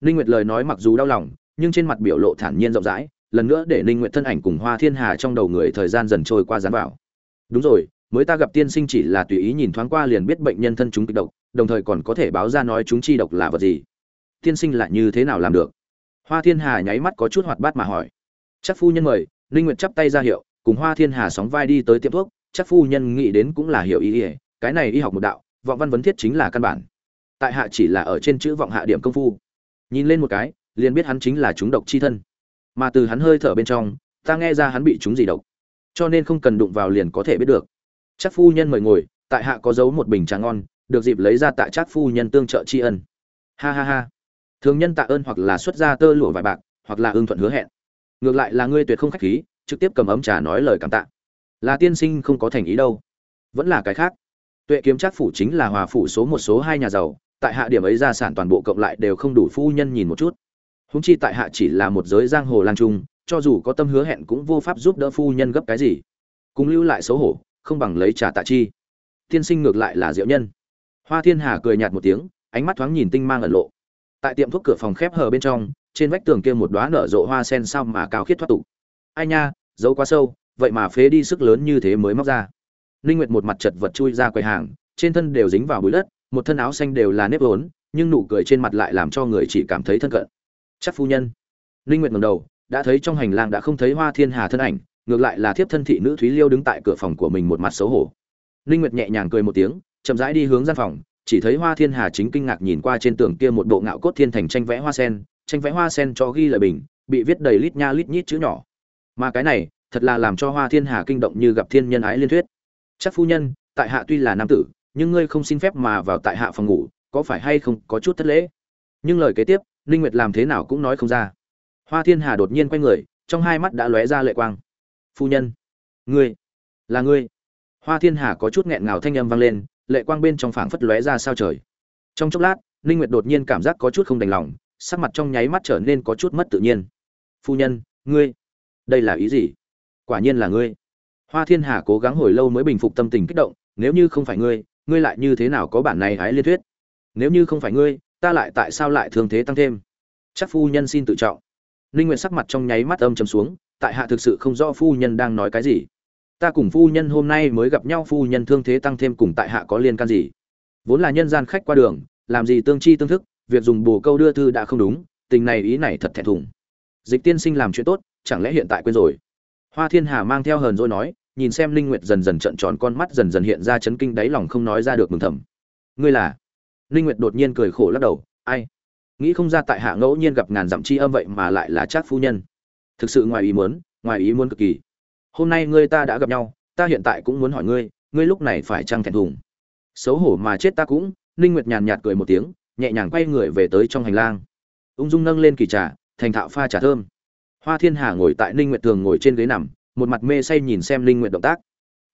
Ninh nguyệt lời nói mặc dù đau lòng, nhưng trên mặt biểu lộ thản nhiên rộng rãi lần nữa để ninh nguyệt thân ảnh cùng hoa thiên hà trong đầu người thời gian dần trôi qua dán vào. Đúng rồi mới ta gặp tiên sinh chỉ là tùy ý nhìn thoáng qua liền biết bệnh nhân thân chúng kịch độc đồng thời còn có thể báo ra nói chúng chi độc là vật gì. Tiên sinh lại như thế nào làm được? Hoa thiên hà nháy mắt có chút hoạt bát mà hỏi. Chắc phu nhân mời ninh nguyệt chắp tay ra hiệu cùng hoa thiên hà sóng vai đi tới tiệm thuốc chắc phu nhân nghĩ đến cũng là hiểu ý ý, cái này y học một đạo vọng văn vấn thiết chính là căn bản. Tại hạ chỉ là ở trên chữ vọng hạ điểm công phu. Nhìn lên một cái liền biết hắn chính là chúng độc chi thân mà từ hắn hơi thở bên trong, ta nghe ra hắn bị chúng gì độc. Cho nên không cần đụng vào liền có thể biết được. Chắc phu nhân mời ngồi, tại hạ có giấu một bình trà ngon, được dịp lấy ra tại chắc phu nhân tương trợ tri ân. Ha ha ha. Thường nhân tạ ơn hoặc là xuất ra tơ lụa vài bạc, hoặc là ưng thuận hứa hẹn. Ngược lại là ngươi tuyệt không khách khí, trực tiếp cầm ấm trà nói lời cảm tạ. Là tiên sinh không có thành ý đâu. Vẫn là cái khác. Tuệ kiếm chắc phủ chính là hòa phủ số một số hai nhà giàu, tại hạ điểm ấy gia sản toàn bộ cộng lại đều không đủ phu nhân nhìn một chút húng chi tại hạ chỉ là một giới giang hồ lang trung, cho dù có tâm hứa hẹn cũng vô pháp giúp đỡ phu nhân gấp cái gì. Cùng lưu lại xấu hổ, không bằng lấy trà tạ chi. Tiên sinh ngược lại là diệu nhân. Hoa thiên hà cười nhạt một tiếng, ánh mắt thoáng nhìn tinh mang ẩn lộ. Tại tiệm thuốc cửa phòng khép hờ bên trong, trên vách tường kia một đóa nở rộ hoa sen sao mà cao khiết thoát tục. Ai nha, giấu quá sâu, vậy mà phế đi sức lớn như thế mới móc ra. Ninh nguyệt một mặt chật vật chui ra quầy hàng, trên thân đều dính vào bụi đất, một thân áo xanh đều là nếp vốn, nhưng nụ cười trên mặt lại làm cho người chỉ cảm thấy thân cận chắc phu nhân. Linh nguyệt ngẩng đầu, đã thấy trong hành lang đã không thấy hoa thiên hà thân ảnh, ngược lại là thiếp thân thị nữ thúy liêu đứng tại cửa phòng của mình một mặt xấu hổ. Linh nguyệt nhẹ nhàng cười một tiếng, chậm rãi đi hướng gian phòng, chỉ thấy hoa thiên hà chính kinh ngạc nhìn qua trên tường kia một bộ ngạo cốt thiên thành tranh vẽ hoa sen, tranh vẽ hoa sen cho ghi lời bình, bị viết đầy lít nha lít nhít chữ nhỏ. Mà cái này, thật là làm cho hoa thiên hà kinh động như gặp thiên nhân ái liên thuyết. Chắc phu nhân, tại hạ tuy là nam tử, nhưng ngươi không xin phép mà vào tại hạ phòng ngủ, có phải hay không có chút thất lễ? Nhưng lời kế tiếp ninh nguyệt làm thế nào cũng nói không ra. Hoa thiên hà đột nhiên quay người, trong hai mắt đã lóe ra lệ quang. Phu nhân, ngươi, là ngươi? Hoa thiên hà có chút nghẹn ngào thanh âm vang lên, lệ quang bên trong phảng phất lóe ra sao trời. Trong chốc lát ninh nguyệt đột nhiên cảm giác có chút không đành lòng, sắc mặt trong nháy mắt trở nên có chút mất tự nhiên. Phu nhân, ngươi, đây là ý gì? Quả nhiên là ngươi. Hoa thiên hà cố gắng hồi lâu mới bình phục tâm tình kích động, nếu như không phải ngươi ngươi lại như thế nào có bản này hái liên thuyết? Nếu như không phải ngươi ta lại tại sao lại thương thế tăng thêm? Chắc phu nhân xin tự trọng. Ninh nguyện sắc mặt trong nháy mắt âm chấm xuống, tại hạ thực sự không rõ phu nhân đang nói cái gì. Ta cùng phu nhân hôm nay mới gặp nhau, phu nhân thương thế tăng thêm cùng tại hạ có liên can gì? Vốn là nhân gian khách qua đường, làm gì tương chi tương thức, việc dùng bồ câu đưa thư đã không đúng, tình này ý này thật thẹn thùng. Dịch tiên sinh làm chuyện tốt, chẳng lẽ hiện tại quên rồi? Hoa thiên hà mang theo hờn rồi nói, nhìn xem linh nguyệt dần dần trợn tròn con mắt dần dần hiện ra chấn kinh đáy lòng không nói ra được mừng thầm. Ngươi là? Linh nguyệt đột nhiên cười khổ lắc đầu, ai? Nghĩ không ra tại hạ ngẫu nhiên gặp ngàn dặm chi âm vậy mà lại là Trác phu nhân. Thực sự ngoài ý muốn, ngoài ý muốn cực kỳ. Hôm nay ngươi ta đã gặp nhau, ta hiện tại cũng muốn hỏi ngươi ngươi lúc này phải chăng thẹn thùng? Xấu hổ mà chết ta cũng, ninh nguyệt nhàn nhạt cười một tiếng, nhẹ nhàng quay người về tới trong hành lang. Ung dung nâng lên kỳ trà, thành thạo pha trà thơm. Hoa thiên hà ngồi tại ninh nguyệt thường ngồi trên ghế nằm, một mặt mê say nhìn xem ninh nguyệt động tác.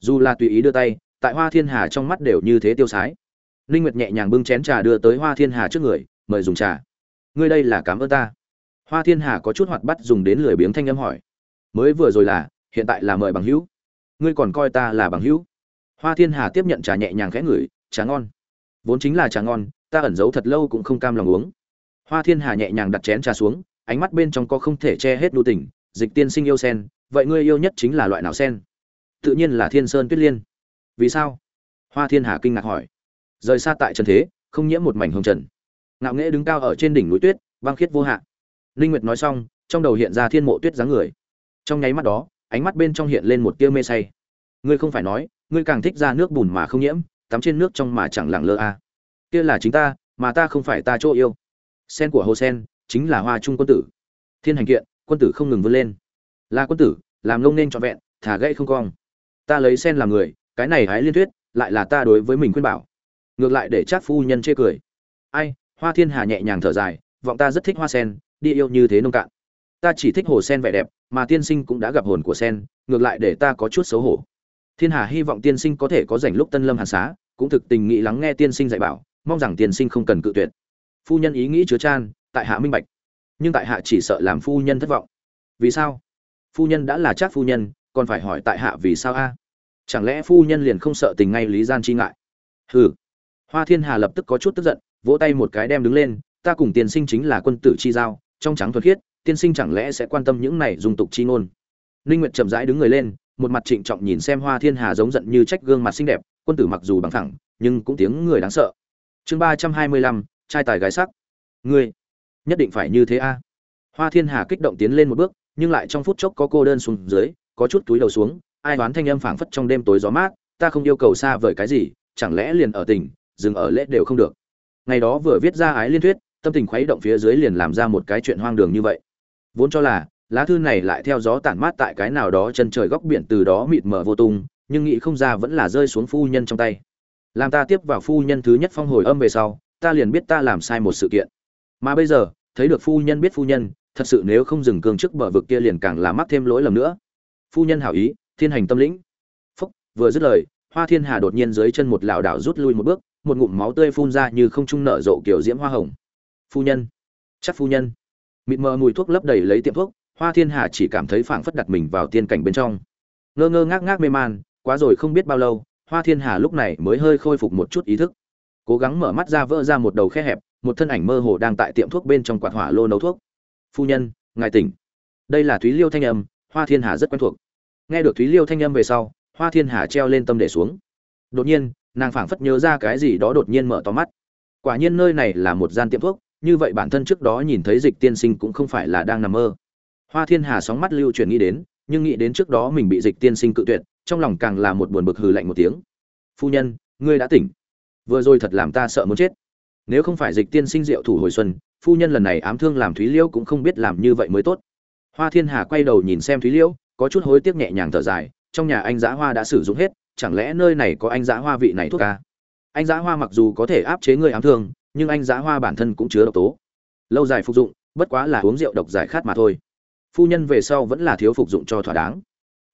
Dù là tùy ý đưa tay, tại hoa thiên hà trong mắt đều như thế tiêu sái ninh nguyệt nhẹ nhàng bưng chén trà đưa tới hoa thiên hà trước người, mời dùng trà. Ngươi đây là cảm ơn ta. Hoa thiên hà có chút hoạt bát dùng đến lười biếng thanh âm hỏi. Mới vừa rồi là, hiện tại là mời bằng hữu. Ngươi còn coi ta là bằng hữu. Hoa thiên hà tiếp nhận trà nhẹ nhàng khẽ ngửi, trà ngon. Vốn chính là trà ngon, ta ẩn giấu thật lâu cũng không cam lòng uống. Hoa thiên hà nhẹ nhàng đặt chén trà xuống, ánh mắt bên trong có không thể che hết nhu tình, dịch tiên sinh yêu sen, vậy ngươi yêu nhất chính là loại nào sen? Tự nhiên là thiên sơn tuyết liên. Vì sao? Hoa thiên hà kinh ngạc hỏi rời xa tại trần thế, không nhiễm một mảnh hồng trần. Ngạo nghễ đứng cao ở trên đỉnh núi tuyết, băng khiết vô hạn. Linh nguyệt nói xong, trong đầu hiện ra thiên mộ tuyết dáng người. Trong nháy mắt đó, ánh mắt bên trong hiện lên một tia mê say. Ngươi không phải nói, ngươi càng thích ra nước bùn mà không nhiễm, tắm trên nước trong mà chẳng lặng lơ à. kia là chính ta, mà ta không phải ta chỗ yêu. Sen của hồ sen, chính là hoa trung quân tử. Thiên hành kiện, quân tử không ngừng vươn lên. Là quân tử, làm lông nên trọn vẹn, thả gãy không cong. Ta lấy sen làm người, cái này hái liên thuyết, lại là ta đối với mình khuyên bảo ngược lại để chát phu nhân chê cười. Ai, hoa thiên hà nhẹ nhàng thở dài, vọng ta rất thích hoa sen, đi yêu như thế nông cạn. Ta chỉ thích hồ sen vẻ đẹp, mà tiên sinh cũng đã gặp hồn của sen, ngược lại để ta có chút xấu hổ. Thiên hà hy vọng tiên sinh có thể có rảnh lúc tân lâm hàn xá, cũng thực tình nghĩ lắng nghe tiên sinh dạy bảo, mong rằng tiên sinh không cần cự tuyệt. Phu nhân ý nghĩ chứa chan, tại hạ minh bạch. Nhưng tại hạ chỉ sợ làm phu nhân thất vọng. Vì sao? Phu nhân đã là chắc phu nhân, còn phải hỏi tại hạ vì sao a? Chẳng lẽ phu nhân liền không sợ tình ngay lý gian chi ngại? Hừ hoa thiên hà lập tức có chút tức giận, vỗ tay một cái đem đứng lên, ta cùng tiên sinh chính là quân tử chi giao, trong trắng thuật khiết, tiên sinh chẳng lẽ sẽ quan tâm những này dùng tục chi ngôn? Ninh nguyệt chậm rãi đứng người lên, một mặt trịnh trọng nhìn xem hoa thiên hà giống giận như trách gương mặt xinh đẹp, quân tử mặc dù bằng thẳng, nhưng cũng tiếng người đáng sợ. Chương ba trăm hai mươi lăm, trai tài gái sắc. Ngươi, nhất định phải như thế a. Hoa thiên hà kích động tiến lên một bước, nhưng lại trong phút chốc có cô đơn xuống dưới, có chút túi đầu xuống, ai đoán thanh âm phảng phất trong đêm tối gió mát, ta không yêu cầu xa vời cái gì, chẳng lẽ liền ở tỉnh dừng ở lễ đều không được. Ngày đó vừa viết ra ái liên thuyết, tâm tình khuấy động phía dưới liền làm ra một cái chuyện hoang đường như vậy. Vốn cho là, lá thư này lại theo gió tản mát tại cái nào đó chân trời góc biển từ đó mịt mờ vô tung, nhưng nghĩ không ra vẫn là rơi xuống phu nhân trong tay. Làm ta tiếp vào phu nhân thứ nhất phong hồi âm về sau, ta liền biết ta làm sai một sự kiện. Mà bây giờ, thấy được phu nhân biết phu nhân, thật sự nếu không dừng cương trước bờ vực kia liền càng là mắc thêm lỗi lầm nữa. Phu nhân hảo ý, thiên hành tâm lĩnh. Phúc, vừa dứt lời hoa thiên hà đột nhiên dưới chân một lảo đảo rút lui một bước, một ngụm máu tươi phun ra như không trung nở rộ kiểu diễm hoa hồng. Phu nhân, chắc phu nhân. Mịt mờ mùi thuốc lấp đầy lấy tiệm thuốc, hoa thiên hà chỉ cảm thấy phảng phất đặt mình vào tiên cảnh bên trong. Ngơ ngơ ngác ngác mê man, quá rồi không biết bao lâu, hoa thiên hà lúc này mới hơi khôi phục một chút ý thức. Cố gắng mở mắt ra vỡ ra một đầu khe hẹp, một thân ảnh mơ hồ đang tại tiệm thuốc bên trong quạt hỏa lô nấu thuốc. Phu nhân, ngài tỉnh. Đây là thúy liêu thanh âm, hoa thiên hà rất quen thuộc. Nghe được thúy liêu thanh âm về sau hoa thiên hà treo lên tâm để xuống. Đột nhiên, nàng phảng phất nhớ ra cái gì đó đột nhiên mở to mắt. Quả nhiên nơi này là một gian tiệm thuốc, như vậy bản thân trước đó nhìn thấy dịch tiên sinh cũng không phải là đang nằm mơ. Hoa thiên hà sóng mắt lưu chuyển nghĩ đến, nhưng nghĩ đến trước đó mình bị dịch tiên sinh cự tuyệt, trong lòng càng là một buồn bực hừ lạnh một tiếng. Phu nhân, ngươi đã tỉnh. Vừa rồi thật làm ta sợ muốn chết. Nếu không phải dịch tiên sinh diệu thủ hồi xuân, phu nhân lần này ám thương làm thúy liễu cũng không biết làm như vậy mới tốt. Hoa thiên hà quay đầu nhìn xem thúy liễu, có chút hối tiếc nhẹ nhàng thở dài trong nhà anh giã hoa đã sử dụng hết, chẳng lẽ nơi này có anh giã hoa vị này thuốc ca anh giã hoa mặc dù có thể áp chế người ám thương, nhưng anh giã hoa bản thân cũng chứa độc tố. Lâu dài phục dụng, bất quá là uống rượu độc giải khát mà thôi. Phu nhân về sau vẫn là thiếu phục dụng cho thỏa đáng.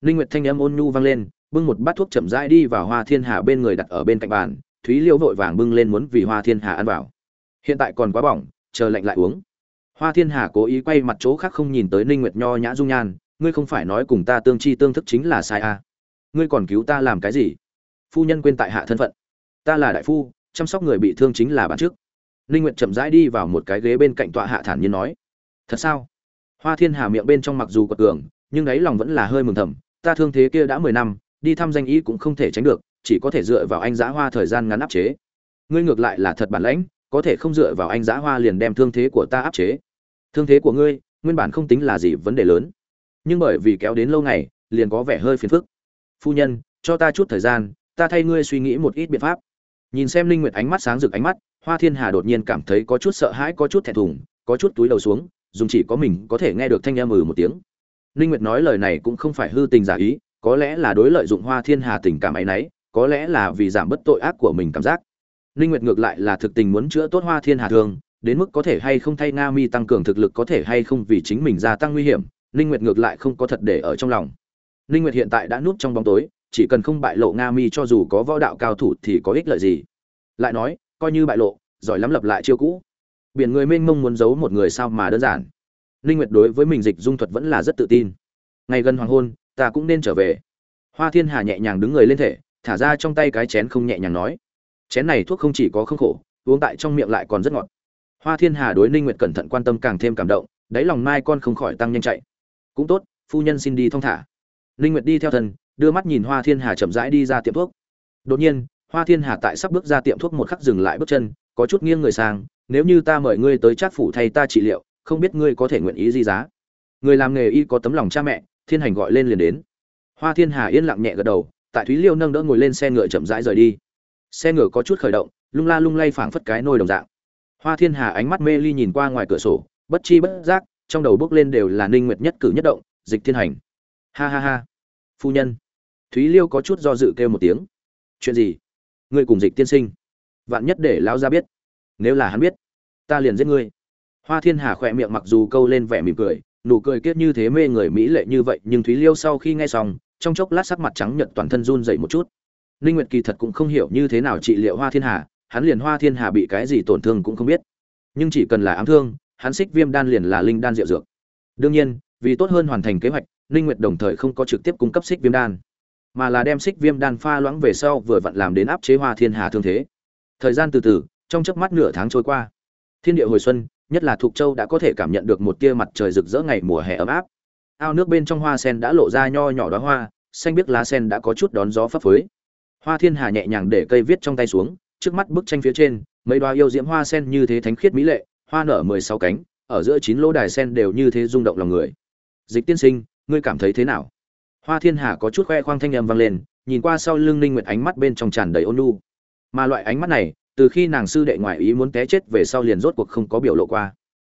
Linh nguyệt thanh âm ôn nhu vang lên, bưng một bát thuốc chậm rãi đi vào hoa thiên hà bên người đặt ở bên cạnh bàn, thúy liễu vội vàng bưng lên muốn vì hoa thiên hà ăn vào. Hiện tại còn quá bỏng, chờ lạnh lại uống. Hoa thiên hà cố ý quay mặt chỗ khác không nhìn tới ninh nguyệt nho nhã dung nhan ngươi không phải nói cùng ta tương chi tương thức chính là sai à. ngươi còn cứu ta làm cái gì? Phu nhân quên tại hạ thân phận. Ta là đại phu, chăm sóc người bị thương chính là bản trước ninh nguyệt chậm rãi đi vào một cái ghế bên cạnh tọa hạ thản nhiên nói. Thật sao? Hoa thiên hà miệng bên trong mặc dù quật cường nhưng ấy lòng vẫn là hơi mừng thầm. Ta thương thế kia đã mười năm, đi thăm danh y cũng không thể tránh được, chỉ có thể dựa vào anh Giá hoa thời gian ngắn áp chế. Ngươi ngược lại là thật bản lãnh, có thể không dựa vào anh Giá hoa liền đem thương thế của ta áp chế. Thương thế của ngươi, nguyên bản không tính là gì vấn đề lớn nhưng bởi vì kéo đến lâu ngày liền có vẻ hơi phiền phức. Phu nhân cho ta chút thời gian ta thay ngươi suy nghĩ một ít biện pháp. Nhìn xem linh nguyệt ánh mắt sáng rực ánh mắt hoa thiên hà đột nhiên cảm thấy có chút sợ hãi có chút thẹn thùng có chút túi đầu xuống dùng chỉ có mình có thể nghe được thanh âm ừ một tiếng. Linh nguyệt nói lời này cũng không phải hư tình giả ý có lẽ là đối lợi dụng hoa thiên hà tình cảm ấy nấy có lẽ là vì giảm bớt tội ác của mình cảm giác. Linh Nguyệt ngược lại là thực tình muốn chữa tốt Hoa Thiên Hà thường đến mức có thể hay không thay Nga Mi tăng cường thực lực có thể hay không vì chính mình gia tăng nguy hiểm, Ninh Nguyệt ngược lại không có thật để ở trong lòng. Ninh Nguyệt hiện tại đã núp trong bóng tối, chỉ cần không bại lộ Nga Mi cho dù có võ đạo cao thủ thì có ích lợi gì. Lại nói, coi như bại lộ, giỏi lắm lập lại chiêu cũ. Biển người mênh mông muốn giấu một người sao mà đơn giản. Ninh Nguyệt đối với mình dịch dung thuật vẫn là rất tự tin. ngày gần hoàng hôn ta cũng nên trở về hoa thiên hà nhẹ nhàng đứng người lên thể thả ra trong tay cái chén không nhẹ nhàng nói chén này thuốc không chỉ có không khổ uống tại trong miệng lại còn rất ngọt hoa thiên hà đối ninh nguyệt cẩn thận quan tâm càng thêm cảm động đáy lòng mai con không khỏi tăng nhanh chạy cũng tốt, phu nhân xin đi thong thả. Linh nguyệt đi theo thần, đưa mắt nhìn hoa thiên hà chậm rãi đi ra tiệm thuốc. Đột nhiên, hoa thiên hà tại sắp bước ra tiệm thuốc một khắc dừng lại bước chân, có chút nghiêng người sang, nếu như ta mời ngươi tới trác phủ thay ta trị liệu, không biết ngươi có thể nguyện ý gì giá? Người làm nghề y có tấm lòng cha mẹ, thiên hành gọi lên liền đến. Hoa thiên hà yên lặng nhẹ gật đầu, tại thúy liêu nâng đỡ ngồi lên xe ngựa chậm rãi rời đi. Xe ngựa có chút khởi động, lung la lung lay phảng phất cái nôi đồng dạng. Hoa thiên hà ánh mắt mê ly nhìn qua ngoài cửa sổ, bất chi bất giác trong đầu bước lên đều là ninh nguyệt nhất cử nhất động, dịch thiên hành. Ha ha ha. Phu nhân. Thúy liêu có chút do dự kêu một tiếng. Chuyện gì? Ngươi cùng dịch tiên sinh. Vạn nhất để lão gia biết. Nếu là hắn biết, ta liền giết ngươi. Hoa thiên hà khỏe miệng mặc dù câu lên vẻ mỉm cười, nụ cười kiết như thế mê người mỹ lệ như vậy, nhưng thúy liêu sau khi nghe xong, trong chốc lát sắc mặt trắng nhợt toàn thân run dậy một chút. Ninh nguyệt kỳ thật cũng không hiểu như thế nào trị liệu hoa thiên hà, hắn liền hoa thiên hà bị cái gì tổn thương cũng không biết. Nhưng chỉ cần là ám thương hắn xích viêm đan liền là linh đan diệu dược. Đương nhiên, vì tốt hơn hoàn thành kế hoạch, ninh nguyệt đồng thời không có trực tiếp cung cấp xích viêm đan, mà là đem xích viêm đan pha loãng về sau vừa vặn làm đến áp chế hoa thiên hà thương thế. Thời gian từ từ, trong chớp mắt nửa tháng trôi qua. Thiên địa hồi xuân, nhất là thuộc châu đã có thể cảm nhận được một tia mặt trời rực rỡ ngày mùa hè ấm áp. Ao nước bên trong hoa sen đã lộ ra nho nhỏ đóa hoa, xanh biếc lá sen đã có chút đón gió phấp phới. Hoa thiên hà nhẹ nhàng để cây viết trong tay xuống, trước mắt bức tranh phía trên, mấy đóa yêu diễm hoa sen như thế thánh khiết mỹ lệ hoa nở mười sáu cánh, ở giữa chín lỗ đài sen đều như thế rung động lòng người. Dịch tiên sinh, ngươi cảm thấy thế nào? Hoa thiên hà có chút khoe khoang thanh âm vang lên, nhìn qua sau lưng ninh nguyệt ánh mắt bên trong tràn đầy ôn nhu. Mà loại ánh mắt này, từ khi nàng sư đệ ngoại ý muốn té chết về sau liền rốt cuộc không có biểu lộ qua.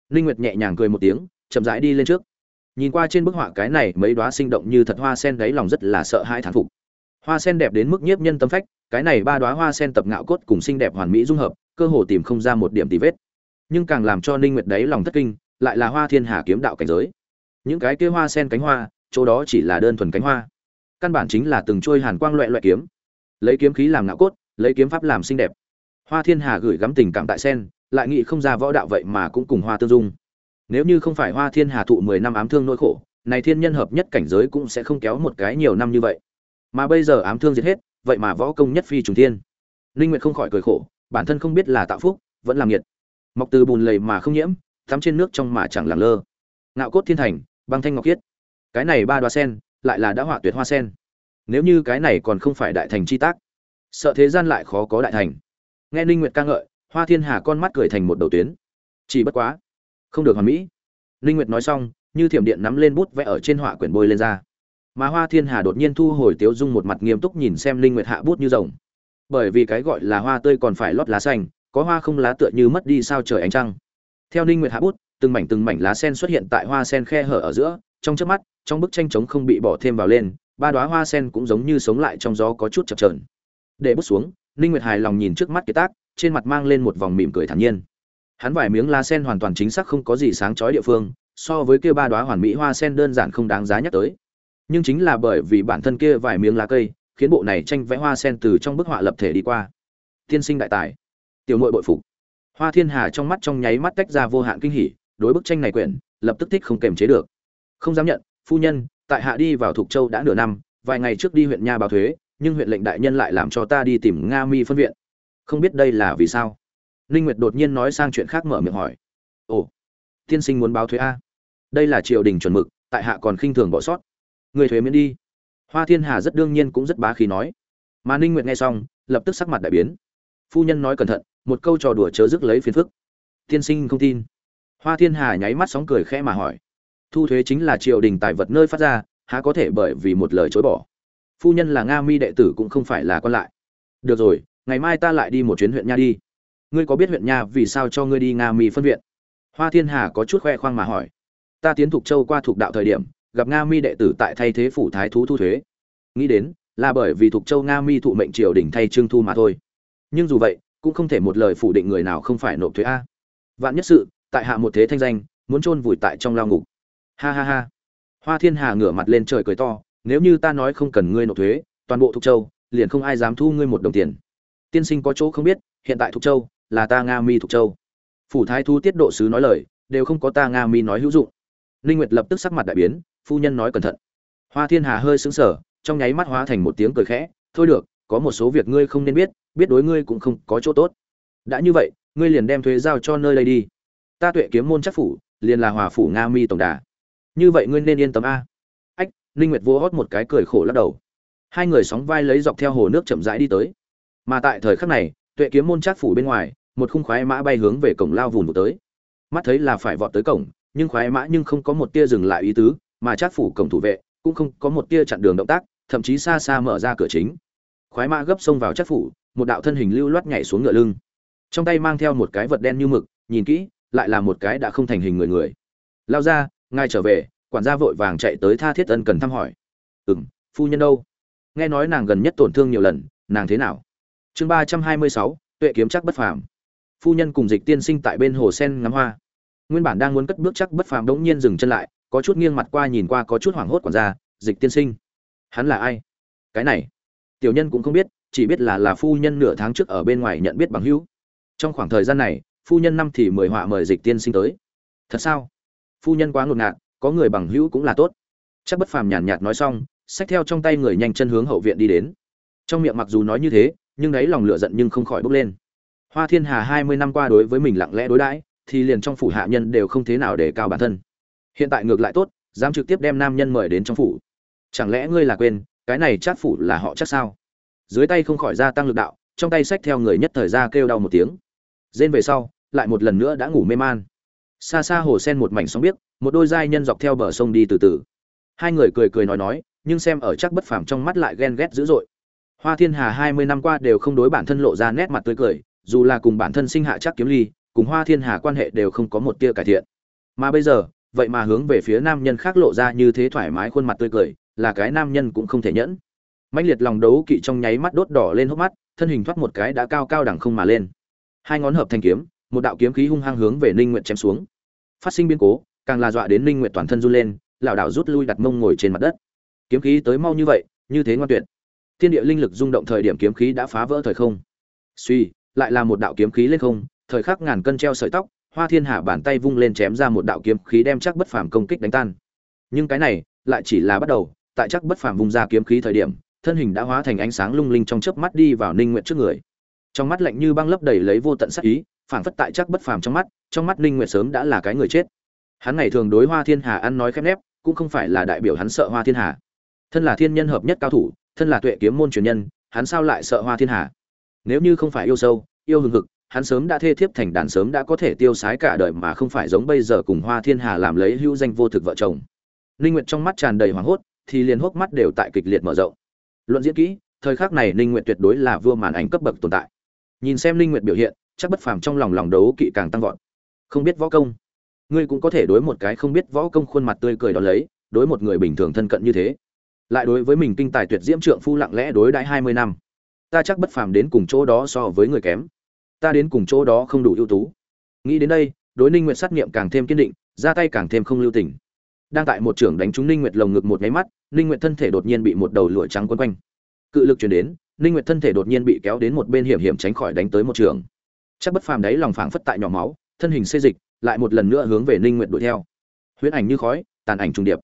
Ninh nguyệt nhẹ nhàng cười một tiếng, chậm rãi đi lên trước. Nhìn qua trên bức họa cái này mấy đóa sinh động như thật hoa sen đấy lòng rất là sợ hãi thán phục. Hoa sen đẹp đến mức nhiếp nhân tâm phách, cái này ba đóa hoa sen tập ngạo cốt cùng xinh đẹp hoàn mỹ dung hợp, cơ hồ tìm không ra một điểm tì vết nhưng càng làm cho ninh nguyệt đấy lòng thất kinh, lại là hoa thiên hà kiếm đạo cảnh giới. Những cái kia hoa sen cánh hoa, chỗ đó chỉ là đơn thuần cánh hoa. Căn bản chính là từng trôi hàn quang loại loại kiếm. Lấy kiếm khí làm ngạo cốt, lấy kiếm pháp làm xinh đẹp. Hoa thiên hà gửi gắm tình cảm tại sen, lại nghĩ không ra võ đạo vậy mà cũng cùng hoa tương dung. Nếu như không phải hoa thiên hà thụ mười năm ám thương nỗi khổ, này thiên nhân hợp nhất cảnh giới cũng sẽ không kéo một cái nhiều năm như vậy. Mà bây giờ ám thương diệt hết, vậy mà võ công nhất phi trùng thiên. Linh nguyệt không khỏi cười khổ, bản thân không biết là tạo phúc, vẫn làm nhiệt mọc từ bùn lầy mà không nhiễm tắm trên nước trong mà chẳng lẳng lơ. Ngạo cốt thiên thành, băng thanh ngọc kiết. cái này ba đoa sen, lại là đã họa tuyệt hoa sen. Nếu như cái này còn không phải đại thành chi tác, sợ thế gian lại khó có đại thành. Nghe ninh nguyệt ca ngợi, hoa thiên hà con mắt cười thành một đầu tuyến. Chỉ bất quá, không được hoàn mỹ. Ninh nguyệt nói xong, như thiểm điện nắm lên bút vẽ ở trên họa quyển bôi lên ra. Mà hoa thiên hà đột nhiên thu hồi tiếu dung một mặt nghiêm túc nhìn xem ninh nguyệt hạ bút như rồng. Bởi vì cái gọi là hoa tươi còn phải lót lá xanh có hoa không lá tựa như mất đi sao trời ánh trăng. Theo ninh nguyệt hạ bút, từng mảnh từng mảnh lá sen xuất hiện tại hoa sen khe hở ở giữa, trong chớp mắt, trong bức tranh trống không bị bỏ thêm vào lên, ba đóa hoa sen cũng giống như sống lại trong gió có chút chập chờn. Để bút xuống, ninh nguyệt hài lòng nhìn trước mắt kiệt tác, trên mặt mang lên một vòng mỉm cười thản nhiên. Hắn vài miếng lá sen hoàn toàn chính xác không có gì sáng chói địa phương, so với kia ba đóa hoàn mỹ hoa sen đơn giản không đáng giá nhắc tới. Nhưng chính là bởi vì bản thân kia vài miếng lá cây, khiến bộ này tranh vẽ hoa sen từ trong bức họa lập thể đi qua. Tiên sinh đại tài tiểu nội bội phục. Hoa thiên hà trong mắt trong nháy mắt tách ra vô hạn kinh hỉ, đối bức tranh này quyển, lập tức thích không kềm chế được. Không dám nhận, phu nhân, tại hạ đi vào thục châu đã nửa năm, vài ngày trước đi huyện nha báo thuế, nhưng huyện lệnh đại nhân lại làm cho ta đi tìm nga mi phân viện. Không biết đây là vì sao? Ninh nguyệt đột nhiên nói sang chuyện khác mở miệng hỏi. Ồ, tiên sinh muốn báo thuế a. Đây là triều đình chuẩn mực, tại hạ còn khinh thường bỏ sót. Người thuế miễn đi. Hoa thiên hà rất đương nhiên cũng rất bá khí nói. Mà ninh nguyệt nghe xong, lập tức sắc mặt đại biến. Phu nhân nói cẩn thận một câu trò đùa chớ dứt lấy phiền phức. Tiên sinh không tin. Hoa thiên hà nháy mắt sóng cười khẽ mà hỏi. Thu thuế chính là triều đình tài vật nơi phát ra, há có thể bởi vì một lời chối bỏ. Phu nhân là nga mi đệ tử cũng không phải là con lại. Được rồi, ngày mai ta lại đi một chuyến huyện nha đi. Ngươi có biết huyện nha vì sao cho ngươi đi nga mi phân viện? Hoa thiên hà có chút khoe khoang mà hỏi. Ta tiến thục châu qua thục đạo thời điểm, gặp nga mi đệ tử tại thay thế phủ thái thú thu thuế. Nghĩ đến, là bởi vì thục châu nga mi thụ mệnh triều đình thay trương thu mà thôi. Nhưng dù vậy cũng không thể một lời phủ định người nào không phải nộp thuế a. Vạn nhất sự, tại hạ một thế thanh danh, muốn chôn vùi tại trong lao ngục. Ha ha ha. Hoa thiên hà ngửa mặt lên trời cười to, nếu như ta nói không cần ngươi nộp thuế, toàn bộ thục châu, liền không ai dám thu ngươi một đồng tiền. Tiên sinh có chỗ không biết, hiện tại thục châu là ta nga mi thục châu. Phủ thái thu tiết độ sứ nói lời, đều không có ta nga mi nói hữu dụng. Ninh nguyệt lập tức sắc mặt đại biến, phu nhân nói cẩn thận. Hoa thiên hà hơi sững sờ, trong nháy mắt hóa thành một tiếng cười khẽ, thôi được có một số việc ngươi không nên biết biết đối ngươi cũng không có chỗ tốt. Đã như vậy, ngươi liền đem thuế giao cho nơi đây đi. Ta tuệ kiếm môn chắc phủ, liền là hòa phủ nga mi tổng đà. Như vậy ngươi nên yên tâm a. Ách, ninh nguyệt vô hót một cái cười khổ lắc đầu. Hai người sóng vai lấy dọc theo hồ nước chậm rãi đi tới. Mà tại thời khắc này, tuệ kiếm môn chắc phủ bên ngoài, một khung khoái mã bay hướng về cổng lao vùn vụt tới. Mắt thấy là phải vọt tới cổng, nhưng khoái mã nhưng không có một tia dừng lại ý tứ, mà chắc phủ cổng thủ vệ cũng không có một tia chặn đường động tác, thậm chí xa xa mở ra cửa chính khoái mã gấp xông vào chắc phủ, một đạo thân hình lưu loát nhảy xuống ngựa lưng. Trong tay mang theo một cái vật đen như mực, nhìn kỹ, lại là một cái đã không thành hình người người. Lao ra ngay trở về, quản gia vội vàng chạy tới tha thiết ân cần thăm hỏi. Ừ m phu nhân đâu? Nghe nói nàng gần nhất tổn thương nhiều lần, nàng thế nào? Chương ba trăm hai mươi sáu, tuệ kiếm chắc bất phàm. Phu nhân cùng dịch tiên sinh tại bên hồ sen ngắm hoa. Nguyên bản đang muốn cất bước chắc bất phàm đống nhiên dừng chân lại, có chút nghiêng mặt qua nhìn qua có chút hoảng hốt quản gia, dịch tiên sinh. Hắn là ai? Cái này tiểu nhân cũng không biết, chỉ biết là là phu nhân nửa tháng trước ở bên ngoài nhận biết bằng hữu. Trong khoảng thời gian này, phu nhân năm thì mời họa mời dịch tiên sinh tới. Thật sao? Phu nhân quá ngột ngạt, có người bằng hữu cũng là tốt. Chắc bất phàm nhàn nhạt nói xong, xách theo trong tay người nhanh chân hướng hậu viện đi đến. Trong miệng mặc dù nói như thế, nhưng đấy lòng lửa giận nhưng không khỏi bốc lên. Hoa thiên hà hai mươi năm qua đối với mình lặng lẽ đối đãi, thì liền trong phủ hạ nhân đều không thế nào để cao bản thân. Hiện tại ngược lại tốt, dám trực tiếp đem nam nhân mời đến trong phủ chẳng lẽ ngươi là quên, cái này chắc phủ là họ chắc sao? Dưới tay không khỏi gia tăng lực đạo, trong tay xách theo người nhất thời ra kêu đau một tiếng. Rên về sau, lại một lần nữa đã ngủ mê man. Xa xa hồ sen một mảnh sóng biếc, một đôi giai nhân dọc theo bờ sông đi từ từ. Hai người cười cười nói nói, nhưng xem ở chắc bất phàm trong mắt lại ghen ghét dữ dội. Hoa thiên hà hai mươi năm qua đều không đối bản thân lộ ra nét mặt tươi cười, dù là cùng bản thân sinh hạ chắc kiếm ly, cùng hoa thiên hà quan hệ đều không có một tia cải thiện. Mà bây giờ vậy mà hướng về phía nam nhân khác lộ ra như thế thoải mái khuôn mặt tươi cười, là cái nam nhân cũng không thể nhẫn. Mãnh liệt lòng đấu kỵ trong nháy mắt đốt đỏ lên hốc mắt, thân hình thoát một cái đã cao cao đẳng không mà lên. Hai ngón hợp thành kiếm, một đạo kiếm khí hung hăng hướng về ninh nguyện chém xuống. Phát sinh biến cố, càng là dọa đến ninh nguyện toàn thân run lên, lảo đảo rút lui đặt mông ngồi trên mặt đất. Kiếm khí tới mau như vậy, như thế ngoan tuyệt. Thiên địa linh lực rung động thời điểm kiếm khí đã phá vỡ thời không. Suy, lại là một đạo kiếm khí lên không, thời khắc ngàn cân treo sợi tóc hoa thiên hạ bàn tay vung lên chém ra một đạo kiếm khí đem chắc bất phàm công kích đánh tan. Nhưng cái này lại chỉ là bắt đầu, tại chắc bất phàm vung ra kiếm khí thời điểm, thân hình đã hóa thành ánh sáng lung linh trong chớp mắt đi vào ninh nguyện trước người. Trong mắt lạnh như băng lấp đầy lấy vô tận sắc ý, phảng phất tại chắc bất phàm trong mắt trong mắt ninh nguyệt sớm đã là cái người chết. Hắn ngày thường đối hoa thiên hà ăn nói khép nép, cũng không phải là đại biểu hắn sợ hoa thiên hà. Thân là thiên nhân hợp nhất cao thủ, thân là tuệ kiếm môn truyền nhân, hắn sao lại sợ hoa thiên hà? Nếu như không phải yêu sâu, yêu hừng hực hắn sớm đã thê thiếp thành đàn sớm đã có thể tiêu sái cả đời mà không phải giống bây giờ cùng hoa thiên hà làm lấy hữu danh vô thực vợ chồng. Ninh nguyệt trong mắt tràn đầy hoảng hốt, thì liền hốc mắt đều tại kịch liệt mở rộng. Luận diễn kỹ, thời khắc này ninh nguyệt tuyệt đối là vua màn ảnh cấp bậc tồn tại. Nhìn xem linh nguyệt biểu hiện, chắc bất phàm trong lòng lòng đấu kỵ càng tăng vọt. Không biết võ công. Ngươi cũng có thể đối một cái không biết võ công khuôn mặt tươi cười đó lấy, đối một người bình thường thân cận như thế. Lại đối với mình kinh tài tuyệt diễm trượng phu lặng lẽ đối đãi 20 năm. Ta chắc bất phàm đến cùng chỗ đó so với người kém ta đến cùng chỗ đó không đủ ưu tú nghĩ đến đây đối ninh nguyệt sát nghiệm càng thêm kiên định ra tay càng thêm không lưu tình đang tại một trưởng đánh trúng ninh nguyệt lồng ngực một nháy mắt ninh nguyệt thân thể đột nhiên bị một đầu lụa trắng quấn quanh cự lực truyền đến Ninh Nguyệt thân thể đột nhiên bị kéo đến một bên hiểm hiểm tránh khỏi đánh tới một trường. Chắc bất phàm đấy lòng phảng phất tại nhỏ máu, thân hình xê dịch, lại một lần nữa hướng về Ninh Nguyệt đuổi theo. Huyễn ảnh như khói, tàn ảnh trùng điệp.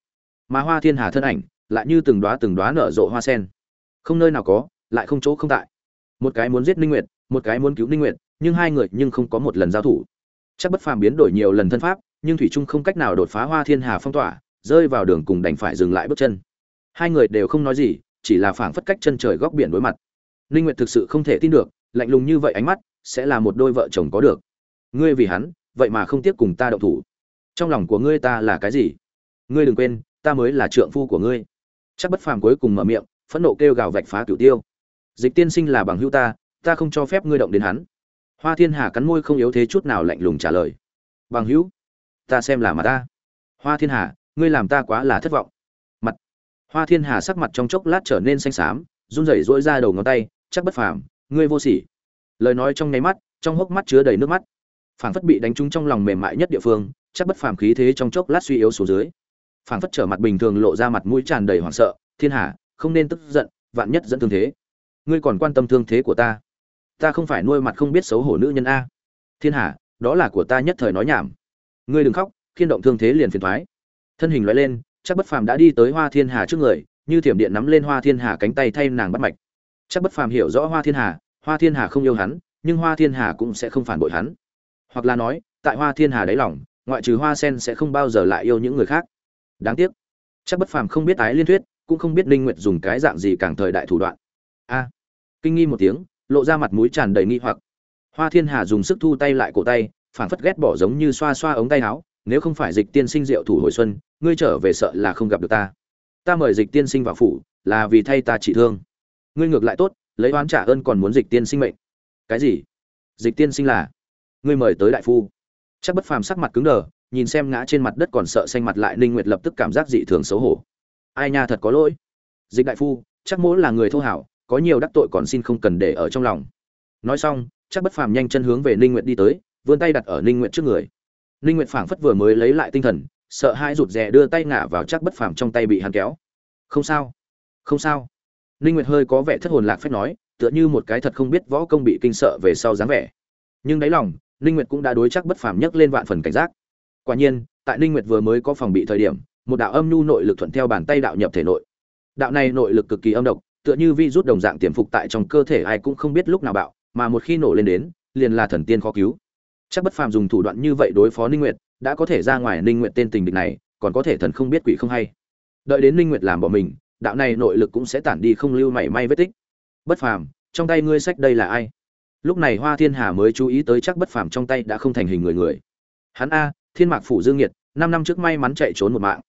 Mà Hoa Thiên Hà thân ảnh, lại như từng đóa từng đóa nở rộ hoa sen. Không nơi nào có, lại không chỗ không tại. Một cái muốn giết Ninh Nguyệt, một cái muốn cứu Ninh Nguyệt, nhưng hai người nhưng không có một lần giao thủ. Chắc bất phàm biến đổi nhiều lần thân pháp, nhưng thủy trung không cách nào đột phá Hoa Thiên Hà phong tỏa, rơi vào đường cùng đành phải dừng lại bước chân. Hai người đều không nói gì, chỉ là phảng phất cách chân trời góc biển đối mặt. Ninh nguyệt thực sự không thể tin được lạnh lùng như vậy ánh mắt sẽ là một đôi vợ chồng có được. Ngươi vì hắn vậy mà không tiếp cùng ta động thủ. Trong lòng của ngươi ta là cái gì? Ngươi đừng quên ta mới là trượng phu của ngươi. Chắc bất phàm cuối cùng mở miệng phẫn nộ kêu gào vạch phá cửu tiêu. Dịch tiên sinh là bằng hữu ta ta không cho phép ngươi động đến hắn hoa thiên hà cắn môi không yếu thế chút nào lạnh lùng trả lời. Bằng hữu, ta xem là mà ta. Hoa thiên hà, ngươi làm ta quá là thất vọng. Mặt. Hoa thiên hà sắc mặt trong chốc lát trở nên xanh xám, run rẩy rỗi ra đầu ngón tay, chắc bất phàm, ngươi vô sỉ. Lời nói trong nháy mắt, trong hốc mắt chứa đầy nước mắt. Phảng phất bị đánh trúng trong lòng mềm mại nhất địa phương, chắc bất phàm khí thế trong chốc lát suy yếu xuống dưới. Phảng phất trở mặt bình thường lộ ra mặt mũi tràn đầy hoảng sợ, thiên hà, không nên tức giận, vạn nhất dẫn thương thế. Ngươi còn quan tâm thương thế của ta ta không phải nuôi mặt không biết xấu hổ nữ nhân a. Thiên hà, đó là của ta nhất thời nói nhảm. Ngươi đừng khóc, khiên động thương thế liền phiền thoái thân hình loại lên, chắc bất phàm đã đi tới hoa thiên hà trước người, như thiểm điện nắm lên hoa thiên hà cánh tay thay nàng bắt mạch. Chắc bất phàm hiểu rõ hoa thiên hà, hoa thiên hà không yêu hắn, nhưng hoa thiên hà cũng sẽ không phản bội hắn. Hoặc là nói, tại hoa thiên hà đáy lòng, ngoại trừ hoa sen sẽ không bao giờ lại yêu những người khác. Đáng tiếc, chắc bất phàm không biết ái liên thuyết, cũng không biết linh nguyệt dùng cái dạng gì càng thời đại thủ đoạn. A. Kinh nghi một tiếng lộ ra mặt mũi tràn đầy nghi hoặc. Hoa thiên hà dùng sức thu tay lại cổ tay, phảng phất ghét bỏ giống như xoa xoa ống tay áo, nếu không phải dịch tiên sinh diệu thủ hồi xuân, ngươi trở về sợ là không gặp được ta. Ta mời dịch tiên sinh vào phủ, là vì thay ta trị thương. Ngươi ngược lại tốt, lấy oán trả ơn còn muốn dịch tiên sinh mệnh. Cái gì? Dịch tiên sinh là? Ngươi mời tới đại phu. Chắc bất phàm sắc mặt cứng đờ, nhìn xem ngã trên mặt đất còn sợ xanh mặt lại ninh nguyệt lập tức cảm giác dị thường xấu hổ. Ai nha, thật có lỗi. Dịch đại phu, chắc mỗi là người thô hảo có nhiều đắc tội còn xin không cần để ở trong lòng. Nói xong, chắc bất phàm nhanh chân hướng về ninh nguyện đi tới, vươn tay đặt ở ninh nguyện trước người. Ninh nguyện phảng phất vừa mới lấy lại tinh thần, sợ hãi rụt rè đưa tay ngả vào chắc bất phàm trong tay bị hắn kéo. Không sao không sao. Ninh nguyệt hơi có vẻ thất hồn lạc phép nói, tựa như một cái thật không biết võ công bị kinh sợ về sau dáng vẻ. Nhưng đáy lòng, ninh nguyệt cũng đã đối chắc bất phàm nhấc lên vạn phần cảnh giác. Quả nhiên, tại ninh nguyệt vừa mới có phòng bị thời điểm, một đạo âm nhu nội lực thuận theo bàn tay đạo nhập thể nội. Đạo này nội lực cực kỳ âm độc tựa như vi rút đồng dạng tiềm phục tại trong cơ thể ai cũng không biết lúc nào bạo, mà một khi nổ lên đến, liền là thần tiên khó cứu. Chắc bất phàm dùng thủ đoạn như vậy đối phó ninh nguyệt, đã có thể ra ngoài ninh nguyệt tên tình địch này, còn có thể thần không biết quỷ không hay. Đợi đến ninh nguyệt làm bỏ mình, đạo này nội lực cũng sẽ tản đi không lưu mảy may vết tích. Bất phàm, trong tay ngươi sách đây là ai? Lúc này hoa thiên hà mới chú ý tới chắc bất phàm trong tay đã không thành hình người người. Hắn a, thiên mạc phủ dương nhiệt, năm năm trước may mắn chạy trốn một mạng.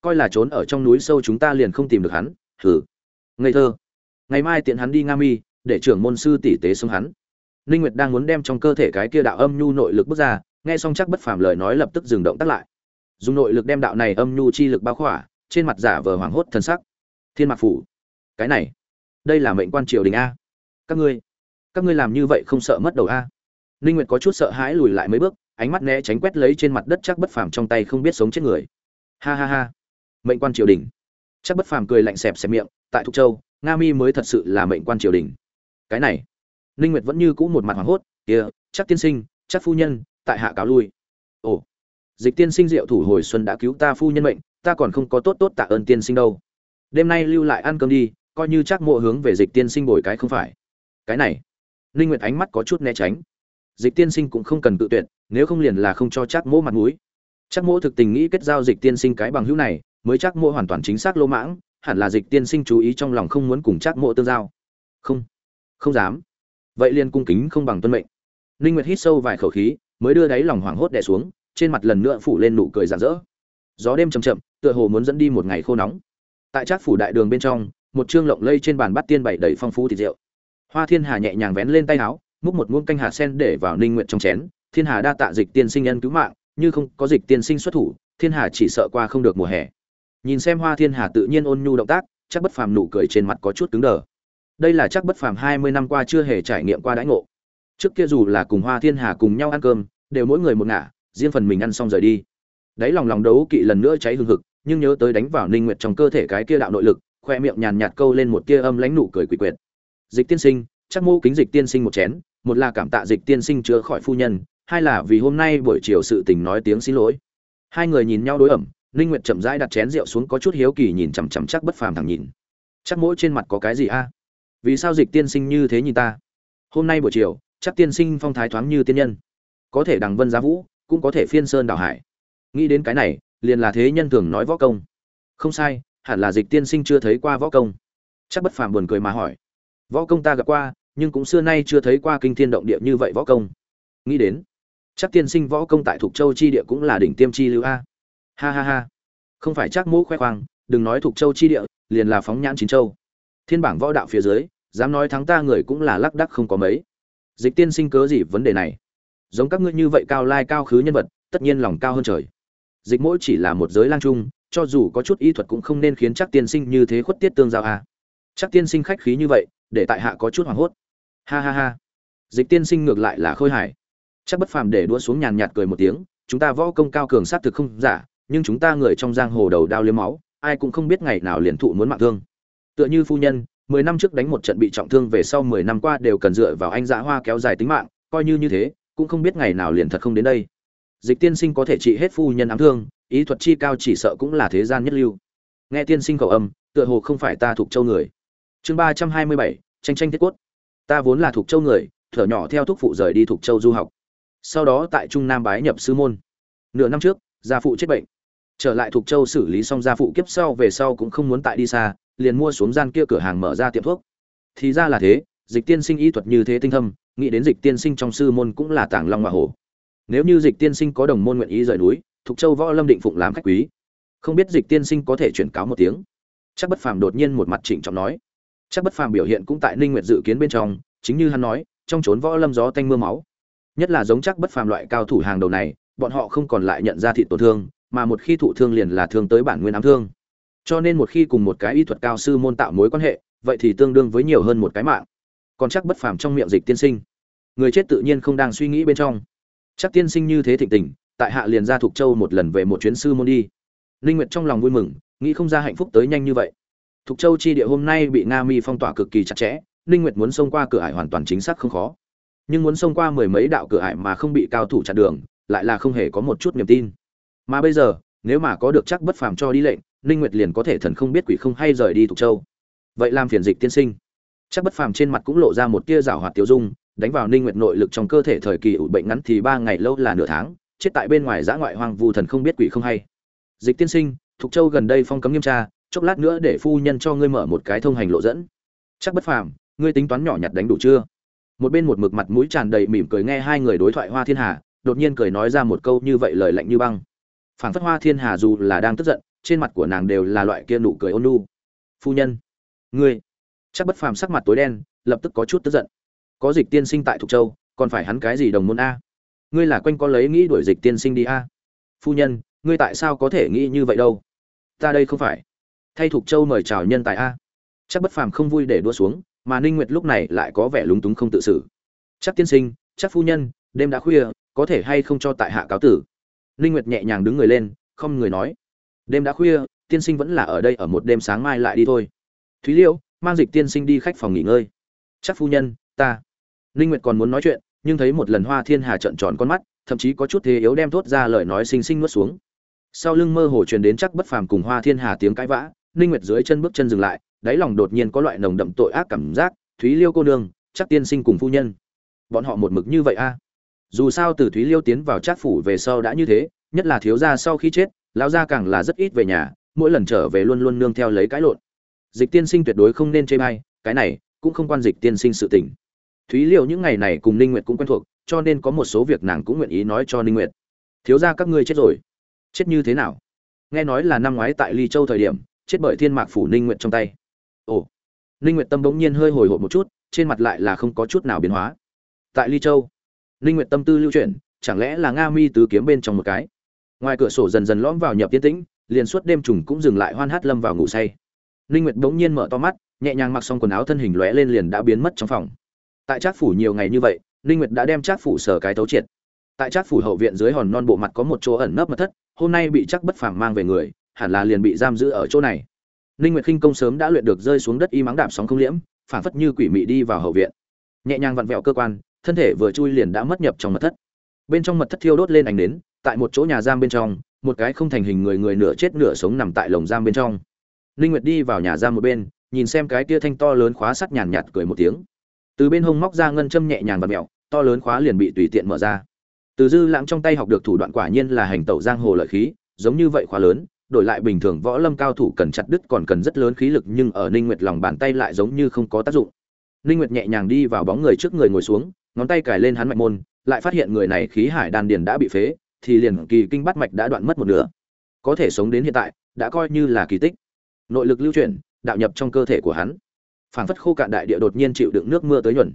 Coi là trốn ở trong núi sâu chúng ta liền không tìm được hắn hử ngây thơ. Ngày mai tiện hắn đi nga mi, để trưởng môn sư tỷ tế xuống hắn. Ninh nguyệt đang muốn đem trong cơ thể cái kia đạo âm nhu nội lực bước ra, nghe xong chắc bất phàm lời nói lập tức dừng động tắt lại. Dùng nội lực đem đạo này âm nhu chi lực bao khỏa, trên mặt giả vờ hoảng hốt thần sắc. Thiên mạc phủ, cái này, đây là mệnh quan triều đình a. Các ngươi các ngươi làm như vậy không sợ mất đầu a. Ninh nguyệt có chút sợ hãi lùi lại mấy bước, ánh mắt né tránh quét lấy trên mặt đất chắc bất phàm trong tay không biết sống chết người. Ha ha ha. Mệnh quan triều đình. Chắc bất phàm cười lạnh xẹp xẹp miệng tại thục châu, nga mi mới thật sự là mệnh quan triều đình. Cái này, ninh nguyệt vẫn như cũ một mặt hoảng hốt, kia, chắc tiên sinh, chắc phu nhân, tại hạ cáo lui. Ồ, dịch tiên sinh diệu thủ hồi xuân đã cứu ta phu nhân mệnh, ta còn không có tốt tốt tạ ơn tiên sinh đâu. Đêm nay lưu lại ăn cơm đi, coi như chắc mộ hướng về dịch tiên sinh bồi cái không phải. Cái này, ninh nguyệt ánh mắt có chút né tránh. Dịch tiên sinh cũng không cần tự tuyệt, nếu không liền là không cho chắc mỗ mặt mũi. Chắc mỗ thực tình nghĩ kết giao dịch tiên sinh cái bằng hữu này, mới chắc mỗ hoàn toàn chính xác lô mãng hẳn là dịch tiên sinh chú ý trong lòng không muốn cùng trác mộ tương giao. Không không dám. Vậy liền cung kính không bằng tuân mệnh. Ninh nguyệt hít sâu vài khẩu khí, mới đưa đáy lòng hoảng hốt đè xuống, trên mặt lần nữa phủ lên nụ cười rạng rỡ. Gió đêm chậm chậm, tựa hồ muốn dẫn đi một ngày khô nóng. Tại trác phủ đại đường bên trong, một trương lộng lây trên bàn bát tiên bảy đầy phong phú thịt rượu. Hoa thiên hà nhẹ nhàng vén lên tay áo, múc một muỗng canh hạt sen để vào ninh nguyệt trong chén. Thiên hà đa tạ dịch tiên sinh nhân cứu mạng, như không có dịch tiên sinh xuất thủ, thiên hà chỉ sợ qua không được mùa hè nhìn xem hoa thiên hà tự nhiên ôn nhu động tác, chắc bất phàm nụ cười trên mặt có chút cứng đờ. Đây là chắc bất phàm hai mươi năm qua chưa hề trải nghiệm qua đãi ngộ. Trước kia dù là cùng hoa thiên hà cùng nhau ăn cơm, đều mỗi người một ngả, riêng phần mình ăn xong rời đi. Đấy lòng lòng đấu kỵ lần nữa cháy hừng hực, nhưng nhớ tới đánh vào ninh nguyệt trong cơ thể cái kia đạo nội lực, khoe miệng nhàn nhạt câu lên một kia âm lãnh nụ cười quỷ quyệt. Dịch tiên sinh, chắc mô kính dịch tiên sinh một chén, một là cảm tạ dịch tiên sinh chữa khỏi phu nhân, hai là vì hôm nay buổi chiều sự tình nói tiếng xin lỗi. Hai người nhìn nhau đối ẩm ninh nguyệt chậm rãi đặt chén rượu xuống có chút hiếu kỳ nhìn chằm chằm chắc bất phàm thẳng nhìn. Chắc mỗi trên mặt có cái gì a? Vì sao dịch tiên sinh như thế nhìn ta? Hôm nay buổi chiều, chắc tiên sinh phong thái thoáng như tiên nhân. Có thể đằng vân giá vũ, cũng có thể phiên sơn đảo hải. Nghĩ đến cái này, liền là thế nhân thường nói võ công. Không sai, hẳn là dịch tiên sinh chưa thấy qua võ công. Chắc bất phàm buồn cười mà hỏi. Võ công ta gặp qua, nhưng cũng xưa nay chưa thấy qua kinh thiên động địa như vậy võ công. Nghĩ đến, chắc tiên sinh võ công tại Thục châu chi địa cũng là đỉnh tiêm chi lưu a ha ha ha. Không phải chắc mũ khoe khoang, đừng nói thuộc châu chi địa, liền là phóng nhãn chín châu. Thiên bảng võ đạo phía dưới, dám nói thắng ta người cũng là lắc đắc không có mấy. Dịch tiên sinh cớ gì vấn đề này? Giống các ngươi như vậy cao lai cao khứ nhân vật, tất nhiên lòng cao hơn trời. Dịch mỗi chỉ là một giới lang trung, cho dù có chút y thuật cũng không nên khiến chắc tiên sinh như thế khuất tiết tương giao a chắc tiên sinh khách khí như vậy, để tại hạ có chút hoảng hốt. Ha ha ha. Dịch tiên sinh ngược lại là khôi hài. Chắc bất phàm để đua xuống nhàn nhạt cười một tiếng, chúng ta võ công cao cường sát thực không giả nhưng chúng ta người trong giang hồ đầu đao liếm máu, ai cũng không biết ngày nào liền thụ muốn mạng thương. Tựa như phu nhân, mười năm trước đánh một trận bị trọng thương về sau mười năm qua đều cần dựa vào anh dã hoa kéo dài tính mạng, coi như như thế, cũng không biết ngày nào liền thật không đến đây. Dịch tiên sinh có thể trị hết phu nhân ám thương, ý thuật chi cao chỉ sợ cũng là thế gian nhất lưu. Nghe tiên sinh khẩu âm, tựa hồ không phải ta thuộc châu người. Chương ba trăm hai mươi bảy, tranh tranh thiết quất ta vốn là thuộc châu người, thở nhỏ theo thúc phụ rời đi thuộc châu du học. Sau đó tại trung nam bái nhập sư môn. Nửa năm trước, gia phụ chết bệnh trở lại thuộc châu xử lý xong gia phụ kiếp sau về sau cũng không muốn tại đi xa, liền mua xuống gian kia cửa hàng mở ra tiệm thuốc. Thì ra là thế, dịch tiên sinh y thuật như thế tinh thâm, nghĩ đến dịch tiên sinh trong sư môn cũng là tàng long hoa hổ. Nếu như dịch tiên sinh có đồng môn nguyện ý rời núi thuộc châu võ lâm định phụng làm khách quý. Không biết dịch tiên sinh có thể chuyển cáo một tiếng. Chắc bất phàm đột nhiên một mặt chỉnh trọng nói. Chắc bất phàm biểu hiện cũng tại ninh nguyệt dự kiến bên trong, chính như hắn nói, trong chốn võ lâm gió tanh mưa máu. Nhất là giống chắc bất phàm loại cao thủ hàng đầu này, bọn họ không còn lại nhận ra thị tổn thương mà một khi thụ thương liền là thương tới bản nguyên ám thương. Cho nên một khi cùng một cái y thuật cao sư môn tạo mối quan hệ vậy thì tương đương với nhiều hơn một cái mạng. Còn chắc bất phàm trong miệng dịch tiên sinh. Người chết tự nhiên không đang suy nghĩ bên trong. Chắc tiên sinh như thế thịnh tình tại hạ liền ra thuộc châu một lần về một chuyến sư môn đi. Linh nguyệt trong lòng vui mừng nghĩ không ra hạnh phúc tới nhanh như vậy. Thục Châu chi địa hôm nay bị Nga Mi phong tỏa cực kỳ chặt chẽ, linh Nguyệt muốn xông qua cửa ải hoàn toàn chính xác không khó. Nhưng muốn xông qua mười mấy đạo cửa ải mà không bị cao thủ chặn đường, lại là không hề có một chút niềm tin. Mà bây giờ, nếu mà có được chắc bất phàm cho đi lệnh, Ninh Nguyệt liền có thể thần không biết quỷ không hay rời đi thuộc Châu. Vậy làm phiền dịch tiên sinh. Chắc bất phàm trên mặt cũng lộ ra một tia rảo hoạt tiêu dung, đánh vào Ninh Nguyệt nội lực trong cơ thể thời kỳ ủ bệnh ngắn thì ba ngày lâu là nửa tháng, chết tại bên ngoài giã ngoại hoang vu thần không biết quỷ không hay. Dịch tiên sinh, Thục Châu gần đây phong cấm nghiêm tra, chốc lát nữa để phu nhân cho ngươi mở một cái thông hành lộ dẫn chắc bất phàm ngươi tính toán nhỏ nhặt đánh đủ chưa một bên một mực mặt mũi tràn đầy mỉm cười nghe hai người đối thoại hoa thiên hà đột nhiên cười nói ra một câu như vậy lời lạnh như băng phảng phất hoa thiên hà dù là đang tức giận, trên mặt của nàng đều là loại kia nụ cười ôn nhu. Phu nhân, ngươi, chắc bất phàm sắc mặt tối đen, lập tức có chút tức giận. Có dịch tiên sinh tại thục châu, còn phải hắn cái gì đồng môn a? Ngươi là quanh có lấy nghĩ đuổi dịch tiên sinh đi a? Phu nhân, ngươi tại sao có thể nghĩ như vậy đâu? Ta đây không phải. Thay thục châu mời chào nhân tài a. Chắc bất phàm không vui để đua xuống, mà ninh nguyệt lúc này lại có vẻ lúng túng không tự xử. Chắc tiên sinh, chắc phu nhân, đêm đã khuya, có thể hay không cho tại hạ cáo tử? Ninh nguyệt nhẹ nhàng đứng người lên, không người nói. Đêm đã khuya, tiên sinh vẫn là ở đây, ở một đêm sáng mai lại đi thôi. Thúy liễu, mang dịch tiên sinh đi khách phòng nghỉ ngơi. Chắc phu nhân, ta. Ninh nguyệt còn muốn nói chuyện, nhưng thấy một lần hoa thiên hà trợn tròn con mắt, thậm chí có chút thế yếu đem thốt ra lời nói xinh xinh nuốt xuống. Sau lưng mơ hồ truyền đến chắc bất phàm cùng hoa thiên hà tiếng cãi vã, ninh nguyệt dưới chân bước chân dừng lại, đáy lòng đột nhiên có loại nồng đậm tội ác cảm giác. Thúy liêu cô nương, chắc tiên sinh cùng phu nhân. Bọn họ một mực như vậy a? Dù sao từ thúy liêu tiến vào trác phủ về sau đã như thế, nhất là thiếu gia sau khi chết, lão gia càng là rất ít về nhà, mỗi lần trở về luôn luôn nương theo lấy cãi lộn. Dịch tiên sinh tuyệt đối không nên chê bai, cái này cũng không quan dịch tiên sinh sự tình. Thúy liêu những ngày này cùng ninh nguyệt cũng quen thuộc, cho nên có một số việc nàng cũng nguyện ý nói cho ninh nguyệt. Thiếu gia các ngươi chết rồi. Chết như thế nào? Nghe nói là năm ngoái tại ly châu thời điểm, chết bởi thiên mạc phủ ninh nguyệt trong tay. Ồ. Ninh nguyệt tâm bỗng nhiên hơi hồi hộp một chút, trên mặt lại là không có chút nào biến hóa. Tại ly châu ninh nguyệt tâm tư lưu chuyển, chẳng lẽ là nga mi tứ kiếm bên trong một cái? Ngoài cửa sổ dần dần lõm vào nhập tiến tĩnh, liền suốt đêm trùng cũng dừng lại hoan hát lâm vào ngủ say. Ninh nguyệt bỗng nhiên mở to mắt, nhẹ nhàng mặc xong quần áo thân hình lóe lên liền đã biến mất trong phòng. Tại trác phủ nhiều ngày như vậy, ninh nguyệt đã đem trác phủ sở cái tấu triệt. Tại trác phủ hậu viện dưới hòn non bộ mặt có một chỗ ẩn nấp mật thất, hôm nay bị Trác bất phàm mang về người, hẳn là liền bị giam giữ ở chỗ này. Ninh nguyệt khinh công sớm đã luyện được rơi xuống đất y mắng đạp sóng không liễm phản phất như quỷ mị đi vào hậu viện. Nhẹ nhàng vặn vẹo cơ quan thân thể vừa chui liền đã mất nhập trong mật thất. Bên trong mật thất thiêu đốt lên ánh nến, tại một chỗ nhà giam bên trong, một cái không thành hình người người nửa chết nửa sống nằm tại lồng giam bên trong. Linh nguyệt đi vào nhà giam một bên, nhìn xem cái kia thanh to lớn khóa sắt nhàn nhạt cười một tiếng. Từ bên hông móc ra ngân châm nhẹ nhàng và mẹo, to lớn khóa liền bị tùy tiện mở ra. Từ dư lãng trong tay học được thủ đoạn quả nhiên là hành tẩu giang hồ lợi khí, giống như vậy khóa lớn, đổi lại bình thường võ lâm cao thủ cần chặt đứt còn cần rất lớn khí lực nhưng ở ninh nguyệt lòng bàn tay lại giống như không có tác dụng. Ninh nguyệt nhẹ nhàng đi vào bóng người trước người ngồi xuống ngón tay cài lên hắn mạch môn, lại phát hiện người này khí hải đan điền đã bị phế, thì liền kỳ kinh bát mạch đã đoạn mất một nửa. Có thể sống đến hiện tại, đã coi như là kỳ tích. Nội lực lưu chuyển, đạo nhập trong cơ thể của hắn. Phảng phất khô cạn đại địa đột nhiên chịu đựng nước mưa tới nhuận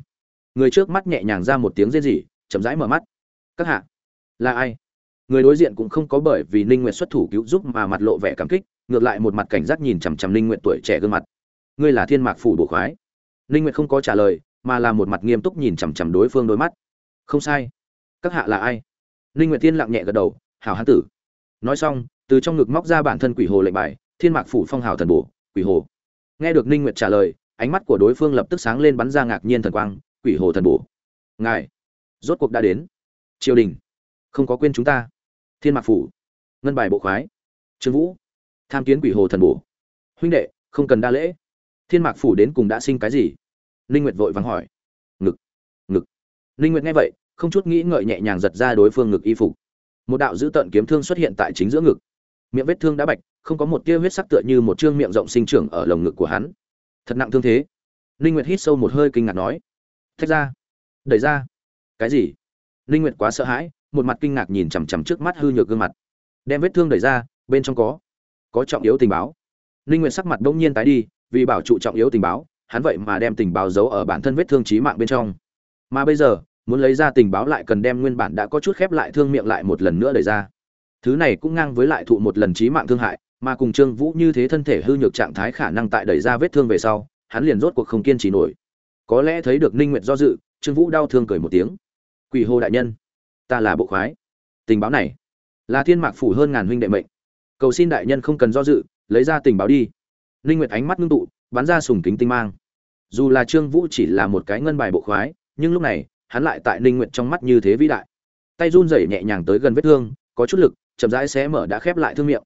người trước mắt nhẹ nhàng ra một tiếng rên rỉ, chậm rãi mở mắt. Các hạ, là ai? Người đối diện cũng không có bởi vì ninh nguyệt xuất thủ cứu giúp mà mặt lộ vẻ cảm kích, ngược lại một mặt cảnh giác nhìn chằm chằm ninh nguyệt tuổi trẻ gương mặt. Ngươi là thiên mạc phủ bổ khoái. Ninh nguyệt không có trả lời mà là một mặt nghiêm túc nhìn chằm chằm đối phương đôi mắt. Không sai. Các hạ là ai? Ninh nguyệt tiên lặng nhẹ gật đầu, hảo hán tử. Nói xong, từ trong ngực móc ra bản thân quỷ hồ lệnh bài, thiên mạc phủ phong hào thần bổ, quỷ hồ. Nghe được ninh nguyệt trả lời, ánh mắt của đối phương lập tức sáng lên bắn ra ngạc nhiên thần quang, quỷ hồ thần bổ. Ngài, rốt cuộc đã đến. Triều đình, không có quên chúng ta. Thiên mạc phủ, ngân bài bộ khoái. Trương vũ, tham kiến quỷ hồ thần bổ. Huynh đệ, không cần đa lễ. Thiên mạc phủ đến cùng đã sinh cái gì? Ninh nguyệt vội vàng hỏi. Ngực ngực. Ninh nguyệt nghe vậy, không chút nghĩ ngợi nhẹ nhàng giật ra đối phương ngực y phục. Một đạo dữ tợn kiếm thương xuất hiện tại chính giữa ngực. Miệng vết thương đã bạch, không có một tia huyết sắc tựa như một trương miệng rộng sinh trưởng ở lồng ngực của hắn. Thật nặng thương thế. Ninh nguyệt hít sâu một hơi kinh ngạc nói. Thách ra. Đẩy ra. Cái gì? Ninh nguyệt quá sợ hãi, một mặt kinh ngạc nhìn chằm chằm trước mắt hư nhược gương mặt. Đem vết thương đẩy ra, bên trong có. Có trọng yếu tình báo. Ninh nguyệt sắc mặt bỗng nhiên tái đi, vì bảo trụ trọng yếu tình báo hắn vậy mà đem tình báo giấu ở bản thân vết thương chí mạng bên trong. Mà bây giờ, muốn lấy ra tình báo lại cần đem nguyên bản đã có chút khép lại thương miệng lại một lần nữa đẩy ra. Thứ này cũng ngang với lại thụ một lần chí mạng thương hại, mà cùng trương vũ như thế thân thể hư nhược trạng thái khả năng tại đẩy ra vết thương về sau, hắn liền rốt cuộc không kiên trì nổi. Có lẽ thấy được ninh nguyệt do dự, trương vũ đau thương cười một tiếng. Quỷ hô đại nhân, ta là bộ khoái. Tình báo này là thiên mạc phủ hơn ngàn huynh đệ mệnh. Cầu xin đại nhân không cần do dự, lấy ra tình báo đi. Ninh nguyệt ánh mắt ngưng tụ bắn ra sùng kính tinh mang. Dù là trương vũ chỉ là một cái ngân bài bộ khoái, nhưng lúc này, hắn lại tại ninh nguyệt trong mắt như thế vĩ đại. Tay run rẩy nhẹ nhàng tới gần vết thương, có chút lực, chậm rãi xé mở đã khép lại thương miệng.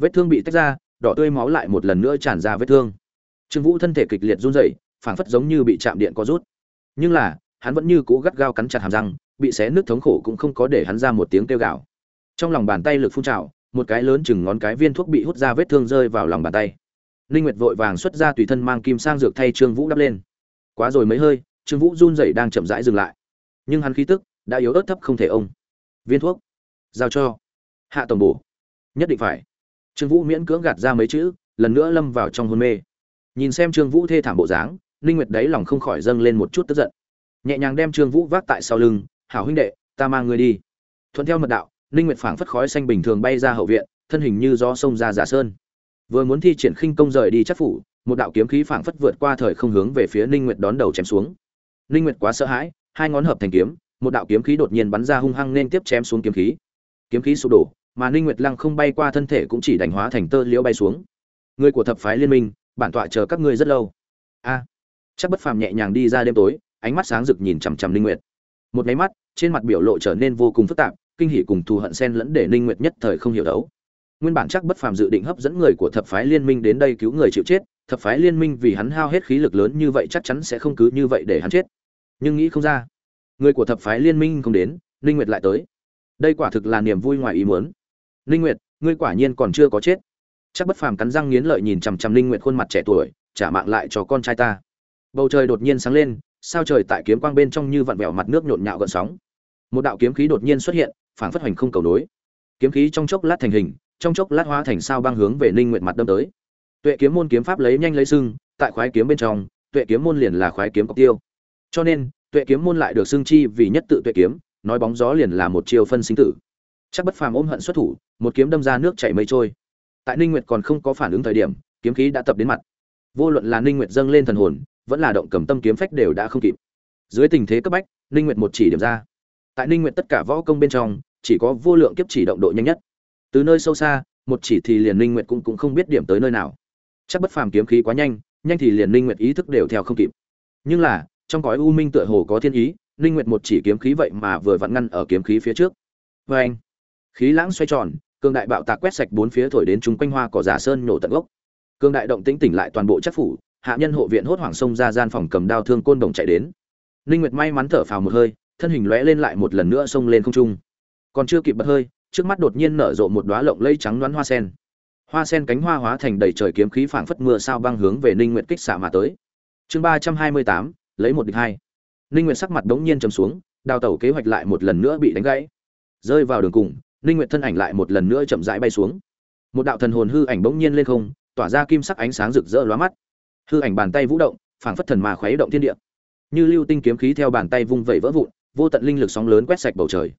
Vết thương bị tách ra, đỏ tươi máu lại một lần nữa tràn ra vết thương. Trương vũ thân thể kịch liệt run rẩy, phảng phất giống như bị chạm điện có rút. Nhưng là, hắn vẫn như cũ gắt gao cắn chặt hàm răng, bị xé nước thống khổ cũng không có để hắn ra một tiếng kêu gào. Trong lòng bàn tay lực phun trào, một cái lớn chừng ngón cái viên thuốc bị hút ra vết thương rơi vào lòng bàn tay. Linh Nguyệt vội vàng xuất ra tùy thân mang kim sang dược thay Trương Vũ đắp lên. Quá rồi mấy hơi, Trương Vũ run rẩy đang chậm rãi dừng lại. Nhưng hắn khí tức đã yếu ớt thấp không thể ông. Viên thuốc, giao cho hạ tổng bổ. Nhất định phải. Trương Vũ miễn cưỡng gạt ra mấy chữ, lần nữa lâm vào trong hôn mê. Nhìn xem Trương Vũ thê thảm bộ dáng, Linh Nguyệt đáy lòng không khỏi dâng lên một chút tức giận. Nhẹ nhàng đem Trương Vũ vác tại sau lưng, "Hảo huynh đệ, ta mang ngươi đi." Thuận theo mật đạo, Linh Nguyệt phảng phất khói xanh bình thường bay ra hậu viện, thân hình như gió sông ra giả sơn vừa muốn thi triển khinh công rời đi chắc phủ, một đạo kiếm khí phảng phất vượt qua thời không hướng về phía ninh nguyệt đón đầu chém xuống. Ninh nguyệt quá sợ hãi, hai ngón hợp thành kiếm, một đạo kiếm khí đột nhiên bắn ra hung hăng nên tiếp chém xuống kiếm khí. Kiếm khí sụp đổ, mà ninh nguyệt lăng không bay qua thân thể cũng chỉ đánh hóa thành tơ liễu bay xuống. Người của thập phái liên minh, bản tọa chờ các ngươi rất lâu. A. Chắc bất phàm nhẹ nhàng đi ra đêm tối, ánh mắt sáng rực nhìn chằm chằm ninh nguyệt. Một máy mắt, trên mặt biểu lộ trở nên vô cùng phức tạp, kinh hỉ cùng thù hận xen lẫn để ninh nguyệt nhất thời không hiểu đấu nguyên bản chắc bất phàm dự định hấp dẫn người của thập phái liên minh đến đây cứu người chịu chết, thập phái liên minh vì hắn hao hết khí lực lớn như vậy chắc chắn sẽ không cứ như vậy để hắn chết. Nhưng nghĩ không ra, người của thập phái liên minh không đến, ninh nguyệt lại tới. Đây quả thực là niềm vui ngoài ý muốn. Ninh nguyệt, ngươi quả nhiên còn chưa có chết. Chắc bất phàm cắn răng nghiến lợi nhìn chằm chằm ninh nguyệt khuôn mặt trẻ tuổi, trả mạng lại cho con trai ta. Bầu trời đột nhiên sáng lên, sao trời tại kiếm quang bên trong như vặn vẹo mặt nước nhộn nhạo gợn sóng. Một đạo kiếm khí đột nhiên xuất hiện, phảng phất hoành không cầu nối. Kiếm khí trong chốc lát thành hình trong chốc lát hóa thành sao băng hướng về ninh nguyệt mặt đâm tới. Tuệ kiếm môn kiếm pháp lấy nhanh lấy sưng, tại khoái kiếm bên trong, tuệ kiếm môn liền là khoái kiếm cọc tiêu. Cho nên, tuệ kiếm môn lại được xưng chi vì nhất tự tuệ kiếm, nói bóng gió liền là một chiêu phân sinh tử. Chắc bất phàm ôm hận xuất thủ, một kiếm đâm ra nước chảy mây trôi. Tại ninh nguyệt còn không có phản ứng thời điểm, kiếm khí đã tập đến mặt. Vô luận là ninh nguyệt dâng lên thần hồn, vẫn là động cầm tâm kiếm phách đều đã không kịp. Dưới tình thế cấp bách, ninh nguyệt một chỉ điểm ra. Tại ninh nguyệt tất cả võ công bên trong, chỉ có vô lượng kiếp chỉ động độ nhanh nhất từ nơi sâu xa, một chỉ thì liền linh nguyệt cũng cũng không biết điểm tới nơi nào. Chắc bất phàm kiếm khí quá nhanh nhanh thì liền linh nguyệt ý thức đều theo không kịp. Nhưng là, trong cõi u minh tựa hồ có thiên ý linh nguyệt một chỉ kiếm khí vậy mà vừa vặn ngăn ở kiếm khí phía trước. Với anh, khí lãng xoay tròn cương đại bạo tạc quét sạch bốn phía thổi đến chúng quanh hoa cỏ giả sơn nổ tận gốc. Cương đại động tĩnh tỉnh lại toàn bộ chắc phủ, hạ nhân hộ viện hốt hoảng sông ra gian phòng cầm đao thương côn đồng chạy đến. Linh nguyệt may mắn thở phào một hơi, thân hình lóe lên lại một lần nữa xông lên không trung. Còn chưa kịp bật hơi trước mắt đột nhiên nở rộ một đóa lộng lây trắng đoán hoa sen. Hoa sen cánh hoa hóa thành đầy trời kiếm khí phảng phất mưa sao băng hướng về Ninh Nguyệt kích xạ mà tới. Chương ba trăm hai mươi tám lấy một địch hai. Ninh Nguyệt sắc mặt đống nhiên trầm xuống, đào tẩu kế hoạch lại một lần nữa bị đánh gãy. Rơi vào đường cùng, Ninh Nguyệt thân ảnh lại một lần nữa chậm rãi bay xuống. Một đạo thần hồn hư ảnh bỗng nhiên lên không, tỏa ra kim sắc ánh sáng rực rỡ lóa mắt. Hư ảnh bàn tay vũ động, phảng phất thần mà khuấy động thiên địa. Như lưu tinh kiếm khí theo bàn tay vung vẩy vỡ vụn, vô tận linh lực sóng lớn quét sạch bầu trời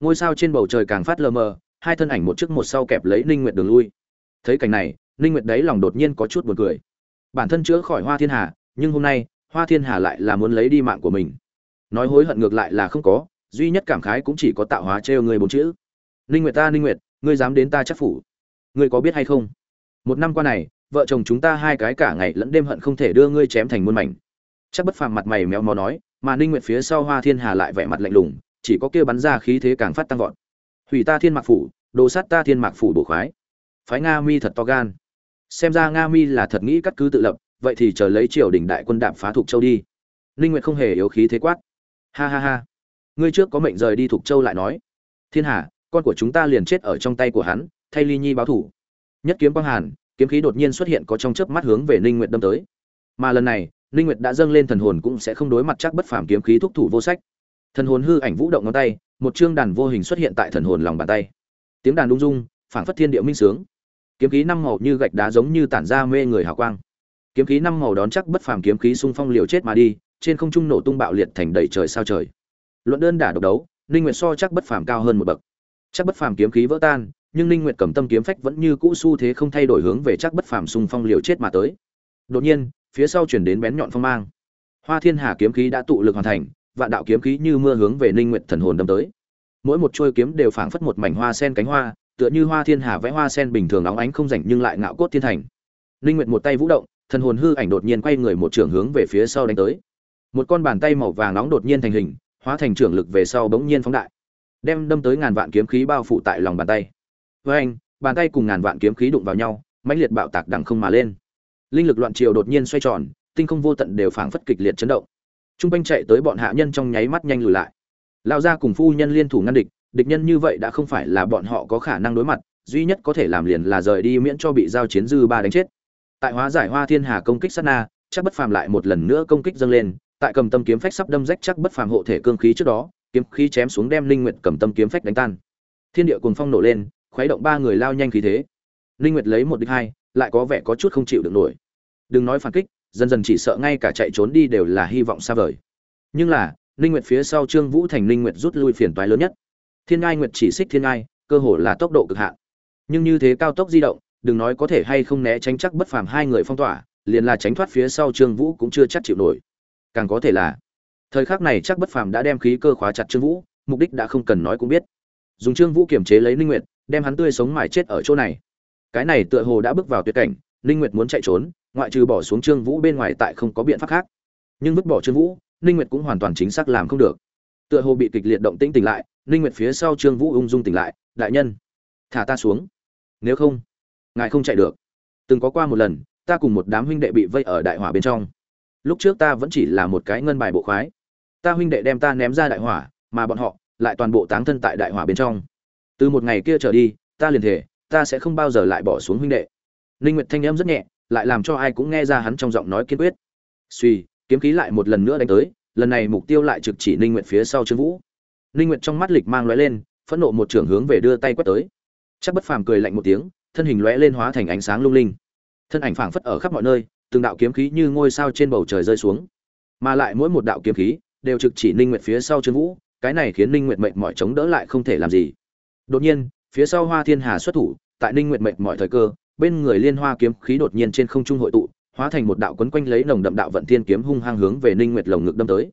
ngôi sao trên bầu trời càng phát lờ mờ, hai thân ảnh một trước một sau kẹp lấy ninh nguyệt đường lui. Thấy cảnh này, ninh nguyệt đấy lòng đột nhiên có chút buồn cười. Bản thân chữa khỏi hoa thiên hà, nhưng hôm nay, hoa thiên hà lại là muốn lấy đi mạng của mình. Nói hối hận ngược lại là không có, duy nhất cảm khái cũng chỉ có tạo hóa trêu người bốn chữ. Ninh nguyệt ta, ninh nguyệt, ngươi dám đến ta chắc phủ. Ngươi có biết hay không? Một năm qua này, vợ chồng chúng ta hai cái cả ngày lẫn đêm hận không thể đưa ngươi chém thành muôn mảnh. Chắc bất phàm mặt mày méo mó nói, mà ninh nguyệt phía sau hoa thiên hà lại vẻ mặt lạnh lùng chỉ có kia bắn ra khí thế càng phát tăng vọt. Hủy ta thiên mạc phủ, đồ sát ta thiên mạc phủ bổ khoái. Phái nga mi thật to gan. Xem ra nga mi là thật nghĩ cắt cứ tự lập, vậy thì chờ lấy triều đình đại quân đạp phá thục châu đi. Ninh nguyệt không hề yếu khí thế quát. Ha ha ha. Ngươi trước có mệnh rời đi thục châu lại nói. Thiên hà, con của chúng ta liền chết ở trong tay của hắn, thay ly nhi báo thủ. Nhất kiếm quang hàn, kiếm khí đột nhiên xuất hiện có trong chớp mắt hướng về ninh nguyệt đâm tới. Mà lần này ninh nguyệt đã dâng lên thần hồn cũng sẽ không đối mặt chắc bất phàm kiếm khí thúc thủ vô sách thần hồn hư ảnh vũ động ngón tay, một chương đàn vô hình xuất hiện tại thần hồn lòng bàn tay. Tiếng đàn lung dung, phảng phất thiên địa minh sướng. Kiếm khí năm màu như gạch đá giống như tản ra mê người hào quang. Kiếm khí năm màu đón chắc bất phàm kiếm khí xung phong liều chết mà đi, trên không trung nổ tung bạo liệt thành đầy trời sao trời. Luận đơn đả độc đấu, ninh nguyệt so chắc bất phàm cao hơn một bậc. Chắc bất phàm kiếm khí vỡ tan, nhưng ninh nguyệt cầm tâm kiếm phách vẫn như cũ xu thế không thay đổi hướng về chắc bất phàm xung phong liều chết mà tới. Đột nhiên, phía sau chuyển đến bén nhọn phong mang. Hoa thiên hà kiếm khí đã tụ lực hoàn thành vạn đạo kiếm khí như mưa hướng về ninh nguyệt thần hồn đâm tới. Mỗi một chuôi kiếm đều phảng phất một mảnh hoa sen cánh hoa, tựa như hoa thiên hà vẽ hoa sen bình thường óng ánh không rảnh nhưng lại ngạo cốt thiên thành. Ninh nguyệt một tay vũ động, thần hồn hư ảnh đột nhiên quay người một trường hướng về phía sau đánh tới. Một con bàn tay màu vàng nóng đột nhiên thành hình, hóa thành trưởng lực về sau bỗng nhiên phóng đại, đem đâm tới ngàn vạn kiếm khí bao phủ tại lòng bàn tay. Với anh, bàn tay cùng ngàn vạn kiếm khí đụng vào nhau, mãnh liệt bạo tạc đằng không mà lên. Linh lực loạn triều đột nhiên xoay tròn, tinh không vô tận đều phảng phất kịch liệt chấn động trung quanh chạy tới bọn hạ nhân trong nháy mắt nhanh lùi lại. Lão gia cùng phu nhân liên thủ ngăn địch địch nhân như vậy đã không phải là bọn họ có khả năng đối mặt, duy nhất có thể làm liền là rời đi miễn cho bị giao chiến dư ba đánh chết. Tại hóa giải hoa thiên hà công kích sát na, chắc bất phàm lại một lần nữa công kích dâng lên, tại cầm tâm kiếm phách sắp đâm rách chắc bất phàm hộ thể cương khí trước đó, kiếm khí chém xuống đem linh nguyệt cầm tâm kiếm phách đánh tan. Thiên địa cuồng phong nổ lên, khuấy động ba người lao nhanh khí thế. Linh nguyệt lấy một địch hai, lại có vẻ có chút không chịu được nổi. Đừng nói phản kích dần dần chỉ sợ ngay cả chạy trốn đi đều là hy vọng xa vời. Nhưng là linh nguyệt phía sau trương vũ thành linh nguyệt rút lui phiền toái lớn nhất. Thiên ngai nguyệt chỉ xích thiên ngai, cơ hồ là tốc độ cực hạn. Nhưng như thế cao tốc di động, đừng nói có thể hay không né tránh chắc bất phàm hai người phong tỏa, liền là tránh thoát phía sau trương vũ cũng chưa chắc chịu nổi. Càng có thể là, thời khắc này chắc bất phàm đã đem khí cơ khóa chặt trương vũ, mục đích đã không cần nói cũng biết. Dùng trương vũ kiểm chế lấy ninh nguyệt, đem hắn tươi sống mài chết ở chỗ này. Cái này tựa hồ đã bước vào tuyệt cảnh, ninh nguyệt muốn chạy trốn ngoại trừ bỏ xuống trương vũ bên ngoài tại không có biện pháp khác. Nhưng vứt bỏ trương vũ, ninh nguyệt cũng hoàn toàn chính xác làm không được. Tựa hồ bị kịch liệt động tĩnh tỉnh lại, ninh nguyệt phía sau trương vũ ung dung tỉnh lại, đại nhân, thả ta xuống. Nếu không, ngài không chạy được. Từng có qua một lần, ta cùng một đám huynh đệ bị vây ở đại hỏa bên trong. Lúc trước ta vẫn chỉ là một cái ngân bài bộ khoái. Ta huynh đệ đem ta ném ra đại hỏa, mà bọn họ lại toàn bộ táng thân tại đại hỏa bên trong. Từ một ngày kia trở đi, ta liền thể, ta sẽ không bao giờ lại bỏ xuống huynh đệ. Ninh nguyệt thanh âm rất nhẹ lại làm cho ai cũng nghe ra hắn trong giọng nói kiên quyết. Suy, kiếm khí lại một lần nữa đánh tới, lần này mục tiêu lại trực chỉ ninh nguyệt phía sau trương vũ. Ninh nguyệt trong mắt lịch mang lóe lên, phẫn nộ một trường hướng về đưa tay quét tới. Chắc bất phàm cười lạnh một tiếng, thân hình lóe lên hóa thành ánh sáng lung linh. Thân ảnh phảng phất ở khắp mọi nơi, từng đạo kiếm khí như ngôi sao trên bầu trời rơi xuống. Mà lại mỗi một đạo kiếm khí đều trực chỉ ninh nguyệt phía sau trương vũ, cái này khiến ninh nguyệt mệnh mọi chống đỡ lại không thể làm gì. Đột nhiên, phía sau hoa thiên hà xuất thủ, tại ninh nguyệt mệnh mọi thời cơ bên người liên hoa kiếm khí đột nhiên trên không trung hội tụ, hóa thành một đạo quấn quanh lấy nồng đậm đạo vận thiên kiếm hung hăng hướng về ninh nguyệt lồng ngực đâm tới.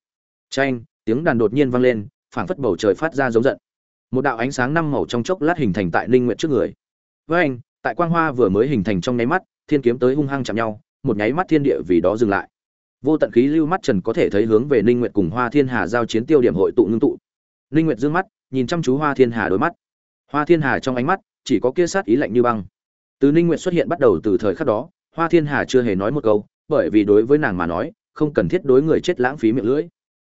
Tranh tiếng đàn đột nhiên vang lên, phảng phất bầu trời phát ra giống giận. Một đạo ánh sáng năm màu trong chốc lát hình thành tại ninh nguyệt trước người. Với anh, tại quang hoa vừa mới hình thành trong nháy mắt, thiên kiếm tới hung hăng chạm nhau, một nháy mắt thiên địa vì đó dừng lại. Vô tận khí lưu mắt trần có thể thấy hướng về ninh nguyệt cùng hoa thiên hà giao chiến tiêu điểm hội tụ ngưng tụ. Ninh nguyệt dương mắt, nhìn chăm chú hoa thiên hà đôi mắt. Hoa thiên hà trong ánh mắt chỉ có kia sát ý lạnh như băng từ ninh nguyện xuất hiện bắt đầu từ thời khắc đó hoa thiên hà chưa hề nói một câu bởi vì đối với nàng mà nói không cần thiết đối người chết lãng phí miệng lưỡi.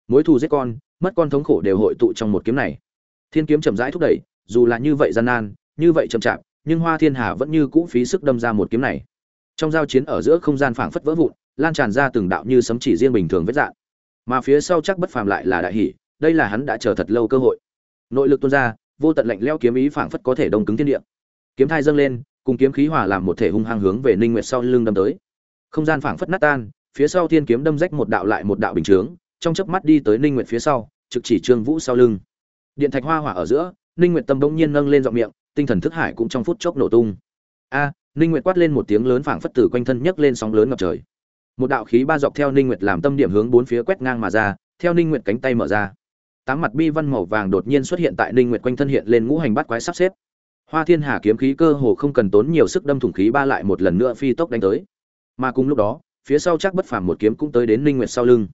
Mối thù giết con mất con thống khổ đều hội tụ trong một kiếm này. Thiên kiếm chậm rãi thúc đẩy dù là như vậy gian nan như vậy chậm chạp nhưng hoa thiên hà vẫn như cũ phí sức đâm ra một kiếm này. Trong giao chiến ở giữa không gian phảng phất vỡ vụn lan tràn ra từng đạo như sấm chỉ riêng bình thường vết dạn, mà phía sau chắc bất phàm lại là đại hỷ đây là hắn đã chờ thật lâu cơ hội. Nội lực tuôn ra vô tận lạnh leo kiếm ý phảng phất có thể đông cứng thiên địa. Kiếm thai dâng lên cùng kiếm khí hòa làm một thể hung hăng hướng về ninh nguyệt sau lưng đâm tới. Không gian phảng phất nát tan, phía sau thiên kiếm đâm rách một đạo lại một đạo bình chướng, trong chớp mắt đi tới ninh nguyệt phía sau, trực chỉ trương vũ sau lưng. Điện thạch hoa hỏa ở giữa, ninh nguyệt tâm bỗng nhiên nâng lên giọng miệng, tinh thần thức hải cũng trong phút chốc nổ tung. A, ninh nguyệt quát lên một tiếng lớn phảng phất từ quanh thân nhấc lên sóng lớn ngập trời. Một đạo khí ba dọc theo ninh nguyệt làm tâm điểm hướng bốn phía quét ngang mà ra, theo ninh nguyệt cánh tay mở ra. Tám mặt bi văn màu vàng đột nhiên xuất hiện tại ninh nguyệt quanh thân hiện lên ngũ hành bát quái sắp xếp hoa thiên hà kiếm khí cơ hồ không cần tốn nhiều sức đâm thủng khí ba lại một lần nữa phi tốc đánh tới. Mà cùng lúc đó, phía sau chắc bất phàm một kiếm cũng tới đến ninh nguyệt sau lưng.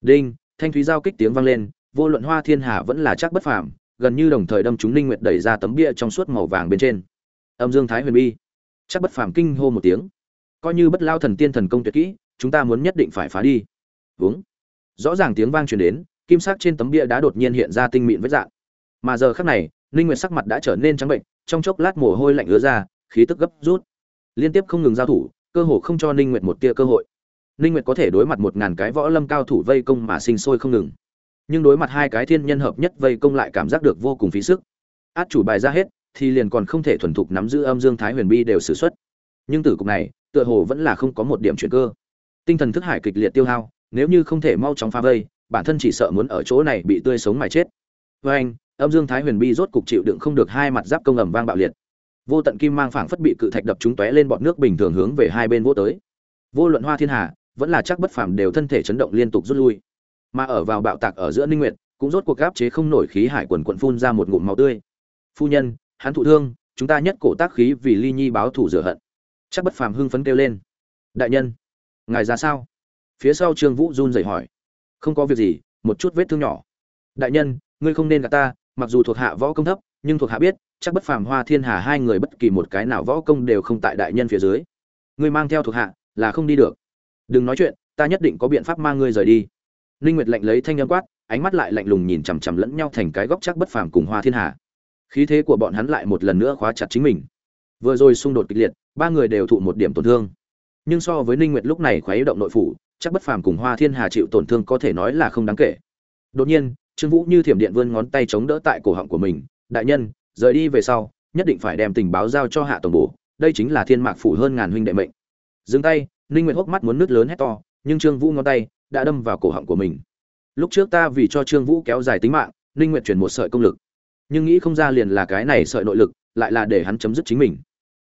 Đinh, thanh thúy giao kích tiếng vang lên, vô luận hoa thiên hà vẫn là chắc bất phàm, gần như đồng thời đâm trúng ninh nguyệt đẩy ra tấm bia trong suốt màu vàng bên trên. Âm dương thái huyền bi. Chắc bất phàm kinh hô một tiếng. Coi như bất lao thần tiên thần công tuyệt kỹ, chúng ta muốn nhất định phải phá đi. Vướng. rõ ràng tiếng vang truyền đến, kim sắc trên tấm bia đá đột nhiên hiện ra tinh mịn vết dạng. Mà giờ khắc này, ninh nguyệt sắc mặt đã trở nên trắng bệnh trong chốc lát mồ hôi lạnh ứa ra, khí tức gấp rút. Liên tiếp không ngừng giao thủ, cơ hồ không cho ninh nguyệt một tia cơ hội. Ninh nguyệt có thể đối mặt một ngàn cái võ lâm cao thủ vây công mà sinh sôi không ngừng. Nhưng đối mặt hai cái thiên nhân hợp nhất vây công lại cảm giác được vô cùng phí sức. Át chủ bài ra hết, thì liền còn không thể thuần thục nắm giữ âm dương thái huyền bi đều sử xuất. Nhưng tử cục này, tựa hồ vẫn là không có một điểm chuyển cơ. Tinh thần thức hải kịch liệt tiêu hao, nếu như không thể mau chóng phá vây, bản thân chỉ sợ muốn ở chỗ này bị tươi sống mà chết. Với anh âm dương thái huyền bi rốt cục chịu đựng không được hai mặt giáp công ầm vang bạo liệt. Vô tận kim mang phảng phất bị cự thạch đập chúng tóe lên bọn nước bình thường hướng về hai bên vô tới. Vô luận hoa thiên hà, vẫn là chắc bất phàm đều thân thể chấn động liên tục rút lui. Mà ở vào bạo tạc ở giữa ninh nguyệt, cũng rốt cuộc áp chế không nổi khí hải quần quận phun ra một ngụm máu tươi. Phu nhân, hắn thụ thương, chúng ta nhất cổ tác khí vì ly nhi báo thù rửa hận. Chắc bất phàm hưng phấn kêu lên. Đại nhân, ngài ra sao? Phía sau trương vũ run rẩy hỏi. Không có việc gì, một chút vết thương nhỏ. Đại nhân, ngươi không nên gạt ta mặc dù thuộc hạ võ công thấp, nhưng thuộc hạ biết, chắc bất phàm hoa thiên hà hai người bất kỳ một cái nào võ công đều không tại đại nhân phía dưới. Ngươi mang theo thuộc hạ, là không đi được. Đừng nói chuyện, ta nhất định có biện pháp mang ngươi rời đi. Ninh nguyệt lạnh lấy thanh âm quát, ánh mắt lại lạnh lùng nhìn chằm chằm lẫn nhau thành cái góc chắc bất phàm cùng hoa thiên hà. Khí thế của bọn hắn lại một lần nữa khóa chặt chính mình. Vừa rồi xung đột kịch liệt, ba người đều thụ một điểm tổn thương. Nhưng so với ninh nguyệt lúc này khuấy động nội phủ, chắc bất phàm cùng hoa thiên hà chịu tổn thương có thể nói là không đáng kể. Đột nhiên trương vũ như thiểm điện vươn ngón tay chống đỡ tại cổ họng của mình, đại nhân, rời đi về sau, nhất định phải đem tình báo giao cho hạ tổng bổ, đây chính là thiên mạc phủ hơn ngàn huynh đệ mệnh. Dừng tay, ninh nguyệt hốc mắt muốn nứt lớn hét to, nhưng trương vũ ngón tay đã đâm vào cổ họng của mình. Lúc trước ta vì cho trương vũ kéo dài tính mạng, ninh nguyệt chuyển một sợi công lực. Nhưng nghĩ không ra liền là cái này sợi nội lực, lại là để hắn chấm dứt chính mình.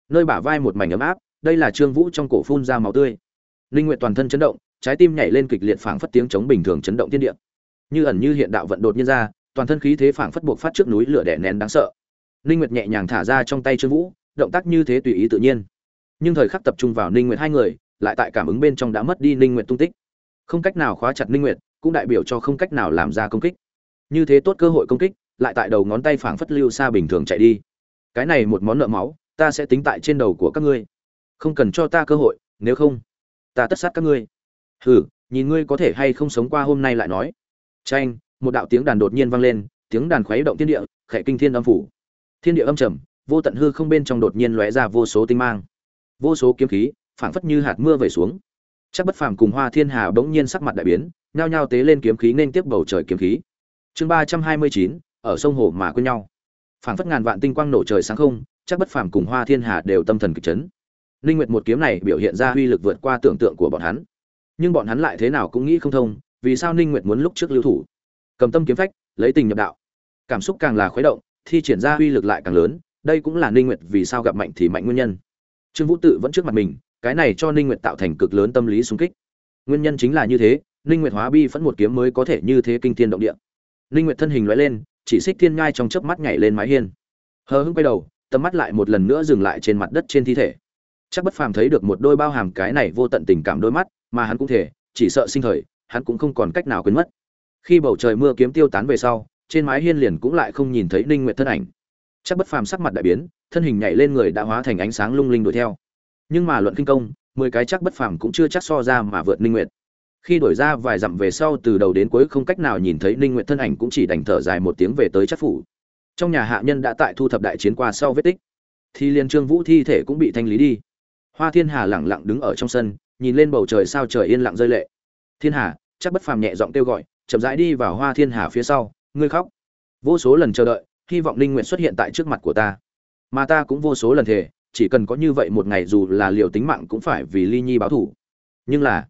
Nơi bả vai một mảnh ấm áp, đây là trương vũ trong cổ phun ra máu tươi. Ninh nguyệt toàn thân chấn động, trái tim nhảy lên kịch liệt phảng phất tiếng chống bình thường chấn động thiên địa như ẩn như hiện đạo vận đột nhiên ra, toàn thân khí thế phảng phất buộc phát trước núi lửa đè nén đáng sợ. Ninh nguyệt nhẹ nhàng thả ra trong tay trương vũ, động tác như thế tùy ý tự nhiên. Nhưng thời khắc tập trung vào ninh nguyệt hai người, lại tại cảm ứng bên trong đã mất đi ninh nguyệt tung tích. Không cách nào khóa chặt ninh nguyệt, cũng đại biểu cho không cách nào làm ra công kích. Như thế tốt cơ hội công kích, lại tại đầu ngón tay phảng phất lưu xa bình thường chạy đi. Cái này một món nợ máu, ta sẽ tính tại trên đầu của các ngươi. Không cần cho ta cơ hội, nếu không, ta tất sát các ngươi. Hừ, nhìn ngươi có thể hay không sống qua hôm nay lại nói tranh một đạo tiếng đàn đột nhiên vang lên, tiếng đàn khuấy động thiên địa, khẽ kinh thiên âm phủ. Thiên địa âm trầm, vô tận hư không bên trong đột nhiên lóe ra vô số tinh mang. Vô số kiếm khí, phảng phất như hạt mưa về xuống. Chắc bất phàm cùng hoa thiên hà bỗng nhiên sắc mặt đại biến, nhao nhao tế lên kiếm khí nên tiếp bầu trời kiếm khí. Chương ba trăm hai mươi chín, ở sông hồ mà quên nhau. Phảng phất ngàn vạn tinh quang nổ trời sáng không, chắc bất phàm cùng hoa thiên hà đều tâm thần kịch chấn. Linh nguyệt một kiếm này biểu hiện ra uy lực vượt qua tưởng tượng của bọn hắn. Nhưng bọn hắn lại thế nào cũng nghĩ không thông vì sao ninh nguyệt muốn lúc trước lưu thủ? Cầm tâm kiếm phách, lấy tình nhập đạo. Cảm xúc càng là khuấy động, thi triển ra uy lực lại càng lớn, đây cũng là ninh nguyệt vì sao gặp mạnh thì mạnh nguyên nhân. Trương vũ tự vẫn trước mặt mình, cái này cho ninh nguyệt tạo thành cực lớn tâm lý xung kích. Nguyên nhân chính là như thế, ninh nguyệt hóa bi phẫn một kiếm mới có thể như thế kinh thiên động địa. Ninh nguyệt thân hình lóe lên, chỉ xích thiên ngai trong chớp mắt nhảy lên mái hiên. Hờ hững quay đầu, tầm mắt lại một lần nữa dừng lại trên mặt đất trên thi thể. Chắc bất phàm thấy được một đôi bao hàm cái này vô tận tình cảm đôi mắt, mà hắn cũng thể, chỉ sợ sinh thời hắn cũng không còn cách nào quên mất. Khi bầu trời mưa kiếm tiêu tán về sau, trên mái hiên liền cũng lại không nhìn thấy ninh nguyệt thân ảnh. Chắc bất phàm sắc mặt đại biến, thân hình nhảy lên người đã hóa thành ánh sáng lung linh đuổi theo. Nhưng mà luận kinh công, mười cái chắc bất phàm cũng chưa chắc so ra mà vượt ninh nguyệt. Khi đổi ra vài dặm về sau, từ đầu đến cuối không cách nào nhìn thấy ninh nguyệt thân ảnh cũng chỉ đành thở dài một tiếng về tới chắc phủ. Trong nhà hạ nhân đã tại thu thập đại chiến qua sau vết tích. Thì liền trương vũ thi thể cũng bị thanh lý đi. Hoa thiên hà lẳng lặng đứng ở trong sân, nhìn lên bầu trời sao trời yên lặng rơi lệ thiên hà, chắc bất phàm nhẹ giọng kêu gọi, chậm rãi đi vào hoa thiên hà phía sau, ngươi khóc. Vô số lần chờ đợi, hy vọng linh nguyện xuất hiện tại trước mặt của ta. Mà ta cũng vô số lần thề, chỉ cần có như vậy một ngày dù là liều tính mạng cũng phải vì ly nhi báo thủ nhưng là,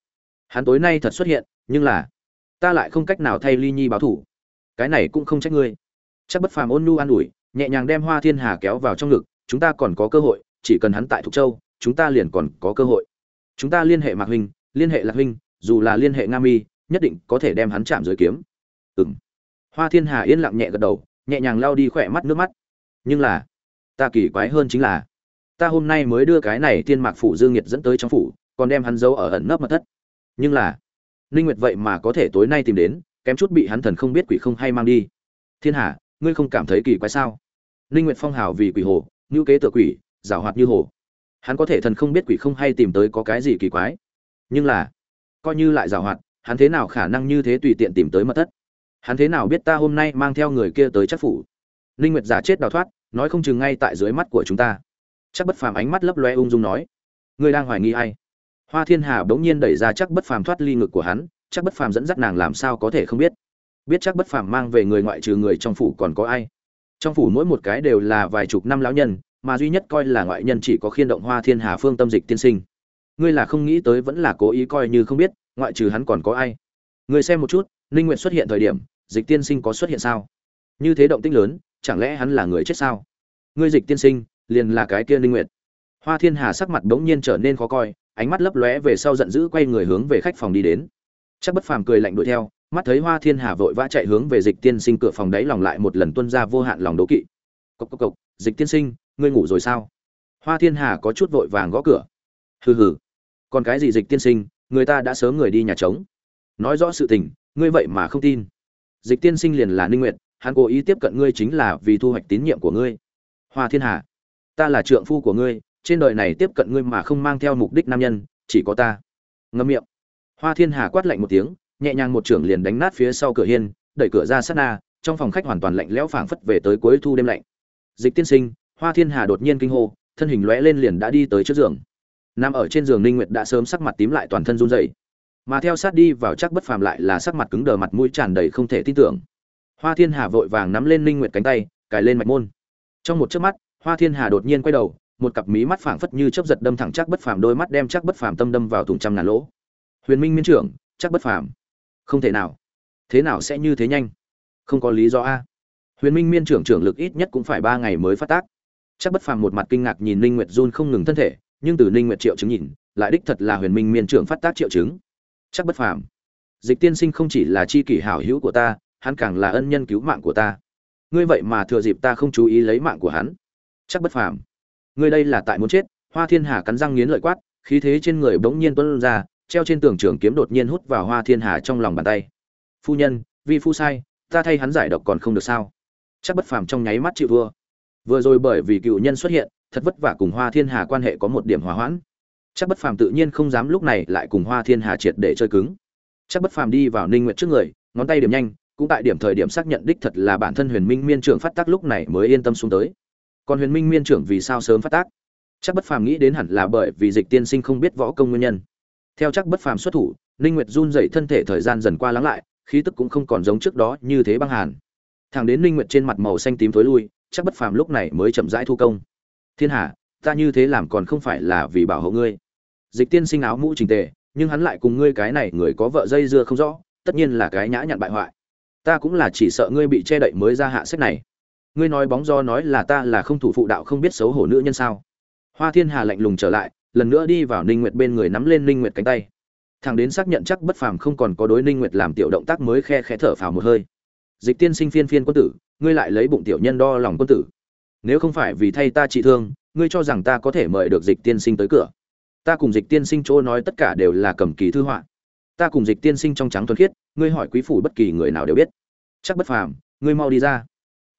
hắn tối nay thật xuất hiện, nhưng là, ta lại không cách nào thay ly nhi báo thủ cái này cũng không trách ngươi. Chắc bất phàm ôn nhu an ủi, nhẹ nhàng đem hoa thiên hà kéo vào trong ngực, chúng ta còn có cơ hội, chỉ cần hắn tại thục châu, chúng ta liền còn có cơ hội. Chúng ta liên hệ mạc huynh, liên hệ lạc huynh dù là liên hệ nga mi, nhất định có thể đem hắn chạm dưới kiếm. Ừng hoa thiên hà yên lặng nhẹ gật đầu, nhẹ nhàng lao đi khỏe mắt nước mắt. Nhưng là, ta kỳ quái hơn chính là, ta hôm nay mới đưa cái này tiên mạc phủ dương nhiệt dẫn tới trong phủ, còn đem hắn giấu ở ẩn nấp mật thất. Nhưng là, ninh nguyệt vậy mà có thể tối nay tìm đến, kém chút bị hắn thần không biết quỷ không hay mang đi. Thiên hà, ngươi không cảm thấy kỳ quái sao? Ninh nguyệt phong hào vì quỷ hồ như kế tự quỷ, giảo hoạt như hồ. Hắn có thể thần không biết quỷ không hay tìm tới có cái gì kỳ quái. Nhưng là coi như lại giảo hoạt, hắn thế nào khả năng như thế tùy tiện tìm tới mật thất? Hắn thế nào biết ta hôm nay mang theo người kia tới chắc phủ? Ninh nguyệt giả chết đào thoát, nói không chừng ngay tại dưới mắt của chúng ta. Chắc bất phàm ánh mắt lấp loe ung dung nói, ngươi đang hoài nghi ai? Hoa thiên hà bỗng nhiên đẩy ra chắc bất phàm thoát ly ngực của hắn, chắc bất phàm dẫn dắt nàng làm sao có thể không biết? Biết chắc bất phàm mang về người ngoại trừ người trong phủ còn có ai? Trong phủ mỗi một cái đều là vài chục năm lão nhân, mà duy nhất coi là ngoại nhân chỉ có khiên động hoa thiên hà phương tâm dịch tiên sinh ngươi là không nghĩ tới vẫn là cố ý coi như không biết, ngoại trừ hắn còn có ai? Ngươi xem một chút, ninh nguyện xuất hiện thời điểm, dịch tiên sinh có xuất hiện sao? Như thế động tinh lớn, chẳng lẽ hắn là người chết sao? Ngươi dịch tiên sinh, liền là cái kia ninh nguyệt. Hoa thiên hà sắc mặt bỗng nhiên trở nên khó coi, ánh mắt lấp lóe về sau giận dữ quay người hướng về khách phòng đi đến. Chắc bất phàm cười lạnh đuổi theo, mắt thấy hoa thiên hà vội vã chạy hướng về dịch tiên sinh cửa phòng đáy lòng lại một lần tuân ra vô hạn lòng đố kỵ. Cộc cộc cộc, dịch tiên sinh, ngươi ngủ rồi sao? Hoa thiên hà có chút vội vàng gõ cửa. Hừ hừ còn cái gì dịch tiên sinh, người ta đã sớm người đi nhà trống. Nói rõ sự tình, ngươi vậy mà không tin. Dịch tiên sinh liền là ninh nguyệt, hắn cố ý tiếp cận ngươi chính là vì thu hoạch tín nhiệm của ngươi. Hoa thiên hà, ta là trượng phu của ngươi, trên đời này tiếp cận ngươi mà không mang theo mục đích nam nhân, chỉ có ta. Ngâm miệng. Hoa thiên hà quát lạnh một tiếng, nhẹ nhàng một trưởng liền đánh nát phía sau cửa hiên, đẩy cửa ra sát na, trong phòng khách hoàn toàn lạnh lẽo phảng phất về tới cuối thu đêm lạnh. Dịch tiên sinh, hoa thiên hà đột nhiên kinh hô, thân hình lóe lên liền đã đi tới trước giường nằm ở trên giường ninh nguyệt đã sớm sắc mặt tím lại toàn thân run rẩy. Mà theo sát đi vào chắc bất phàm lại là sắc mặt cứng đờ mặt mũi tràn đầy không thể tin tưởng. Hoa thiên hà vội vàng nắm lên ninh nguyệt cánh tay, cài lên mạch môn. Trong một chớp mắt, hoa thiên hà đột nhiên quay đầu, một cặp mí mắt phảng phất như chớp giật đâm thẳng chắc bất phàm đôi mắt đem chắc bất phàm tâm đâm vào thùng trăm ngàn lỗ. Huyền minh miên trưởng, chắc bất phàm. Không thể nào. Thế nào sẽ như thế nhanh? Không có lý do a. Huyền minh miên trưởng trưởng lực ít nhất cũng phải ba ngày mới phát tác. Chắc bất phàm một mặt kinh ngạc nhìn ninh nguyệt run không ngừng thân thể nhưng từ ninh nguyệt triệu chứng nhìn, lại đích thật là huyền minh miên trưởng phát tác triệu chứng. Chắc bất phàm. Dịch tiên sinh không chỉ là chi kỷ hảo hữu của ta, hắn càng là ân nhân cứu mạng của ta. Ngươi vậy mà thừa dịp ta không chú ý lấy mạng của hắn. Chắc bất phàm. Ngươi đây là tại muốn chết, hoa thiên hà cắn răng nghiến lợi quát, khí thế trên người bỗng nhiên tuôn ra, treo trên tường trường kiếm đột nhiên hút vào hoa thiên hà trong lòng bàn tay. Phu nhân, vi phu sai, ta thay hắn giải độc còn không được sao? Chắc bất phàm trong nháy mắt chịu vua. Vừa rồi bởi vì cựu nhân xuất hiện thật vất vả cùng hoa thiên hà quan hệ có một điểm hòa hoãn. Chắc bất phàm tự nhiên không dám lúc này lại cùng hoa thiên hà triệt để chơi cứng. Chắc bất phàm đi vào ninh Nguyệt trước người, ngón tay điểm nhanh, cũng tại điểm thời điểm xác nhận đích thật là bản thân huyền minh miên trưởng phát tác lúc này mới yên tâm xuống tới. Còn huyền minh miên trưởng vì sao sớm phát tác? Chắc bất phàm nghĩ đến hẳn là bởi vì dịch tiên sinh không biết võ công nguyên nhân. Theo chắc bất phàm xuất thủ, ninh nguyệt run rẩy thân thể thời gian dần qua lắng lại, khí tức cũng không còn giống trước đó như thế băng hàn. Thẳng đến ninh nguyệt trên mặt màu xanh tím tối lui, chắc bất phàm lúc này mới chậm rãi thu công thiên hà, ta như thế làm còn không phải là vì bảo hộ ngươi. Dịch tiên sinh áo mũ trình tề, nhưng hắn lại cùng ngươi cái này người có vợ dây dưa không rõ, tất nhiên là cái nhã nhặn bại hoại. Ta cũng là chỉ sợ ngươi bị che đậy mới ra hạ sách này. Ngươi nói bóng do nói là ta là không thủ phụ đạo không biết xấu hổ nữ nhân sao? Hoa thiên hà lạnh lùng trở lại, lần nữa đi vào ninh nguyệt bên người nắm lên ninh nguyệt cánh tay. Thằng đến xác nhận chắc bất phàm không còn có đối ninh nguyệt làm tiểu động tác mới khe khẽ thở phào một hơi. Dịch tiên sinh phiên phiên quân tử, ngươi lại lấy bụng tiểu nhân đo lòng quân tử nếu không phải vì thay ta trị thương, ngươi cho rằng ta có thể mời được dịch tiên sinh tới cửa. Ta cùng dịch tiên sinh chỗ nói tất cả đều là cầm kỳ thư họa. Ta cùng dịch tiên sinh trong trắng thuần khiết, ngươi hỏi quý phủ bất kỳ người nào đều biết. Chắc bất phàm, ngươi mau đi ra.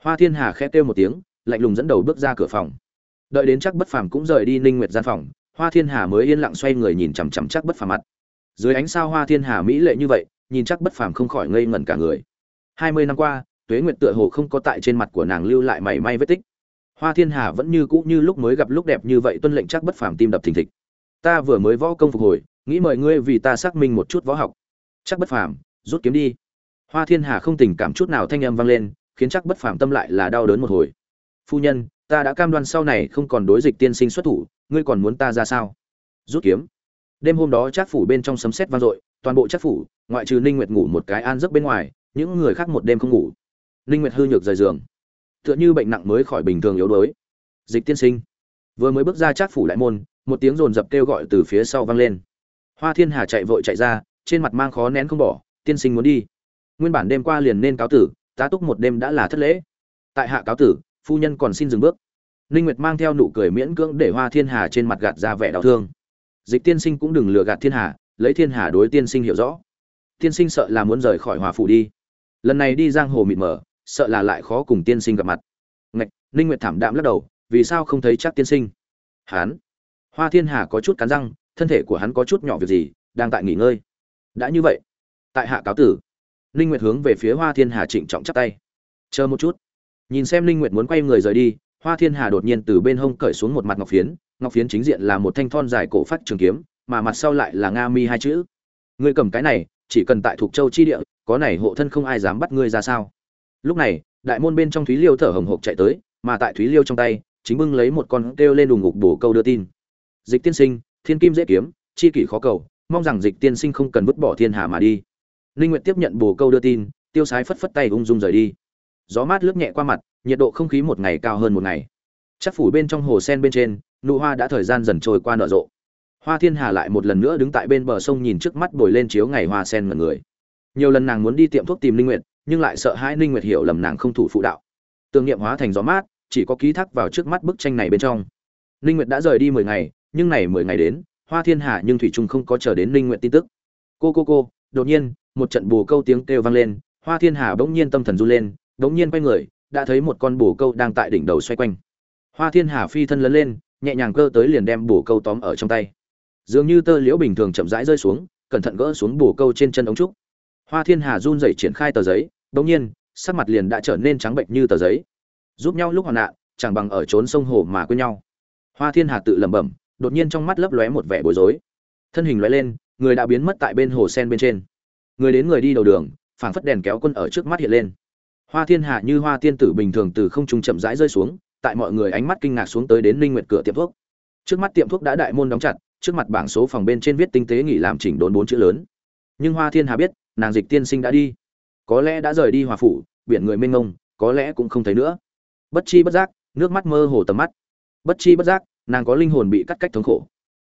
Hoa thiên hà khẽ kêu một tiếng, lạnh lùng dẫn đầu bước ra cửa phòng. Đợi đến chắc bất phàm cũng rời đi ninh nguyệt gian phòng, hoa thiên hà mới yên lặng xoay người nhìn chằm chằm chắc bất phàm mặt. Dưới ánh sao hoa thiên hà mỹ lệ như vậy, nhìn chắc bất phàm không khỏi ngây ngẩn cả người. Hai mươi năm qua, tuế nguyệt tựa hồ không có tại trên mặt của nàng lưu lại mảy may vết tích hoa thiên hà vẫn như cũ như lúc mới gặp lúc đẹp như vậy, tuân lệnh chắc bất phàm tim đập thình thịch. Ta vừa mới võ công phục hồi, nghĩ mời ngươi vì ta xác minh một chút võ học. Chắc bất phàm, rút kiếm đi. Hoa thiên hà không tình cảm chút nào thanh âm vang lên, khiến chắc bất phàm tâm lại là đau đớn một hồi. Phu nhân, ta đã cam đoan sau này không còn đối dịch tiên sinh xuất thủ, ngươi còn muốn ta ra sao? Rút kiếm. Đêm hôm đó chắc phủ bên trong sấm sét vang dội, toàn bộ chắc phủ, ngoại trừ ninh nguyệt ngủ một cái an giấc bên ngoài, những người khác một đêm không ngủ. Ninh nguyệt hư nhược rời giường tựa như bệnh nặng mới khỏi bình thường yếu đuối. Dịch tiên sinh. Vừa mới bước ra chát phủ lại môn, một tiếng rồn rập kêu gọi từ phía sau vang lên. Hoa thiên hà chạy vội chạy ra, trên mặt mang khó nén không bỏ, tiên sinh muốn đi. Nguyên bản đêm qua liền nên cáo tử, tá túc một đêm đã là thất lễ. Tại hạ cáo tử, phu nhân còn xin dừng bước. Ninh nguyệt mang theo nụ cười miễn cưỡng để hoa thiên hà trên mặt gạt ra vẻ đau thương. Dịch tiên sinh cũng đừng lừa gạt thiên hà, lấy thiên hà đối tiên sinh hiểu rõ. Tiên sinh sợ là muốn rời khỏi hòa phủ đi. Lần này đi giang hồ mịt mờ sợ là lại khó cùng tiên sinh gặp mặt. Ngạch, ninh nguyệt thảm đạm lắc đầu, vì sao không thấy chắc tiên sinh? Hắn hoa thiên hà có chút cắn răng, thân thể của hắn có chút nhỏ việc gì, đang tại nghỉ ngơi. Đã như vậy, tại hạ cáo tử. Ninh nguyệt hướng về phía hoa thiên hà trịnh trọng chắp tay. Chờ một chút. Nhìn xem ninh nguyệt muốn quay người rời đi, hoa thiên hà đột nhiên từ bên hông cởi xuống một mặt ngọc phiến ngọc phiến chính diện là một thanh thon dài cổ phát trường kiếm, mà mặt sau lại là nga mi hai chữ. Ngươi cầm cái này, chỉ cần tại thuộc châu chi địa, có này hộ thân không ai dám bắt ngươi ra sao? Lúc này, đại môn bên trong thúy liêu thở hồng hộc chạy tới, mà tại thúy liêu trong tay, chính bưng lấy một con kêu lên đùng ngục bổ câu đưa tin. Dịch tiên sinh, thiên kim dễ kiếm, chi kỷ khó cầu, mong rằng dịch tiên sinh không cần vứt bỏ thiên hà mà đi. Linh nguyện tiếp nhận bổ câu đưa tin, tiêu sái phất phất tay ung dung rời đi. Gió mát lướt nhẹ qua mặt, nhiệt độ không khí một ngày cao hơn một ngày. Chắc phủ bên trong hồ sen bên trên, nụ hoa đã thời gian dần trôi qua nở rộ. Hoa thiên hà lại một lần nữa đứng tại bên bờ sông nhìn trước mắt bồi lên chiếu ngày hoa sen ngẩn người. Nhiều lần nàng muốn đi tiệm thuốc tìm linh nguyệt nhưng lại sợ hai linh nguyệt hiểu lầm nàng không thủ phụ đạo. Tương nghiệm hóa thành gió mát, chỉ có ký thác vào trước mắt bức tranh này bên trong. Linh nguyệt đã rời đi 10 ngày, nhưng này 10 ngày đến, hoa thiên hà nhưng thủy trung không có chờ đến linh nguyệt tin tức. Cô cô cô, đột nhiên, một trận bù câu tiếng kêu vang lên, hoa thiên hà bỗng nhiên tâm thần run lên, bỗng nhiên quay người, đã thấy một con bù câu đang tại đỉnh đầu xoay quanh. Hoa thiên hà phi thân lớn lên, nhẹ nhàng cơ tới liền đem bù câu tóm ở trong tay. Dường như tơ liễu bình thường chậm rãi rơi xuống, cẩn thận gỡ xuống bù câu trên chân ống trúc. Hoa thiên hà run rẩy triển khai tờ giấy đ nhiên, sắc mặt liền đã trở nên trắng bệnh như tờ giấy. Giúp nhau lúc hoạn nạn, chẳng bằng ở trốn sông hồ mà quên nhau. Hoa thiên hà tự lẩm bẩm, đột nhiên trong mắt lấp lóe một vẻ bối rối. Thân hình lóe lên, người đã biến mất tại bên hồ sen bên trên. Người đến người đi đầu đường, phảng phất đèn kéo quân ở trước mắt hiện lên. Hoa thiên hà như hoa tiên tử bình thường từ không trung chậm rãi rơi xuống, tại mọi người ánh mắt kinh ngạc xuống tới đến linh nguyệt cửa tiệm thuốc. Trước mắt tiệm thuốc đã đại môn đóng chặt, trước mặt bảng số phòng bên trên viết tinh tế nghỉ làm chỉnh đốn bốn chữ lớn. Nhưng hoa thiên hà biết, nàng dịch tiên sinh đã đi có lẽ đã rời đi hòa phủ, biển người mênh mông, có lẽ cũng không thấy nữa. Bất chi bất giác, nước mắt mơ hồ tầm mắt. Bất chi bất giác, nàng có linh hồn bị cắt cách thống khổ.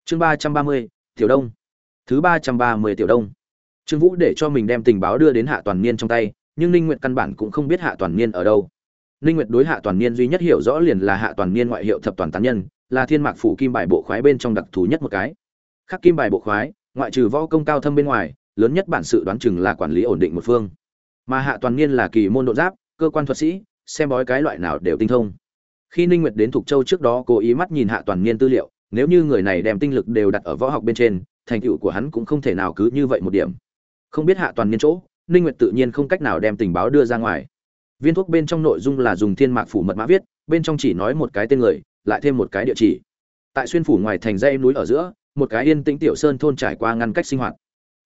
Chương ba trăm ba mươi, tiểu đông. Thứ ba trăm ba mươi tiểu đông. Trương vũ để cho mình đem tình báo đưa đến hạ toàn niên trong tay, nhưng ninh nguyệt căn bản cũng không biết hạ toàn niên ở đâu. Ninh nguyệt đối hạ toàn niên duy nhất hiểu rõ liền là hạ toàn niên ngoại hiệu thập toàn tán nhân, là thiên mạc phủ kim bài bộ khoái bên trong đặc thù nhất một cái. Khắc kim bài bộ khoái, ngoại trừ võ công cao thâm bên ngoài, lớn nhất bản sự đoán chừng là quản lý ổn định một phương mà hạ toàn niên là kỳ môn độ giáp, cơ quan thuật sĩ, xem bói cái loại nào đều tinh thông. Khi ninh nguyệt đến thục châu trước đó, cố ý mắt nhìn hạ toàn niên tư liệu, nếu như người này đem tinh lực đều đặt ở võ học bên trên, thành tựu của hắn cũng không thể nào cứ như vậy một điểm. Không biết hạ toàn niên chỗ, ninh nguyệt tự nhiên không cách nào đem tình báo đưa ra ngoài. Viên thuốc bên trong nội dung là dùng thiên mạc phủ mật mã viết, bên trong chỉ nói một cái tên người, lại thêm một cái địa chỉ. Tại xuyên phủ ngoài thành dãy núi ở giữa, một cái yên tĩnh tiểu sơn thôn trải qua ngăn cách sinh hoạt.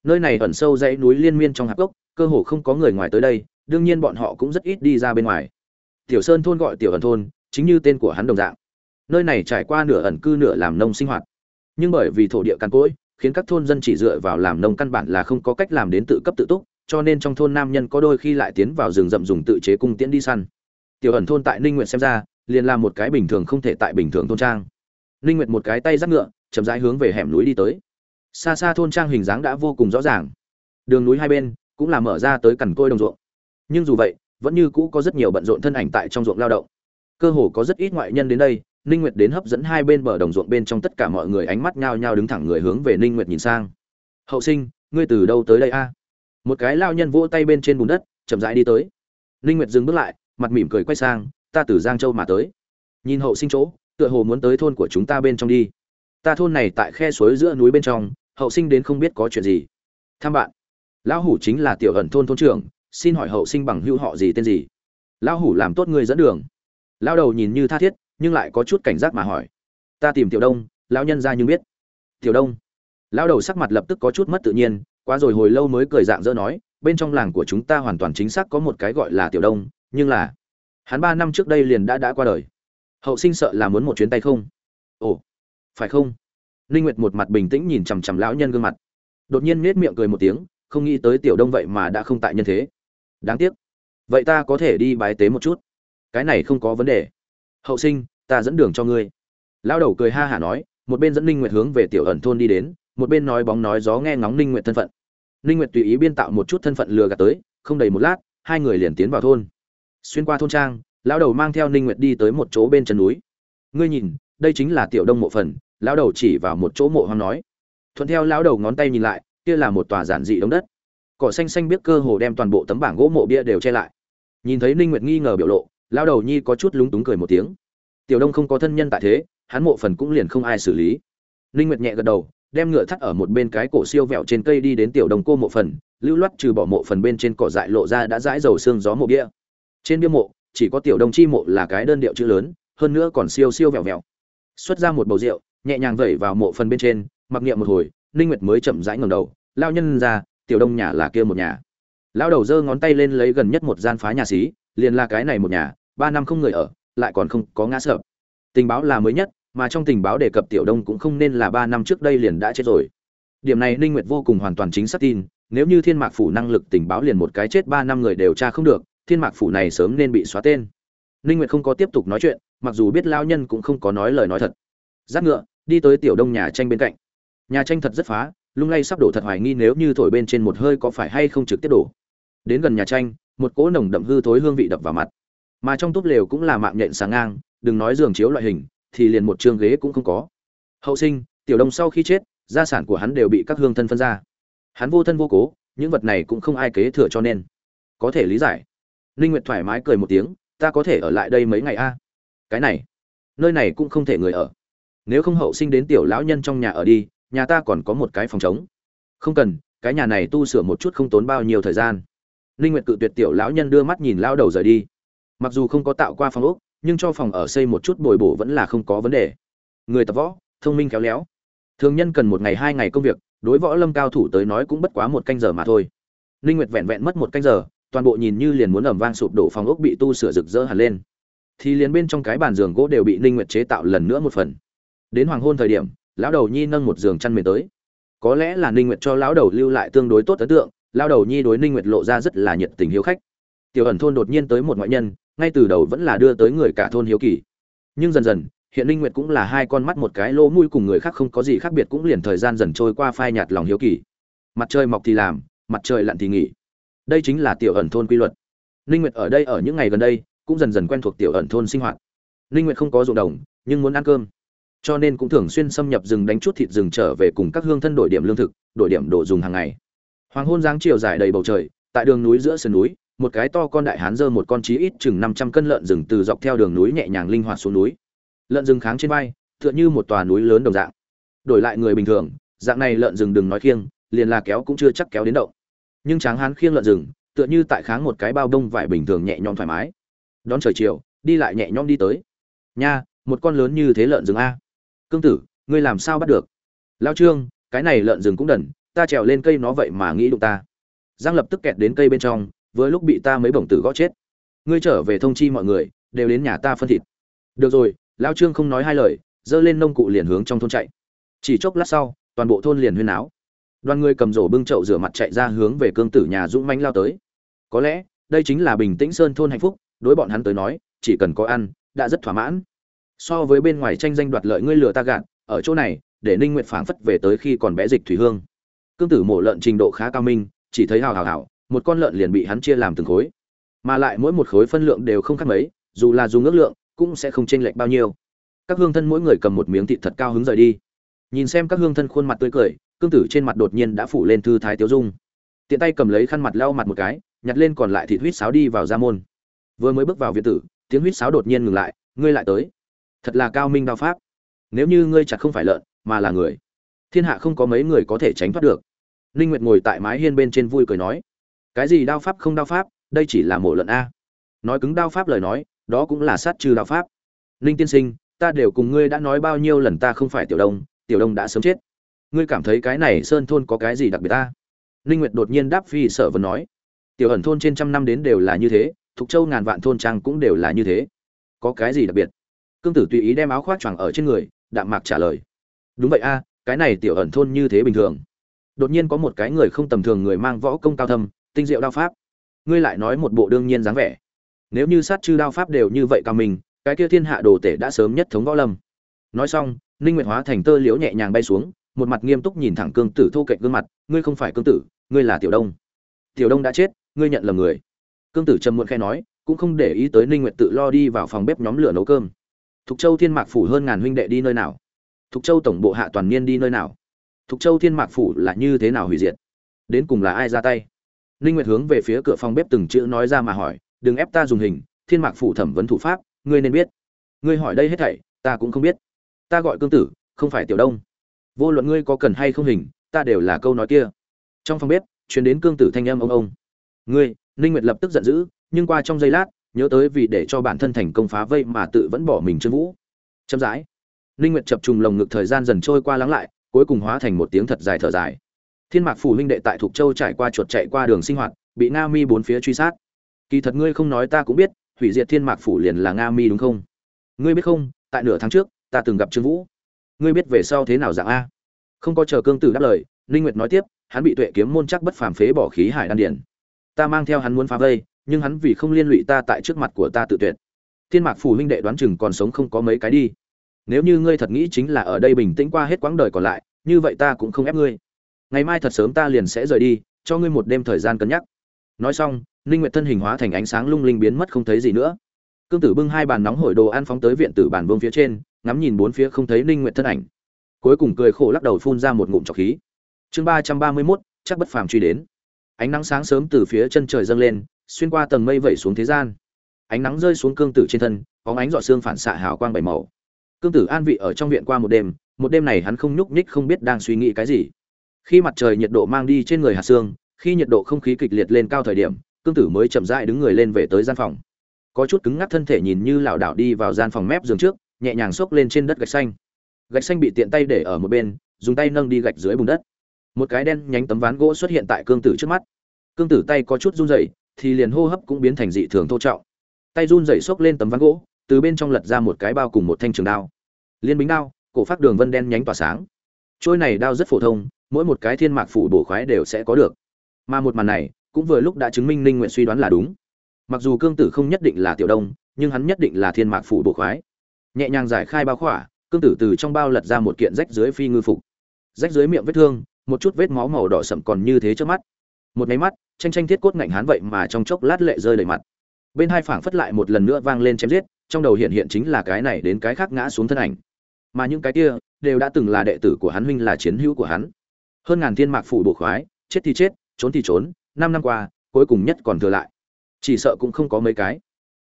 Nơi này ẩn sâu dãy núi liên miên trong hạp gốc cơ hồ không có người ngoài tới đây, đương nhiên bọn họ cũng rất ít đi ra bên ngoài. Tiểu sơn thôn gọi tiểu ẩn thôn, chính như tên của hắn đồng dạng. Nơi này trải qua nửa ẩn cư nửa làm nông sinh hoạt. Nhưng bởi vì thổ địa cằn cỗi, khiến các thôn dân chỉ dựa vào làm nông căn bản là không có cách làm đến tự cấp tự túc, cho nên trong thôn nam nhân có đôi khi lại tiến vào rừng rậm dùng tự chế cung tiễn đi săn. Tiểu ẩn thôn tại ninh nguyện xem ra, liền là một cái bình thường không thể tại bình thường thôn trang. Ninh nguyệt một cái tay giắt ngựa, chậm rãi hướng về hẻm núi đi tới. Xa xa thôn trang hình dáng đã vô cùng rõ ràng. Đường núi hai bên cũng là mở ra tới cằn côi đồng ruộng. Nhưng dù vậy, vẫn như cũ có rất nhiều bận rộn thân ảnh tại trong ruộng lao động. Cơ hồ có rất ít ngoại nhân đến đây, ninh nguyệt đến hấp dẫn hai bên bờ đồng ruộng bên trong tất cả mọi người ánh mắt nhao nhao đứng thẳng người hướng về ninh nguyệt nhìn sang. Hậu sinh, ngươi từ đâu tới đây a? Một cái lao nhân vỗ tay bên trên bùn đất, chậm rãi đi tới. Ninh nguyệt dừng bước lại, mặt mỉm cười quay sang, ta từ giang châu mà tới. Nhìn hậu sinh chỗ, tựa hồ muốn tới thôn của chúng ta bên trong đi. Ta thôn này tại khe suối giữa núi bên trong, hậu sinh đến không biết có chuyện gì. Tham bạn lão hủ chính là tiểu ẩn thôn thôn trưởng, xin hỏi hậu sinh bằng hữu họ gì tên gì? Lão hủ làm tốt người dẫn đường. Lão đầu nhìn như tha thiết, nhưng lại có chút cảnh giác mà hỏi. Ta tìm tiểu đông, lão nhân ra nhưng biết. Tiểu đông. Lão đầu sắc mặt lập tức có chút mất tự nhiên qua rồi hồi lâu mới cười dạng dỡ nói, bên trong làng của chúng ta hoàn toàn chính xác có một cái gọi là tiểu đông, nhưng là, hắn ba năm trước đây liền đã đã qua đời. Hậu sinh sợ là muốn một chuyến tay không? Ồ, phải không? Ninh nguyệt một mặt bình tĩnh nhìn chằm chằm lão nhân gương mặt. Đột nhiên nết miệng cười một tiếng không nghĩ tới tiểu đông vậy mà đã không tại nhân thế. Đáng tiếc. Vậy ta có thể đi bái tế một chút. Cái này không có vấn đề. Hậu sinh, ta dẫn đường cho ngươi. Lão đầu cười ha hả nói, một bên dẫn ninh nguyệt hướng về tiểu ẩn thôn đi đến, một bên nói bóng nói gió nghe ngóng ninh nguyệt thân phận. Ninh nguyệt tùy ý biên tạo một chút thân phận lừa gạt tới, không đầy một lát, hai người liền tiến vào thôn. Xuyên qua thôn trang, lão đầu mang theo ninh nguyệt đi tới một chỗ bên chân núi. Ngươi nhìn, đây chính là tiểu đông mộ phần, lão đầu chỉ vào một chỗ mộ hoang nói. Thuận theo lão đầu ngón tay nhìn lại kia là một tòa giản dị đống đất. Cỏ xanh xanh biết cơ hồ đem toàn bộ tấm bảng gỗ mộ bia đều che lại. Nhìn thấy ninh nguyệt nghi ngờ biểu lộ lao đầu nhi có chút lúng túng cười một tiếng. Tiểu đông không có thân nhân tại thế, hắn mộ phần cũng liền không ai xử lý. Ninh nguyệt nhẹ gật đầu, đem ngựa thắt ở một bên cái cổ siêu vẹo trên cây đi đến tiểu đông cô mộ phần, lưu loát trừ bỏ mộ phần bên trên cỏ dại lộ ra đã dãi dầu xương gió mộ bia. Trên bia mộ, chỉ có tiểu đông chi mộ là cái đơn điệu chữ lớn, hơn nữa còn siêu siêu vẹo vẹo. Xuất ra một bầu rượu, nhẹ nhàng vẩy vào mộ phần bên trên, mặc niệm một hồi ninh nguyệt mới chậm rãi ngẩng đầu lao nhân ra tiểu đông nhà là kia một nhà. Lao đầu giơ ngón tay lên lấy gần nhất một gian phá nhà xí, liền là cái này một nhà, ba năm không người ở, lại còn không có ngã sợ tình báo là mới nhất, mà trong tình báo đề cập tiểu đông cũng không nên là ba năm trước đây liền đã chết rồi. Điểm này ninh nguyệt vô cùng hoàn toàn chính xác tin, nếu như thiên mạc phủ năng lực tình báo liền một cái chết ba năm người đều tra không được, thiên mạc phủ này sớm nên bị xóa tên. Ninh nguyệt không có tiếp tục nói chuyện, mặc dù biết lao nhân cũng không có nói lời nói thật. Giáp ngựa, đi tới tiểu đông nhà tranh bên cạnh nhà tranh thật rất phá, lung lay sắp đổ thật hoài nghi nếu như thổi bên trên một hơi có phải hay không trực tiếp đổ. Đến gần nhà tranh, một cỗ nồng đậm hư thối hương vị đập vào mặt. Mà trong túp lều cũng là mạng nhện sáng ngang, đừng nói giường chiếu loại hình, thì liền một trường ghế cũng không có. Hậu sinh, tiểu đông sau khi chết, gia sản của hắn đều bị các hương thân phân ra. Hắn vô thân vô cố, những vật này cũng không ai kế thừa cho nên. Có thể lý giải. Ninh nguyệt thoải mái cười một tiếng, ta có thể ở lại đây mấy ngày a? Cái này, nơi này cũng không thể người ở. Nếu không hậu sinh đến tiểu lão nhân trong nhà ở đi nhà ta còn có một cái phòng trống. Không cần, cái nhà này tu sửa một chút không tốn bao nhiêu thời gian. Linh nguyệt cự tuyệt tiểu lão nhân đưa mắt nhìn lao đầu rời đi. Mặc dù không có tạo qua phòng ốc, nhưng cho phòng ở xây một chút bồi bổ vẫn là không có vấn đề. Người tập võ, thông minh khéo léo. Thường nhân cần một ngày hai ngày công việc, đối võ lâm cao thủ tới nói cũng bất quá một canh giờ mà thôi. Linh nguyệt vẹn vẹn mất một canh giờ, toàn bộ nhìn như liền muốn ầm vang sụp đổ phòng ốc bị tu sửa rực rỡ hẳn lên. Thì liền bên trong cái bàn giường gỗ đều bị Linh nguyệt chế tạo lần nữa một phần. Đến hoàng hôn thời điểm lão đầu nhi nâng một giường chăn mền tới. Có lẽ là ninh nguyệt cho lão đầu lưu lại tương đối tốt ấn tượng, lão đầu nhi đối ninh nguyệt lộ ra rất là nhiệt tình hiếu khách. Tiểu ẩn thôn đột nhiên tới một ngoại nhân, ngay từ đầu vẫn là đưa tới người cả thôn hiếu kỳ. Nhưng dần dần, hiện ninh nguyệt cũng là hai con mắt một cái lỗ mũi cùng người khác không có gì khác biệt cũng liền thời gian dần trôi qua phai nhạt lòng hiếu kỳ. Mặt trời mọc thì làm, mặt trời lặn thì nghỉ. Đây chính là tiểu ẩn thôn quy luật. Ninh nguyệt ở đây ở những ngày gần đây, cũng dần dần quen thuộc tiểu ẩn thôn sinh hoạt. Ninh nguyệt không có ruộng đồng, nhưng muốn ăn cơm cho nên cũng thường xuyên xâm nhập rừng đánh chút thịt rừng trở về cùng các hương thân đổi điểm lương thực, đổi điểm đồ dùng hàng ngày. Hoàng hôn giáng chiều dài đầy bầu trời, tại đường núi giữa sườn núi, một cái to con đại hán dơ một con chí ít chừng 500 cân lợn rừng từ dọc theo đường núi nhẹ nhàng linh hoạt xuống núi. Lợn rừng kháng trên vai, tựa như một tòa núi lớn đồng dạng. Đổi lại người bình thường, dạng này lợn rừng đừng nói khiêng, liền là kéo cũng chưa chắc kéo đến động. Nhưng tráng hán khiêng lợn rừng, tựa như tại kháng một cái bao đông vải bình thường nhẹ nhõm thoải mái. Đón trời chiều, đi lại nhẹ nhõm đi tới. Nha, một con lớn như thế lợn rừng a cương tử, ngươi làm sao bắt được? Lao trương, cái này lợn rừng cũng đần, ta trèo lên cây nó vậy mà nghĩ đụng ta. Giang lập tức kẹt đến cây bên trong với lúc bị ta mấy bổng tử gõ chết. Ngươi trở về thông chi mọi người, đều đến nhà ta phân thịt. Được rồi, lao trương không nói hai lời dơ lên nông cụ liền hướng trong thôn chạy. Chỉ chốc lát sau, toàn bộ thôn liền huyên áo đoàn người cầm rổ bưng chậu rửa mặt chạy ra hướng về cương tử nhà dũng manh lao tới. Có lẽ, đây chính là bình tĩnh sơn thôn hạnh phúc, đối bọn hắn tới nói, chỉ cần có ăn, đã rất thỏa mãn so với bên ngoài tranh danh đoạt lợi ngươi lừa ta gạt, ở chỗ này, để ninh Nguyệt phảng phất về tới khi còn bé dịch thủy hương. Cương tử mổ lợn trình độ khá cao minh, chỉ thấy hào hào hào, một con lợn liền bị hắn chia làm từng khối. Mà lại mỗi một khối phân lượng đều không khác mấy, dù là dùng ước lượng, cũng sẽ không chênh lệch bao nhiêu. Các hương thân mỗi người cầm một miếng thịt thật cao hứng rời đi. Nhìn xem các hương thân khuôn mặt tươi cười, cương tử trên mặt đột nhiên đã phủ lên thư thái tiêu dung. Tiện tay cầm lấy khăn mặt lau mặt một cái, nhặt lên còn lại thịt huýt sáo đi vào ra môn. Vừa mới bước vào viện tử, tiếng huýt sáo đột nhiên ngừng lại, ngươi lại tới thật là cao minh đao pháp. Nếu như ngươi chặt không phải lợn, mà là người, thiên hạ không có mấy người có thể tránh thoát được. Ninh nguyệt ngồi tại mái hiên bên trên vui cười nói, cái gì đao pháp không đao pháp, đây chỉ là mổ lợn a. Nói cứng đao pháp lời nói, đó cũng là sát trừ đao pháp. Ninh tiên sinh, ta đều cùng ngươi đã nói bao nhiêu lần ta không phải tiểu đông tiểu đông đã sớm chết. Ngươi cảm thấy cái này sơn thôn có cái gì đặc biệt ta? Ninh nguyệt đột nhiên đáp phi sở vừa nói, tiểu ẩn thôn trên trăm năm đến đều là như thế, thục châu ngàn vạn thôn trang cũng đều là như thế. Có cái gì đặc biệt? Cương tử tùy ý đem áo khoác choàng ở trên người, đạm mạc trả lời. Đúng vậy a, cái này tiểu ẩn thôn như thế bình thường. Đột nhiên có một cái người không tầm thường người mang võ công cao thâm, tinh diệu đao pháp. Ngươi lại nói một bộ đương nhiên dáng vẻ. Nếu như sát chư đao pháp đều như vậy cao mình, cái kia thiên hạ đồ tể đã sớm nhất thống võ lâm. Nói xong, ninh nguyệt hóa thành tơ liễu nhẹ nhàng bay xuống, một mặt nghiêm túc nhìn thẳng cương tử thô cạnh gương mặt, ngươi không phải cương tử, ngươi là tiểu đông. Tiểu đông đã chết, ngươi nhận lầm người. Cương tử trầm muộn khe nói, cũng không để ý tới ninh nguyệt tự lo đi vào phòng bếp nhóm lửa nấu cơm thục châu thiên mạc phủ hơn ngàn huynh đệ đi nơi nào? Thục châu tổng bộ hạ toàn niên đi nơi nào? Thục châu thiên mạc phủ là như thế nào hủy diệt? Đến cùng là ai ra tay? Ninh nguyệt hướng về phía cửa phòng bếp từng chữ nói ra mà hỏi, đừng ép ta dùng hình, thiên mạc phủ thẩm vấn thủ pháp, ngươi nên biết. Ngươi hỏi đây hết thảy, ta cũng không biết. Ta gọi cương tử, không phải tiểu đông. Vô luận ngươi có cần hay không hình, ta đều là câu nói kia. Trong phòng bếp, truyền đến cương tử thanh âm ông ông. Ngươi, ninh nguyệt lập tức giận dữ, nhưng qua trong giây lát nhớ tới vì để cho bản thân thành công phá vây mà tự vẫn bỏ mình trương vũ. Chậm rãi linh nguyệt chập trùng lồng ngực thời gian dần trôi qua lắng lại, cuối cùng hóa thành một tiếng thật dài thở dài. Thiên mạc phủ huynh đệ tại thục châu trải qua chuột chạy qua đường sinh hoạt, bị nga mi bốn phía truy sát. Kỳ thật ngươi không nói ta cũng biết, hủy diệt thiên mạc phủ liền là nga mi đúng không? Ngươi biết không, tại nửa tháng trước, ta từng gặp trương vũ. Ngươi biết về sau thế nào dạng a? Không có chờ cương tử đáp lời linh nguyệt nói tiếp, hắn bị tuệ kiếm môn chắc bất phàm phế bỏ khí hải đan điển ta mang theo hắn muốn phá vây nhưng hắn vì không liên lụy ta tại trước mặt của ta tự tuyệt. Thiên mạc phủ huynh đệ đoán chừng còn sống không có mấy cái đi. Nếu như ngươi thật nghĩ chính là ở đây bình tĩnh qua hết quãng đời còn lại như vậy ta cũng không ép ngươi. Ngày mai thật sớm ta liền sẽ rời đi cho ngươi một đêm thời gian cân nhắc. Nói xong ninh nguyệt thân hình hóa thành ánh sáng lung linh biến mất không thấy gì nữa. Cương tử bưng hai bàn nóng hổi đồ ăn phóng tới viện tử bàn vương phía trên ngắm nhìn bốn phía không thấy ninh nguyệt thân ảnh. Cuối cùng cười khổ lắc đầu phun ra một ngụm trọc khí. Chương ba trăm ba mươi 331, chắc bất phàm truy đến. Ánh nắng sáng sớm từ phía chân trời dâng lên xuyên qua tầng mây vẩy xuống thế gian. Ánh nắng rơi xuống cương tử trên thân có ánh dọ xương phản xạ hào quang bảy màu. Cương tử an vị ở trong viện qua một đêm một đêm này hắn không nhúc nhích không biết đang suy nghĩ cái gì. Khi mặt trời nhiệt độ mang đi trên người hạt xương, khi nhiệt độ không khí kịch liệt lên cao thời điểm, cương tử mới chậm rãi đứng người lên về tới gian phòng. Có chút cứng ngắc thân thể nhìn như lảo đảo đi vào gian phòng mép giường trước, nhẹ nhàng xốc lên trên đất gạch xanh. Gạch xanh bị tiện tay để ở một bên, dùng tay nâng đi gạch dưới bùn đất. Một cái đen nhánh tấm ván gỗ xuất hiện tại cương tử trước mắt. Cương tử tay có chút run rẩy thì liền hô hấp cũng biến thành dị thường thô trọng. Tay run rẩy xốc lên tấm ván gỗ, từ bên trong lật ra một cái bao cùng một thanh trường đao. Liên bính đao, cổ phát đường vân đen nhánh tỏa sáng. Trôi này đao rất phổ thông, mỗi một cái thiên mạc phủ bổ khoái đều sẽ có được. Mà một màn này, cũng vừa lúc đã chứng minh ninh nguyện suy đoán là đúng. Mặc dù cương tử không nhất định là tiểu đông, nhưng hắn nhất định là thiên mạc phủ bổ khoái. Nhẹ nhàng giải khai bao khỏa, cương tử từ trong bao lật ra một kiện rách dưới phi ngư phục. Rách dưới miệng vết thương, một chút vết máu màu đỏ sậm còn như thế trước mắt một máy mắt, tranh tranh thiết cốt ngạnh hán vậy mà trong chốc lát lệ rơi đầy mặt. Bên hai phảng phất lại một lần nữa vang lên chém giết, trong đầu hiện hiện chính là cái này đến cái khác ngã xuống thân ảnh. Mà những cái kia đều đã từng là đệ tử của hắn huynh là chiến hữu của hắn. Hơn ngàn thiên mạc phủ bộ khoái, chết thì chết, trốn thì trốn, năm năm qua, cuối cùng nhất còn thừa lại. Chỉ sợ cũng không có mấy cái.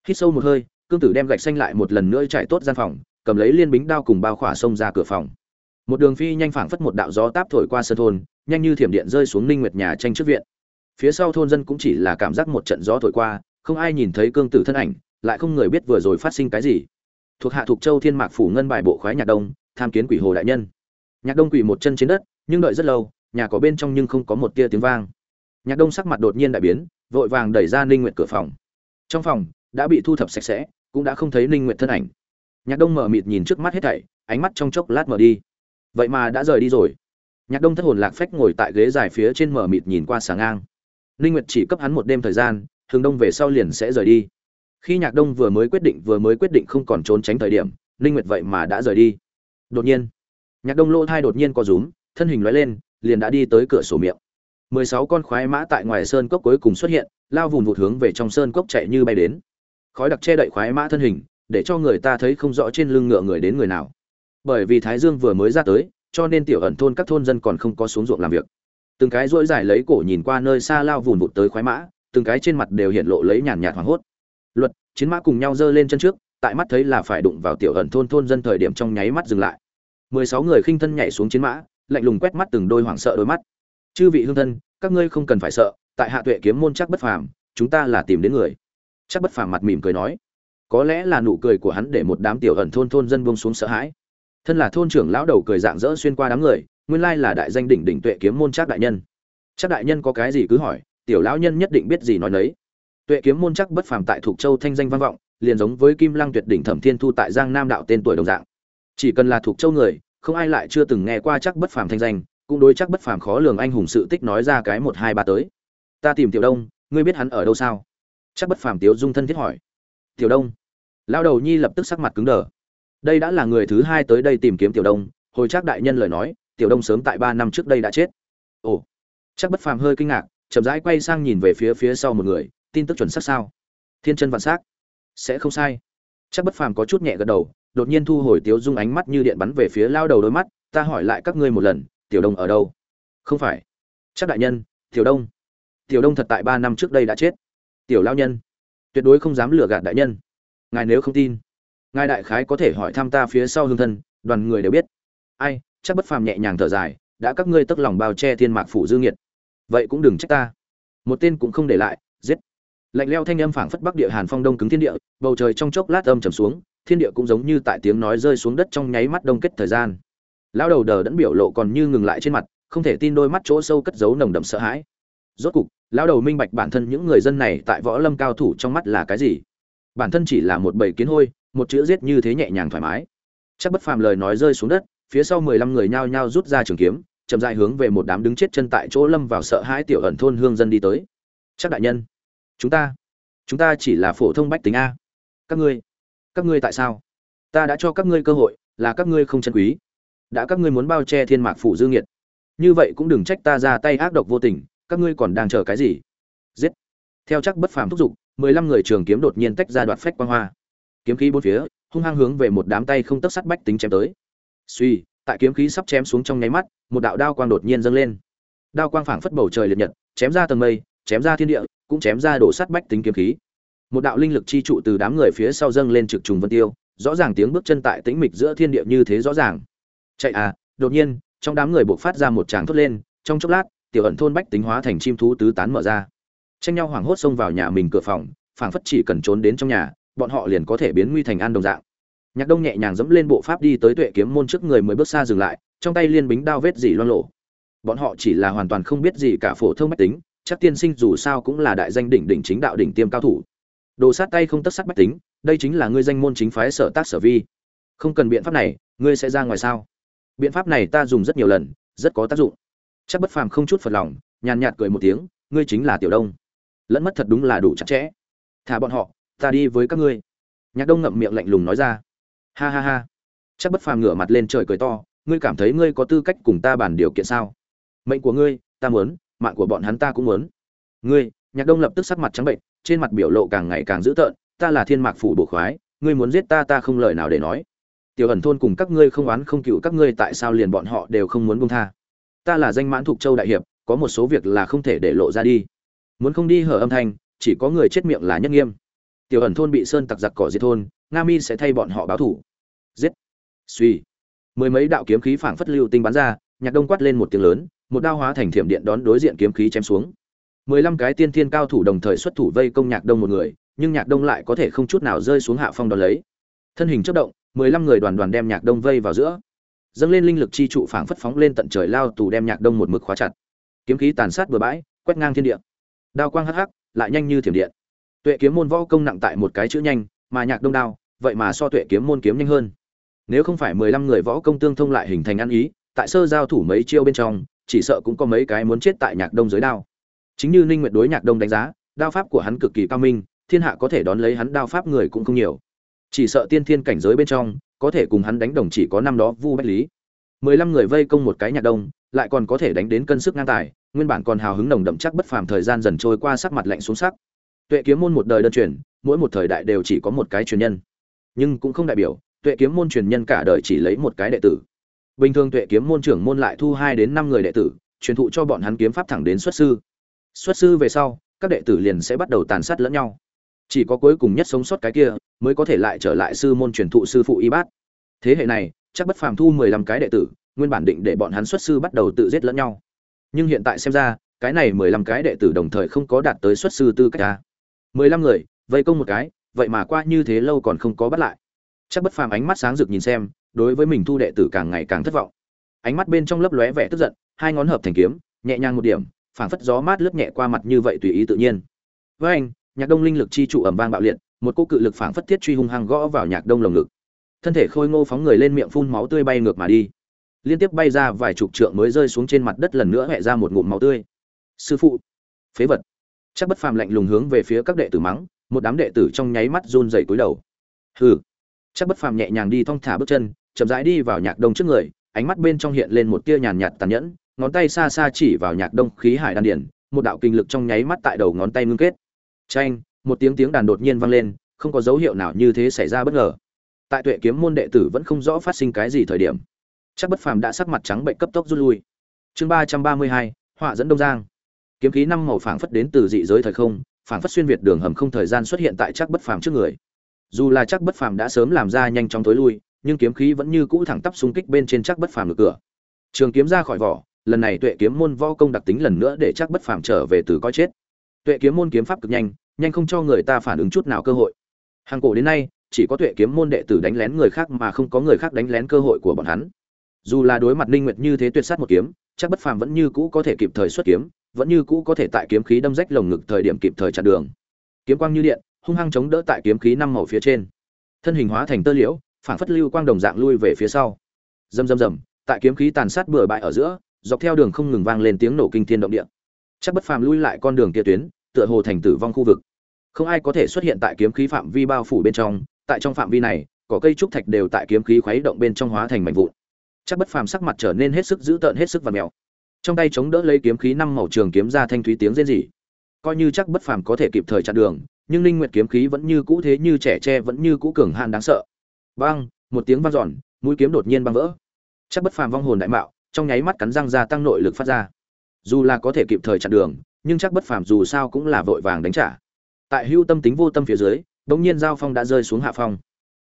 Hít sâu một hơi, cương tử đem gạch xanh lại một lần nữa chạy tốt gian phòng, cầm lấy liên bính đao cùng bao khỏa xông ra cửa phòng. Một đường phi nhanh phảng phất một đạo gió táp thổi qua sân thôn nhanh như thiểm điện rơi xuống ninh nguyệt nhà tranh trước viện. Phía sau thôn dân cũng chỉ là cảm giác một trận gió thổi qua, không ai nhìn thấy cương tử thân ảnh, lại không người biết vừa rồi phát sinh cái gì. Thuộc hạ thuộc châu thiên mạc phủ ngân bài bộ khoái nhạc đông, tham kiến quỷ hồ đại nhân. Nhạc đông quỷ một chân trên đất, nhưng đợi rất lâu, nhà có bên trong nhưng không có một tia tiếng vang. Nhạc đông sắc mặt đột nhiên đại biến, vội vàng đẩy ra ninh nguyệt cửa phòng. Trong phòng, đã bị thu thập sạch sẽ, cũng đã không thấy ninh nguyệt thân ảnh. Nhạc đông mở mịt nhìn trước mắt hết thảy, ánh mắt trong chốc lát mở đi. Vậy mà đã rời đi rồi nhạc đông thất hồn lạc phách ngồi tại ghế dài phía trên mở mịt nhìn qua sáng ngang. Ninh nguyệt chỉ cấp hắn một đêm thời gian thường đông về sau liền sẽ rời đi. Khi nhạc đông vừa mới quyết định, vừa mới quyết định không còn trốn tránh thời điểm, ninh nguyệt vậy mà đã rời đi. Đột nhiên, nhạc đông lỗ thai đột nhiên co rúm, thân hình lóe lên, liền đã đi tới cửa sổ miệng. Mười sáu con khoái mã tại ngoài sơn cốc cuối cùng xuất hiện, lao vùng vụt hướng về trong sơn cốc chạy như bay đến. Khói đặc che đậy khoái mã thân hình, để cho người ta thấy không rõ trên lưng ngựa người đến người nào. Bởi vì thái dương vừa mới ra tới cho nên tiểu ẩn thôn các thôn dân còn không có xuống ruộng làm việc. Từng cái rỗi dài lấy cổ nhìn qua nơi xa lao vùn vụt tới khoái mã, từng cái trên mặt đều hiện lộ lấy nhàn nhạt hoảng hốt. Luật, chiến mã cùng nhau giơ lên chân trước, tại mắt thấy là phải đụng vào tiểu ẩn thôn thôn dân thời điểm trong nháy mắt dừng lại. Mười sáu người khinh thân nhảy xuống chiến mã, lạnh lùng quét mắt từng đôi hoảng sợ đôi mắt. Chư vị hương thân, các ngươi không cần phải sợ, tại hạ tuệ kiếm môn chắc bất phàm, chúng ta là tìm đến người. Chắc bất phàm mặt mỉm cười nói. Có lẽ là nụ cười của hắn để một đám tiểu ẩn thôn thôn dân buông xuống sợ hãi thân là thôn trưởng lão đầu cười dạng dỡ xuyên qua đám người, nguyên lai là đại danh đỉnh đỉnh tuệ kiếm môn trác đại nhân. Trác đại nhân có cái gì cứ hỏi, tiểu lão nhân nhất định biết gì nói nấy. Tuệ kiếm môn chắc bất phàm tại thuộc châu thanh danh vang vọng, liền giống với kim lăng tuyệt đỉnh thẩm thiên thu tại giang nam đạo tên tuổi đồng dạng. Chỉ cần là thuộc châu người, không ai lại chưa từng nghe qua chắc bất phàm thanh danh, cũng đối chắc bất phàm khó lường anh hùng sự tích nói ra cái một hai ba tới. Ta tìm tiểu đông, ngươi biết hắn ở đâu sao? Chắc bất phàm tiếu dung thân thiết hỏi. Tiểu đông. Lao đầu nhi lập tức sắc mặt cứng đờ đây đã là người thứ hai tới đây tìm kiếm tiểu đông, hồi chắc đại nhân lời nói, tiểu đông sớm tại ba năm trước đây đã chết. Ồ, chắc bất phàm hơi kinh ngạc, chậm rãi quay sang nhìn về phía phía sau một người, tin tức chuẩn xác sao? Thiên chân vạn s á c sẽ không sai. Chắc bất phàm có chút nhẹ gật đầu, đột nhiên thu hồi tiếu dung ánh mắt như điện bắn về phía lao đầu đôi mắt, ta hỏi lại các ngươi một lần, tiểu đông ở đâu? Không phải. Chắc đại nhân, tiểu đông. Tiểu đông thật tại ba năm trước đây đã chết. Tiểu lao nhân. Tuyệt đối không dám lừa gạt đại nhân. Ngài nếu không tin ngài đại khái có thể hỏi thăm ta phía sau hương thân, đoàn người đều biết. Ai, chắc bất phàm nhẹ nhàng thở dài, đã các ngươi tức lòng bao che thiên mạc phủ dư nghiệt. Vậy cũng đừng trách ta. Một tên cũng không để lại, giết. Lạnh leo thanh âm phảng phất bắc địa hàn phong đông cứng thiên địa, bầu trời trong chốc lát âm trầm xuống, thiên địa cũng giống như tại tiếng nói rơi xuống đất trong nháy mắt đông kết thời gian. Lão đầu đờ đẫn biểu lộ còn như ngừng lại trên mặt, không thể tin đôi mắt chỗ sâu cất giấu nồng đậm sợ hãi. Rốt cục, lão đầu minh bạch bản thân những người dân này tại võ lâm cao thủ trong mắt là cái gì? Bản thân chỉ là một bầy kiến hôi một chữ giết như thế nhẹ nhàng thoải mái. Chắc bất phàm lời nói rơi xuống đất, phía sau mười lăm người nhao nhao rút ra trường kiếm, chậm dại hướng về một đám đứng chết chân tại chỗ lâm vào sợ hãi tiểu ẩn thôn hương dân đi tới. Chắc đại nhân, chúng ta chúng ta chỉ là phổ thông bách tính a. Các ngươi các ngươi tại sao? Ta đã cho các ngươi cơ hội, là các ngươi không chân quý. Đã các ngươi muốn bao che thiên mạc phủ dư nghiệt. Như vậy cũng đừng trách ta ra tay ác độc vô tình, các ngươi còn đang chờ cái gì? Giết. Theo chắc bất phàm thúc giục, mười lăm người trường kiếm đột nhiên tách ra đoạt phách quang hoa kiếm khí bốn phía, hung hăng hướng về một đám tay không tấc sắt bách tính chém tới. Suy, tại kiếm khí sắp chém xuống trong nháy mắt, một đạo đao quang đột nhiên dâng lên. Đao quang phảng phất bầu trời liệt nhật, chém ra tầng mây, chém ra thiên địa, cũng chém ra đổ sắt bách tính kiếm khí. Một đạo linh lực chi trụ từ đám người phía sau dâng lên trực trùng vân tiêu, rõ ràng tiếng bước chân tại tĩnh mịch giữa thiên địa như thế rõ ràng. Chạy à đột nhiên, trong đám người buộc phát ra một tràng thốt lên, trong chốc lát, tiểu ẩn thôn bách tính hóa thành chim thú tứ tán mở ra. Tranh nhau hoảng hốt xông vào nhà mình cửa phòng, phảng phất chỉ cần trốn đến trong nhà bọn họ liền có thể biến nguy thành an đồng dạng. Nhạc đông nhẹ nhàng dẫm lên bộ pháp đi tới tuệ kiếm môn trước người mới bước xa dừng lại, trong tay liên bính đao vết dỉ loan lộ bọn họ chỉ là hoàn toàn không biết gì cả phổ thông bách tính, chắc tiên sinh dù sao cũng là đại danh đỉnh đỉnh chính đạo đỉnh tiêm cao thủ. Đồ sát tay không tất sát bách tính, đây chính là ngươi danh môn chính phái sở tác sở vi. Không cần biện pháp này, ngươi sẽ ra ngoài sao? Biện pháp này ta dùng rất nhiều lần, rất có tác dụng. Chắc bất phàm không chút phật lòng, nhàn nhạt cười một tiếng, ngươi chính là tiểu đông. Lẫn mất thật đúng là đủ chặt chẽ. Thả bọn họ ta đi với các ngươi. Nhạc đông ngậm miệng lạnh lùng nói ra. Ha ha ha. Chắc bất phàm ngửa mặt lên trời cười to, ngươi cảm thấy ngươi có tư cách cùng ta bàn điều kiện sao? Mệnh của ngươi, ta muốn, mạng của bọn hắn ta cũng muốn. Ngươi, nhạc đông lập tức sắc mặt trắng bệnh, trên mặt biểu lộ càng ngày càng dữ tợn, ta là thiên mạc phủ bổ khoái, ngươi muốn giết ta ta không lời nào để nói. Tiểu ẩn thôn cùng các ngươi không oán không cựu, các ngươi tại sao liền bọn họ đều không muốn buông tha? Ta là danh mãn thuộc châu đại hiệp, có một số việc là không thể để lộ ra đi. Muốn không đi hở âm thanh, chỉ có người chết miệng là nhất nghiêm tiểu ẩn thôn bị sơn tặc giặc cỏ diệt thôn, nga mi sẽ thay bọn họ báo thủ. Giết. Suy. Mười mấy đạo kiếm khí phảng phất lưu tinh bắn ra, nhạc đông quát lên một tiếng lớn, một đao hóa thành thiểm điện đón đối diện kiếm khí chém xuống. Mười lăm cái tiên thiên cao thủ đồng thời xuất thủ vây công nhạc đông một người, nhưng nhạc đông lại có thể không chút nào rơi xuống hạ phong đón lấy. Thân hình chất động, mười lăm người đoàn đoàn đem nhạc đông vây vào giữa. Dâng lên linh lực chi trụ phảng phất phóng lên tận trời lao tù đem nhạc đông một mực khóa chặt. Kiếm khí tàn sát bừa bãi, quét ngang thiên địa. Đao quang hắc hắc, lại nhanh như thiểm điện tuệ kiếm môn võ công nặng tại một cái chữ nhanh, mà nhạc đông đao, vậy mà so tuệ kiếm môn kiếm nhanh hơn. Nếu không phải mười lăm người võ công tương thông lại hình thành ăn ý, tại sơ giao thủ mấy chiêu bên trong, chỉ sợ cũng có mấy cái muốn chết tại nhạc đông dưới đao. Chính như ninh nguyệt đối nhạc đông đánh giá, đao pháp của hắn cực kỳ cao minh, thiên hạ có thể đón lấy hắn đao pháp người cũng không nhiều. Chỉ sợ tiên thiên cảnh giới bên trong, có thể cùng hắn đánh đồng chỉ có năm đó vu bách lý. Mười lăm người vây công một cái nhạc đông, lại còn có thể đánh đến cân sức ngang tài, nguyên bản còn hào hứng nồng đậm chắc bất phàm thời gian dần trôi qua sắc mặt lạnh xuống sắc tuệ kiếm môn một đời đơn truyền, mỗi một thời đại đều chỉ có một cái truyền nhân. Nhưng cũng không đại biểu, tuệ kiếm môn truyền nhân cả đời chỉ lấy một cái đệ tử. Bình thường tuệ kiếm môn trưởng môn lại thu hai đến năm người đệ tử, truyền thụ cho bọn hắn kiếm pháp thẳng đến xuất sư. Xuất sư về sau, các đệ tử liền sẽ bắt đầu tàn sát lẫn nhau. Chỉ có cuối cùng nhất sống sót cái kia, mới có thể lại trở lại sư môn truyền thụ sư phụ y bát. Thế hệ này, chắc bất phàm thu mười lăm cái đệ tử, nguyên bản định để bọn hắn xuất sư bắt đầu tự giết lẫn nhau. Nhưng hiện tại xem ra, cái này mười lăm cái đệ tử đồng thời không có đạt tới xuất sư tư cách ta mười lăm người, vây công một cái, vậy mà qua như thế lâu còn không có bắt lại. Chắc bất phàm ánh mắt sáng rực nhìn xem, đối với mình thu đệ tử càng ngày càng thất vọng. Ánh mắt bên trong lấp lóe vẻ tức giận, hai ngón hợp thành kiếm, nhẹ nhàng một điểm, phảng phất gió mát lướt nhẹ qua mặt như vậy tùy ý tự nhiên. Với anh, nhạc đông linh lực chi trụ ẩm vang bạo liệt, một cô cự lực phảng phất thiết truy hung hăng gõ vào nhạc đông lồng ngực. Thân thể khôi ngô phóng người lên miệng phun máu tươi bay ngược mà đi. Liên tiếp bay ra vài chục trượng mới rơi xuống trên mặt đất lần nữa hẹ ra một ngụm máu tươi. Sư phụ, phế vật chắc bất phàm lạnh lùng hướng về phía các đệ tử mắng, một đám đệ tử trong nháy mắt run rẩy cúi đầu. Hừ. Chắc bất phàm nhẹ nhàng đi thong thả bước chân, chậm rãi đi vào nhạc đông trước người, ánh mắt bên trong hiện lên một tia nhàn nhạt tàn nhẫn, ngón tay xa xa chỉ vào nhạc đông khí hải đan điển, một đạo kinh lực trong nháy mắt tại đầu ngón tay ngưng kết. Tranh một tiếng tiếng đàn đột nhiên vang lên, không có dấu hiệu nào như thế xảy ra bất ngờ. Tại tuệ kiếm môn đệ tử vẫn không rõ phát sinh cái gì thời điểm, chắc bất phàm đã sắc mặt trắng bệnh cấp tốc rút lui. Chương ba trăm ba mươi hai, họa dẫn đông giang kiếm khí năm màu phảng phất đến từ dị giới thời không, phảng phất xuyên việt đường hầm không thời gian xuất hiện tại chắc bất phàm trước người. Dù là chắc bất phàm đã sớm làm ra nhanh chóng tối lui, nhưng kiếm khí vẫn như cũ thẳng tắp xung kích bên trên chắc bất phàm được cửa. Trường kiếm ra khỏi vỏ, lần này tuệ kiếm môn võ công đặc tính lần nữa để chắc bất phàm trở về từ coi chết. Tuệ kiếm môn kiếm pháp cực nhanh nhanh không cho người ta phản ứng chút nào cơ hội. Hàng cổ đến nay, chỉ có tuệ kiếm môn đệ tử đánh lén người khác mà không có người khác đánh lén cơ hội của bọn hắn. Dù là đối mặt ninh nguyệt như thế tuyệt sát một kiếm, chắc bất phàm vẫn như cũ có thể kịp thời xuất kiếm vẫn như cũ có thể tại kiếm khí đâm rách lồng ngực thời điểm kịp thời chặn đường. Kiếm quang như điện, hung hăng chống đỡ tại kiếm khí năm màu phía trên. Thân hình hóa thành tơ liễu phản phất lưu quang đồng dạng lui về phía sau. Rầm rầm rầm, tại kiếm khí tàn sát bừa bãi ở giữa, dọc theo đường không ngừng vang lên tiếng nổ kinh thiên động địa. Chắc bất phàm lui lại con đường kia tuyến, tựa hồ thành tử vong khu vực. Không ai có thể xuất hiện tại kiếm khí phạm vi bao phủ bên trong, tại trong phạm vi này có cây trúc thạch đều tại kiếm khí khuấy động bên trong hóa thành mảnh vụn. Chắc bất phàm sắc mặt trở nên hết sức dữ tợn, hết sức và mèo trong tay chống đỡ lấy kiếm khí năm màu trường kiếm ra thanh thúy tiếng rên rỉ. Coi như chắc bất phàm có thể kịp thời chặn đường, nhưng linh nguyệt kiếm khí vẫn như cũ thế như trẻ tre, vẫn như cũ cường hạn đáng sợ. Băng một tiếng vang dọn, mũi kiếm đột nhiên băng vỡ. Chắc bất phàm vong hồn đại mạo, trong nháy mắt cắn răng ra tăng nội lực phát ra. Dù là có thể kịp thời chặn đường, nhưng chắc bất phàm dù sao cũng là vội vàng đánh trả. Tại hưu tâm tính vô tâm phía dưới, đống nhiên giao phong đã rơi xuống hạ phong.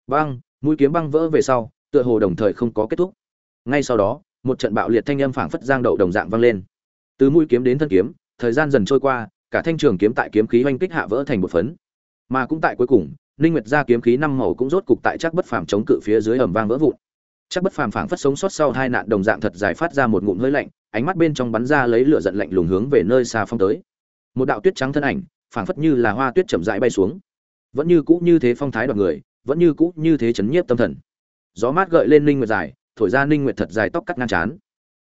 Băng mũi kiếm băng vỡ về sau, tựa hồ đồng thời không có kết thúc. Ngay sau đó một trận bạo liệt thanh âm phảng phất giang đậu đồng dạng vang lên. Từ mũi kiếm đến thân kiếm, thời gian dần trôi qua, cả thanh trường kiếm tại kiếm khí oanh kích hạ vỡ thành một phấn. Mà cũng tại cuối cùng, ninh nguyệt ra kiếm khí năm màu cũng rốt cục tại chắc bất phàm chống cự phía dưới ầm vang vỡ vụn. Chắc bất phàm phảng phất sống sót sau hai nạn đồng dạng thật dài phát ra một ngụm hơi lạnh, ánh mắt bên trong bắn ra lấy lửa giận lạnh lùng hướng về nơi xa phong tới. Một đạo tuyết trắng thân ảnh, phảng phất như là hoa tuyết chậm rãi bay xuống. Vẫn như cũ như thế phong thái đoạt người, vẫn như cũ như thế chấn nhiếp tâm thần. Gió mát gợi lên linh nguyệt dài thổi ra ninh nguyệt thật dài tóc cắt ngang chán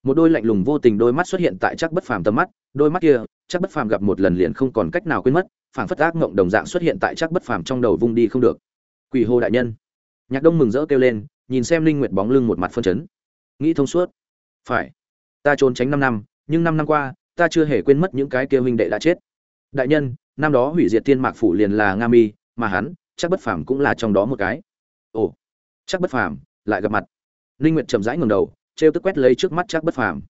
một đôi lạnh lùng vô tình đôi mắt xuất hiện tại chắc bất phàm tầm mắt, đôi mắt kia, chắc bất phàm gặp một lần liền không còn cách nào quên mất, phảng phất ác ngộng đồng dạng xuất hiện tại chắc bất phàm trong đầu vung đi không được. Quỷ hô đại nhân. Nhạc đông mừng rỡ kêu lên, nhìn xem linh nguyệt bóng lưng một mặt phân chấn. Nghĩ thông suốt. Phải. Ta trốn tránh 5 năm, nhưng 5 năm qua, ta chưa hề quên mất những cái kia huynh đệ đã chết. Đại nhân, năm đó hủy diệt thiên mạc phủ liền là nga mi, mà hắn, chắc bất phàm cũng là trong đó một cái. Ồ. Chắc bất phàm, lại gặp mặt linh nguyệt chậm rãi ngẩng đầu, trêu tức quét lấy trước mắt chắc bất phàm.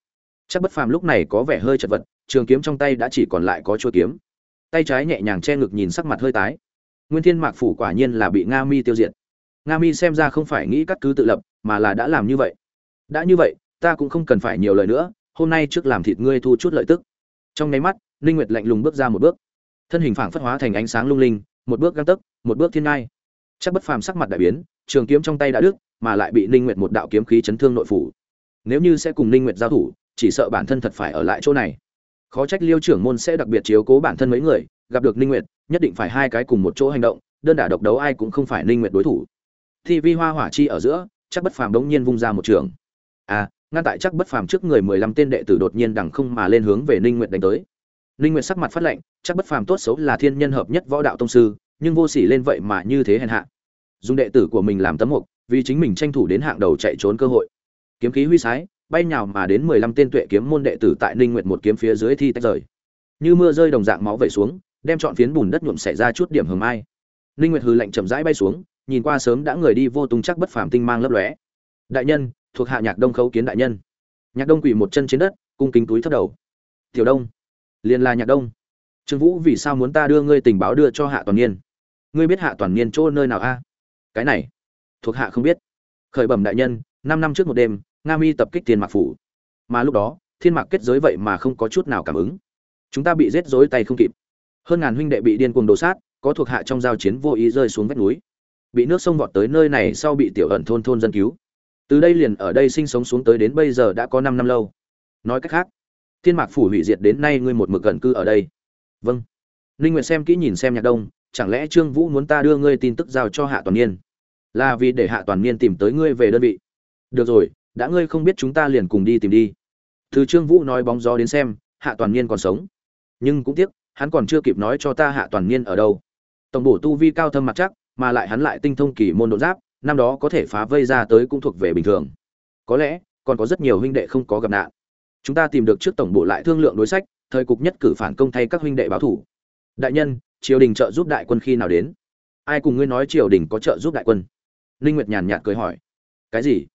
Chắc bất phàm lúc này có vẻ hơi chật vật, trường kiếm trong tay đã chỉ còn lại có chuôi kiếm. Tay trái nhẹ nhàng che ngực nhìn sắc mặt hơi tái. Nguyên thiên mạc phủ quả nhiên là bị nga mi tiêu diệt. Nga mi xem ra không phải nghĩ cắt cứ tự lập, mà là đã làm như vậy. Đã như vậy, ta cũng không cần phải nhiều lời nữa, hôm nay trước làm thịt ngươi thu chút lợi tức. Trong nháy mắt Linh nguyệt lạnh lùng bước ra một bước. Thân hình phảng phất hóa thành ánh sáng lung linh, một bước găng tấc, một bước thiên ngai. Chắc bất phàm sắc mặt đại biến, trường kiếm trong tay đã đứt mà lại bị ninh nguyệt một đạo kiếm khí chấn thương nội phủ. Nếu như sẽ cùng ninh nguyệt giao thủ, chỉ sợ bản thân thật phải ở lại chỗ này. Khó trách liêu trưởng môn sẽ đặc biệt chiếu cố bản thân mấy người, gặp được ninh nguyệt, nhất định phải hai cái cùng một chỗ hành động, đơn đả độc đấu ai cũng không phải ninh nguyệt đối thủ. Thi vi hoa hỏa chi ở giữa, chắc bất phàm đống nhiên vung ra một trường. À ngăn tại chắc bất phàm trước người mười lăm tên đệ tử đột nhiên đằng không mà lên hướng về ninh nguyệt đánh tới. Ninh nguyệt sắc mặt phát lệnh chắc bất phàm tốt xấu là thiên nhân hợp nhất võ đạo tông sư, nhưng vô sỉ lên vậy mà như thế hèn hạ. Dùng đệ tử của mình làm tấm mục vì chính mình tranh thủ đến hạng đầu chạy trốn cơ hội. Kiếm khí huy sái, bay nhào mà đến mười lăm tên tuệ kiếm môn đệ tử tại ninh nguyệt một kiếm phía dưới thi tách rời. Như mưa rơi đồng dạng máu vẩy xuống, đem chọn phiến bùn đất nhuộm xảy ra chút điểm hầm ai ninh nguyệt hừ lạnh chậm rãi bay xuống, nhìn qua sớm đã người đi vô tung chắc bất phàm tinh mang lấp lóe. Đại nhân, thuộc hạ nhạc đông khấu kiến đại nhân. Nhạc đông quỳ một chân trên đất, cung kính túi thấp đầu. Tiểu đông, liền là nhạc đông. Trương vũ, vì sao muốn ta đưa ngươi tình báo đưa cho hạ toàn niên? Ngươi biết hạ toàn niên chỗ nơi nào a? Cái này thuộc hạ không biết. Khởi bẩm đại nhân, năm năm trước một đêm, nga mi tập kích thiên mạc phủ. Mà lúc đó, thiên mạc kết giới vậy mà không có chút nào cảm ứng. Chúng ta bị rết rối tay không kịp. Hơn ngàn huynh đệ bị điên cuồng đổ sát, có thuộc hạ trong giao chiến vô ý rơi xuống vách núi. Bị nước sông vọt tới nơi này sau bị tiểu ẩn thôn thôn dân cứu. Từ đây liền ở đây sinh sống xuống tới đến bây giờ đã có năm năm lâu. Nói cách khác, thiên mạc phủ hủy diệt đến nay ngươi một mực gần cư ở đây. Vâng. Ninh nguyệt xem kỹ nhìn xem nhạc đông, chẳng lẽ trương vũ muốn ta đưa ngươi tin tức giao cho hạ toàn niên? Là vì để hạ toàn niên tìm tới ngươi về đơn vị. Được rồi, đã ngươi không biết chúng ta liền cùng đi tìm đi. Từ trương vũ nói bóng gió đến xem, hạ toàn niên còn sống. Nhưng cũng tiếc, hắn còn chưa kịp nói cho ta hạ toàn niên ở đâu. Tổng bổ tu vi cao thâm mặt chắc, mà lại hắn lại tinh thông kỳ môn độ giáp, năm đó có thể phá vây ra tới cũng thuộc về bình thường. Có lẽ, còn có rất nhiều huynh đệ không có gặp nạn. Chúng ta tìm được trước tổng bộ lại thương lượng đối sách, thời cục nhất cử phản công thay các huynh đệ báo thủ. Đại nhân, triều đình trợ giúp đại quân khi nào đến? Ai cùng ngươi nói triều đình có trợ giúp đại quân? Ninh nguyệt nhàn nhạt cười hỏi, cái gì?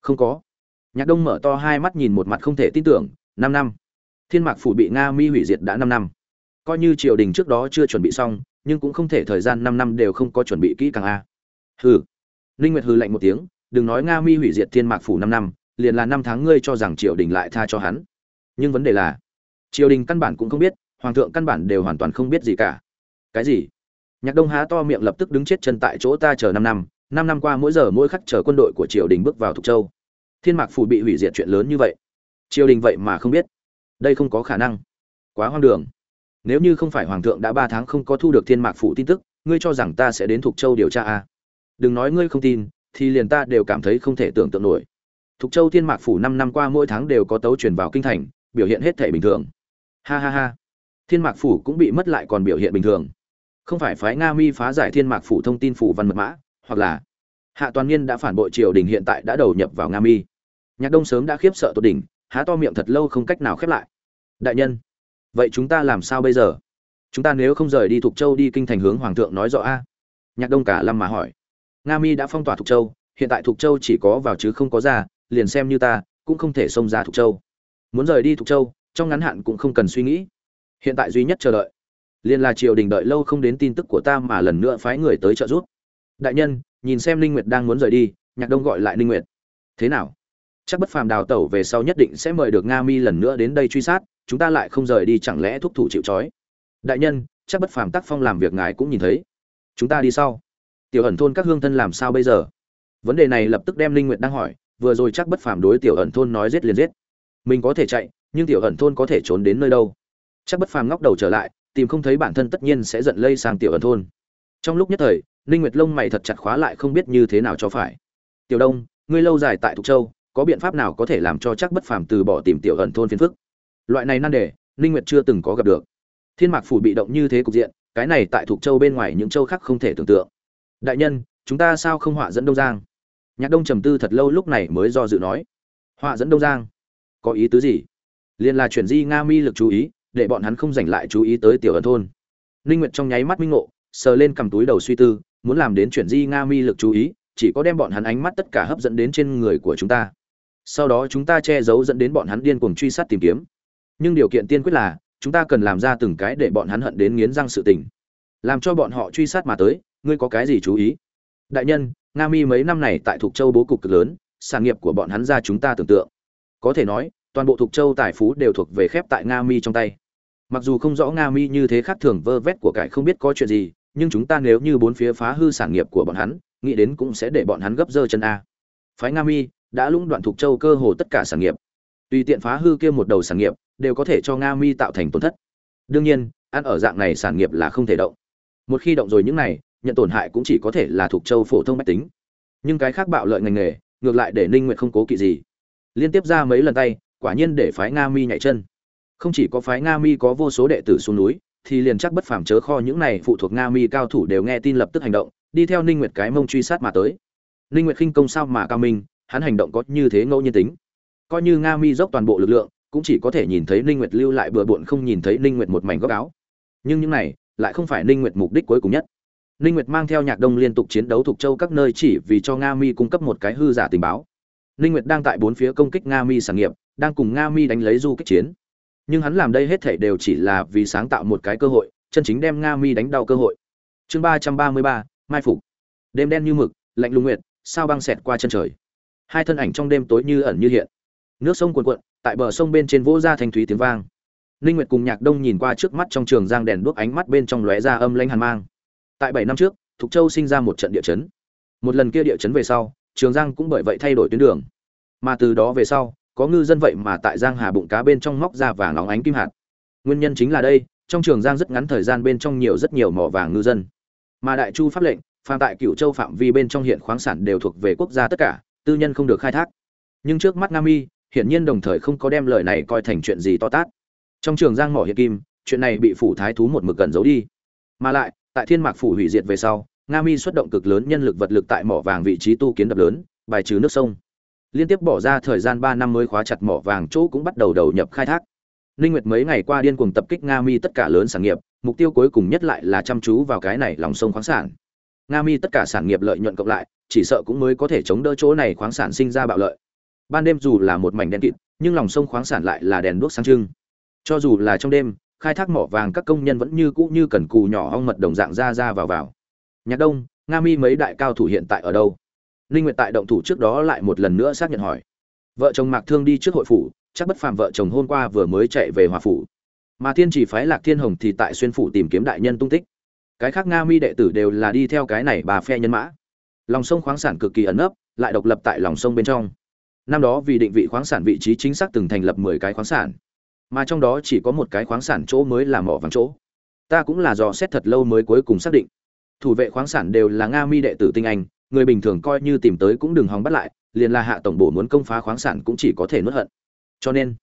Không có. Nhạc đông mở to hai mắt nhìn một mặt không thể tin tưởng, năm năm. Thiên mạc phủ bị nga mi hủy diệt đã năm năm. Coi như triều đình trước đó chưa chuẩn bị xong, nhưng cũng không thể thời gian năm năm đều không có chuẩn bị kỹ càng a. Hừ. Ninh nguyệt hừ lạnh một tiếng, đừng nói nga mi hủy diệt thiên mạc phủ năm năm, liền là năm tháng ngươi cho rằng triều đình lại tha cho hắn. Nhưng vấn đề là, triều đình căn bản cũng không biết, hoàng thượng căn bản đều hoàn toàn không biết gì cả. Cái gì? Nhạc đông há to miệng lập tức đứng chết chân tại chỗ, ta chờ năm năm năm năm qua mỗi giờ mỗi khắc chờ quân đội của triều đình bước vào thục châu. Thiên mạc phủ bị hủy diệt chuyện lớn như vậy. Triều đình vậy mà không biết. Đây không có khả năng. Quá hoang đường. Nếu như không phải hoàng thượng đã ba tháng không có thu được thiên mạc phủ tin tức, ngươi cho rằng ta sẽ đến thục châu điều tra à? đừng nói ngươi không tin, thì liền ta đều cảm thấy không thể tưởng tượng nổi. Thục châu thiên mạc phủ năm năm qua mỗi tháng đều có tấu truyền vào kinh thành, biểu hiện hết thể bình thường. Ha ha ha. Thiên mạc phủ cũng bị mất lại còn biểu hiện bình thường. Không phải phái nga mi phá giải thiên mạc phủ thông tin phủ văn mật mã hoặc là hạ toàn niên đã phản bội triều đình hiện tại đã đầu nhập vào nga mi. Nhạc đông sớm đã khiếp sợ tột đỉnh, há to miệng thật lâu không cách nào khép lại. Đại nhân, vậy chúng ta làm sao bây giờ? Chúng ta nếu không rời đi thục châu đi kinh thành hướng hoàng thượng nói rõ a? Nhạc đông cả lâm mà hỏi. Nga mi đã phong tỏa thục châu, hiện tại thục châu chỉ có vào chứ không có ra, liền xem như ta, cũng không thể xông ra thục châu. Muốn rời đi thục châu, trong ngắn hạn cũng không cần suy nghĩ. Hiện tại duy nhất chờ đợi, liền là triều đình đợi lâu không đến tin tức của ta mà lần nữa phái người tới trợ giúp đại nhân, nhìn xem linh nguyệt đang muốn rời đi, nhạc đông gọi lại linh nguyệt. Thế nào? Chắc bất phàm đào tẩu về sau nhất định sẽ mời được nga mi lần nữa đến đây truy sát, chúng ta lại không rời đi chẳng lẽ thúc thủ chịu trói? Đại nhân, chắc bất phàm tác phong làm việc ngài cũng nhìn thấy. Chúng ta đi sau. Tiểu ẩn thôn các hương thân làm sao bây giờ? Vấn đề này lập tức đem linh nguyệt đang hỏi, vừa rồi chắc bất phàm đối tiểu ẩn thôn nói giết liền giết. Mình có thể chạy, nhưng tiểu ẩn thôn có thể trốn đến nơi đâu? Chắc bất phàm ngóc đầu trở lại, tìm không thấy bản thân tất nhiên sẽ giận lây sang tiểu ẩn thôn. Trong lúc nhất thời ninh nguyệt lông mày thật chặt khóa lại không biết như thế nào cho phải. Tiểu đông, ngươi lâu dài tại thục châu, có biện pháp nào có thể làm cho chắc bất phàm từ bỏ tìm tiểu ẩn thôn phiền phức? Loại này nan đề ninh nguyệt chưa từng có gặp được. Thiên mạc phủ bị động như thế cục diện, cái này tại thục châu bên ngoài những châu khác không thể tưởng tượng. Đại nhân, chúng ta sao không họa dẫn đông giang? Nhạc đông trầm tư thật lâu lúc này mới do dự nói. Họa dẫn đông giang? Có ý tứ gì? Liên là chuyển di nga mi lực chú ý, để bọn hắn không dành lại chú ý tới tiểu ẩn thôn. Ninh nguyệt trong nháy mắt minh ngộ, sờ lên cầm túi đầu suy tư muốn làm đến chuyển di nga mi lực chú ý, chỉ có đem bọn hắn ánh mắt tất cả hấp dẫn đến trên người của chúng ta. Sau đó chúng ta che giấu dẫn đến bọn hắn điên cuồng truy sát tìm kiếm. Nhưng điều kiện tiên quyết là, chúng ta cần làm ra từng cái để bọn hắn hận đến nghiến răng sự tình. Làm cho bọn họ truy sát mà tới, ngươi có cái gì chú ý? Đại nhân, nga mi mấy năm này tại thục châu bố cục cực lớn, sản nghiệp của bọn hắn ra chúng ta tưởng tượng. Có thể nói, toàn bộ thục châu tài phú đều thuộc về khép tại nga mi trong tay. Mặc dù không rõ nga mi như thế khác thường vơ vét của cải không biết có chuyện gì nhưng chúng ta nếu như bốn phía phá hư sản nghiệp của bọn hắn, nghĩ đến cũng sẽ để bọn hắn gấp dơ chân a. Phái nga mi đã lũng đoạn thuộc châu cơ hồ tất cả sản nghiệp. Tùy tiện phá hư kia một đầu sản nghiệp, đều có thể cho nga mi tạo thành tổn thất. Đương nhiên, ăn ở dạng này sản nghiệp là không thể động. Một khi động rồi những này, nhận tổn hại cũng chỉ có thể là thuộc châu phổ thông mách tính. Nhưng cái khác bạo lợi ngành nghề, ngược lại để ninh nguyệt không cố kỵ gì. Liên tiếp ra mấy lần tay, quả nhiên để phái nga mi nhảy chân. Không chỉ có phái nga mi có vô số đệ tử xuống núi thì liền chắc bất phàm chớ kho những này phụ thuộc nga mi cao thủ đều nghe tin lập tức hành động, đi theo ninh nguyệt cái mông truy sát mà tới. Ninh nguyệt khinh công sao mà cao minh, hắn hành động có như thế ngẫu nhiên tính. Coi như nga mi dốc toàn bộ lực lượng, cũng chỉ có thể nhìn thấy ninh nguyệt lưu lại bừa bộn không nhìn thấy ninh nguyệt một mảnh góc áo. Nhưng những này, lại không phải ninh nguyệt mục đích cuối cùng nhất. Ninh nguyệt mang theo nhạc đông liên tục chiến đấu thuộc châu các nơi chỉ vì cho nga mi cung cấp một cái hư giả tình báo. Ninh nguyệt đang tại bốn phía công kích nga mi sản nghiệp, đang cùng nga mi đánh lấy du kích chiến nhưng hắn làm đây hết thảy đều chỉ là vì sáng tạo một cái cơ hội, chân chính đem nga mi đánh đau cơ hội. Chương ba trăm ba mươi ba, mai phục. Đêm đen như mực, lạnh lùng nguyệt, sao băng xẹt qua chân trời. Hai thân ảnh trong đêm tối như ẩn như hiện. Nước sông cuồn cuộn, tại bờ sông bên trên vỗ ra thanh thúy tiếng vang. Ninh nguyệt cùng nhạc đông nhìn qua trước mắt trong trường giang đèn đuốc ánh mắt bên trong lóe ra âm lãnh hàn mang. Tại bảy năm trước, thục châu sinh ra một trận địa chấn. Một lần kia địa chấn về sau, trường giang cũng bởi vậy thay đổi tuyến đường. Mà từ đó về sau có ngư dân vậy mà tại giang hà bụng cá bên trong móc ra vàng óng ánh kim hạt. Nguyên nhân chính là đây, trong trường giang rất ngắn thời gian bên trong nhiều rất nhiều mỏ vàng ngư dân. Mà đại chu pháp lệnh phạm tại cựu châu phạm vi bên trong hiện khoáng sản đều thuộc về quốc gia tất cả, tư nhân không được khai thác. Nhưng trước mắt nam y hiển nhiên đồng thời không có đem lời này coi thành chuyện gì to tát. Trong trường giang mỏ hiện kim, chuyện này bị phủ thái thú một mực gần giấu đi. Mà lại, tại thiên mạc phủ hủy diệt về sau nga mi xuất động cực lớn nhân lực vật lực tại mỏ vàng vị trí tu kiến đập lớn, bài trừ nước sông liên tiếp bỏ ra thời gian ba năm mới khóa chặt mỏ vàng chỗ cũng bắt đầu đầu nhập khai thác. Ninh nguyệt mấy ngày qua điên cuồng tập kích nga mi tất cả lớn sản nghiệp, mục tiêu cuối cùng nhất lại là chăm chú vào cái này lòng sông khoáng sản. Nga mi tất cả sản nghiệp lợi nhuận cộng lại, chỉ sợ cũng mới có thể chống đỡ chỗ này khoáng sản sinh ra bạo lợi. Ban đêm dù là một mảnh đen kịt, nhưng lòng sông khoáng sản lại là đèn đuốc sáng trưng. Cho dù là trong đêm, khai thác mỏ vàng các công nhân vẫn như cũ như cần cù nhỏ ong mật đồng dạng ra ra vào vào. Nhạc đông, nga mi mấy đại cao thủ hiện tại ở đâu? Ninh nguyệt tại động thủ trước đó lại một lần nữa xác nhận hỏi. Vợ chồng mạc thương đi trước hội phủ, chắc bất phàm vợ chồng hôm qua vừa mới chạy về hòa phủ. Mà thiên chỉ phái lạc thiên hồng thì tại xuyên phủ tìm kiếm đại nhân tung tích. Cái khác nga mi đệ tử đều là đi theo cái này bà phe nhân mã. Lòng sông khoáng sản cực kỳ ẩn nấp, lại độc lập tại lòng sông bên trong. Năm đó vì định vị khoáng sản vị trí chính xác từng thành lập 10 cái khoáng sản. Mà trong đó chỉ có một cái khoáng sản chỗ mới là mỏ vàng chỗ. Ta cũng là dò xét thật lâu mới cuối cùng xác định. Thủ vệ khoáng sản đều là nga mi đệ tử tinh anh người bình thường coi như tìm tới cũng đừng hòng bắt lại, liền là hạ tổng bổ muốn công phá khoáng sản cũng chỉ có thể nuốt hận. Cho nên,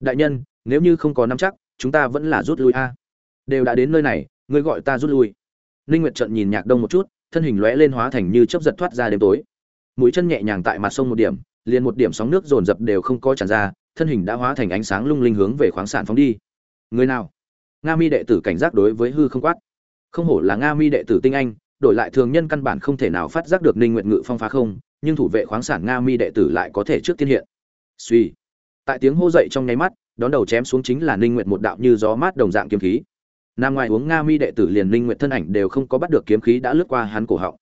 đại nhân, nếu như không có nắm chắc, chúng ta vẫn là rút lui a. Đều đã đến nơi này, ngươi gọi ta rút lui. Ninh nguyệt trận nhìn nhạc đông một chút, thân hình lóe lên hóa thành như chớp giật thoát ra đêm tối. Mũi chân nhẹ nhàng tại mặt sông một điểm, liền một điểm sóng nước dồn dập đều không có tràn ra, thân hình đã hóa thành ánh sáng lung linh hướng về khoáng sản phóng đi. Người nào? Nga mi đệ tử cảnh giác đối với hư không quát. Không hổ là nga mi đệ tử tinh anh đổi lại thường nhân căn bản không thể nào phát giác được ninh nguyện ngự phong phá không, nhưng thủ vệ khoáng sản nga mi đệ tử lại có thể trước tiên hiện. Suy. Tại tiếng hô dậy trong nháy mắt, đón đầu chém xuống chính là ninh nguyện một đạo như gió mát đồng dạng kiếm khí. Nam ngoài uống nga mi đệ tử liền ninh nguyện thân ảnh đều không có bắt được kiếm khí đã lướt qua hắn cổ họng.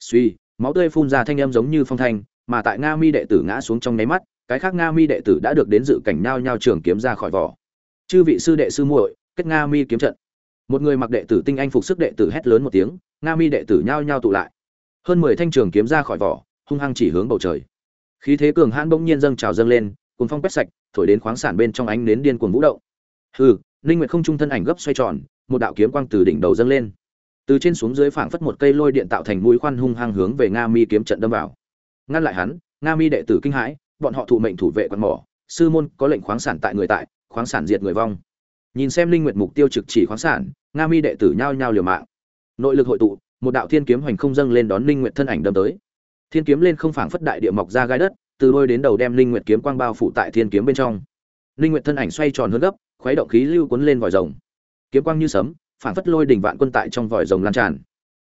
Suy. Máu tươi phun ra thanh âm giống như phong thanh, mà tại nga mi đệ tử ngã xuống trong nháy mắt, cái khác nga mi đệ tử đã được đến dự cảnh nhao nhao trường kiếm ra khỏi vỏ. Chư vị sư đệ sư muội, kết nga mi kiếm trận một người mặc đệ tử tinh anh phục sức đệ tử hét lớn một tiếng, nga mi đệ tử nhao nhao tụ lại. Hơn mười thanh trường kiếm ra khỏi vỏ, hung hăng chỉ hướng bầu trời. Khí thế cường hãn bỗng nhiên dâng trào dâng lên cùng phong quét sạch, thổi đến khoáng sản bên trong ánh nến điên cuồng vũ động. Hừ, linh nguyệt không trung thân ảnh gấp xoay tròn, một đạo kiếm quang từ đỉnh đầu dâng lên. Từ trên xuống dưới phảng phất một cây lôi điện tạo thành mũi khoan hung hăng hướng về nga mi kiếm trận đâm vào. Ngăn lại hắn, nga mi đệ tử kinh hãi, bọn họ thụ mệnh thủ vệ quan mỏ, sư môn có lệnh khoáng sản tại người tại, khoáng sản diệt người vong nhìn xem linh nguyện mục tiêu trực chỉ khoáng sản, nga mi đệ tử nhao nhao liều mạng. Nội lực hội tụ, một đạo thiên kiếm hoành không dâng lên đón linh nguyện thân ảnh đâm tới. Thiên kiếm lên không phảng phất đại địa mọc ra gai đất, từ đôi đến đầu đem linh nguyện kiếm quang bao phủ tại thiên kiếm bên trong. Linh nguyện thân ảnh xoay tròn hướng gấp, khuấy động khí lưu cuốn lên vòi rồng. Kiếm quang như sấm, phảng phất lôi đỉnh vạn quân tại trong vòi rồng lan tràn.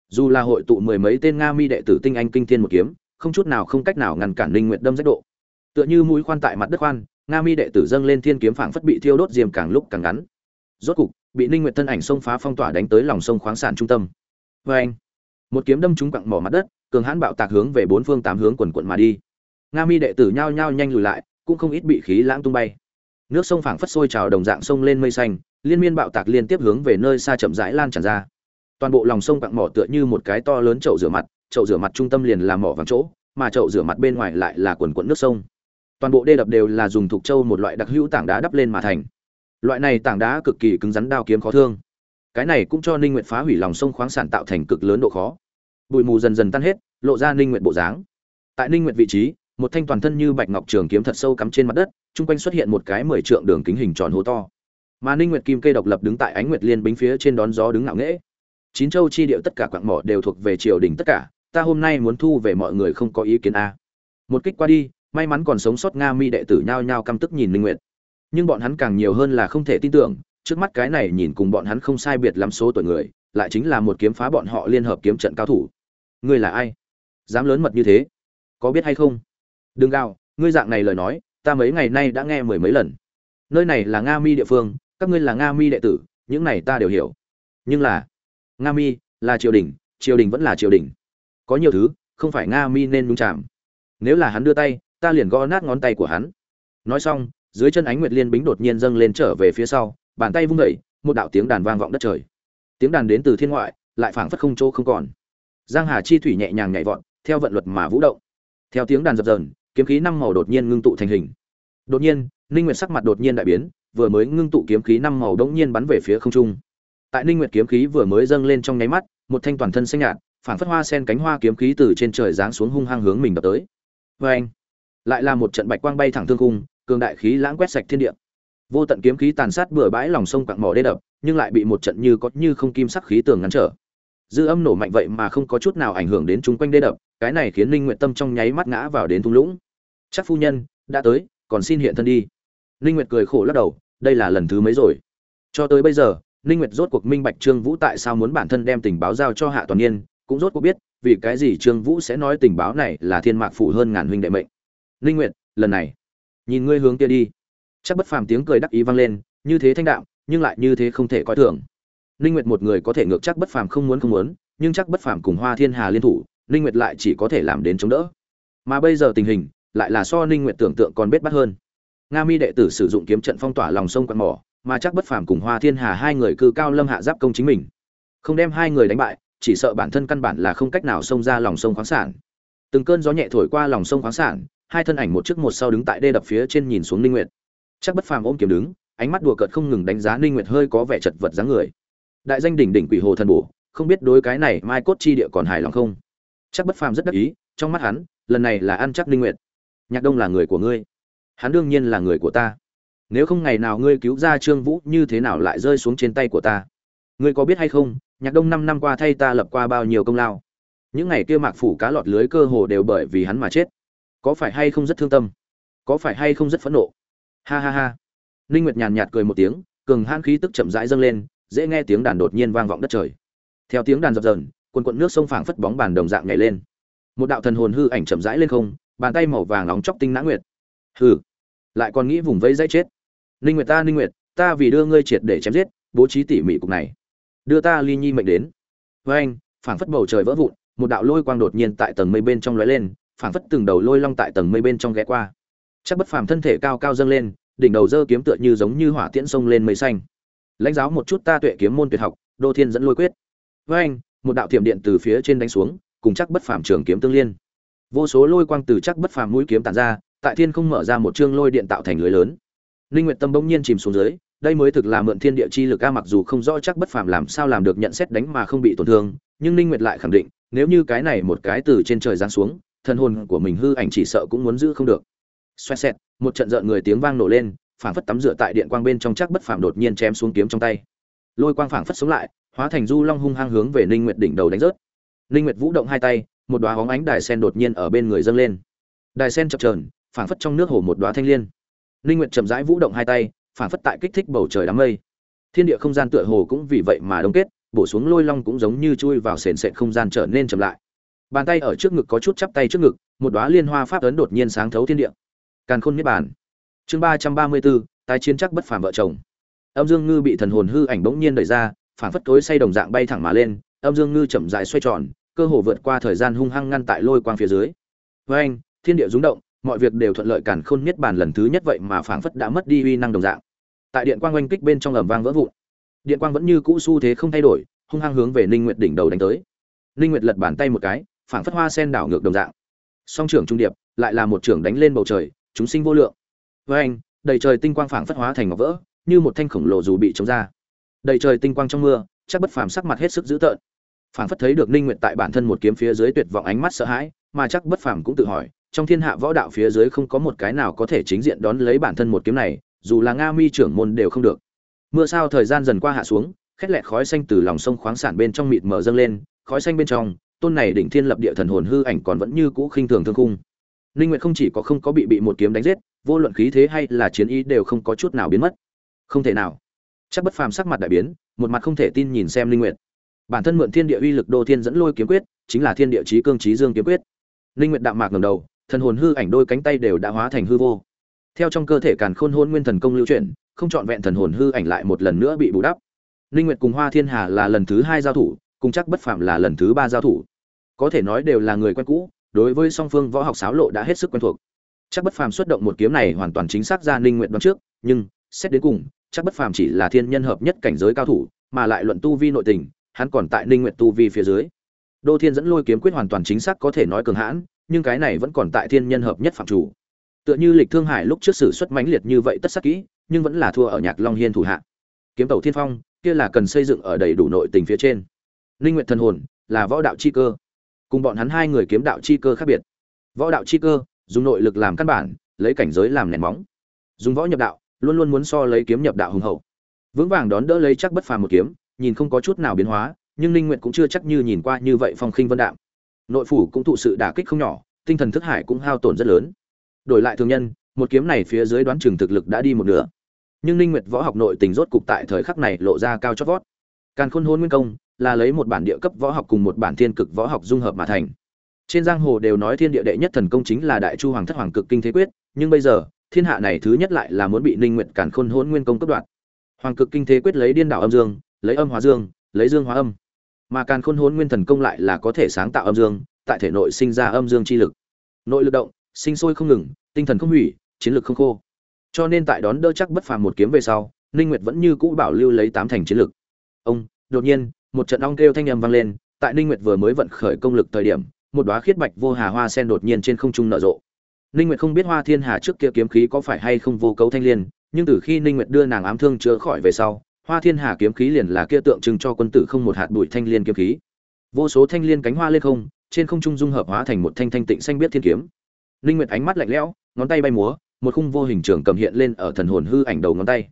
Dù là hội tụ mười mấy tên nga mi đệ tử tinh anh kinh thiên một kiếm, không chút nào không cách nào ngăn cản linh nguyện đâm rách độ. Tựa như mũi khoan tại mặt đất khoan, nga mi đệ tử dâng lên thiên kiếm phảng phất bị thiêu đốt diềm càng lúc càng ngắn rốt cục, bị ninh nguyệt thân ảnh xông phá phong tỏa đánh tới lòng sông khoáng sản trung tâm. Với anh, một kiếm đâm trúng quặng mỏ mặt đất, cường hãn bạo tạc hướng về bốn phương tám hướng quần quận mà đi. Nga mi đệ tử nhao nhao nhanh lùi lại, cũng không ít bị khí lãng tung bay. Nước sông phảng phất sôi trào đồng dạng sông lên mây xanh, liên miên bạo tạc liên tiếp hướng về nơi xa chậm rãi lan tràn ra. Toàn bộ lòng sông quặng mỏ tựa như một cái to lớn chậu rửa mặt, chậu rửa mặt trung tâm liền là mỏ vàng chỗ, mà chậu rửa mặt bên ngoài lại là quần quận nước sông. Toàn bộ đê đập đều là dùng thuộc châu một loại đặc hữu tảng đá đắp lên mà thành loại này tảng đá cực kỳ cứng rắn đao kiếm khó thương. Cái này cũng cho ninh nguyện phá hủy lòng sông khoáng sản tạo thành cực lớn độ khó. Bụi mù dần dần tan hết, lộ ra ninh nguyện bộ dáng. Tại ninh nguyện vị trí, một thanh toàn thân như bạch ngọc trường kiếm thật sâu cắm trên mặt đất, chung quanh xuất hiện một cái mười trượng đường kính hình tròn hố to. Mà ninh nguyệt kim cây độc lập đứng tại ánh nguyệt liên bính phía trên đón gió đứng ngạo nghễ. Chín châu chi điệu tất cả quạng mỏ đều thuộc về triều đình tất cả, ta hôm nay muốn thu về mọi người không có ý kiến a. Một kích qua đi, may mắn còn sống sót nga mi đệ tử nhao nhao căm tức nhìn ninh nguyệt nhưng bọn hắn càng nhiều hơn là không thể tin tưởng, trước mắt cái này nhìn cùng bọn hắn không sai biệt lắm số tuổi người, lại chính là một kiếm phá bọn họ liên hợp kiếm trận cao thủ. Ngươi là ai? Dám lớn mật như thế? Có biết hay không? Đừng gào, ngươi dạng này lời nói, ta mấy ngày nay đã nghe mười mấy lần. Nơi này là nga mi địa phương, các ngươi là nga mi đệ tử, những này ta đều hiểu. Nhưng là nga mi là triều đình triều đình vẫn là triều đình. Có nhiều thứ, không phải nga mi nên nhung chạm nếu là hắn đưa tay, ta liền gõ nát ngón tay của hắn. Nói xong dưới chân ánh nguyệt liên bính đột nhiên dâng lên trở về phía sau, bàn tay vung đẩy một đạo tiếng đàn vang vọng đất trời. Tiếng đàn đến từ thiên ngoại, lại phảng phất không chỗ không còn. Giang hà chi thủy nhẹ nhàng nhảy vọt, theo vận luật mà vũ động. Theo tiếng đàn dập dờn, kiếm khí năm màu đột nhiên ngưng tụ thành hình. Đột nhiên, ninh nguyệt sắc mặt đột nhiên đại biến, vừa mới ngưng tụ kiếm khí năm màu đống nhiên bắn về phía không trung. Tại ninh nguyệt kiếm khí vừa mới dâng lên trong nháy mắt, một thanh toàn thân xanh nhạt, phảng phất hoa sen cánh hoa kiếm khí từ trên trời giáng xuống hung hăng hướng mình đập tới. Với anh lại là một trận bạch quang bay thẳng thương cung cường đại khí lãng quét sạch thiên địa. Vô tận kiếm khí tàn sát bừa bãi lòng sông quặng mỏ đê đập, nhưng lại bị một trận như có như không kim sắc khí tường ngăn trở. Dư âm nổ mạnh vậy mà không có chút nào ảnh hưởng đến chúng quanh đê đập, cái này khiến linh nguyện tâm trong nháy mắt ngã vào đến thung lũng. Chắc phu nhân, đã tới, còn xin hiện thân đi. Linh nguyệt cười khổ lắc đầu, đây là lần thứ mấy rồi? Cho tới bây giờ linh nguyệt rốt cuộc minh bạch trương vũ tại sao muốn bản thân đem tình báo giao cho hạ toàn niên, cũng rốt cuộc biết, vì cái gì trương vũ sẽ nói tình báo này là thiên mạc phụ hơn ngàn huynh đệ mệnh. Linh nguyệt, lần này nhìn ngươi hướng kia đi. Chắc bất phàm tiếng cười đắc ý vang lên, như thế thanh đạm, nhưng lại như thế không thể coi thường. Ninh nguyệt một người có thể ngược chắc bất phàm không muốn không muốn, nhưng chắc bất phàm cùng hoa thiên hà liên thủ ninh nguyệt lại chỉ có thể làm đến chống đỡ. Mà bây giờ tình hình, lại là so ninh nguyệt tưởng tượng còn bết bắt hơn. Nga mi đệ tử sử dụng kiếm trận phong tỏa lòng sông quạt mỏ, mà chắc bất phàm cùng hoa thiên hà hai người cư cao lâm hạ giáp công chính mình. Không đem hai người đánh bại, chỉ sợ bản thân căn bản là không cách nào xông ra lòng sông khoáng sản. Từng cơn gió nhẹ thổi qua lòng sông khoáng sản hai thân ảnh một trước một sau đứng tại đê đập phía trên nhìn xuống ninh nguyệt. Chắc bất phàm ôm kiếm đứng, ánh mắt đùa cợt không ngừng đánh giá ninh nguyệt hơi có vẻ chật vật dáng người. Đại danh đỉnh đỉnh quỷ hồ thần bổ, không biết đối cái này mai cốt chi địa còn hài lòng không? Chắc bất phàm rất đắc ý, trong mắt hắn, lần này là ăn chắc ninh nguyệt. Nhạc đông là người của ngươi. Hắn đương nhiên là người của ta. Nếu không ngày nào ngươi cứu ra trương vũ, như thế nào lại rơi xuống trên tay của ta? Ngươi có biết hay không, nhạc đông năm năm qua thay ta lập qua bao nhiêu công lao? Những ngày kia mạc phủ cá lọt lưới cơ hồ đều bởi vì hắn mà chết có phải hay không rất thương tâm? Có phải hay không rất phẫn nộ? Ha ha ha. Ninh nguyệt nhàn nhạt cười một tiếng, cường hãn khí tức chậm rãi dâng lên, dễ nghe tiếng đàn đột nhiên vang vọng đất trời. Theo tiếng đàn dập dờn, quần quận nước sông phảng phất bóng bàn đồng dạng nhảy lên. Một đạo thần hồn hư ảnh chậm rãi lên không, bàn tay màu vàng nóng chóc tinh nã nguyệt. Hừ, lại còn nghĩ vùng vẫy dãy chết. Ninh nguyệt ta, ninh nguyệt, ta vì đưa ngươi triệt để chém giết, bố trí tỉ mỉ cục này. Đưa ta ly nhi mệnh đến. Với anh phảng phất bầu trời vỡ vụn, một đạo lôi quang đột nhiên tại tầng mây bên trong lóe lên phảng phất từng đầu lôi long tại tầng mây bên trong ghé qua. Chắc bất phàm thân thể cao cao dâng lên, đỉnh đầu dơ kiếm tựa như giống như hỏa tiễn sông lên mây xanh. Lãnh giáo một chút ta tuệ kiếm môn tuyệt học, đô thiên dẫn lôi quyết. Với anh, một đạo thiểm điện từ phía trên đánh xuống, cùng chắc bất phàm trường kiếm tương liên. Vô số lôi quang từ chắc bất phàm mũi kiếm tản ra, tại thiên không mở ra một chương lôi điện tạo thành lưới lớn. Linh nguyệt tâm bỗng nhiên chìm xuống dưới, đây mới thực là mượn thiên địa chi lực a, mặc dù không rõ chắc bất phàm làm sao làm được nhận xét đánh mà không bị tổn thương, nhưng linh nguyệt lại khẳng định, nếu như cái này một cái từ trên trời giáng xuống thần hồn của mình hư ảnh chỉ sợ cũng muốn giữ không được. Xoẹt xẹt, một trận rợn người tiếng vang nổ lên, phảng phất tắm rửa tại điện quang bên trong chắc bất phàm đột nhiên chém xuống kiếm trong tay. Lôi quang phảng phất sống lại, hóa thành du long hung hăng hướng về ninh nguyệt đỉnh đầu đánh rớt. Ninh nguyệt vũ động hai tay, một đóa hóng ánh đài sen đột nhiên ở bên người dâng lên. Đài sen chập chờn, phảng phất trong nước hồ một đóa thanh liên. Ninh nguyệt chậm rãi vũ động hai tay, phảng phất tại kích thích bầu trời đám mây. Thiên địa không gian tựa hồ cũng vì vậy mà đông kết, bổ xuống lôi long cũng giống như chui vào sền sệt không gian trở nên chậm lại bàn tay ở trước ngực có chút chắp tay trước ngực, một đóa liên hoa pháp ấn đột nhiên sáng thấu thiên địa. Càn khôn niết bàn. Chương ba trăm ba mươi bốn, tái chiến chắc bất phàm vợ chồng. Âm dương ngư bị thần hồn hư ảnh bỗng nhiên đẩy ra phản phất tối say đồng dạng bay thẳng mà lên, âm dương ngư chậm rãi xoay tròn, cơ hồ vượt qua thời gian hung hăng ngăn tại lôi quang phía dưới. Với anh thiên địa rung động, mọi việc đều thuận lợi càn khôn niết bàn lần thứ nhất vậy mà phảng phất đã mất đi uy năng đồng dạng. Tại điện quang oanh kích bên trong ầm vang vỡ vụn. Điện quang vẫn như cũ xu thế không thay đổi, hung hăng hướng về ninh nguyệt đỉnh đầu đánh tới. Ninh nguyệt lật bàn tay một cái phảng phất hoa sen đảo ngược đồng dạng. Song trưởng trung điệp lại là một trưởng đánh lên bầu trời, chúng sinh vô lượng. Với anh, đầy trời tinh quang phảng phất hóa thành ngọc vỡ, như một thanh khổng lồ dù bị chống ra. Đầy trời tinh quang trong mưa, chắc bất phàm sắc mặt hết sức dữ tợn. Phảng phất thấy được ninh nguyện tại bản thân một kiếm phía dưới tuyệt vọng ánh mắt sợ hãi, mà chắc bất phàm cũng tự hỏi, trong thiên hạ võ đạo phía dưới không có một cái nào có thể chính diện đón lấy bản thân một kiếm này, dù là nga mi trưởng môn đều không được. Mưa sao thời gian dần qua hạ xuống, khét lẹt khói xanh từ lòng sông khoáng sản bên trong mịt mở dâng lên, khói xanh bên trong tôn này đỉnh thiên lập địa thần hồn hư ảnh còn vẫn như cũ khinh thường thương khung Ninh Nguyệt không chỉ có không có bị bị một kiếm đánh giết, vô luận khí thế hay là chiến ý đều không có chút nào biến mất. Không thể nào. Chắc bất phàm sắc mặt đại biến, một mặt không thể tin nhìn xem Ninh Nguyệt. Bản thân mượn thiên địa uy lực đô thiên dẫn lôi kiếm quyết, chính là thiên địa chí cương chí dương kiếm quyết. Ninh Nguyệt đạm mạc ngẩng đầu, thần hồn hư ảnh đôi cánh tay đều đã hóa thành hư vô. Theo trong cơ thể càn khôn hồn nguyên thần công lưu chuyển, không chọn vẹn thần hồn hư ảnh lại một lần nữa bị bù đắp. Ninh Nguyệt cùng Hoa Thiên Hà là lần thứ hai giao thủ, cùng chắc bất phàm là lần thứ ba giao thủ. Có thể nói đều là người quen cũ, đối với song phương võ học sáo lộ đã hết sức quen thuộc. Chắc bất phàm xuất động một kiếm này hoàn toàn chính xác ra ninh nguyện đoán trước nhưng xét đến cùng chắc bất phàm chỉ là thiên nhân hợp nhất cảnh giới cao thủ mà lại luận tu vi nội tình hắn còn tại ninh nguyện tu vi phía dưới. Đô thiên dẫn lôi kiếm quyết hoàn toàn chính xác có thể nói cường hãn nhưng cái này vẫn còn tại thiên nhân hợp nhất phạm chủ. Tựa như lịch thương hải lúc trước sử xuất mãnh liệt như vậy tất sắc kỹ nhưng vẫn là thua ở nhạc long hiên thủ hạ. Kiếm tàu thiên phong kia là cần xây dựng ở đầy đủ nội tình phía trên. Ninh nguyện thần hồn là võ đạo chi cơ cùng bọn hắn hai người kiếm đạo chi cơ khác biệt. Võ đạo chi cơ, dùng nội lực làm căn bản, lấy cảnh giới làm nền móng. Dùng võ nhập đạo, luôn luôn muốn so lấy kiếm nhập đạo hùng hậu. Vững vàng đón đỡ lấy chắc bất phàm một kiếm, nhìn không có chút nào biến hóa, nhưng ninh nguyện cũng chưa chắc như nhìn qua như vậy phong khinh vân đạm. Nội phủ cũng thụ sự đả kích không nhỏ, tinh thần thức hải cũng hao tổn rất lớn. Đổi lại thường nhân, một kiếm này phía dưới đoán chừng thực lực đã đi một nửa. Nhưng ninh nguyệt võ học nội tình rốt cục tại thời khắc này lộ ra cao chót vót. Càn khôn hôn nguyên công là lấy một bản địa cấp võ học cùng một bản thiên cực võ học dung hợp mà thành. Trên giang hồ đều nói thiên địa đệ nhất thần công chính là Đại Chu Hoàng Thất Hoàng Cực Kinh Thế Quyết, nhưng bây giờ, thiên hạ này thứ nhất lại là muốn bị Ninh Nguyệt Càn Khôn Hỗn Nguyên công cấp đoạn. hoàng cực kinh thế quyết lấy điên đảo âm dương lấy âm hóa dương lấy dương hóa âm mà càn khôn hỗn nguyên thần công lại là có thể sáng tạo âm dương tại thể nội sinh ra âm dương chi lực nội lực động sinh sôi không ngừng tinh thần không hủy chiến lực không khô cho nên tại đón đỡ chắc bất phàm một kiếm về sau ninh nguyệt vẫn như cũ bảo lưu lấy tám thành chiến lực ông đột nhiên một trận ong kêu thanh âm vang lên, tại ninh nguyệt vừa mới vận khởi công lực thời điểm, một đóa khiết bạch vô hà hoa sen đột nhiên trên không trung nở rộ. Ninh nguyệt không biết hoa thiên hà trước kia kiếm khí có phải hay không vô cấu thanh liên, nhưng từ khi ninh nguyệt đưa nàng ám thương chữa khỏi về sau, hoa thiên hà kiếm khí liền là kia tượng trưng cho quân tử không một hạt bụi thanh liên kiếm khí. Vô số thanh liên cánh hoa lên không, trên không trung dung hợp hóa thành một thanh thanh tịnh xanh biết thiên kiếm. Ninh nguyệt ánh mắt lạnh lẽo, ngón tay bay múa, một khung vô hình trường cầm hiện lên ở thần hồn hư ảnh đầu ngón tay.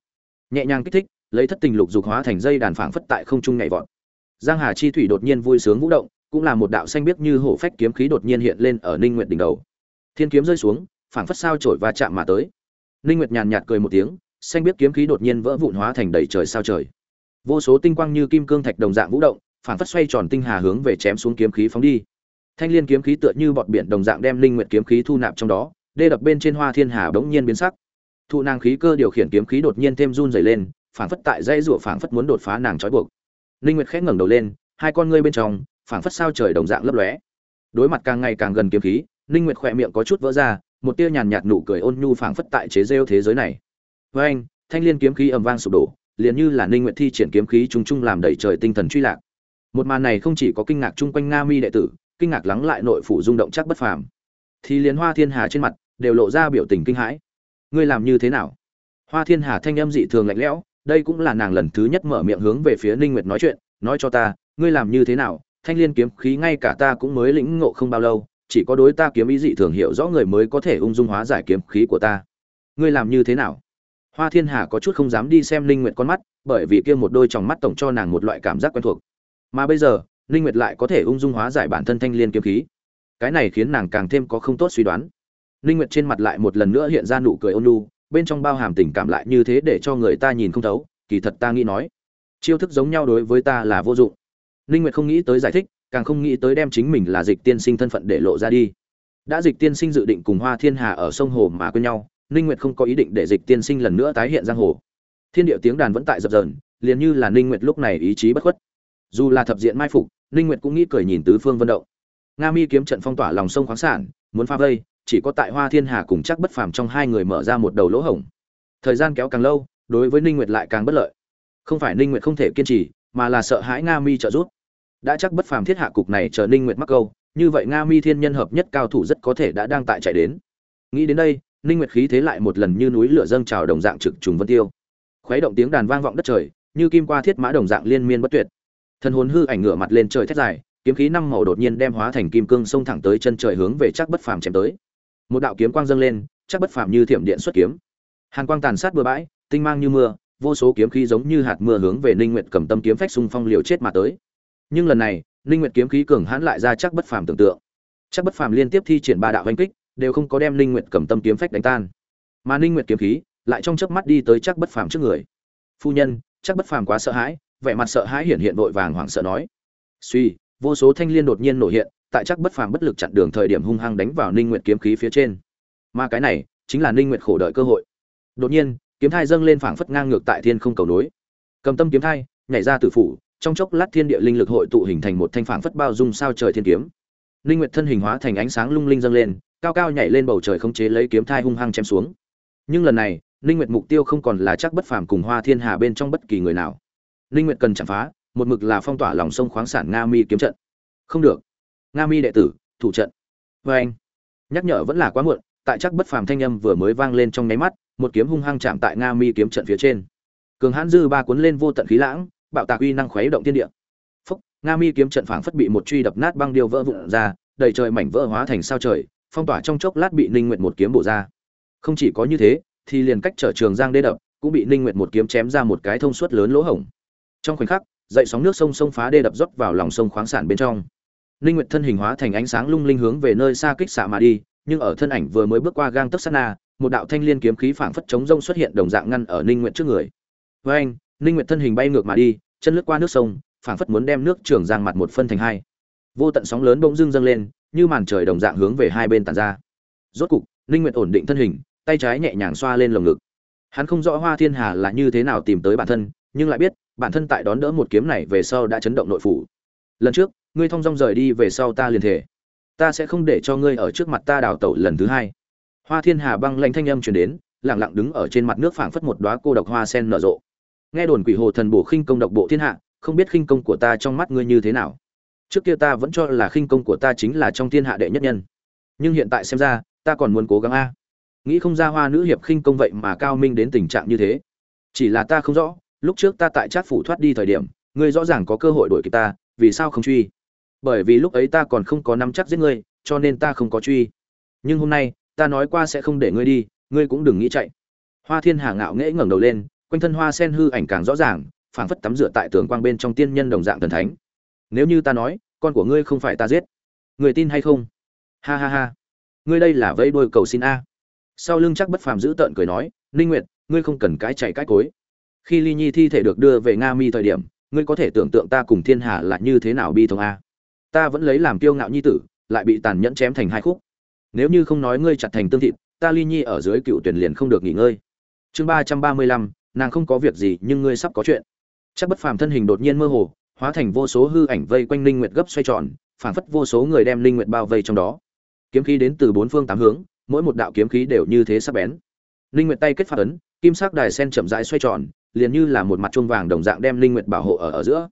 Nhẹ nhàng kích thích, lấy thất tình lục dục hóa thành dây đàn phảng phất tại không trung nhảy vọt giang hà chi thủy đột nhiên vui sướng vũ động, cũng là một đạo xanh biếc như hổ phách kiếm khí đột nhiên hiện lên ở ninh nguyệt đỉnh đầu. Thiên kiếm rơi xuống, phảng phất sao chổi và chạm mà tới. Ninh nguyệt nhàn nhạt cười một tiếng, xanh biếc kiếm khí đột nhiên vỡ vụn hóa thành đầy trời sao trời. Vô số tinh quang như kim cương thạch đồng dạng vũ động, phảng phất xoay tròn tinh hà hướng về chém xuống kiếm khí phóng đi. Thanh liên kiếm khí tựa như bọt biển đồng dạng đem linh nguyệt kiếm khí thu nạp trong đó, đê đập bên trên hoa thiên hà bỗng nhiên biến sắc. Thụ nàng khí cơ điều khiển kiếm khí đột nhiên thêm run rẩy lên, phảng phất tại dây rủa phảng phất muốn đột phá nàng trói buộc linh nguyệt khẽ ngẩng đầu lên, hai con ngươi bên trong, phảng phất sao trời đồng dạng lấp lóe. Đối mặt càng ngày càng gần kiếm khí linh nguyệt khỏe miệng có chút vỡ ra, một tia nhàn nhạt nụ cười ôn nhu phảng phất tại chế rêu thế giới này. Với anh, thanh liên kiếm khí ầm vang sụp đổ, liền như là linh nguyệt thi triển kiếm khí trùng trùng làm đẩy trời tinh thần truy lạc. Một màn này không chỉ có kinh ngạc chung quanh nga mi đệ tử, kinh ngạc lắng lại nội phủ rung động chắc bất phàm. Thì liền hoa thiên hà trên mặt, đều lộ ra biểu tình kinh hãi. Ngươi làm như thế nào? Hoa thiên hà thanh âm dị thường lạnh lẽo đây cũng là nàng lần thứ nhất mở miệng hướng về phía ninh nguyệt nói chuyện, nói cho ta, ngươi làm như thế nào? Thanh liên kiếm khí ngay cả ta cũng mới lĩnh ngộ không bao lâu, chỉ có đối ta kiếm ý dị thường hiểu rõ người mới có thể ung dung hóa giải kiếm khí của ta. Ngươi làm như thế nào? Hoa thiên hà có chút không dám đi xem ninh nguyệt con mắt, bởi vì kia một đôi tròng mắt tổng cho nàng một loại cảm giác quen thuộc. Mà bây giờ, ninh nguyệt lại có thể ung dung hóa giải bản thân thanh liên kiếm khí. Cái này khiến nàng càng thêm có không tốt suy đoán. Ninh nguyệt trên mặt lại một lần nữa hiện ra nụ cười ôn nhu bên trong bao hàm tình cảm lại như thế để cho người ta nhìn không thấu, kỳ thật ta nghĩ nói, chiêu thức giống nhau đối với ta là vô dụng. Ninh nguyệt không nghĩ tới giải thích, càng không nghĩ tới đem chính mình là dịch tiên sinh thân phận để lộ ra đi. Đã dịch tiên sinh dự định cùng hoa thiên hà ở sông hồ mà quên nhau ninh nguyệt không có ý định để dịch tiên sinh lần nữa tái hiện giang hồ. Thiên điệu tiếng đàn vẫn tại dập dờn, liền như là ninh nguyệt lúc này ý chí bất khuất. Dù là thập diện mai phục ninh nguyệt cũng nghĩ cười nhìn tứ phương vận động. Nga mi kiếm trận phong tỏa lòng sông khoáng sản, muốn phá vây chỉ có tại hoa thiên hà cùng chắc bất phàm trong hai người mở ra một đầu lỗ hổng. Thời gian kéo càng lâu, đối với ninh nguyệt lại càng bất lợi. Không phải ninh nguyệt không thể kiên trì, mà là sợ hãi nga mi trợ giúp. Đã chắc bất phàm thiết hạ cục này chờ ninh nguyệt mắc câu, như vậy nga mi thiên nhân hợp nhất cao thủ rất có thể đã đang tại chạy đến. Nghĩ đến đây, ninh nguyệt khí thế lại một lần như núi lửa dâng trào đồng dạng trực trùng vân tiêu. Khuấy động tiếng đàn vang vọng đất trời, như kim qua thiết mã đồng dạng liên miên bất tuyệt. Thần hồn hư ảnh ngửa mặt lên trời thét dài, kiếm khí năm màu đột nhiên đem hóa thành kim cương xông thẳng tới chân trời hướng về chắc bất phàm chém tới một đạo kiếm quang dâng lên, chắc bất phàm như thiểm điện xuất kiếm. Hàn quang tàn sát bừa bãi, tinh mang như mưa, vô số kiếm khí giống như hạt mưa hướng về ninh nguyệt cầm tâm kiếm phách xung phong liều chết mà tới. Nhưng lần này, ninh nguyệt kiếm khí cường hãn lại ra chắc bất phàm tưởng tượng. Chắc bất phàm liên tiếp thi triển ba đạo hành kích, đều không có đem ninh nguyệt cầm tâm kiếm phách đánh tan. Mà ninh nguyệt kiếm khí lại trong chớp mắt đi tới chắc bất phàm trước người. Phu nhân, chắc bất phàm quá sợ hãi, vẻ mặt sợ hãi hiện hiện vội vàng hoảng sợ nói. Suy vô số thanh liên đột nhiên nổi hiện tại chắc bất phàm bất lực chặn đường thời điểm hung hăng đánh vào ninh nguyệt kiếm khí phía trên. Mà cái này chính là ninh nguyệt khổ đợi cơ hội. Đột nhiên, kiếm thai dâng lên phảng phất ngang ngược tại thiên không cầu nối. Cầm tâm kiếm thai, nhảy ra tử phủ, trong chốc lát thiên địa linh lực hội tụ hình thành một thanh phảng phất bao dung sao trời thiên kiếm. Ninh nguyệt thân hình hóa thành ánh sáng lung linh dâng lên, cao cao nhảy lên bầu trời không chế lấy kiếm thai hung hăng chém xuống. Nhưng lần này, ninh nguyệt mục tiêu không còn là chắc bất phàm cùng hoa thiên hà bên trong bất kỳ người nào. Ninh nguyệt cần chạm phá, một mực là phong tỏa lòng sông khoáng sản nga mi kiếm trận. Không được nga mi đệ tử, thủ trận. Với anh, nhắc nhở vẫn là quá muộn, tại chắc bất phàm thanh âm vừa mới vang lên trong nháy mắt, một kiếm hung hăng chạm tại nga mi kiếm trận phía trên. Cường hãn dư ba cuốn lên vô tận khí lãng, bạo tạc uy năng khuấy động thiên địa. Phúc, nga mi kiếm trận phảng phất bị một truy đập nát băng điêu vỡ vụn ra, đầy trời mảnh vỡ hóa thành sao trời, phong tỏa trong chốc lát bị ninh nguyệt một kiếm bổ ra. Không chỉ có như thế, thì liền cách trở trường giang đê đập cũng bị ninh nguyệt một kiếm chém ra một cái thông suốt lớn lỗ hổng. Trong khoảnh khắc, dậy sóng nước sông sông phá đê đập rót vào lòng sông khoáng sản bên trong ninh nguyệt thân hình hóa thành ánh sáng lung linh hướng về nơi xa kích xạ mà đi, nhưng ở thân ảnh vừa mới bước qua gang tấc sát na, một đạo thanh liên kiếm khí phảng phất chống rông xuất hiện đồng dạng ngăn ở ninh nguyệt trước người. Với anh, ninh nguyệt thân hình bay ngược mà đi, chân lướt qua nước sông, phảng phất muốn đem nước trường giang mặt một phân thành hai. Vô tận sóng lớn bỗng dưng dâng lên, như màn trời đồng dạng hướng về hai bên tản ra. Rốt cục, ninh nguyệt ổn định thân hình, tay trái nhẹ nhàng xoa lên lồng ngực. Hắn không rõ hoa thiên hà là như thế nào tìm tới bản thân, nhưng lại biết, bản thân tại đón đỡ một kiếm này về sau đã chấn động nội phủ. Lần trước ngươi thong dong rời đi về sau ta liền thể. Ta sẽ không để cho ngươi ở trước mặt ta đào tẩu lần thứ hai. Hoa thiên hà băng lanh thanh âm truyền đến lẳng lặng đứng ở trên mặt nước phảng phất một đóa cô độc hoa sen nở rộ. Nghe đồn quỷ hồ thần bổ khinh công độc bộ thiên hạ, không biết khinh công của ta trong mắt ngươi như thế nào. Trước kia ta vẫn cho là khinh công của ta chính là trong thiên hạ đệ nhất nhân. Nhưng hiện tại xem ra, ta còn muốn cố gắng a. Nghĩ không ra hoa nữ hiệp khinh công vậy mà cao minh đến tình trạng như thế. Chỉ là ta không rõ, lúc trước ta tại trát phủ thoát đi thời điểm, ngươi rõ ràng có cơ hội đuổi kịp ta, vì sao không truy? Bởi vì lúc ấy ta còn không có nắm chắc giết ngươi, cho nên ta không có truy. Nhưng hôm nay, ta nói qua sẽ không để ngươi đi, ngươi cũng đừng nghĩ chạy. Hoa thiên hà ngạo nghễ ngẩng đầu lên, quanh thân hoa sen hư ảnh càng rõ ràng, phảng phất tắm rửa tại tường quang bên trong tiên nhân đồng dạng thần thánh. Nếu như ta nói, con của ngươi không phải ta giết. Người tin hay không? Ha ha ha. Ngươi đây là vẫy đôi cầu xin a. Sau lưng chắc bất phàm giữ tợn cười nói, ninh nguyệt, ngươi không cần cái chạy cái cối. Khi ly nhi thi thể được đưa về nga mi thời điểm, ngươi có thể tưởng tượng ta cùng thiên hà là như thế nào bi thống a ta vẫn lấy làm kiêu ngạo nhi tử, lại bị tàn nhẫn chém thành hai khúc. Nếu như không nói ngươi chặt thành tương thịt, ta ly nhi ở dưới cựu tuyển liền không được nghỉ ngơi. Chương ba trăm ba mươi lăm, nàng không có việc gì nhưng ngươi sắp có chuyện. Chắc bất phàm thân hình đột nhiên mơ hồ, hóa thành vô số hư ảnh vây quanh linh nguyệt gấp xoay tròn, phảng phất vô số người đem linh nguyệt bao vây trong đó. Kiếm khí đến từ bốn phương tám hướng, mỗi một đạo kiếm khí đều như thế sắc bén. Linh nguyệt tay kết phát ấn, kim sắc đài sen chậm rãi xoay tròn, liền như là một mặt chuông vàng đồng dạng đem linh nguyệt bảo hộ ở ở giữa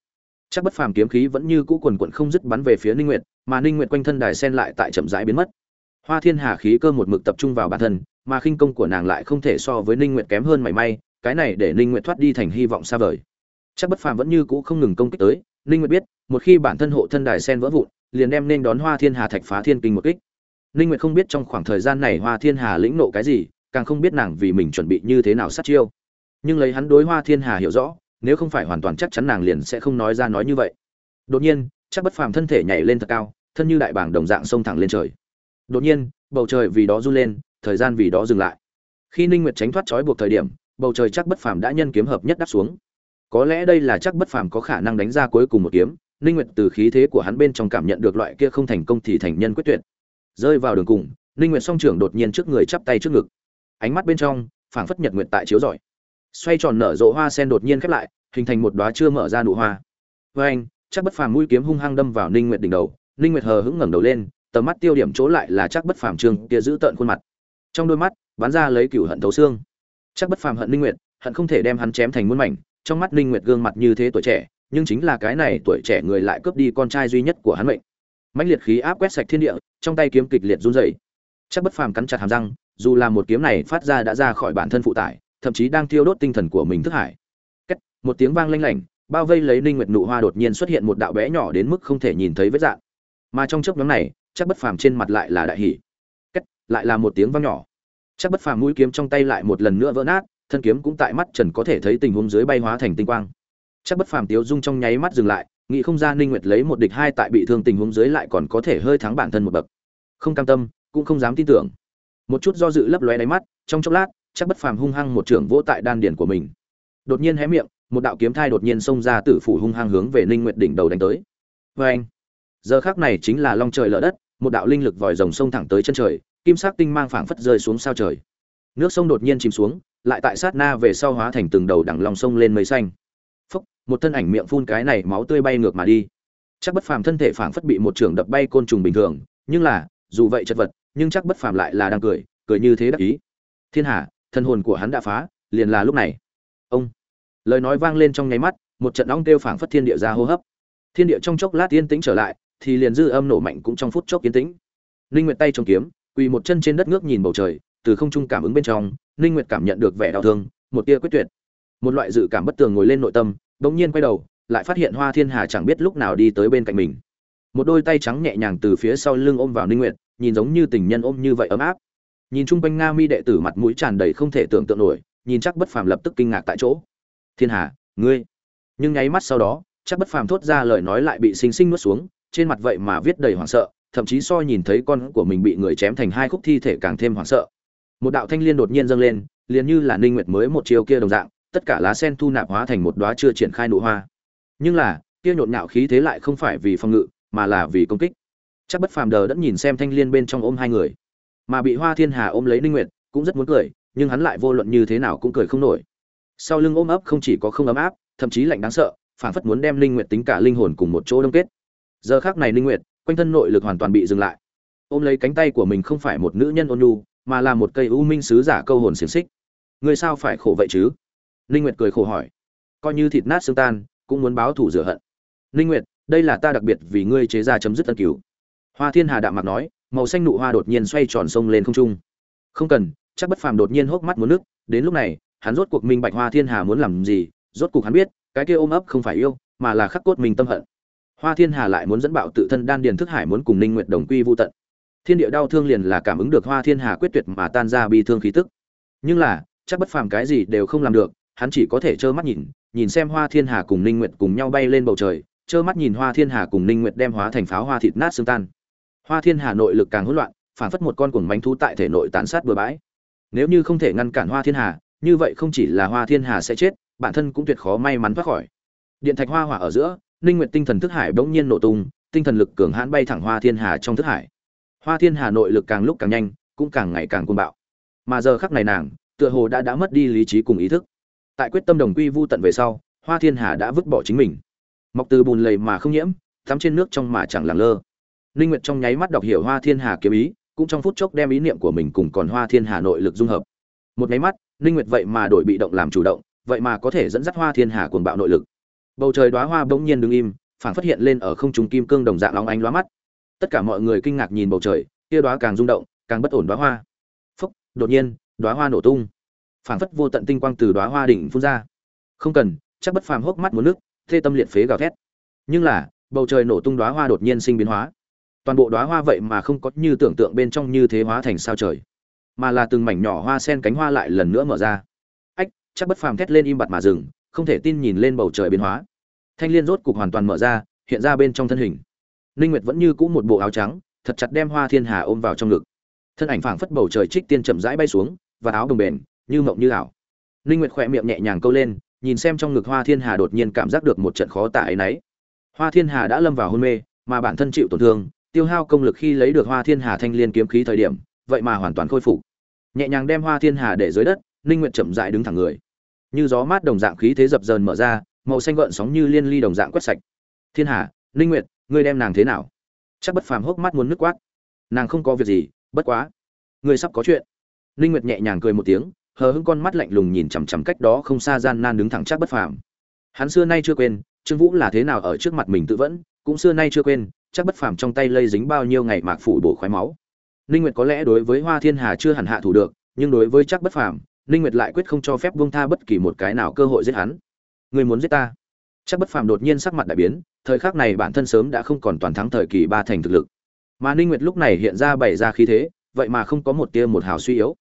chắc bất phàm kiếm khí vẫn như cũ quần quận không dứt bắn về phía ninh nguyệt, mà ninh nguyệt quanh thân đài sen lại tại chậm rãi biến mất. Hoa thiên hà khí cơ một mực tập trung vào bản thân, mà khinh công của nàng lại không thể so với ninh nguyệt kém hơn mảy may, cái này để ninh nguyệt thoát đi thành hy vọng xa vời. Chắc bất phàm vẫn như cũ không ngừng công kích tới, ninh nguyệt biết, một khi bản thân hộ thân đài sen vỡ vụn, liền đem nên đón hoa thiên hà thạch phá thiên kinh một kích. Ninh nguyệt không biết trong khoảng thời gian này hoa thiên hà lĩnh nộ cái gì, càng không biết nàng vì mình chuẩn bị như thế nào sát chiêu. Nhưng lấy hắn đối hoa thiên hà hiểu rõ nếu không phải hoàn toàn chắc chắn nàng liền sẽ không nói ra nói như vậy. Đột nhiên, chắc bất phàm thân thể nhảy lên thật cao, thân như đại bảng đồng dạng sông thẳng lên trời. Đột nhiên, bầu trời vì đó run lên, thời gian vì đó dừng lại. Khi ninh nguyệt tránh thoát trói buộc thời điểm, bầu trời chắc bất phàm đã nhân kiếm hợp nhất đáp xuống. Có lẽ đây là chắc bất phàm có khả năng đánh ra cuối cùng một kiếm, ninh nguyệt từ khí thế của hắn bên trong cảm nhận được loại kia không thành công thì thành nhân quyết tuyệt. Rơi vào đường cùng, ninh nguyệt song trưởng đột nhiên trước người chắp tay trước ngực. Ánh mắt bên trong, phảng phất nhật nguyệt tại chiếu rọi xoay tròn nở rộ hoa sen đột nhiên khép lại, hình thành một đóa chưa mở ra nụ hoa. Với anh, chắc bất phàm mũi kiếm hung hăng đâm vào ninh nguyệt đỉnh đầu. Ninh nguyệt hờ hững ngẩng đầu lên, tầm mắt tiêu điểm chỗ lại là chắc bất phàm trương kia giữ tợn khuôn mặt. Trong đôi mắt, bắn ra lấy cửu hận thấu xương. Chắc bất phàm hận linh nguyệt, hận không thể đem hắn chém thành muôn mảnh. Trong mắt linh nguyệt gương mặt như thế tuổi trẻ, nhưng chính là cái này tuổi trẻ người lại cướp đi con trai duy nhất của hắn mệnh. Mãnh liệt khí áp quét sạch thiên địa, trong tay kiếm kịch liệt run rẩy. Chắc bất phàm cắn chặt hàm răng, dù là một kiếm này phát ra đã ra khỏi bản thân phụ tải thậm chí đang thiêu đốt tinh thần của mình thức hải. Cách, một tiếng vang lanh lảnh bao vây lấy linh nguyệt nụ hoa đột nhiên xuất hiện một đạo bé nhỏ đến mức không thể nhìn thấy vết dạng. Mà trong chớp nhoáng này chắc bất phàm trên mặt lại là đại hỉ. Cách, lại là một tiếng vang nhỏ. Chắc bất phàm mũi kiếm trong tay lại một lần nữa vỡ nát thân kiếm cũng tại mắt trần có thể thấy tình huống dưới bay hóa thành tinh quang. Chắc bất phàm tiếu dung trong nháy mắt dừng lại nghĩ không ra ninh nguyệt lấy một địch hai tại bị thương tình huống dưới lại còn có thể hơi thắng bản thân một bậc. Không cam tâm cũng không dám tin tưởng. Một chút do dự lấp lóe đáy mắt trong chốc lát chắc bất phàm hung hăng một trưởng vỗ tại đan điển của mình. Đột nhiên hé miệng, một đạo kiếm thai đột nhiên xông ra tử phủ hung hăng hướng về ninh nguyệt đỉnh đầu đánh tới. Với anh giờ khắc này chính là long trời lở đất, một đạo linh lực vòi rồng xông thẳng tới chân trời, kim sắc tinh mang phảng phất rơi xuống sao trời. Nước sông đột nhiên chìm xuống, lại tại sát na về sau hóa thành từng đầu đằng lòng sông lên mây xanh. Phúc, một thân ảnh miệng phun cái này máu tươi bay ngược mà đi. Chắc bất phàm thân thể phảng phất bị một trường đập bay côn trùng bình thường, nhưng là, dù vậy chật vật, nhưng chắc bất phàm lại là đang cười cười như thế đắc ý. Thiên hạ thân hồn của hắn đã phá, liền là lúc này. Ông. Lời nói vang lên trong nháy mắt, một trận ong kêu phảng phất thiên địa ra hô hấp. Thiên địa trong chốc lát yên tĩnh trở lại, thì liền dư âm nổ mạnh cũng trong phút chốc yên tĩnh. Linh nguyệt tay trong kiếm, quỳ một chân trên đất ngước nhìn bầu trời, từ không trung cảm ứng bên trong, ninh nguyệt cảm nhận được vẻ đau thương, một tia quyết tuyệt. Một loại dự cảm bất tường ngồi lên nội tâm, bỗng nhiên quay đầu, lại phát hiện hoa thiên hà chẳng biết lúc nào đi tới bên cạnh mình. Một đôi tay trắng nhẹ nhàng từ phía sau lưng ôm vào ninh nguyệt, nhìn giống như tình nhân ôm như vậy ấm áp nhìn chung quanh nga mi đệ tử mặt mũi tràn đầy không thể tưởng tượng nổi, nhìn chắc bất phàm lập tức kinh ngạc tại chỗ. Thiên hà, ngươi. Nhưng nháy mắt sau đó, chắc bất phàm thốt ra lời nói lại bị sinh sinh nuốt xuống, trên mặt vậy mà viết đầy hoảng sợ, thậm chí so nhìn thấy con của mình bị người chém thành hai khúc thi thể càng thêm hoảng sợ. Một đạo thanh liên đột nhiên dâng lên, liền như là ninh nguyệt mới một chiều kia đồng dạng, tất cả lá sen thu nạp hóa thành một đóa chưa triển khai nụ hoa. Nhưng là, kia nhộn nhạo khí thế lại không phải vì phòng ngự, mà là vì công kích. Chắc bất phàm đờ đẫn nhìn xem thanh liên bên trong ôm hai người mà bị hoa thiên hà ôm lấy ninh nguyệt, cũng rất muốn cười, nhưng hắn lại vô luận như thế nào cũng cười không nổi. Sau lưng ôm ấp không chỉ có không ấm áp, thậm chí lạnh đáng sợ phản phất muốn đem linh nguyệt tính cả linh hồn cùng một chỗ đông kết. Giờ khắc này linh nguyệt, quanh thân nội lực hoàn toàn bị dừng lại. Ôm lấy cánh tay của mình không phải một nữ nhân ôn nhu, mà là một cây u minh sứ giả câu hồn xiềng xích. Người sao phải khổ vậy chứ? Linh nguyệt cười khổ hỏi. Coi như thịt nát xương tan, cũng muốn báo thù rửa hận. Linh nguyệt, đây là ta đặc biệt vì ngươi chế ra chấm dứt ân cứu. Hoa thiên hà đạm mặt nói màu xanh nụ hoa đột nhiên xoay tròn sông lên không trung. Không cần, chắc bất phàm đột nhiên hốc mắt muốn nước, đến lúc này, hắn rốt cuộc minh bạch hoa thiên hà muốn làm gì, rốt cuộc hắn biết, cái kia ôm ấp không phải yêu, mà là khắc cốt mình tâm hận. Hoa thiên hà lại muốn dẫn bạo tự thân đan điền thức hải muốn cùng ninh nguyệt đồng quy vô tận. Thiên địa đau thương liền là cảm ứng được hoa thiên hà quyết tuyệt mà tan ra bi thương khí tức. Nhưng là, chắc bất phàm cái gì đều không làm được, hắn chỉ có thể trơ mắt nhìn nhìn xem hoa thiên hà cùng ninh nguyệt cùng nhau bay lên bầu trời, trơ mắt nhìn hoa thiên hà cùng ninh nguyệt đem hóa thành pháo hoa thịt nát xương tan hoa thiên hà nội lực càng hỗn loạn phản phất một con cuồng mánh thú tại thể nội tàn sát bừa bãi. Nếu như không thể ngăn cản hoa thiên hà, như vậy không chỉ là hoa thiên hà sẽ chết, bản thân cũng tuyệt khó may mắn thoát khỏi. Điện thạch hoa hỏa ở giữa, ninh nguyệt tinh thần thức hải bỗng nhiên nổ tung, tinh thần lực cường hãn bay thẳng hoa thiên hà trong thức hải. Hoa thiên hà nội lực càng lúc càng nhanh, cũng càng ngày càng cuồng bạo. Mà giờ khắc này nàng, tựa hồ đã đã mất đi lý trí cùng ý thức. Tại quyết tâm đồng quy vu tận về sau, hoa thiên hà đã vứt bỏ chính mình. Mọc từ bùn lầy mà không nhiễm tắm trên nước trong mà chẳng làng lơ ninh nguyệt trong nháy mắt đọc hiểu hoa thiên hà kiếm ý, cũng trong phút chốc đem ý niệm của mình cùng còn hoa thiên hà nội lực dung hợp. Một nháy mắt ninh nguyệt vậy mà đổi bị động làm chủ động, vậy mà có thể dẫn dắt hoa thiên hà cuồng bạo nội lực. Bầu trời đóa hoa bỗng nhiên đứng im phản phát hiện lên ở không trung kim cương đồng dạng lóng ánh lóa mắt. Tất cả mọi người kinh ngạc nhìn bầu trời, kia đóa càng rung động, càng bất ổn đóa hoa. Phúc, đột nhiên, đóa hoa nổ tung. Phản phất vô tận tinh quang từ đóa hoa đỉnh phun ra. Không cần, chắc bất phàm hốc mắt muốn nước, thê tâm liệt phế gào thét. Nhưng là, bầu trời nổ tung đóa hoa đột nhiên sinh biến hóa toàn bộ đóa hoa vậy mà không có như tưởng tượng bên trong như thế hóa thành sao trời, mà là từng mảnh nhỏ hoa sen cánh hoa lại lần nữa mở ra. Ách, chắc bất phàm thét lên im bặt mà dừng, không thể tin nhìn lên bầu trời biến hóa. Thanh liên rốt cục hoàn toàn mở ra, hiện ra bên trong thân hình. Ninh nguyệt vẫn như cũ một bộ áo trắng, thật chặt đem hoa thiên hà ôm vào trong ngực. Thân ảnh phảng phất bầu trời trích tiên chậm rãi bay xuống, và áo đồng bền, như mộng như ảo. Ninh nguyệt khỏe miệng nhẹ nhàng câu lên, nhìn xem trong ngực hoa thiên hà đột nhiên cảm giác được một trận khó tả ấy nấy. Hoa thiên hà đã lâm vào hôn mê, mà bản thân chịu tổn thương tiêu hao công lực khi lấy được hoa thiên hà thanh liên kiếm khí thời điểm, vậy mà hoàn toàn khôi phục. Nhẹ nhàng đem hoa thiên hà để dưới đất, ninh nguyệt chậm rãi đứng thẳng người. Như gió mát đồng dạng khí thế dập dờn mở ra, màu xanh gợn sóng như liên ly đồng dạng quét sạch. Thiên hà, ninh nguyệt, ngươi đem nàng thế nào? Chắc bất phàm hốc mắt muốn nước quát. Nàng không có việc gì, bất quá, ngươi sắp có chuyện. Ninh nguyệt nhẹ nhàng cười một tiếng, hờ hững con mắt lạnh lùng nhìn chằm chằm cách đó không xa gian nan đứng thẳng chắc bất phàm. Hắn xưa nay chưa quên, trương vũ là thế nào ở trước mặt mình tự vẫn, cũng xưa nay chưa quên chắc bất phàm trong tay lây dính bao nhiêu ngày mạc phủ bổ khoái máu. Ninh nguyệt có lẽ đối với hoa thiên hà chưa hẳn hạ thủ được, nhưng đối với chắc bất phàm, ninh nguyệt lại quyết không cho phép buông tha bất kỳ một cái nào cơ hội giết hắn. Người muốn giết ta? Chắc bất phàm đột nhiên sắc mặt đại biến, thời khắc này bản thân sớm đã không còn toàn thắng thời kỳ ba thành thực lực. Mà ninh nguyệt lúc này hiện ra bày ra khí thế, vậy mà không có một tia một hào suy yếu.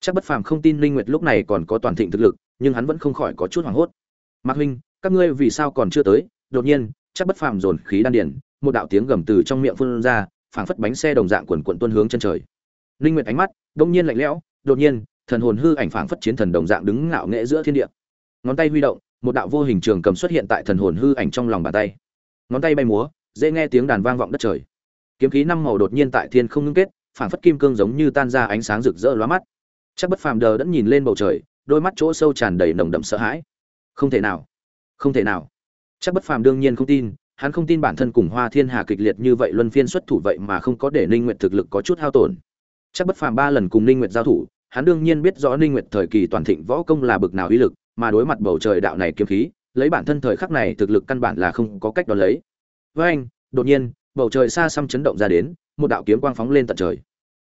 Chắc bất phàm không tin ninh nguyệt lúc này còn có toàn thịnh thực lực, nhưng hắn vẫn không khỏi có chút hoảng hốt. Mạc huynh, các ngươi vì sao còn chưa tới? Đột nhiên, chắc bất phàm dồn khí đan điển một đạo tiếng gầm từ trong miệng phun ra, phảng phất bánh xe đồng dạng quần quần tuôn hướng chân trời. Linh nguyệt ánh mắt đông nhiên lạnh lẽo, đột nhiên, thần hồn hư ảnh phảng phất chiến thần đồng dạng đứng ngạo nghễ giữa thiên địa. Ngón tay huy động, một đạo vô hình trường cầm xuất hiện tại thần hồn hư ảnh trong lòng bàn tay. Ngón tay bay múa, dễ nghe tiếng đàn vang vọng đất trời. Kiếm khí năm màu đột nhiên tại thiên không ngưng kết, phảng phất kim cương giống như tan ra ánh sáng rực rỡ lóa mắt. Chắc bất phàm đờ đẫn nhìn lên bầu trời, đôi mắt chỗ sâu tràn đầy nồng đậm sợ hãi. Không thể nào, không thể nào. Chắc bất phàm đương nhiên không tin hắn không tin bản thân cùng hoa thiên hà kịch liệt như vậy luân phiên xuất thủ vậy mà không có để ninh nguyệt thực lực có chút hao tổn. Chắc bất phàm ba lần cùng ninh nguyệt giao thủ, hắn đương nhiên biết rõ ninh nguyệt thời kỳ toàn thịnh võ công là bực nào uy lực, mà đối mặt bầu trời đạo này kiếm khí, lấy bản thân thời khắc này thực lực căn bản là không có cách đo lấy. Với anh, đột nhiên, bầu trời xa xăm chấn động ra đến, một đạo kiếm quang phóng lên tận trời.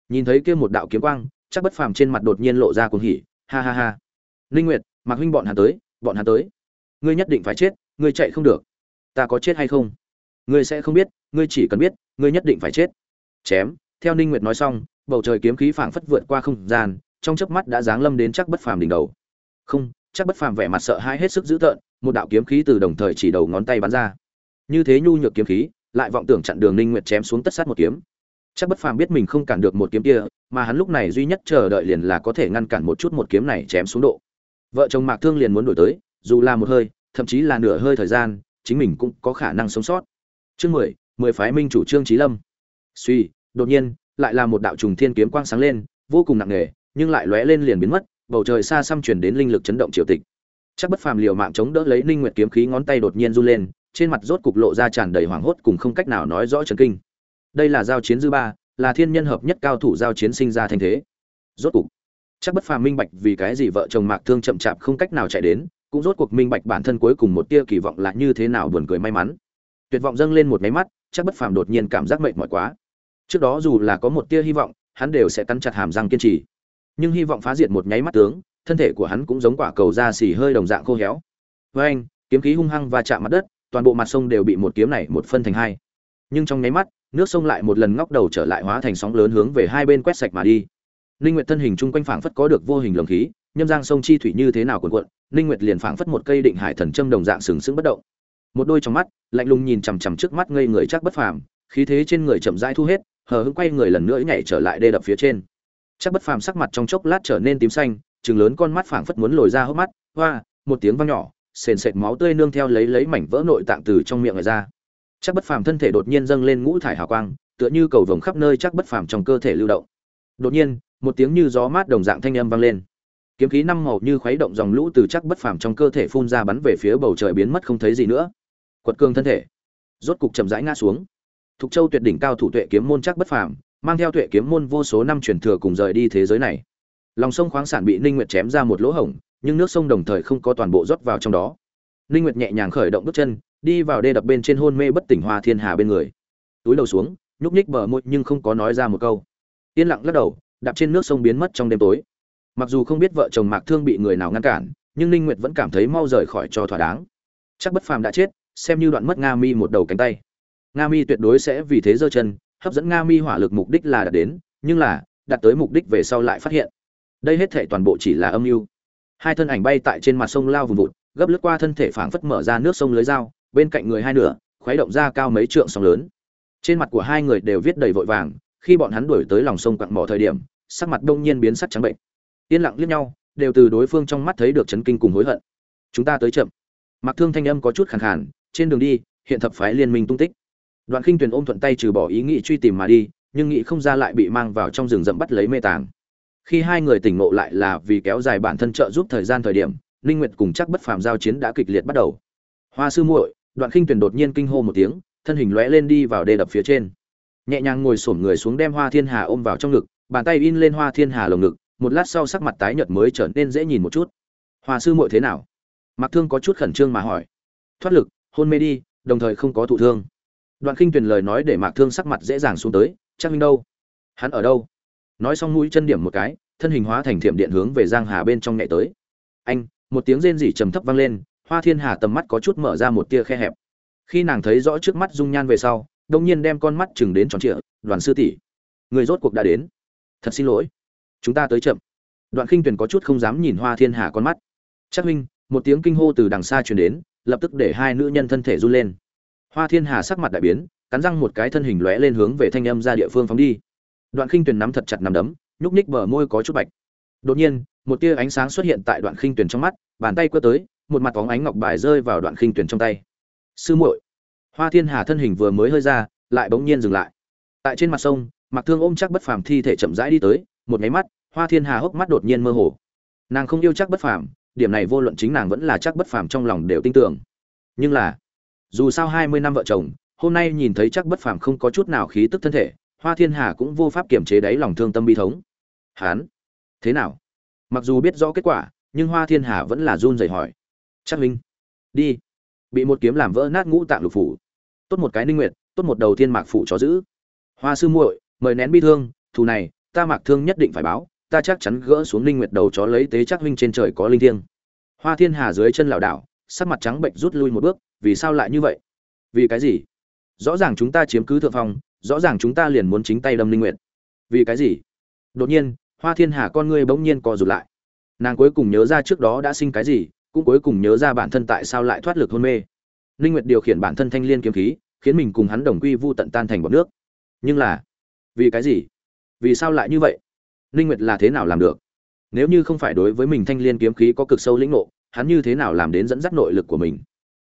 Nhìn thấy kia một đạo kiếm quang, chắc bất phàm trên mặt đột nhiên lộ ra cuồng hỉ, ha ha ha. Ninh nguyệt mặc huynh bọn hắn tới, bọn hắn tới. Ngươi nhất định phải chết, ngươi chạy không được ta có chết hay không? Ngươi sẽ không biết, ngươi chỉ cần biết, ngươi nhất định phải chết. Chém, theo ninh nguyệt nói xong, bầu trời kiếm khí phảng phất vượt qua không gian, trong chớp mắt đã giáng lâm đến chắc bất phàm đỉnh đầu. Không, chắc bất phàm vẻ mặt sợ hãi hết sức dữ tợn, một đạo kiếm khí từ đồng thời chỉ đầu ngón tay bắn ra. Như thế nhu nhược kiếm khí, lại vọng tưởng chặn đường ninh nguyệt chém xuống tất sát một kiếm. Chắc bất phàm biết mình không cản được một kiếm kia, mà hắn lúc này duy nhất chờ đợi liền là có thể ngăn cản một chút một kiếm này chém xuống độ. Vợ chồng mạc thương liền muốn đổi tới, dù là một hơi, thậm chí là nửa hơi thời gian chính mình cũng có khả năng sống sót. Chương mười mười phái minh chủ trương trí lâm. Suy, đột nhiên, lại là một đạo trùng thiên kiếm quang sáng lên, vô cùng nặng nề, nhưng lại lóe lên liền biến mất, bầu trời xa xăm truyền đến linh lực chấn động triều tịch. Chắc bất phàm liều mạng chống đỡ lấy ninh nguyệt kiếm khí ngón tay đột nhiên run lên, trên mặt rốt cục lộ ra tràn đầy hoảng hốt cùng không cách nào nói rõ chấn kinh. Đây là giao chiến dư ba, là thiên nhân hợp nhất cao thủ giao chiến sinh ra thành thế. Rốt cục, chắc bất phàm minh bạch vì cái gì vợ chồng mạc thương chậm chạp không cách nào chạy đến cũng rốt cuộc minh bạch bản thân cuối cùng một tia kỳ vọng là như thế nào buồn cười may mắn. Tuyệt vọng dâng lên một máy mắt chắc bất phàm đột nhiên cảm giác mệt mỏi quá. Trước đó dù là có một tia hy vọng hắn đều sẽ cắn chặt hàm răng kiên trì. Nhưng hy vọng phá diệt một nháy mắt tướng thân thể của hắn cũng giống quả cầu da xì hơi đồng dạng khô héo. Với anh kiếm khí hung hăng va chạm mặt đất toàn bộ mặt sông đều bị một kiếm này một phân thành hai. Nhưng trong nháy mắt nước sông lại một lần ngóc đầu trở lại hóa thành sóng lớn hướng về hai bên quét sạch mà đi. Linh Nguyệt thân hình chung quanh phảng phất có được vô hình lồng khí, nhâm giang sông chi thủy như thế nào cuộn cuộn, Ninh Nguyệt liền phảng phất một cây định hải thần châm đồng dạng sừng sững bất động. Một đôi trong mắt, lạnh lùng nhìn chằm chằm trước mắt ngây người chắc bất phàm, khí thế trên người chậm rãi thu hết, hờ hững quay người lần nữa nhảy trở lại đê đập phía trên. Chắc bất phàm sắc mặt trong chốc lát trở nên tím xanh, trừng lớn con mắt phảng phất muốn lồi ra hốc mắt, hoa, một tiếng vang nhỏ, sền sệt máu tươi nương theo lấy lấy mảnh vỡ nội tạng từ trong miệng ra. Chắc bất phàm thân thể đột nhiên dâng lên ngũ thải hào quang, tựa như cầu vồng khắp nơi chắc bất phàm trong cơ thể lưu động. Đột nhiên, một tiếng như gió mát đồng dạng thanh âm vang lên kiếm khí năm màu như khuấy động dòng lũ từ chắc bất phàm trong cơ thể phun ra bắn về phía bầu trời biến mất không thấy gì nữa. Quật cường thân thể, rốt cục chậm rãi ngã xuống. Thục châu tuyệt đỉnh cao thủ tuệ kiếm môn chắc bất phàm, mang theo tuệ kiếm môn vô số năm truyền thừa cùng rời đi thế giới này. Lòng sông khoáng sản bị ninh nguyệt chém ra một lỗ hổng, nhưng nước sông đồng thời không có toàn bộ rót vào trong đó. Ninh nguyệt nhẹ nhàng khởi động bước chân, đi vào đê đập bên trên hôn mê bất tỉnh hoa thiên hà bên người. Túi đầu xuống, nhúc nhích bờ môi nhưng không có nói ra một câu. Yên lặng lắc đầu, đạp trên nước sông biến mất trong đêm tối mặc dù không biết vợ chồng mạc thương bị người nào ngăn cản, nhưng ninh nguyệt vẫn cảm thấy mau rời khỏi cho thỏa đáng. Chắc bất phàm đã chết, xem như đoạn mất nga mi một đầu cánh tay. Nga mi tuyệt đối sẽ vì thế giơ chân, hấp dẫn nga mi hỏa lực mục đích là đạt đến, nhưng là, đạt tới mục đích về sau lại phát hiện. Đây hết thể toàn bộ chỉ là âm mưu. Hai thân ảnh bay tại trên mặt sông lao vùng vụt, gấp lướt qua thân thể phảng phất mở ra nước sông lưới dao, bên cạnh người hai nửa, khuấy động ra cao mấy trượng sóng lớn. Trên mặt của hai người đều viết đầy vội vàng, khi bọn hắn đuổi tới lòng sông quặng mỏ thời điểm, sắc mặt đông nhiên biến sắc trắng bệnh yên lặng liếc nhau, đều từ đối phương trong mắt thấy được chấn kinh cùng hối hận. Chúng ta tới chậm. Mặc thương thanh âm có chút khàn khàn, trên đường đi, hiện thập phái liên minh tung tích. Đoạn khinh tuyền ôm thuận tay trừ bỏ ý nghĩ truy tìm mà đi, nhưng nghĩ không ra lại bị mang vào trong rừng rậm bắt lấy mê tàng. Khi hai người tỉnh ngộ lại là vì kéo dài bản thân trợ giúp thời gian thời điểm linh nguyệt cùng chắc bất phàm giao chiến đã kịch liệt bắt đầu. Hoa sư muội, đoạn khinh tuyền đột nhiên kinh hô một tiếng, thân hình lóe lên đi vào đê đập phía trên. Nhẹ nhàng ngồi xổm người xuống đem hoa thiên hà ôm vào trong ngực, bàn tay in lên hoa thiên hà lồng ngực một lát sau sắc mặt tái nhợt mới trở nên dễ nhìn một chút. Hòa sư muội thế nào? Mặc thương có chút khẩn trương mà hỏi. Thoát lực, hôn mê đi, đồng thời không có thụ thương. Đoạn khinh tuyền lời nói để mạc thương sắc mặt dễ dàng xuống tới chắc minh đâu? Hắn ở đâu? Nói xong mũi chân điểm một cái, thân hình hóa thành thiểm điện hướng về giang hà bên trong nhảy tới. Anh, một tiếng rên rỉ trầm thấp vang lên, hoa thiên hà tầm mắt có chút mở ra một tia khe hẹp. Khi nàng thấy rõ trước mắt dung nhan về sau, đông nhiên đem con mắt chừng đến tròn trịa, đoàn sư tỷ, người rốt cuộc đã đến. Thật xin lỗi chúng ta tới chậm. Đoạn khinh tuyền có chút không dám nhìn hoa thiên hà con mắt. Chắc huynh, một tiếng kinh hô từ đằng xa truyền đến, lập tức để hai nữ nhân thân thể run lên. Hoa thiên hà sắc mặt đại biến, cắn răng một cái thân hình lóe lên hướng về thanh âm ra địa phương phóng đi. Đoạn khinh tuyền nắm thật chặt nắm đấm, nhúc ních bờ môi có chút bạch. Đột nhiên, một tia ánh sáng xuất hiện tại đoạn khinh tuyền trong mắt, bàn tay quơ tới, một mặt bóng ánh ngọc bài rơi vào đoạn khinh tuyền trong tay. Sư muội. Hoa thiên hà thân hình vừa mới hơi ra, lại bỗng nhiên dừng lại. Tại trên mặt sông mặc thương ôm chắc bất phàm thi thể chậm rãi đi tới một nháy mắt, hoa thiên hà hốc mắt đột nhiên mơ hồ. Nàng không yêu chắc bất phàm, điểm này vô luận chính nàng vẫn là chắc bất phàm trong lòng đều tin tưởng. Nhưng là, dù sao hai mươi năm vợ chồng, hôm nay nhìn thấy chắc bất phàm không có chút nào khí tức thân thể, hoa thiên hà cũng vô pháp kiềm chế đáy lòng thương tâm bi thống. Hán, thế nào? Mặc dù biết rõ kết quả, nhưng hoa thiên hà vẫn là run rẩy hỏi. Chắc linh đi. Bị một kiếm làm vỡ nát ngũ tạng lục phủ. Tốt một cái ninh nguyệt, tốt một đầu thiên mạc phủ chó giữ. Hoa sư muội, mời nén bi thương, thù này ta mạc thương nhất định phải báo, ta chắc chắn gỡ xuống linh nguyệt đầu chó lấy tế chắc huynh trên trời có linh thiêng. Hoa thiên hà dưới chân lảo đảo, sắc mặt trắng bệnh rút lui một bước, vì sao lại như vậy? Vì cái gì? Rõ ràng chúng ta chiếm cứ thượng phong, rõ ràng chúng ta liền muốn chính tay đâm linh nguyệt. Vì cái gì? Đột nhiên, hoa thiên hà con ngươi bỗng nhiên co rụt lại. Nàng cuối cùng nhớ ra trước đó đã sinh cái gì, cũng cuối cùng nhớ ra bản thân tại sao lại thoát lực hôn mê. Linh nguyệt điều khiển bản thân thanh liên kiếm khí, khiến mình cùng hắn đồng quy vu tận tan thành bọt nước. Nhưng là, vì cái gì? Vì sao lại như vậy? Ninh nguyệt là thế nào làm được? Nếu như không phải đối với mình thanh liên kiếm khí có cực sâu lĩnh ngộ, hắn như thế nào làm đến dẫn dắt nội lực của mình?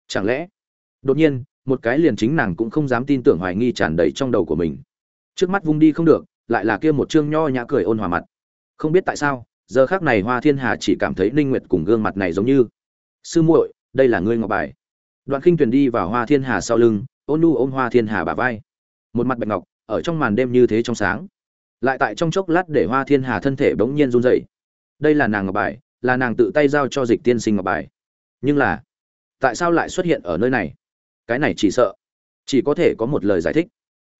Chẳng lẽ, đột nhiên, một cái liền chính nàng cũng không dám tin tưởng hoài nghi tràn đầy trong đầu của mình. Trước mắt vung đi không được, lại là kia một trương nho nhã cười ôn hòa mặt. Không biết tại sao, giờ khác này hoa thiên hà chỉ cảm thấy ninh nguyệt cùng gương mặt này giống như, sư muội, đây là ngươi ngọc bài. Đoạn khinh tuyền đi vào hoa thiên hà sau lưng, ôn nu ôm hoa thiên hà bả vai. Một mặt bạch ngọc, ở trong màn đêm như thế trong sáng lại tại trong chốc lát để hoa thiên hà thân thể bỗng nhiên run rẩy. Đây là nàng ngọc bài, là nàng tự tay giao cho dịch tiên sinh ngọc bài. Nhưng là, tại sao lại xuất hiện ở nơi này? Cái này chỉ sợ, chỉ có thể có một lời giải thích.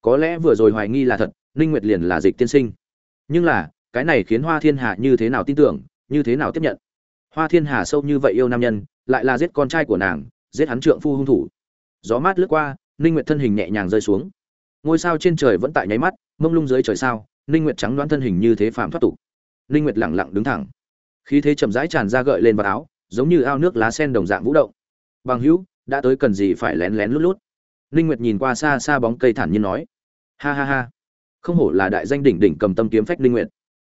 Có lẽ vừa rồi hoài nghi là thật, ninh nguyệt liền là dịch tiên sinh. Nhưng là, cái này khiến hoa thiên hà như thế nào tin tưởng, như thế nào tiếp nhận? Hoa thiên hà sâu như vậy yêu nam nhân, lại là giết con trai của nàng, giết hắn trượng phu hung thủ. Gió mát lướt qua, ninh nguyệt thân hình nhẹ nhàng rơi xuống. Ngôi sao trên trời vẫn tại nháy mắt, mông lung dưới trời sao ninh nguyệt trắng đoán thân hình như thế phạm thoát tục. Ninh nguyệt lặng lặng đứng thẳng. Khí thế chậm rãi tràn ra gợi lên vào áo, giống như ao nước lá sen đồng dạng vũ động. Bằng hữu, đã tới cần gì phải lén lén lút lút. Ninh nguyệt nhìn qua xa xa bóng cây thản nhiên nói. Ha ha ha. Không hổ là đại danh đỉnh đỉnh cầm tâm kiếm phách ninh nguyệt.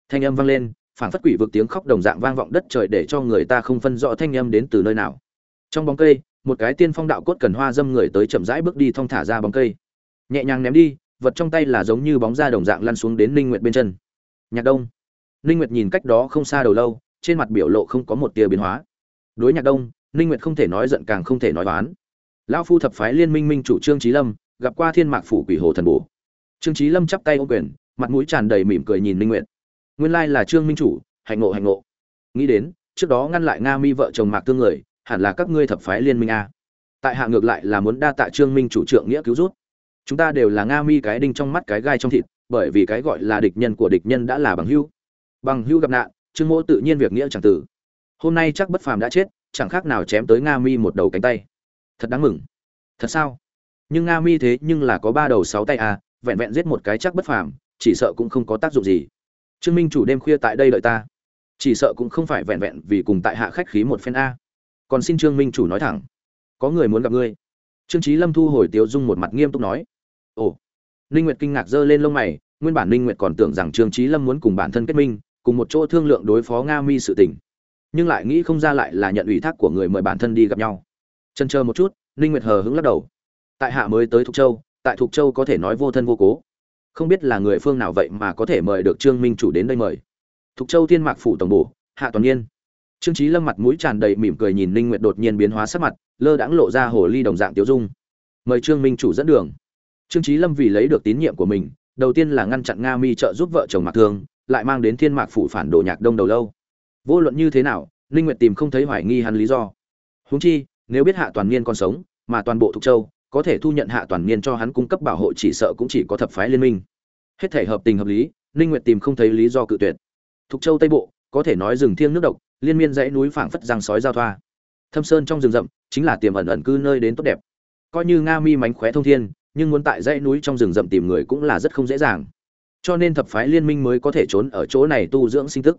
Thanh âm vang lên, phảng phất quỷ vực tiếng khóc đồng dạng vang vọng đất trời để cho người ta không phân rõ thanh âm đến từ nơi nào. Trong bóng cây, một cái tiên phong đạo cốt cần hoa dâm người tới chậm rãi bước đi thong thả ra bóng cây. Nhẹ nhàng ném đi vật trong tay là giống như bóng da đồng dạng lăn xuống đến ninh nguyệt bên chân. Nhạc đông. Ninh nguyệt nhìn cách đó không xa đầu lâu, trên mặt biểu lộ không có một tia biến hóa. Đối nhạc đông, ninh nguyệt không thể nói giận càng không thể nói oán. Lão phu thập phái liên minh minh chủ trương trí lâm, gặp qua thiên mạc phủ quỷ hồ thần bổ. Trương trí lâm chắp tay ô quyền, mặt mũi tràn đầy mỉm cười nhìn ninh nguyệt. Nguyên lai là trương minh chủ, hạnh ngộ hạnh ngộ. Nghĩ đến, trước đó ngăn lại nga mi vợ chồng mạc tương người, hẳn là các ngươi thập phái liên minh a. Tại hạ ngược lại là muốn đa tạ trương minh chủ trưởng nghĩa cứu rút chúng ta đều là nga mi cái đinh trong mắt cái gai trong thịt, bởi vì cái gọi là địch nhân của địch nhân đã là bằng hưu bằng hưu gặp nạn, trương mỗ tự nhiên việc nghĩa chẳng tử hôm nay chắc bất phàm đã chết, chẳng khác nào chém tới nga mi một đầu cánh tay. Thật đáng mừng. Thật sao? Nhưng nga mi thế nhưng là có ba đầu sáu tay à vẹn vẹn giết một cái chắc bất phàm, chỉ sợ cũng không có tác dụng gì. Trương minh chủ đêm khuya tại đây đợi ta. Chỉ sợ cũng không phải vẹn vẹn vì cùng tại hạ khách khí một phen a. Còn xin trương minh chủ nói thẳng. Có người muốn gặp ngươi. Trương trí lâm thu hồi tiếu dung một mặt nghiêm túc nói ồ. Ninh nguyệt kinh ngạc giơ lên lông mày, nguyên bản ninh nguyệt còn tưởng rằng trương trí lâm muốn cùng bản thân kết minh, cùng một chỗ thương lượng đối phó nga mi sự tình. Nhưng lại nghĩ không ra lại là nhận ủy thác của người mời bản thân đi gặp nhau. Chân chờ một chút, ninh nguyệt hờ hững lắc đầu. Tại hạ mới tới thục châu, tại thục châu có thể nói vô thân vô cố. Không biết là người phương nào vậy mà có thể mời được trương minh chủ đến đây mời. Thục châu thiên mạc phủ tổng bổ, hạ toàn Nhiên. trương trí lâm mặt mũi tràn đầy mỉm cười nhìn ninh nguyệt đột nhiên biến hóa sắc mặt, lơ đãng lộ ra hồ ly đồng dạng tiêu dung. Mời trương minh chủ dẫn đường trương trí lâm vì lấy được tín nhiệm của mình, đầu tiên là ngăn chặn nga mi trợ giúp vợ chồng mạc thương lại mang đến thiên mạc phủ phản đồ nhạc đông đầu lâu. Vô luận như thế nào Linh nguyệt tìm không thấy hoài nghi hắn lý do. Huống chi, nếu biết hạ toàn niên còn sống, mà toàn bộ thục châu có thể thu nhận hạ toàn niên cho hắn cung cấp bảo hộ chỉ sợ cũng chỉ có thập phái liên minh. Hết thể hợp tình hợp lý Linh nguyệt tìm không thấy lý do cự tuyệt. Thục châu tây bộ, có thể nói rừng thiêng nước độc, liên miên dãy núi phảng phất răng sói giao thoa. Thâm sơn trong rừng rậm, chính là tiềm ẩn ẩn cư nơi đến tốt đẹp. Coi như nga mi mánh khóe thông thiên nhưng muốn tại dãy núi trong rừng rậm tìm người cũng là rất không dễ dàng. Cho nên thập phái liên minh mới có thể trốn ở chỗ này tu dưỡng sinh tức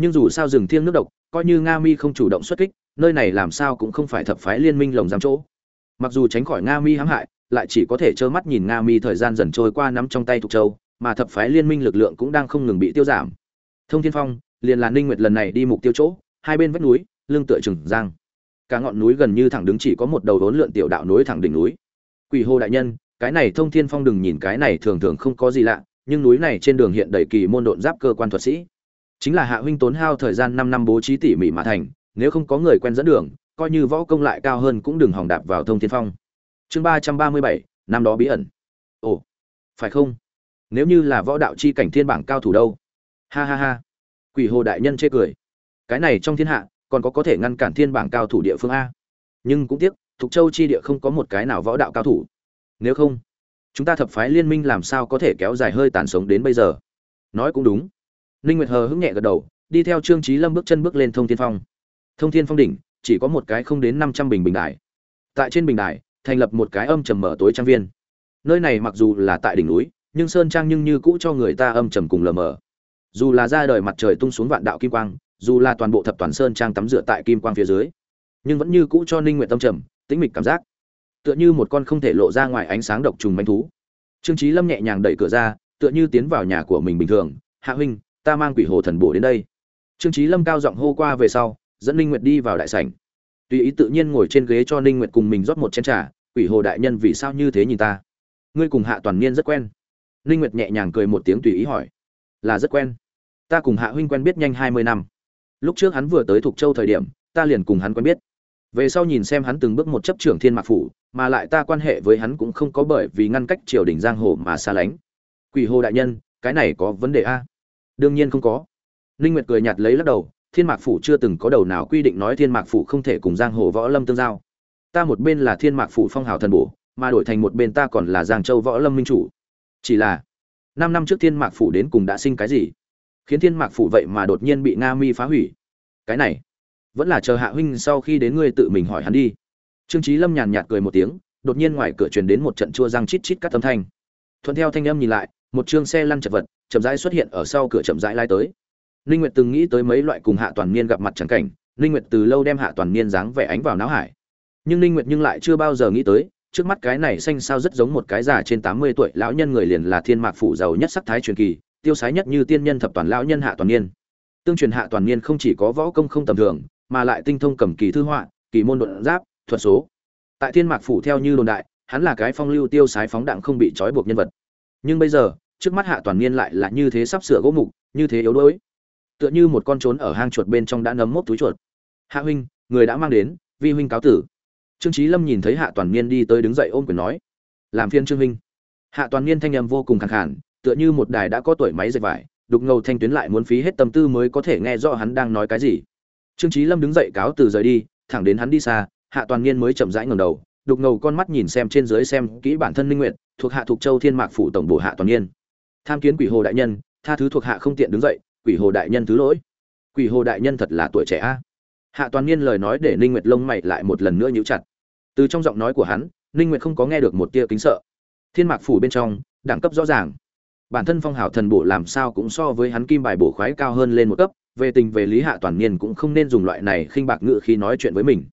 nhưng dù sao rừng thiêng nước độc, coi như nga mi không chủ động xuất kích, nơi này làm sao cũng không phải thập phái liên minh lồng giam chỗ. Mặc dù tránh khỏi nga mi hãm hại, lại chỉ có thể trơ mắt nhìn nga mi thời gian dần trôi qua nắm trong tay thục châu, mà thập phái liên minh lực lượng cũng đang không ngừng bị tiêu giảm. Thông thiên phong, liền là ninh nguyệt lần này đi mục tiêu chỗ, hai bên vách núi, lưng tựa trừng giang. Cả ngọn núi gần như thẳng đứng chỉ có một đầu đốn lượn tiểu đạo núi thẳng đỉnh núi. Quỷ hồ đại nhân cái này thông thiên phong đừng nhìn cái này thường thường không có gì lạ, nhưng núi này trên đường hiện đầy kỳ môn độn giáp cơ quan thuật sĩ. Chính là hạ huynh tốn hao thời gian năm năm bố trí tỉ mỉ mà thành, nếu không có người quen dẫn đường, coi như võ công lại cao hơn cũng đừng hòng đạp vào thông thiên phong. Chương ba trăm ba mươi bảy, năm đó bí ẩn. Ồ, phải không? Nếu như là võ đạo chi cảnh thiên bảng cao thủ đâu? Ha ha ha. Quỷ hồ đại nhân chê cười. Cái này trong thiên hạ, còn có có thể ngăn cản thiên bảng cao thủ địa phương a. Nhưng cũng tiếc, thục châu chi địa không có một cái nào võ đạo cao thủ nếu không, chúng ta thập phái liên minh làm sao có thể kéo dài hơi tàn sống đến bây giờ? Nói cũng đúng. Ninh nguyệt hờ hững nhẹ gật đầu, đi theo trương trí lâm bước chân bước lên thông thiên phong. Thông thiên phong đỉnh, chỉ có một cái không đến 500 bình bình đài. Tại trên bình đài, thành lập một cái âm trầm mở tối trang viên. Nơi này mặc dù là tại đỉnh núi, nhưng sơn trang nhưng như cũ cho người ta âm trầm cùng lờ mờ. Dù là ra đời mặt trời tung xuống vạn đạo kim quang, dù là toàn bộ thập toàn sơn trang tắm rửa tại kim quang phía dưới, nhưng vẫn như cũ cho ninh nguyện tâm trầm, tĩnh mịch cảm giác tựa như một con không thể lộ ra ngoài ánh sáng độc trùng manh thú. Trương trí lâm nhẹ nhàng đẩy cửa ra, tựa như tiến vào nhà của mình bình thường. Hạ huynh, ta mang quỷ hồ thần bộ đến đây. Trương trí lâm cao giọng hô qua về sau, dẫn ninh nguyệt đi vào đại sảnh. Tùy ý tự nhiên ngồi trên ghế cho ninh nguyệt cùng mình rót một chén trà. Quỷ hồ đại nhân, vì sao như thế nhìn ta? Ngươi cùng hạ toàn niên rất quen. Ninh nguyệt nhẹ nhàng cười một tiếng tùy ý hỏi. Là rất quen. Ta cùng hạ huynh quen biết nhanh hai mươi năm. Lúc trước hắn vừa tới thục châu thời điểm, ta liền cùng hắn quen biết về sau nhìn xem hắn từng bước một chấp trưởng thiên mạc phủ, mà lại ta quan hệ với hắn cũng không có bởi vì ngăn cách triều đình giang hồ mà xa lánh. Quỷ hồ đại nhân, cái này có vấn đề a? Đương nhiên không có. Ninh nguyệt cười nhạt lấy lắc đầu, thiên mạc phủ chưa từng có đầu nào quy định nói thiên mạc phủ không thể cùng giang hồ võ lâm tương giao. Ta một bên là thiên mạc phủ phong hào thần bổ, mà đổi thành một bên ta còn là giang châu võ lâm minh chủ. Chỉ là, năm năm trước thiên mạc phủ đến cùng đã sinh cái gì? Khiến thiên mạc phủ vậy mà đột nhiên bị nga mi phá hủy. Cái này vẫn là chờ hạ huynh sau khi đến ngươi tự mình hỏi hắn đi. Trương trí lâm nhàn nhạt cười một tiếng, đột nhiên ngoài cửa truyền đến một trận chua răng chít chít cắt âm thanh. Thuận theo thanh âm nhìn lại, một chương xe lăn chật vật, chậm rãi xuất hiện ở sau cửa chậm rãi lai tới. Ninh nguyệt từng nghĩ tới mấy loại cùng hạ toàn niên gặp mặt chẳng cảnh, ninh nguyệt từ lâu đem hạ toàn niên dáng vẻ ánh vào não hải. Nhưng ninh nguyệt nhưng lại chưa bao giờ nghĩ tới, trước mắt cái này xanh sao rất giống một cái già trên 80 tuổi lão nhân người liền là thiên mạc phủ giàu nhất sắc thái truyền kỳ, tiêu sái nhất như tiên nhân thập toàn lão nhân hạ toàn niên. Tương truyền hạ toàn niên không chỉ có võ công không tầm thường mà lại tinh thông cầm kỳ thư họa, kỳ môn đột giáp, thuật số. Tại thiên mạc phủ theo như đồn đại, hắn là cái phong lưu tiêu sái phóng đạn không bị trói buộc nhân vật. Nhưng bây giờ, trước mắt hạ toàn niên lại là như thế sắp sửa gỗ mục, như thế yếu đuối. Tựa như một con trốn ở hang chuột bên trong đã nấm mốc túi chuột. Hạ huynh, người đã mang đến, vi huynh cáo tử. Trương trí lâm nhìn thấy hạ toàn niên đi tới đứng dậy ôm quyền nói, làm phiên trương huynh. Hạ toàn niên thanh âm vô cùng khẳng khản tựa như một đài đã có tuổi máy dệt vải, đục ngầu thanh tuyến lại muốn phí hết tâm tư mới có thể nghe rõ hắn đang nói cái gì trương trí lâm đứng dậy cáo từ rời đi, thẳng đến hắn đi xa, hạ toàn niên mới chậm rãi ngẩng đầu, đục ngầu con mắt nhìn xem trên dưới xem kỹ bản thân minh nguyện thuộc hạ thuộc châu thiên mạc phủ tổng bộ hạ toàn niên tham kiến quỷ hồ đại nhân, tha thứ thuộc hạ không tiện đứng dậy, quỷ hồ đại nhân thứ lỗi. Quỷ hồ đại nhân thật là tuổi trẻ a. Hạ toàn niên lời nói để ninh nguyệt lông mày lại một lần nữa nhíu chặt. Từ trong giọng nói của hắn, ninh nguyệt không có nghe được một tia kính sợ. Thiên mạc phủ bên trong, đẳng cấp rõ ràng. Bản thân phong hào thần bổ làm sao cũng so với hắn kim bài bổ khoái cao hơn lên một cấp về tình về lý hạ toàn niên cũng không nên dùng loại này khinh bạc ngự khi nói chuyện với mình.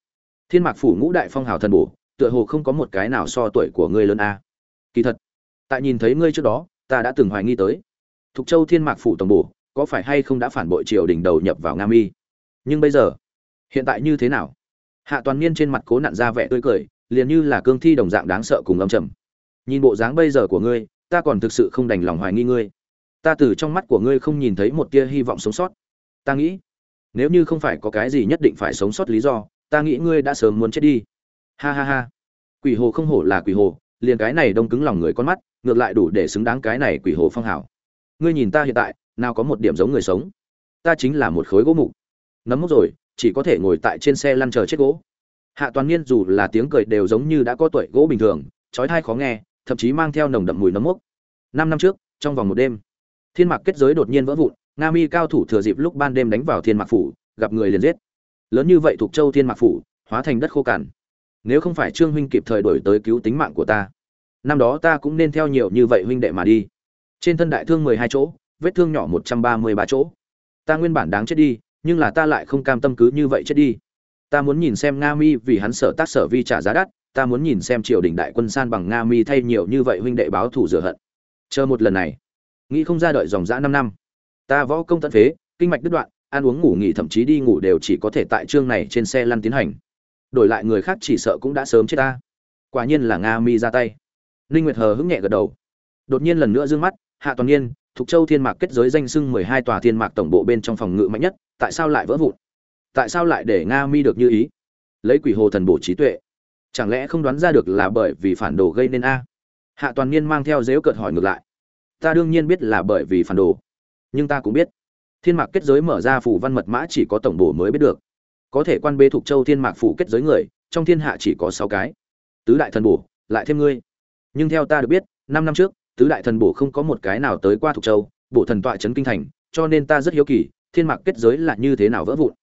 Thiên mạc phủ ngũ đại phong hào thần bổ, tựa hồ không có một cái nào so tuổi của ngươi lớn a. Kỳ thật, tại nhìn thấy ngươi trước đó, ta đã từng hoài nghi tới. Thục châu thiên mạc phủ tổng bổ, có phải hay không đã phản bội triều đình đầu nhập vào nga mi? Nhưng bây giờ, hiện tại như thế nào? Hạ toàn niên trên mặt cố nặn ra vẻ tươi cười, liền như là cương thi đồng dạng đáng sợ cùng âm trầm. Nhìn bộ dáng bây giờ của ngươi, ta còn thực sự không đành lòng hoài nghi ngươi. Ta từ trong mắt của ngươi không nhìn thấy một tia hy vọng sống sót ta nghĩ, nếu như không phải có cái gì nhất định phải sống sót lý do, ta nghĩ ngươi đã sớm muốn chết đi. Ha ha ha. Quỷ hồ không hổ là quỷ hồ, liền cái này đông cứng lòng người con mắt, ngược lại đủ để xứng đáng cái này quỷ hồ phong hảo. Ngươi nhìn ta hiện tại, nào có một điểm giống người sống. Ta chính là một khối gỗ mục. Nấm mốc rồi, chỉ có thể ngồi tại trên xe lăn chờ chết gỗ. Hạ toàn niên dù là tiếng cười đều giống như đã có tuổi gỗ bình thường trói thai khó nghe, thậm chí mang theo nồng đậm mùi nấm mốc. Năm năm trước, trong vòng một đêm, thiên mạc kết giới đột nhiên vỡ vụn nga mi cao thủ thừa dịp lúc ban đêm đánh vào thiên mạc phủ, gặp người liền giết. Lớn như vậy thuộc châu thiên mạc phủ, hóa thành đất khô cằn. Nếu không phải trương huynh kịp thời đổi tới cứu tính mạng của ta, năm đó ta cũng nên theo nhiều như vậy huynh đệ mà đi. Trên thân đại thương mười hai chỗ, vết thương nhỏ một trăm ba mươi ba chỗ. Ta nguyên bản đáng chết đi, nhưng là ta lại không cam tâm cứ như vậy chết đi. Ta muốn nhìn xem nga mi vì hắn sở tác sở vi trả giá đắt, ta muốn nhìn xem triều đình đại quân san bằng nga mi thay nhiều như vậy huynh đệ báo thù rửa hận. Chờ một lần này. Nghĩ không ra đợi dòng dã năm năm ta võ công tận phế kinh mạch đứt đoạn ăn uống ngủ nghỉ thậm chí đi ngủ đều chỉ có thể tại chương này trên xe lăn tiến hành đổi lại người khác chỉ sợ cũng đã sớm chết ta quả nhiên là nga mi ra tay ninh nguyệt hờ hững nhẹ gật đầu đột nhiên lần nữa dương mắt hạ toàn niên Thục Châu Thiên Mạc kết giới danh sưng 12 tòa Thiên Mạc tổng bộ bên trong phòng ngự mạnh nhất, tại sao lại vỡ vụn? Tại sao lại để Nga Mi được như ý? Lấy Quỷ Hồ thần bổ trí tuệ, chẳng lẽ không đoán ra được là bởi vì phản đồ gây nên a? Hạ Toàn Niên mang theo dếu cợt hỏi ngược lại. Ta đương nhiên biết là bởi vì phản đồ, nhưng ta cũng biết, Thiên Mạc kết giới mở ra phủ văn mật mã chỉ có tổng bổ mới biết được. Có thể quan bê Thục Châu Thiên Mạc phủ kết giới người, trong thiên hạ chỉ có sáu cái. Tứ đại thần bổ, lại thêm ngươi. Nhưng theo ta được biết, năm năm trước, tứ đại thần bổ không có một cái nào tới qua thuộc châu bổ thần tọa trấn kinh thành cho nên ta rất hiếu kỳ thiên mạc kết giới là như thế nào vỡ vụn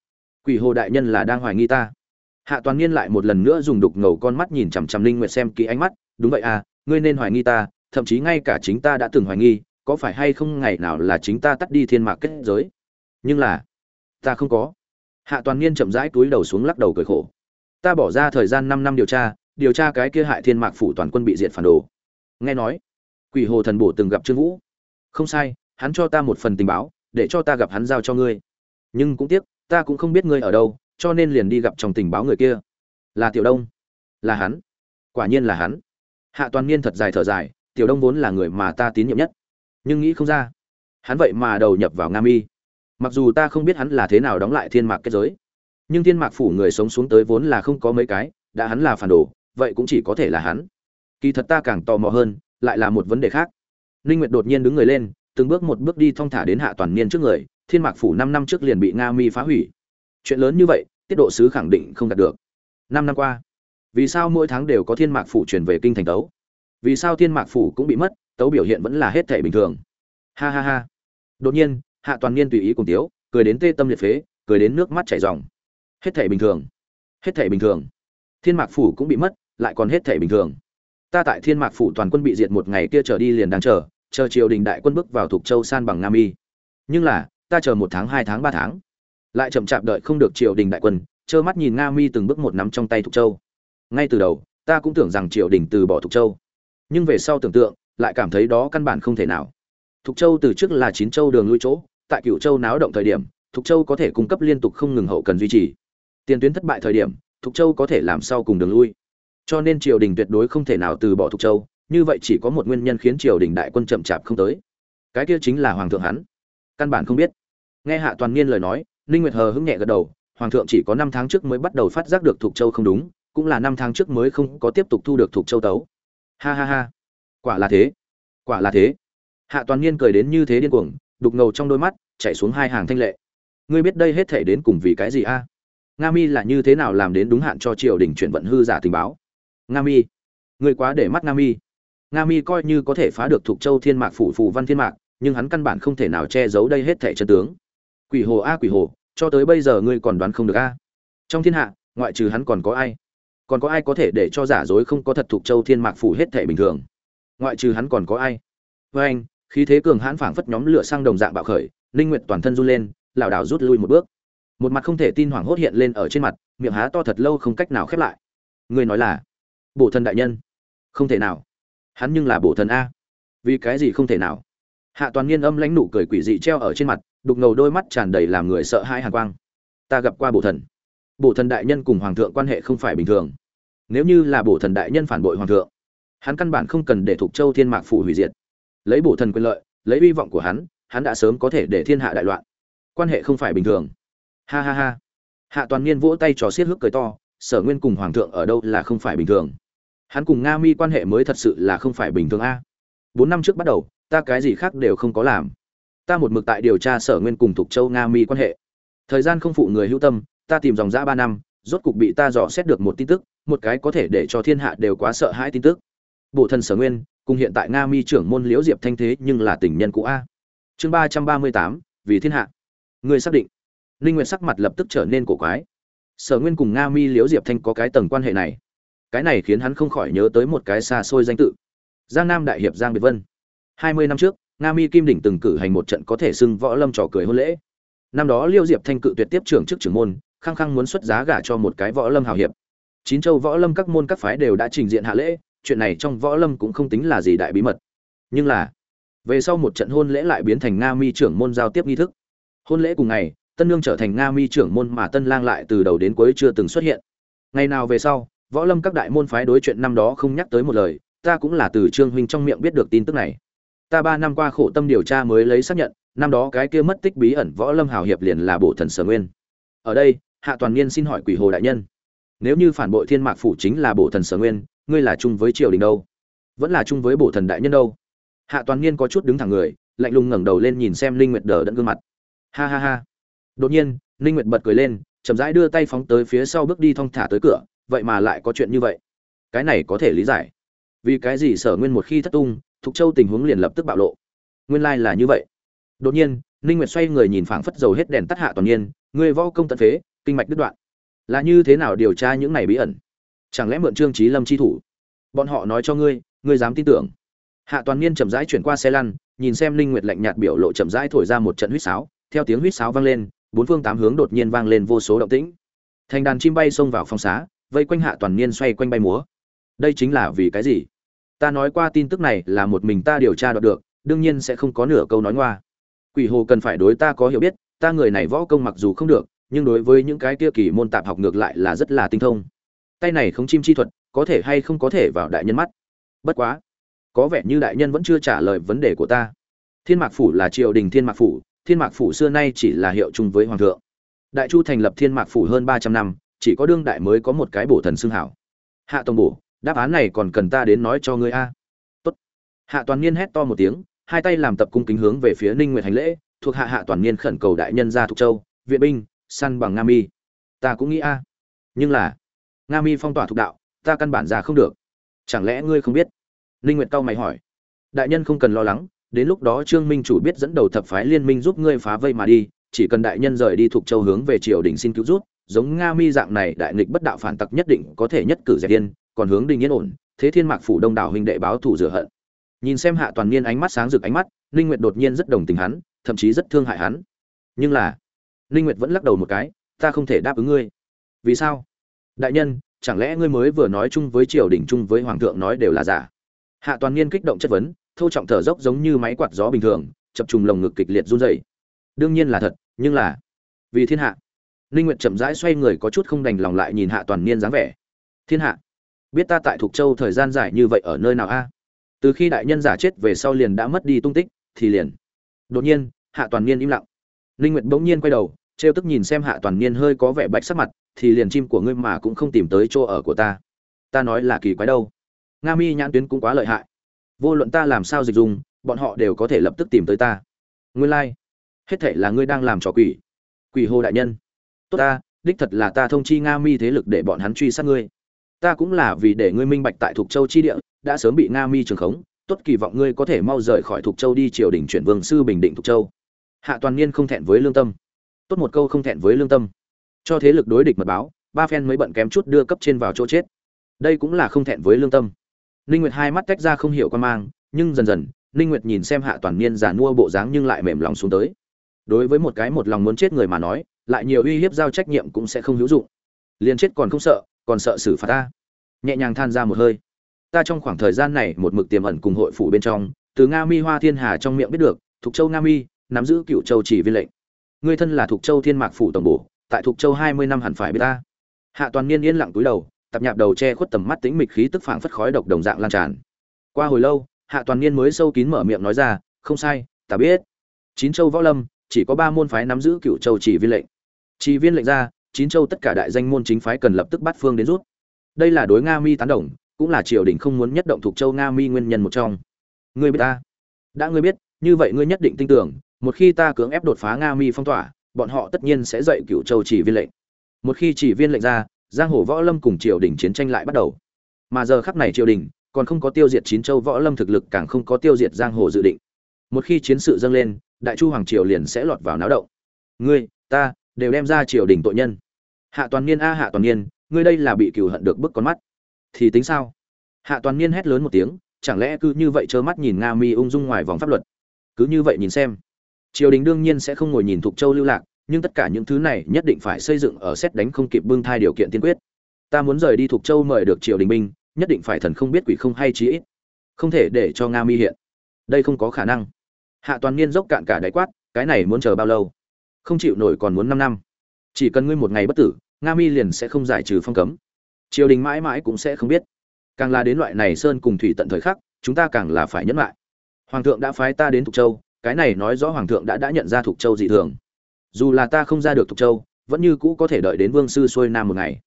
quỷ hồ đại nhân là đang hoài nghi ta hạ toàn niên lại một lần nữa dùng đục ngầu con mắt nhìn chằm chằm linh nguyệt xem kỹ ánh mắt đúng vậy à ngươi nên hoài nghi ta thậm chí ngay cả chính ta đã từng hoài nghi có phải hay không ngày nào là chính ta tắt đi thiên mạc kết giới? Nhưng là, ta không có. Hạ toàn niên chậm rãi túi đầu xuống lắc đầu cười khổ. Ta bỏ ra thời gian năm năm điều tra điều tra cái kia hại thiên mạc phủ toàn quân bị diệt phản đồ. Nghe nói, quỷ hồ thần bổ từng gặp trương vũ. Không sai, hắn cho ta một phần tình báo, để cho ta gặp hắn giao cho ngươi. Nhưng cũng tiếc, ta cũng không biết ngươi ở đâu, cho nên liền đi gặp trong tình báo người kia. Là tiểu đông. Là hắn. Quả nhiên là hắn. Hạ toàn niên thật dài thở dài, tiểu đông vốn là người mà ta tín nhiệm nhất nhưng nghĩ không ra. Hắn vậy mà đầu nhập vào nga mi. Mặc dù ta không biết hắn là thế nào đóng lại thiên mạc kết giới, nhưng thiên mạc phủ người sống xuống tới vốn là không có mấy cái, đã hắn là phản đồ, vậy cũng chỉ có thể là hắn. Kỳ thật ta càng tò mò hơn, lại là một vấn đề khác. Ninh nguyệt đột nhiên đứng người lên, từng bước một bước đi thong thả đến hạ toàn niên trước người, thiên mạc phủ 5 năm trước liền bị nga mi phá hủy. Chuyện lớn như vậy, tiết độ sứ khẳng định không đạt được. 5 năm qua, vì sao mỗi tháng đều có thiên mạc phủ truyền về kinh thành tấu? Vì sao thiên mạc phủ cũng bị mất? Tấu biểu hiện vẫn là hết thể bình thường. Ha ha ha. Đột nhiên, hạ toàn niên tùy ý cùng tiếu, cười đến tê tâm liệt phế, cười đến nước mắt chảy ròng. Hết thể bình thường. Hết thể bình thường. Thiên mạc phủ cũng bị mất, lại còn hết thể bình thường. Ta tại thiên mạc phủ toàn quân bị diệt một ngày kia trở đi liền đang chờ chờ triều đình đại quân bước vào thuộc châu san bằng nam y. Nhưng là, ta chờ một tháng, hai tháng, ba tháng. Lại chậm chạp đợi không được triều đình đại quân, trơ mắt nhìn nga mi từng bước một nắm trong tay thuộc châu. Ngay từ đầu, ta cũng tưởng rằng triều đình từ bỏ thuộc châu. Nhưng về sau tưởng tượng lại cảm thấy đó căn bản không thể nào. Thục châu từ trước là chín châu đường lui chỗ, tại cựu châu náo động thời điểm, thục châu có thể cung cấp liên tục không ngừng hậu cần duy trì. Tiền tuyến thất bại thời điểm, thục châu có thể làm sau cùng đường lui. Cho nên triều đình tuyệt đối không thể nào từ bỏ thục châu, như vậy chỉ có một nguyên nhân khiến triều đình đại quân chậm chạp không tới. Cái kia chính là hoàng thượng hắn. Căn bản không biết. Nghe hạ toàn niên lời nói, ninh nguyệt hờ hững nhẹ gật đầu, hoàng thượng chỉ có năm tháng trước mới bắt đầu phát giác được thục châu không đúng, cũng là năm tháng trước mới không có tiếp tục thu được thục châu tấu. Ha ha ha quả là thế. Quả là thế. Hạ toàn niên cười đến như thế điên cuồng, đục ngầu trong đôi mắt, chạy xuống hai hàng thanh lệ. Ngươi biết đây hết thể đến cùng vì cái gì a? Nga mi là như thế nào làm đến đúng hạn cho triều đình chuyển vận hư giả tình báo? Nga mi, ngươi quá để mắt nga mi. Nga mi coi như có thể phá được thuộc châu thiên mạc phủ phủ văn thiên mạc, nhưng hắn căn bản không thể nào che giấu đây hết thể chân tướng. Quỷ hồ a quỷ hồ, cho tới bây giờ ngươi còn đoán không được a? Trong thiên hạ, ngoại trừ hắn còn có ai? Còn có ai có thể để cho giả dối không có thật thuộc châu thiên mạc phủ hết thể bình thường? Ngoại trừ hắn còn có ai? Với anh, khí thế cường hãn phảng phất nhóm lửa sang đồng dạng bạo khởi linh nguyệt toàn thân run lên, lảo đảo rút lui một bước. Một mặt không thể tin hoảng hốt hiện lên ở trên mặt, miệng há to thật lâu không cách nào khép lại. Người nói là bổ thần đại nhân. Không thể nào. Hắn nhưng là bổ thần a. Vì cái gì không thể nào? Hạ toàn niên âm lãnh nụ cười quỷ dị treo ở trên mặt, đục ngầu đôi mắt tràn đầy làm người sợ hãi hàn quang. Ta gặp qua bổ thần. Bổ thần đại nhân cùng hoàng thượng quan hệ không phải bình thường. Nếu như là bổ thần đại nhân phản bội hoàng thượng hắn căn bản không cần để thuộc châu thiên mạc phủ hủy diệt. Lấy bổ thần quyền lợi, lấy hy vọng của hắn hắn đã sớm có thể để thiên hạ đại loạn. Quan hệ không phải bình thường. Ha ha ha. Hạ toàn niên vỗ tay trò xiết hước cười to, sở nguyên cùng hoàng thượng ở đâu là không phải bình thường? Hắn cùng nga mi quan hệ mới thật sự là không phải bình thường a. Bốn năm trước bắt đầu, ta cái gì khác đều không có làm. Ta một mực tại điều tra sở nguyên cùng thục châu nga mi quan hệ. Thời gian không phụ người hữu tâm, ta tìm dòng giã ba năm, rốt cục bị ta dò xét được một tin tức, một cái có thể để cho thiên hạ đều quá sợ hãi tin tức bộ thần sở nguyên, cùng hiện tại nga mi trưởng môn liễu diệp thanh thế nhưng là tình nhân cũ a. Chương ba trăm ba mươi tám, vì thiên hạ. Người xác định. Ninh nguyệt sắc mặt lập tức trở nên cổ quái. Sở nguyên cùng nga mi liễu diệp thanh có cái tầng quan hệ này. Cái này khiến hắn không khỏi nhớ tới một cái xa xôi danh tự. Giang nam đại hiệp giang biệt vân. Hai mươi năm trước, nga mi kim đỉnh từng cử hành một trận có thể xưng võ lâm trò cười hôn lễ. Năm đó liễu diệp thanh cự tuyệt tiếp trưởng chức trưởng môn, khăng khăng muốn xuất giá gả cho một cái võ lâm hào hiệp. Chín châu võ lâm các môn các phái đều đã trình diện hạ lễ chuyện này trong võ lâm cũng không tính là gì đại bí mật. Nhưng là, về sau một trận hôn lễ lại biến thành nga mi trưởng môn giao tiếp nghi thức. Hôn lễ cùng ngày, tân nương trở thành nga mi trưởng môn mà tân lang lại từ đầu đến cuối chưa từng xuất hiện. Ngày nào về sau, võ lâm các đại môn phái đối chuyện năm đó không nhắc tới một lời, ta cũng là từ trương huynh trong miệng biết được tin tức này. Ta ba năm qua khổ tâm điều tra mới lấy xác nhận, năm đó cái kia mất tích bí ẩn võ lâm hào hiệp liền là bộ thần sở nguyên. Ở đây, hạ toàn niên xin hỏi quỷ hồ đại nhân, nếu như phản bội thiên mạc phủ chính là bộ thần sở nguyên ngươi là chung với triều đình đâu? Vẫn là chung với bộ thần đại nhân đâu? Hạ toàn niên có chút đứng thẳng người, lạnh lùng ngẩng đầu lên nhìn xem linh nguyệt đờ đẫn gương mặt. Ha ha ha. Đột nhiên, linh nguyệt bật cười lên, chậm rãi đưa tay phóng tới phía sau bước đi thong thả tới cửa, vậy mà lại có chuyện như vậy. Cái này có thể lý giải. Vì cái gì sở nguyên một khi thất tung, thục châu tình huống liền lập tức bạo lộ? Nguyên lai là như vậy. Đột nhiên, linh nguyệt xoay người nhìn phảng phất dầu hết đèn tắt hạ toàn niên người võ công tận phế, kinh mạch đứt đoạn. Là như thế nào điều tra những này bí ẩn? Chẳng lẽ mượn trương trí lâm chi thủ? Bọn họ nói cho ngươi ngươi dám tin tưởng. Hạ toàn niên chậm rãi chuyển qua xe lăn, nhìn xem linh nguyệt lạnh nhạt biểu lộ chậm rãi thổi ra một trận huýt sáo. Theo tiếng huýt sáo vang lên, bốn phương tám hướng đột nhiên vang lên vô số động tĩnh. Thành đàn chim bay xông vào phòng xá, vây quanh hạ toàn niên xoay quanh bay múa. Đây chính là vì cái gì? Ta nói qua tin tức này là một mình ta điều tra đoạt được, đương nhiên sẽ không có nửa câu nói ngoa. Quỷ hồ cần phải đối ta có hiểu biết, ta người này võ công mặc dù không được, nhưng đối với những cái kia kỳ môn tạp học ngược lại là rất là tinh thông tay này không chim chi thuật, có thể hay không có thể vào đại nhân mắt. Bất quá, có vẻ như đại nhân vẫn chưa trả lời vấn đề của ta. Thiên mạc phủ là triều đình thiên mạc phủ, thiên mạc phủ xưa nay chỉ là hiệu chung với hoàng thượng. Đại chu thành lập thiên mạc phủ hơn ba trăm năm, chỉ có đương đại mới có một cái bổ thần xương hảo. Hạ tông bổ, đáp án này còn cần ta đến nói cho ngươi a. Tốt. Hạ toàn niên hét to một tiếng, hai tay làm tập cung kính hướng về phía ninh nguyệt hành lễ, thuộc hạ hạ toàn niên khẩn cầu đại nhân ra thục châu, viện binh, săn bằng nga mi. Ta cũng nghĩ a. Nhưng là nga mi phong tỏa thuộc đạo, ta căn bản ra không được. Chẳng lẽ ngươi không biết? Ninh nguyệt cao mày hỏi. Đại nhân không cần lo lắng, đến lúc đó trương minh chủ biết dẫn đầu thập phái liên minh giúp ngươi phá vây mà đi, chỉ cần đại nhân rời đi thuộc châu hướng về triều đình xin cứu rút giống nga mi dạng này đại nghịch bất đạo phản tặc nhất định có thể nhất cử dẹp điên, còn hướng đình yên ổn, thế thiên mạc phủ đông đảo huynh đệ báo thủ rửa hận. Nhìn xem hạ toàn niên ánh mắt sáng rực ánh mắt, ninh nguyệt đột nhiên rất đồng tình hắn, thậm chí rất thương hại hắn. Nhưng là, ninh nguyệt vẫn lắc đầu một cái, ta không thể đáp ứng ngươi. Vì sao? Đại nhân, chẳng lẽ ngươi mới vừa nói chung với triều đình chung với hoàng thượng nói đều là giả? Hạ toàn niên kích động chất vấn thâu trọng thở dốc giống như máy quạt gió bình thường, chập trùng lồng ngực kịch liệt run rẩy. Đương nhiên là thật, nhưng là, vì thiên hạ. Ninh nguyệt chậm rãi xoay người có chút không đành lòng lại nhìn hạ toàn niên dáng vẻ. Thiên hạ, biết ta tại thục châu thời gian dài như vậy ở nơi nào a? Từ khi đại nhân giả chết về sau liền đã mất đi tung tích, thì liền. Đột nhiên, hạ toàn niên im lặng. Ninh nguyệt bỗng nhiên quay đầu, trêu tức nhìn xem hạ toàn niên hơi có vẻ bạch sắc mặt thì liền chim của ngươi mà cũng không tìm tới chỗ ở của ta. Ta nói là kỳ quái đâu. Nga mi nhãn tuyến cũng quá lợi hại. Vô luận ta làm sao dịch dùng bọn họ đều có thể lập tức tìm tới ta. Ngươi lai、like. hết thể là ngươi đang làm trò quỷ. Quỷ hồ đại nhân. Tốt ta, đích thật là ta thông chi nga mi thế lực để bọn hắn truy sát ngươi. Ta cũng là vì để ngươi minh bạch tại thuộc châu chi địa, đã sớm bị nga mi trường khống, tốt kỳ vọng ngươi có thể mau rời khỏi thuộc châu đi triều đình chuyển vương sư bình định thuộc châu. Hạ toàn niên không thẹn với lương tâm. Tốt một câu không thẹn với lương tâm cho thế lực đối địch mật báo, ba phen mới bận kém chút đưa cấp trên vào chỗ chết. Đây cũng là không thẹn với lương tâm. Ninh nguyệt hai mắt tách ra không hiểu quan mang, nhưng dần dần, ninh nguyệt nhìn xem hạ toàn niên già mua bộ dáng nhưng lại mềm lòng xuống tới. Đối với một cái một lòng muốn chết người mà nói, lại nhiều uy hiếp giao trách nhiệm cũng sẽ không hữu dụng. Liền chết còn không sợ, còn sợ xử phạt ta. Nhẹ nhàng than ra một hơi. Ta trong khoảng thời gian này một mực tiềm ẩn cùng hội phủ bên trong, từ nga mi hoa thiên hà trong miệng biết được, thục châu nga mi, nắm giữ cựu châu chỉ viên lệnh. Ngươi thân là thục châu thiên mạc phủ tổng bổ tại thuộc châu hai mươi năm hẳn phải biết ta. Hạ toàn niên yên lặng túi đầu, tập nhạp đầu che khuất tầm mắt tĩnh mịch khí tức phảng phất khói độc đồng dạng lan tràn. Qua hồi lâu, hạ toàn niên mới sâu kín mở miệng nói ra, không sai, ta biết. Chín châu võ lâm, chỉ có ba môn phái nắm giữ cựu châu chỉ viên lệnh. Chỉ viên lệnh ra, chín châu tất cả đại danh môn chính phái cần lập tức bắt phương đến rút. Đây là đối nga mi tán đồng, cũng là triều đình không muốn nhất động thuộc châu nga mi nguyên nhân một trong. Ngươi biết ta? Đã ngươi biết, như vậy ngươi nhất định tin tưởng, một khi ta cưỡng ép đột phá nga mi phong tỏa bọn họ tất nhiên sẽ dạy cựu châu chỉ viên lệnh. Một khi chỉ viên lệnh ra, giang hồ võ lâm cùng triều đình chiến tranh lại bắt đầu. Mà giờ khắc này triều đình còn không có tiêu diệt chín châu võ lâm thực lực, càng không có tiêu diệt giang hồ dự định. Một khi chiến sự dâng lên, đại chu hoàng triều liền sẽ lọt vào náo động. Ngươi, ta, đều đem ra triều đình tội nhân. Hạ toàn niên a, hạ toàn niên, ngươi đây là bị cừu hận được bức con mắt. Thì tính sao? Hạ toàn niên hét lớn một tiếng, chẳng lẽ cứ như vậy trơ mắt nhìn nga mi ung dung ngoài vòng pháp luật? Cứ như vậy nhìn xem triều đình đương nhiên sẽ không ngồi nhìn Thục châu lưu lạc, nhưng tất cả những thứ này nhất định phải xây dựng ở xét đánh không kịp bưng thai điều kiện tiên quyết. Ta muốn rời đi Thục châu mời được triều đình binh, nhất định phải thần không biết quỷ không hay chí ít. Không thể để cho nga mi hiện. Đây không có khả năng. Hạ toàn niên dốc cạn cả đáy quát, cái này muốn chờ bao lâu? Không chịu nổi còn muốn năm năm. Chỉ cần ngươi một ngày bất tử, nga mi liền sẽ không giải trừ phong cấm. Triều đình mãi mãi cũng sẽ không biết. Càng là đến loại này sơn cùng thủy tận thời khắc, chúng ta càng là phải nhẫn lại. Hoàng thượng đã phái ta đến thục châu cái này nói rõ hoàng thượng đã đã nhận ra thục châu dị thường. Dù là ta không ra được thục châu, vẫn như cũ có thể đợi đến vương sư xuôi nam một ngày.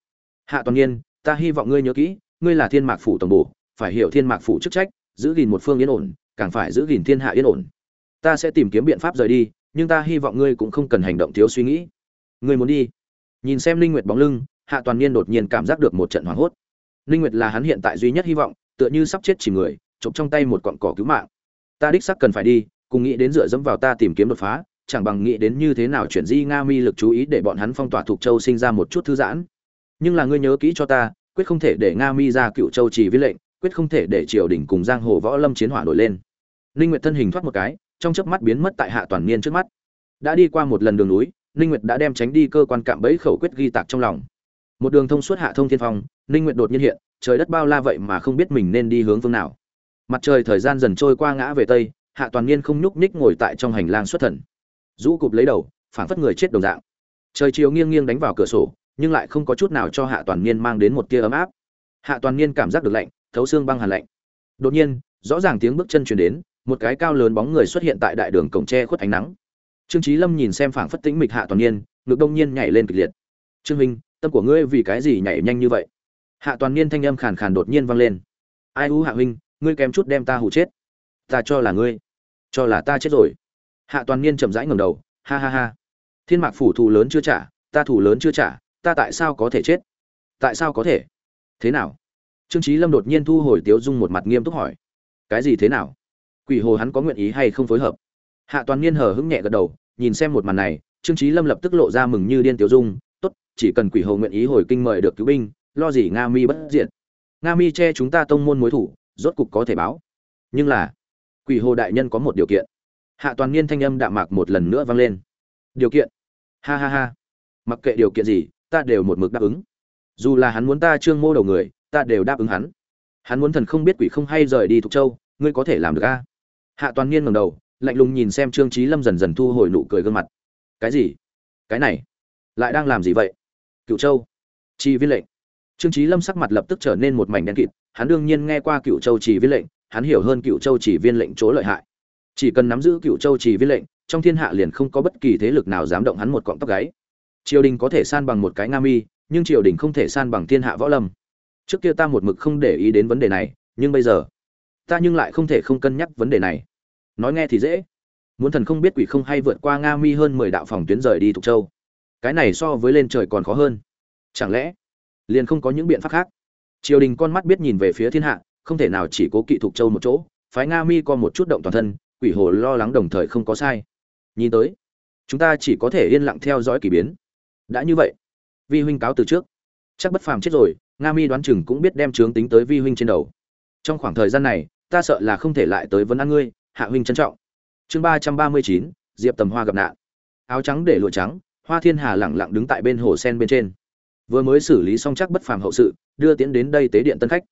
Hạ toàn nhiên, ta hy vọng ngươi nhớ kỹ, ngươi là thiên mạc phủ tổng bổ, phải hiểu thiên mạc phủ chức trách, giữ gìn một phương yên ổn, càng phải giữ gìn thiên hạ yên ổn. Ta sẽ tìm kiếm biện pháp rời đi, nhưng ta hy vọng ngươi cũng không cần hành động thiếu suy nghĩ. Ngươi muốn đi? Nhìn xem linh nguyệt bóng lưng, hạ toàn niên đột nhiên cảm giác được một trận hoảng hốt. Linh nguyệt là hắn hiện tại duy nhất hy vọng, tựa như sắp chết chỉ người, chụp trong tay một cọng cỏ cứu mạng. Ta đích xác cần phải đi cùng nghĩ đến dựa dẫm vào ta tìm kiếm đột phá, chẳng bằng nghĩ đến như thế nào chuyển di nga mi lực chú ý để bọn hắn phong tỏa thuộc châu sinh ra một chút thư giãn. Nhưng là ngươi nhớ kỹ cho ta, quyết không thể để nga mi ra cựu châu chỉ với lệnh, quyết không thể để triều đình cùng giang hồ võ lâm chiến hỏa nổi lên. Linh nguyệt thân hình thoát một cái, trong chớp mắt biến mất tại hạ toàn niên trước mắt. Đã đi qua một lần đường núi, ninh nguyệt đã đem tránh đi cơ quan cạm bẫy khẩu quyết ghi tạc trong lòng. Một đường thông suốt hạ thông thiên phong, ninh nguyệt đột nhiên hiện, trời đất bao la vậy mà không biết mình nên đi hướng phương nào. Mặt trời thời gian dần trôi qua ngã về tây hạ toàn niên không nhúc nhích ngồi tại trong hành lang xuất thần. Rũ cụp lấy đầu, phảng phất người chết đồng dạng. Trời chiều nghiêng nghiêng đánh vào cửa sổ, nhưng lại không có chút nào cho hạ toàn niên mang đến một tia ấm áp. Hạ toàn niên cảm giác được lạnh, thấu xương băng hàn lạnh. Đột nhiên, rõ ràng tiếng bước chân truyền đến, một cái cao lớn bóng người xuất hiện tại đại đường cổng tre khuất ánh nắng. Trương trí lâm nhìn xem phảng phất tĩnh mịch hạ toàn niên, ngực đông nhiên nhảy lên kịch liệt. Trương minh tâm của ngươi vì cái gì nhảy nhanh như vậy? Hạ toàn niên thanh âm khàn khàn đột nhiên vang lên. Ai u hạ huynh, ngươi kém chút đem ta hụ chết. Ta cho là ngươi cho là ta chết rồi. Hạ toàn niên chậm rãi ngầm đầu, ha ha ha. Thiên mạc phủ thù lớn chưa trả, ta thù lớn chưa trả, ta tại sao có thể chết? Tại sao có thể? Thế nào? Trương trí lâm đột nhiên thu hồi tiếu dung một mặt nghiêm túc hỏi. Cái gì thế nào? Quỷ hồ hắn có nguyện ý hay không phối hợp? Hạ toàn niên hờ hững nhẹ gật đầu, nhìn xem một màn này, trương trí lâm lập tức lộ ra mừng như điên tiếu dung, tốt, chỉ cần quỷ hồ nguyện ý hồi kinh mời được cứu binh, lo gì nga mi bất diệt. Nga mi che chúng ta tông môn mối thủ, rốt cục có thể báo. Nhưng là quỷ hồ đại nhân có một điều kiện. Hạ toàn niên thanh âm đạm mạc một lần nữa vang lên. Điều kiện? Ha ha ha. Mặc kệ điều kiện gì, ta đều một mực đáp ứng. Dù là hắn muốn ta trương mô đầu người, ta đều đáp ứng hắn. Hắn muốn thần không biết quỷ không hay rời đi thục châu, ngươi có thể làm được a? Hạ toàn niên ngầm đầu, lạnh lùng nhìn xem trương trí lâm dần dần thu hồi nụ cười gương mặt. Cái gì? Cái này? Lại đang làm gì vậy? Cựu châu. Chi viên lệnh. Trương trí lâm sắc mặt lập tức trở nên một mảnh đen kịt, hắn đương nhiên nghe qua cựu châu chỉ viên lệnh hắn hiểu hơn cựu châu chỉ viên lệnh chỗ lợi hại. Chỉ cần nắm giữ cựu châu chỉ viên lệnh, trong thiên hạ liền không có bất kỳ thế lực nào dám động hắn một cọng tóc gáy. Triều đình có thể san bằng một cái nga mi, nhưng triều đình không thể san bằng thiên hạ võ lâm. Trước kia ta một mực không để ý đến vấn đề này, nhưng bây giờ, ta nhưng lại không thể không cân nhắc vấn đề này. Nói nghe thì dễ. Muốn thần không biết quỷ không hay vượt qua nga mi hơn mười đạo phòng tuyến rời đi thục châu. Cái này so với lên trời còn khó hơn. Chẳng lẽ, liền không có những biện pháp khác? Triều đình con mắt biết nhìn về phía thiên hạ không thể nào chỉ cố kỵ thuộc châu một chỗ, phái nga mi có một chút động toàn thân, quỷ hồ lo lắng đồng thời không có sai. Nhìn tới, chúng ta chỉ có thể yên lặng theo dõi kỳ biến. Đã như vậy, vi huynh cáo từ trước. Chắc bất phàm chết rồi, nga mi đoán chừng cũng biết đem trướng tính tới vi huynh trên đầu. Trong khoảng thời gian này, ta sợ là không thể lại tới vấn an ngươi, hạ huynh trân trọng. Chương ba trăm ba mươi chín, diệp tầm hoa gặp nạn. Áo trắng để lụa trắng, hoa thiên hà lẳng lặng đứng tại bên hồ sen bên trên. Vừa mới xử lý xong chắc bất phàm hậu sự, đưa tiễn đến đây tế điện tân khách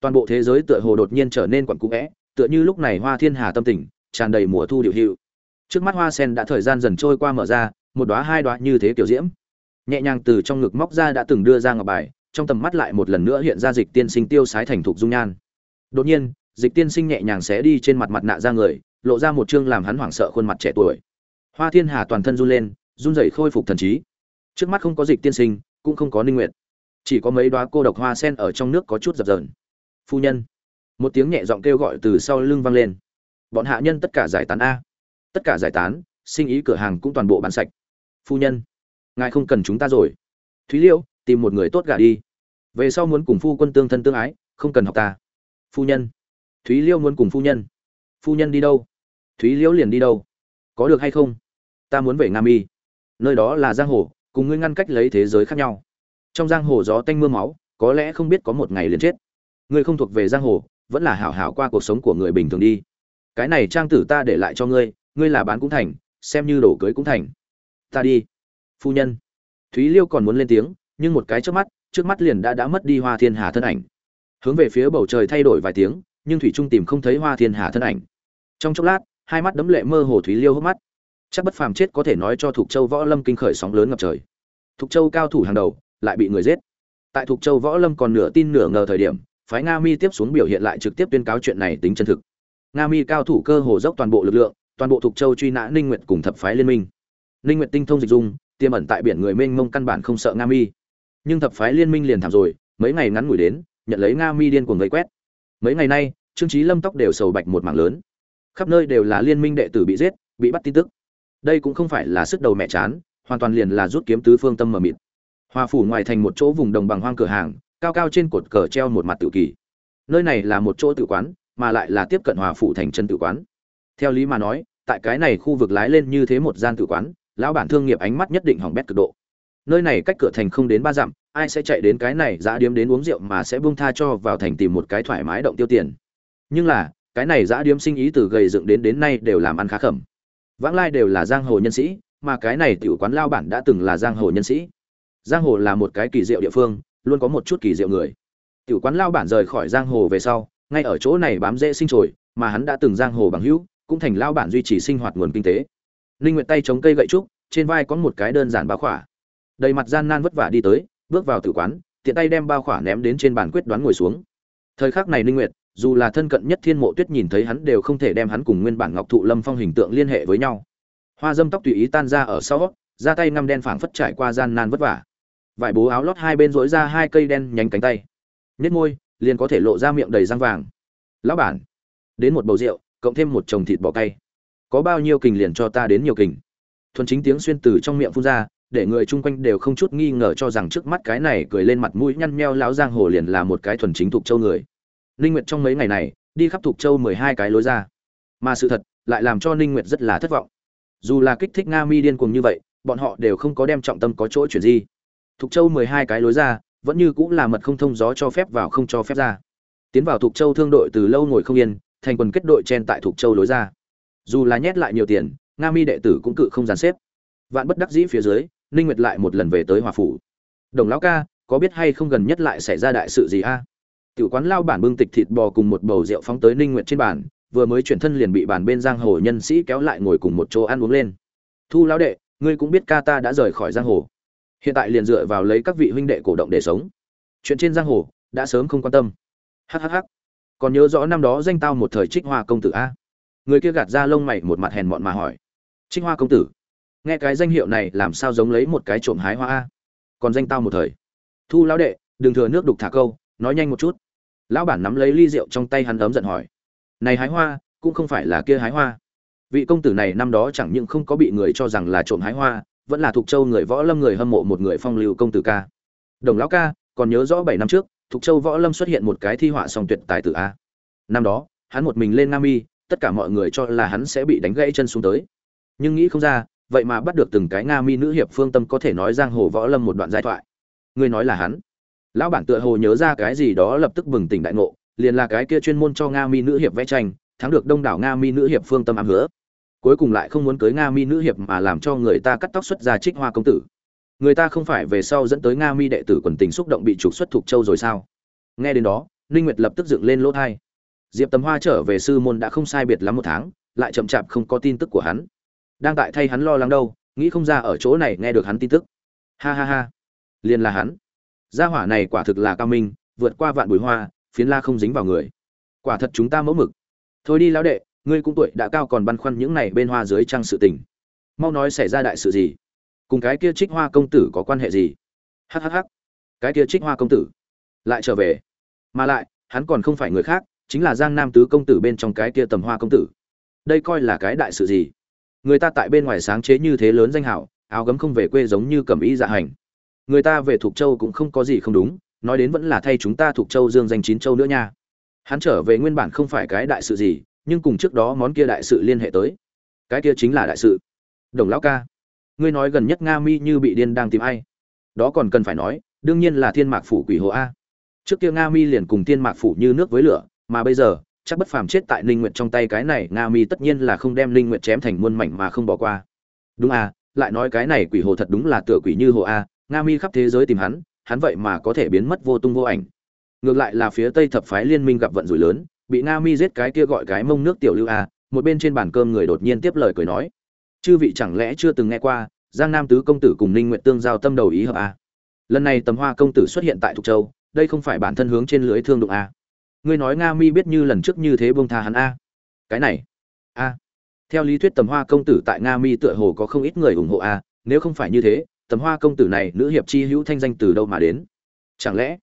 toàn bộ thế giới tựa hồ đột nhiên trở nên quặn cũ vẽ, tựa như lúc này hoa thiên hà tâm tình, tràn đầy mùa thu điệu hiệu. Trước mắt hoa sen đã thời gian dần trôi qua mở ra, một đóa hai đóa như thế kiểu diễm. Nhẹ nhàng từ trong ngực móc ra đã từng đưa ra ngọc bài, trong tầm mắt lại một lần nữa hiện ra dịch tiên sinh tiêu sái thành thục dung nhan. Đột nhiên, dịch tiên sinh nhẹ nhàng xé đi trên mặt mặt nạ ra người, lộ ra một chương làm hắn hoảng sợ khuôn mặt trẻ tuổi. Hoa thiên hà toàn thân run lên, run rẩy khôi phục thần trí. Trước mắt không có dịch tiên sinh, cũng không có ninh nguyệt. Chỉ có mấy đóa cô độc hoa sen ở trong nước có chút dập dờn phu nhân. Một tiếng nhẹ giọng kêu gọi từ sau lưng vang lên. Bọn hạ nhân tất cả giải tán a. Tất cả giải tán, sinh ý cửa hàng cũng toàn bộ bán sạch. Phu nhân, ngài không cần chúng ta rồi. Thúy liêu, tìm một người tốt gả đi. Về sau muốn cùng phu quân tương thân tương ái, không cần học ta. Phu nhân. Thúy liêu muốn cùng phu nhân. Phu nhân đi đâu? Thúy liễu liền đi đâu? Có được hay không? Ta muốn về nga mi. Nơi đó là giang hồ, cùng ngươi ngăn cách lấy thế giới khác nhau. Trong giang hồ gió tanh mưa máu, có lẽ không biết có một ngày liền chết ngươi không thuộc về giang hồ, vẫn là hảo hảo qua cuộc sống của người bình thường đi. Cái này trang tử ta để lại cho ngươi ngươi là bán cũng thành, xem như đổ cưới cũng thành. Ta đi. Phu nhân. Thúy liêu còn muốn lên tiếng, nhưng một cái trước mắt trước mắt liền đã đã mất đi hoa thiên hà thân ảnh. Hướng về phía bầu trời thay đổi vài tiếng, nhưng thủy trung tìm không thấy hoa thiên hà thân ảnh. Trong chốc lát, hai mắt đấm lệ mơ hồ thúy liêu hốc mắt. Chắc bất phàm chết có thể nói cho thục châu võ lâm kinh khởi sóng lớn ngập trời. Thục châu cao thủ hàng đầu, lại bị người giết. Tại thục châu võ lâm còn nửa tin nửa ngờ thời điểm phái nga mi tiếp xuống biểu hiện lại trực tiếp tuyên cáo chuyện này tính chân thực. Nga mi cao thủ cơ hồ dốc toàn bộ lực lượng, toàn bộ thục châu truy nã ninh nguyệt cùng thập phái liên minh. Ninh nguyệt tinh thông dịch dung, tiềm ẩn tại biển người mênh mông căn bản không sợ nga mi. Nhưng thập phái liên minh liền thảm rồi, mấy ngày ngắn ngủi đến, nhận lấy nga mi điên cuồng gây quét. Mấy ngày nay, trương trí lâm tóc đều sầu bạch một mảng lớn. Khắp nơi đều là liên minh đệ tử bị giết, bị bắt tin tức. Đây cũng không phải là sức đầu mẹ chán, hoàn toàn liền là rút kiếm tứ phương tâm mờ mịt. Hòa phủ ngoài thành một chỗ vùng đồng bằng hoang cửa hàng cao cao trên cột cờ treo một mặt tự kỳ nơi này là một chỗ tự quán, mà lại là tiếp cận hòa phủ thành chân tự quán. Theo lý mà nói, tại cái này khu vực lái lên như thế một gian tự quán, lão bản thương nghiệp ánh mắt nhất định hỏng bét cực độ. Nơi này cách cửa thành không đến ba dặm, ai sẽ chạy đến cái này giã điếm đến uống rượu mà sẽ buông tha cho vào thành tìm một cái thoải mái động tiêu tiền. Nhưng là, cái này giã điếm sinh ý từ gầy dựng đến đến nay đều làm ăn khá khẩm. Vãng lai đều là giang hồ nhân sĩ, mà cái này tiểu quán lao bản đã từng là giang hồ nhân sĩ. Giang hồ là một cái kỳ diệu địa phương luôn có một chút kỳ diệu người. Tiểu quán lao bản rời khỏi giang hồ về sau, ngay ở chỗ này bám dễ sinh trồi, mà hắn đã từng giang hồ bằng hữu, cũng thành lao bản duy trì sinh hoạt nguồn kinh tế. Linh nguyện tay chống cây gậy trúc, trên vai có một cái đơn giản bao khỏa. Đầy mặt gian nan vất vả đi tới, bước vào tử quán, tiện tay đem bao khỏa ném đến trên bàn quyết đoán ngồi xuống. Thời khắc này linh nguyệt, dù là thân cận nhất thiên mộ tuyết nhìn thấy hắn đều không thể đem hắn cùng nguyên bản ngọc thụ lâm phong hình tượng liên hệ với nhau. Hoa dâm tóc tùy ý tan ra ở sau, ra tay ngăm đen phảng phất trải qua gian nan vất vả vải bố áo lót hai bên rối ra hai cây đen nhánh cánh tay. Nhét môi, liền có thể lộ ra miệng đầy răng vàng. Lão bản, đến một bầu rượu, cộng thêm một chồng thịt bò cay. Có bao nhiêu kình liền cho ta đến nhiều kình. Thuần chính tiếng xuyên từ trong miệng phun ra, để người chung quanh đều không chút nghi ngờ cho rằng trước mắt cái này cười lên mặt mũi nhăn meo lão giang hồ liền là một cái thuần chính thuộc châu người. Ninh nguyệt trong mấy ngày này, đi khắp thuộc châu 12 cái lối ra. Mà sự thật, lại làm cho ninh nguyệt rất là thất vọng. Dù là kích thích nga mi điên cuồng như vậy, bọn họ đều không có đem trọng tâm có chỗ chuyển gì thuộc châu 12 cái lối ra, vẫn như cũng là mật không thông gió cho phép vào không cho phép ra. Tiến vào thuộc châu thương đội từ lâu ngồi không yên, thành quần kết đội chen tại thuộc châu lối ra. Dù là nhét lại nhiều tiền, nga mi đệ tử cũng cự không dàn xếp. Vạn bất đắc dĩ phía dưới, ninh nguyệt lại một lần về tới hòa phủ. Đồng lão ca, có biết hay không gần nhất lại xảy ra đại sự gì a? Tiểu quán lao bản bưng tịch thịt bò cùng một bầu rượu phóng tới ninh nguyệt trên bàn, vừa mới chuyển thân liền bị bàn bên giang hồ nhân sĩ kéo lại ngồi cùng một chỗ ăn uống lên. Thu lão đệ, ngươi cũng biết ca ta đã rời khỏi giang hồ hiện tại liền dựa vào lấy các vị huynh đệ cổ động để sống. Chuyện trên giang hồ, đã sớm không quan tâm. Hhh còn nhớ rõ năm đó danh tao một thời trích hoa công tử a? Người kia gạt ra lông mày một mặt hèn mọn mà hỏi. Trích hoa công tử, nghe cái danh hiệu này làm sao giống lấy một cái trộm hái hoa a? Còn danh tao một thời. Thu lão đệ, đừng thừa nước đục thả câu, nói nhanh một chút. Lão bản nắm lấy ly rượu trong tay hắn ấm giận hỏi. Này hái hoa, cũng không phải là kia hái hoa. Vị công tử này năm đó chẳng những không có bị người cho rằng là trộm hái hoa vẫn là thuộc châu người võ lâm người hâm mộ một người phong lưu công tử ca. Đồng lão ca, còn nhớ rõ bảy năm trước thuộc châu võ lâm xuất hiện một cái thi họa song tuyệt tài tử a. Năm đó, hắn một mình lên nam y, tất cả mọi người cho là hắn sẽ bị đánh gãy chân xuống tới. Nhưng nghĩ không ra, vậy mà bắt được từng cái nga mi nữ hiệp phương tâm có thể nói giang hồ võ lâm một đoạn giai thoại. Ngươi nói là hắn. Lão bản tựa hồ nhớ ra cái gì đó lập tức bừng tỉnh đại ngộ, liền là cái kia chuyên môn cho nga mi nữ hiệp vẽ tranh, thắng được đông đảo nga mi nữ hiệp phương tâm ám hứa cuối cùng lại không muốn cưới nga mi nữ hiệp mà làm cho người ta cắt tóc xuất ra trích hoa công tử. Người ta không phải về sau dẫn tới nga mi đệ tử quần tình xúc động bị trục xuất thuộc châu rồi sao? Nghe đến đó, ninh nguyệt lập tức dựng lên lỗ thai. Diệp tầm hoa trở về sư môn đã không sai biệt lắm một tháng, lại chậm chạp không có tin tức của hắn. Đang tại thay hắn lo lắng đâu, nghĩ không ra ở chỗ này nghe được hắn tin tức. Ha ha ha. Liền là hắn. Gia hỏa này quả thực là cao minh, vượt qua vạn bùi hoa, phiến la không dính vào người. Quả thật chúng ta mẫu mực. Thôi đi lão đệ ngươi cũng tuổi đã cao còn băn khoăn những này bên hoa dưới trăng sự tình. Mau nói xảy ra đại sự gì? Cùng cái kia trích hoa công tử có quan hệ gì? Hhh cái kia trích hoa công tử lại trở về. Mà lại, hắn còn không phải người khác, chính là giang nam tứ công tử bên trong cái kia tầm hoa công tử. Đây coi là cái đại sự gì? Người ta tại bên ngoài sáng chế như thế lớn danh hảo, áo gấm không về quê giống như cẩm ý dạ hành. Người ta về thuộc châu cũng không có gì không đúng, nói đến vẫn là thay chúng ta thuộc châu dương danh chín châu nữa nha. Hắn trở về nguyên bản không phải cái đại sự gì nhưng cùng trước đó món kia đại sự liên hệ tới cái kia chính là đại sự đồng lão ca ngươi nói gần nhất nga mi như bị điên đang tìm ai đó còn cần phải nói đương nhiên là thiên mạc phủ quỷ hồ a trước kia nga mi liền cùng thiên mạc phủ như nước với lửa mà bây giờ chắc bất phàm chết tại Linh Nguyệt trong tay cái này, Nga Mi tất nhiên là không đem Linh Nguyệt chém thành muôn mảnh mà không bỏ qua. Đúng à, lại nói cái này quỷ hồ thật đúng là tựa quỷ như hồ a, Nga Mi khắp thế giới tìm hắn, hắn vậy mà có thể biến mất vô tung vô ảnh. Ngược lại là phía Tây thập phái liên minh gặp vận rủi lớn, bị Nga Mi giết cái kia gọi cái mông nước tiểu lưu à. một bên trên bàn cơm người đột nhiên tiếp lời cười nói: "Chư vị chẳng lẽ chưa từng nghe qua, Giang Nam tứ công tử cùng Ninh Nguyệt tương giao tâm đầu ý hợp à? Lần này Tầm Hoa công tử xuất hiện tại Thục Châu, đây không phải bản thân hướng trên lưới thương đụng à? ngươi nói nga mi biết như lần trước như thế bông tha hắn a cái này a theo lý thuyết tầm hoa công tử tại nga mi tựa hồ có không ít người ủng hộ a nếu không phải như thế tầm hoa công tử này nữ hiệp chi hữu thanh danh từ đâu mà đến chẳng lẽ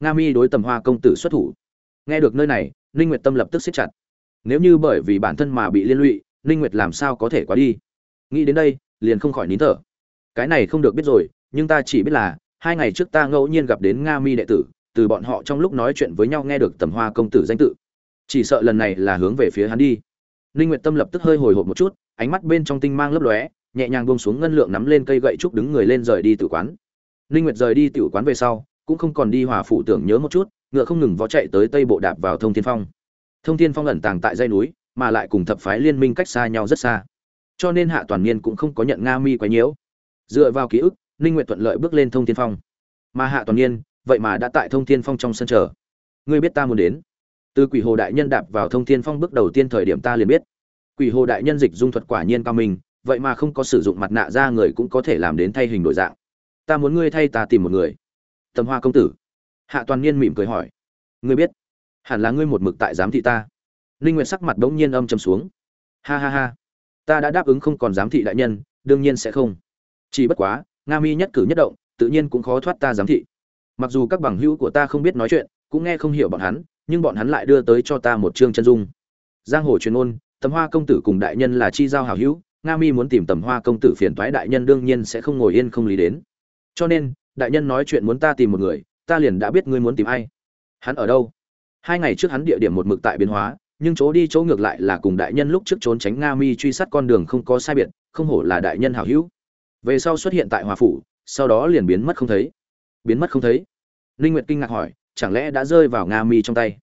nga mi đối tầm hoa công tử xuất thủ nghe được nơi này ninh nguyệt tâm lập tức siết chặt. Nếu như bởi vì bản thân mà bị liên lụy, ninh nguyệt làm sao có thể quá đi? Nghĩ đến đây, liền không khỏi nín thở. Cái này không được biết rồi, nhưng ta chỉ biết là, hai ngày trước ta ngẫu nhiên gặp đến nga mi đệ tử, từ bọn họ trong lúc nói chuyện với nhau nghe được tầm hoa công tử danh tự. Chỉ sợ lần này là hướng về phía hắn đi. Ninh nguyệt tâm lập tức hơi hồi hộp một chút, ánh mắt bên trong tinh mang lấp lóe, nhẹ nhàng buông xuống ngân lượng nắm lên cây gậy trúc đứng người lên rời đi tử quán. Ninh nguyệt rời đi tử quán về sau, cũng không còn đi hòa phủ tưởng nhớ một chút ngựa không ngừng vó chạy tới tây bộ đạp vào thông thiên phong. Thông thiên phong ẩn tàng tại dây núi, mà lại cùng thập phái liên minh cách xa nhau rất xa. Cho nên hạ toàn niên cũng không có nhận nga mi quá nhiễu. Dựa vào ký ức, ninh nguyệt thuận lợi bước lên thông thiên phong. Mà hạ toàn niên, vậy mà đã tại thông thiên phong trong sân chờ. Ngươi biết ta muốn đến. Từ quỷ hồ đại nhân đạp vào thông thiên phong bước đầu tiên thời điểm ta liền biết. Quỷ hồ đại nhân dịch dung thuật quả nhiên cao minh, vậy mà không có sử dụng mặt nạ ra người cũng có thể làm đến thay hình đổi dạng. Ta muốn ngươi thay ta tìm một người. Tầm hoa công tử hạ toàn niên mỉm cười hỏi, ngươi biết, hẳn là ngươi một mực tại giám thị ta. Ninh nguyệt sắc mặt bỗng nhiên âm trầm xuống. Ha ha ha, ta đã đáp ứng không còn giám thị đại nhân, đương nhiên sẽ không. Chỉ bất quá, nga mi nhất cử nhất động, tự nhiên cũng khó thoát ta giám thị. Mặc dù các bằng hữu của ta không biết nói chuyện, cũng nghe không hiểu bọn hắn, nhưng bọn hắn lại đưa tới cho ta một chương chân dung. Giang hồ truyền ôn tầm hoa công tử cùng đại nhân là chi giao hảo hữu, nga mi muốn tìm tầm hoa công tử phiền toái đại nhân đương nhiên sẽ không ngồi yên không lý đến. Cho nên, đại nhân nói chuyện muốn ta tìm một người ta liền đã biết ngươi muốn tìm ai. Hắn ở đâu? Hai ngày trước hắn địa điểm một mực tại biến hóa, nhưng chỗ đi chỗ ngược lại là cùng đại nhân lúc trước trốn tránh nga mi truy sát con đường không có sai biệt, không hổ là đại nhân hảo hữu. Về sau xuất hiện tại hòa phủ, sau đó liền biến mất không thấy. Biến mất không thấy. Linh nguyệt kinh ngạc hỏi, chẳng lẽ đã rơi vào nga mi trong tay?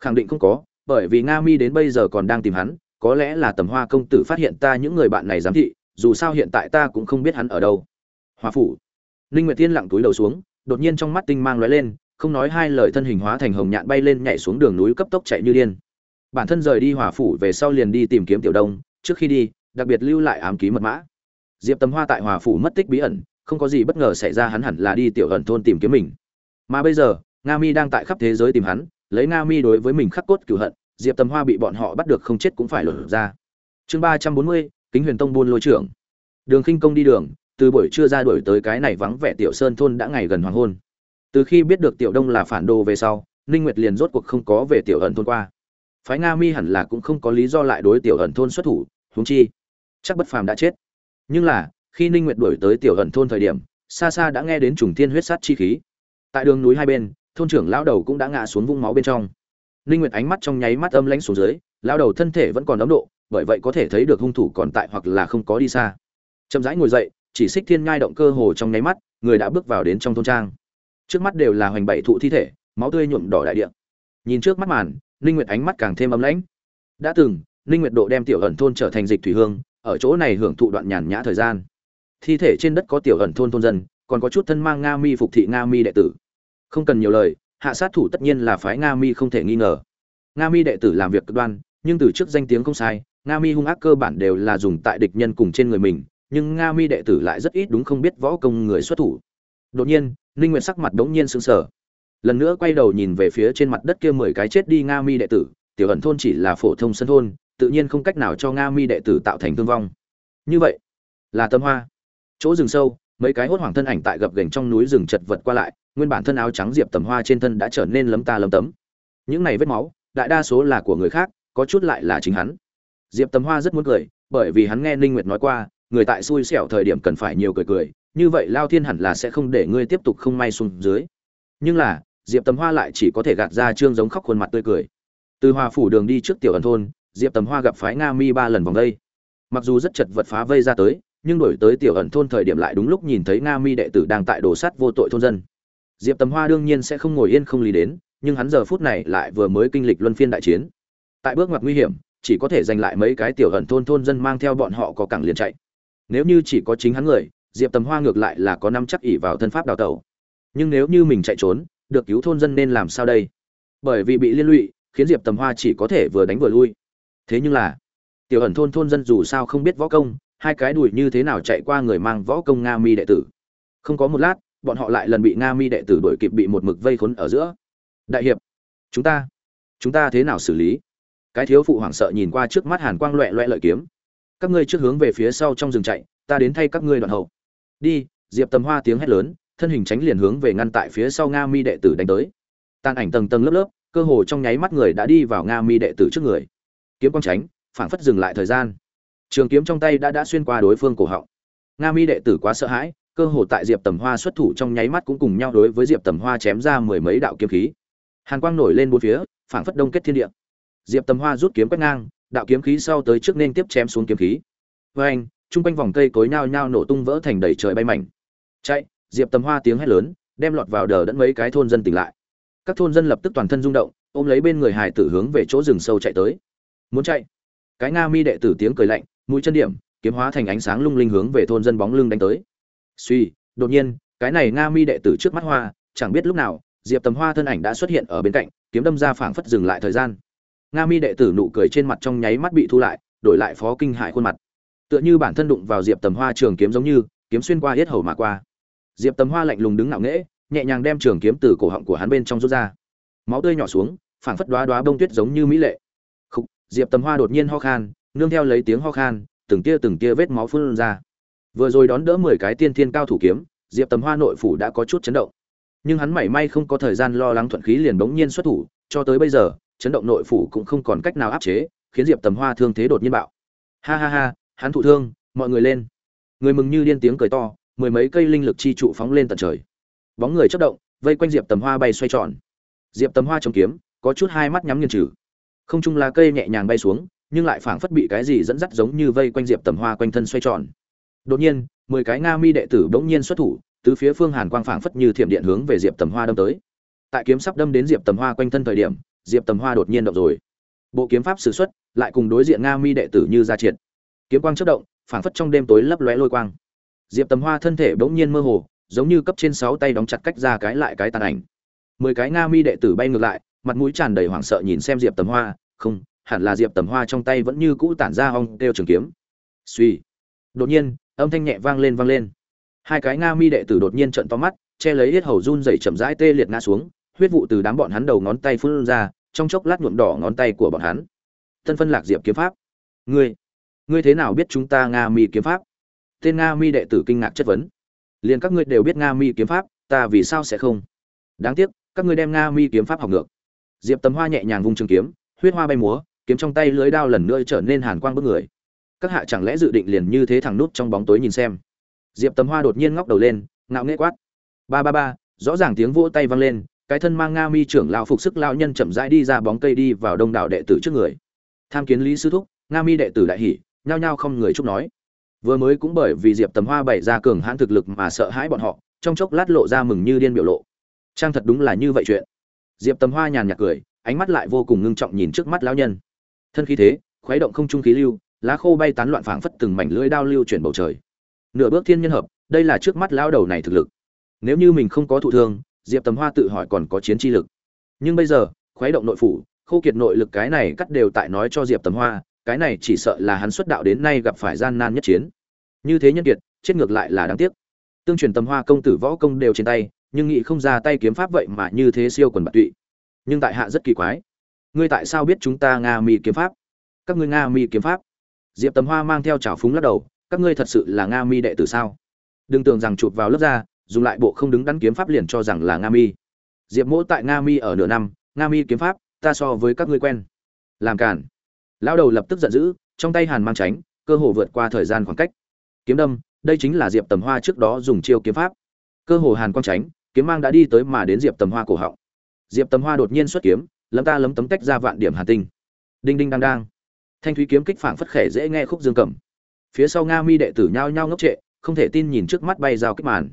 Khẳng định không có, bởi vì nga mi đến bây giờ còn đang tìm hắn, có lẽ là tầm hoa công tử phát hiện ta những người bạn này giám thị, dù sao hiện tại ta cũng không biết hắn ở đâu. Hòa phủ. Linh nguyệt tiên lặng túi đầu xuống đột nhiên trong mắt tinh mang lóe lên, không nói hai lời thân hình hóa thành hồng nhạn bay lên nhảy xuống đường núi cấp tốc chạy như điên. Bản thân rời đi hòa phủ về sau liền đi tìm kiếm tiểu đông, trước khi đi, đặc biệt lưu lại ám ký mật mã. Diệp tầm hoa tại hòa phủ mất tích bí ẩn, không có gì bất ngờ xảy ra hắn hẳn là đi tiểu ẩn thôn tìm kiếm mình. Mà bây giờ, nga mi đang tại khắp thế giới tìm hắn, lấy nga mi đối với mình khắc cốt cửu hận, diệp tầm hoa bị bọn họ bắt được không chết cũng phải lột ra. Chương ba trăm bốn mươi, kính huyền tông buôn lôi trưởng. Đường khinh công đi đường từ buổi trưa ra đuổi tới cái này vắng vẻ tiểu sơn thôn đã ngày gần hoàng hôn. Từ khi biết được tiểu đông là phản đồ về sau, ninh nguyệt liền rốt cuộc không có về tiểu ẩn thôn qua. Phái nga mi hẳn là cũng không có lý do lại đối tiểu ẩn thôn xuất thủ, huống chi, chắc bất phàm đã chết. Nhưng là, khi ninh nguyệt đuổi tới tiểu ẩn thôn thời điểm, xa xa đã nghe đến trùng thiên huyết sát chi khí. Tại đường núi hai bên, thôn trưởng lão đầu cũng đã ngã xuống vũng máu bên trong. Ninh nguyệt ánh mắt trong nháy mắt âm lãnh xuống dưới, lão đầu thân thể vẫn còn ấm độ, bởi vậy có thể thấy được hung thủ còn tại hoặc là không có đi xa. Chậm rãi ngồi dậy chỉ xích thiên nhai động cơ hồ trong nháy mắt, người đã bước vào đến trong thôn trang. Trước mắt đều là hoành bảy thụ thi thể, máu tươi nhuộm đỏ đại địa. Nhìn trước mắt màn, ninh nguyệt ánh mắt càng thêm ấm lãnh. Đã từng, ninh nguyệt độ đem tiểu ẩn thôn trở thành dịch thủy hương, ở chỗ này hưởng thụ đoạn nhàn nhã thời gian. Thi thể trên đất có tiểu ẩn thôn thôn dân, còn có chút thân mang nga mi phục thị nga mi đệ tử. Không cần nhiều lời, hạ sát thủ tất nhiên là phái nga mi không thể nghi ngờ. Nga mi đệ tử làm việc cực đoan, nhưng từ trước danh tiếng không sai, nga mi hung ác cơ bản đều là dùng tại địch nhân cùng trên người mình nhưng nga mi đệ tử lại rất ít đúng không biết võ công người xuất thủ. Đột nhiên, ninh nguyệt sắc mặt đống nhiên sững sờ. Lần nữa quay đầu nhìn về phía trên mặt đất kia mười cái chết đi nga mi đệ tử, tiểu ẩn thôn chỉ là phổ thông sân thôn, tự nhiên không cách nào cho nga mi đệ tử tạo thành thương vong. Như vậy, là tâm hoa. Chỗ rừng sâu, mấy cái hốt hoảng thân ảnh tại gập ghềnh trong núi rừng chật vật qua lại, nguyên bản thân áo trắng diệp tầm hoa trên thân đã trở nên lấm ta lấm tấm. Những này vết máu, đại đa số là của người khác, có chút lại là chính hắn. Diệp tầm hoa rất muốn cười, bởi vì hắn nghe ninh nguyệt nói qua người tại xui xẻo thời điểm cần phải nhiều cười cười, như vậy lao thiên hẳn là sẽ không để ngươi tiếp tục không may xuống dưới. Nhưng là, diệp tầm hoa lại chỉ có thể gạt ra trương giống khóc khuôn mặt tươi cười. Từ hòa phủ đường đi trước tiểu ẩn thôn, diệp tầm hoa gặp phái nga mi ba lần vòng đây. Mặc dù rất chật vật phá vây ra tới, nhưng đổi tới tiểu ẩn thôn thời điểm lại đúng lúc nhìn thấy nga mi đệ tử đang tại đồ sắt vô tội thôn dân. Diệp tầm hoa đương nhiên sẽ không ngồi yên không lý đến, nhưng hắn giờ phút này lại vừa mới kinh lịch luân phiên đại chiến. Tại bước ngoặt nguy hiểm, chỉ có thể giành lại mấy cái tiểu ẩn thôn thôn dân mang theo bọn họ có cẳng liền chạy nếu như chỉ có chính hắn người, diệp tầm hoa ngược lại là có năm chắc ỉ vào thân pháp đào tẩu. Nhưng nếu như mình chạy trốn, được cứu thôn dân nên làm sao đây? Bởi vì bị liên lụy, khiến diệp tầm hoa chỉ có thể vừa đánh vừa lui. Thế nhưng là, tiểu ẩn thôn thôn dân dù sao không biết võ công, hai cái đùi như thế nào chạy qua người mang võ công nga mi đệ tử. Không có một lát, bọn họ lại lần bị nga mi đệ tử đuổi kịp bị một mực vây khốn ở giữa. Đại hiệp, chúng ta chúng ta thế nào xử lý? Cái thiếu phụ hoảng sợ nhìn qua trước mắt hàn quang loẹ loẹ lợi kiếm các ngươi trước hướng về phía sau trong rừng chạy, ta đến thay các ngươi đoạn hậu. Đi, diệp tầm hoa tiếng hét lớn, thân hình tránh liền hướng về ngăn tại phía sau nga mi đệ tử đánh tới. Tàn ảnh tầng tầng lớp lớp, cơ hồ trong nháy mắt người đã đi vào nga mi đệ tử trước người. Kiếm quang tránh, phảng phất dừng lại thời gian. Trường kiếm trong tay đã đã xuyên qua đối phương cổ họng. Nga mi đệ tử quá sợ hãi, cơ hồ tại diệp tầm hoa xuất thủ trong nháy mắt cũng cùng nhau đối với diệp tầm hoa chém ra mười mấy đạo kiếm khí. Hàn quang nổi lên bốn phía, phảng phất đông kết thiên địa. Diệp tầm hoa rút kiếm quét ngang đạo kiếm khí sau tới trước nên tiếp chém xuống kiếm khí. Với anh trung quanh vòng cây cối nhao nhao nổ tung vỡ thành đầy trời bay mảnh. Chạy, diệp tầm hoa tiếng hét lớn, đem lọt vào đờ đẫn mấy cái thôn dân tỉnh lại. Các thôn dân lập tức toàn thân rung động, ôm lấy bên người hải tử hướng về chỗ rừng sâu chạy tới. Muốn chạy? Cái nga mi đệ tử tiếng cười lạnh, mũi chân điểm, kiếm hóa thành ánh sáng lung linh hướng về thôn dân bóng lưng đánh tới. Suy, đột nhiên, cái này nga mi đệ tử trước mắt hoa, chẳng biết lúc nào, diệp tầm hoa thân ảnh đã xuất hiện ở bên cạnh, kiếm đâm ra phảng phất dừng lại thời gian nga mi đệ tử nụ cười trên mặt trong nháy mắt bị thu lại đổi lại phó kinh hại khuôn mặt. Tựa như bản thân đụng vào diệp tầm hoa trường kiếm giống như kiếm xuyên qua hết hầu mà qua. Diệp tầm hoa lạnh lùng đứng ngạo nghễ nhẹ nhàng đem trường kiếm từ cổ họng của hắn bên trong rút ra. Máu tươi nhỏ xuống phảng phất đoá đoá bông tuyết giống như mỹ lệ. Khúc, diệp tầm hoa đột nhiên ho khan nương theo lấy tiếng ho khan từng tia từng tia vết máu phun ra. Vừa rồi đón đỡ mười cái tiên thiên cao thủ kiếm diệp tầm hoa nội phủ đã có chút chấn động. Nhưng hắn mảy may không có thời gian lo lắng thuận khí liền bỗng nhiên xuất thủ cho tới bây giờ chấn động nội phủ cũng không còn cách nào áp chế, khiến diệp tầm hoa thương thế đột nhiên bạo. Ha ha ha, hắn thụ thương, mọi người lên. Người mừng như điên tiếng cười to, mười mấy cây linh lực chi trụ phóng lên tận trời. Bóng người chất động, vây quanh diệp tầm hoa bay xoay tròn. Diệp tầm hoa chống kiếm, có chút hai mắt nhắm nghiền trừ. Không trung lá cây nhẹ nhàng bay xuống, nhưng lại phảng phất bị cái gì dẫn dắt giống như vây quanh diệp tầm hoa quanh thân xoay tròn. Đột nhiên, mười cái nga mi đệ tử bỗng nhiên xuất thủ, tứ phía phương hàn quang phảng phất như thiểm điện hướng về diệp tầm hoa đâm tới tại kiếm sắp đâm đến diệp tầm hoa quanh thân thời điểm, diệp tầm hoa đột nhiên động rồi. Bộ kiếm pháp sử xuất, lại cùng đối diện nga mi đệ tử như ra triệt. Kiếm quang chất động, phảng phất trong đêm tối lấp lóe lôi quang. Diệp tầm hoa thân thể bỗng nhiên mơ hồ, giống như cấp trên sáu tay đóng chặt cách ra cái lại cái tàn ảnh. Mười cái nga mi đệ tử bay ngược lại, mặt mũi tràn đầy hoảng sợ nhìn xem diệp tầm hoa, không, hẳn là diệp tầm hoa trong tay vẫn như cũ tản ra hong kêu trường kiếm. Suy. Đột nhiên, âm thanh nhẹ vang lên vang lên. Hai cái nga mi đệ tử đột nhiên trợn to mắt, che lấy hết hầu run dày chậm rãi tê liệt ngã xuống huyết vụ từ đám bọn hắn đầu ngón tay phun ra, trong chốc lát nhuộm đỏ ngón tay của bọn hắn. Tân phân lạc diệp kiếm pháp. Ngươi ngươi thế nào biết chúng ta nga mi kiếm pháp? Tên nga mi đệ tử kinh ngạc chất vấn. Liền các ngươi đều biết nga mi kiếm pháp, ta vì sao sẽ không? Đáng tiếc, các ngươi đem nga mi kiếm pháp học ngược. Diệp Tầm hoa nhẹ nhàng vung trường kiếm, huyết hoa bay múa, kiếm trong tay lưới đao lần nữa trở nên hàn quang bức người. Các hạ chẳng lẽ dự định liền như thế thẳng nút trong bóng tối nhìn xem? Diệp Tầm hoa đột nhiên ngóc đầu lên, ngạo nghễ quát. Ba ba ba, rõ ràng tiếng vỗ tay vang lên cái thân mang nga mi trưởng lão phục sức lão nhân chậm rãi đi ra bóng cây đi vào đông đảo đệ tử trước người. Tham kiến lý sư thúc, nga mi đệ tử đại hỉ, nhao nhao không người chúc nói. Vừa mới cũng bởi vì diệp tầm hoa bày ra cường hãn thực lực mà sợ hãi bọn họ, trong chốc lát lộ ra mừng như điên biểu lộ. Trang thật đúng là như vậy chuyện. Diệp tầm hoa nhàn nhạt cười, ánh mắt lại vô cùng ngưng trọng nhìn trước mắt lão nhân. Thân khí thế, khuấy động không trung khí lưu, lá khô bay tán loạn phảng phất từng mảnh lưỡi đao lưu chuyển bầu trời. Nửa bước thiên nhân hợp, đây là trước mắt lão đầu này thực lực. Nếu như mình không có thụ thương diệp tầm hoa tự hỏi còn có chiến chi lực. Nhưng bây giờ, khuấy động nội phủ, khô kiệt nội lực cái này cắt đều tại nói cho diệp tầm hoa, cái này chỉ sợ là hắn xuất đạo đến nay gặp phải gian nan nhất chiến. Như thế nhân kiệt, chết ngược lại là đáng tiếc. Tương truyền tầm hoa công tử võ công đều trên tay, nhưng nghị không ra tay kiếm pháp vậy mà như thế siêu quần bạc tụy. Nhưng tại hạ rất kỳ quái. Ngươi tại sao biết chúng ta nga mi kiếm pháp? Các ngươi nga mi kiếm pháp? Diệp tầm hoa mang theo trào phúng lắc đầu, các ngươi thật sự là nga mi đệ tử sao? Đừng tưởng rằng chụp vào lớp ra dùng lại bộ không đứng đắn kiếm pháp liền cho rằng là nga mi. Diệp mỗ tại nga mi ở nửa năm, nga mi kiếm pháp, ta so với các ngươi quen. Làm cản. Lão đầu lập tức giận dữ, trong tay hàn mang tránh, cơ hồ vượt qua thời gian khoảng cách. Kiếm đâm, đây chính là diệp tầm hoa trước đó dùng chiêu kiếm pháp. Cơ hồ hàn quang tránh, kiếm mang đã đi tới mà đến diệp tầm hoa cổ họng. Diệp tầm hoa đột nhiên xuất kiếm, lấm ta lấm tấm tách ra vạn điểm hàn tinh. Đinh đinh đang đang. Thanh thúy kiếm kích phảng phất khẽ dễ nghe khúc dương cầm. Phía sau nga mi đệ tử nhao nhao ngốc trệ, không thể tin nhìn trước mắt bay rào kích màn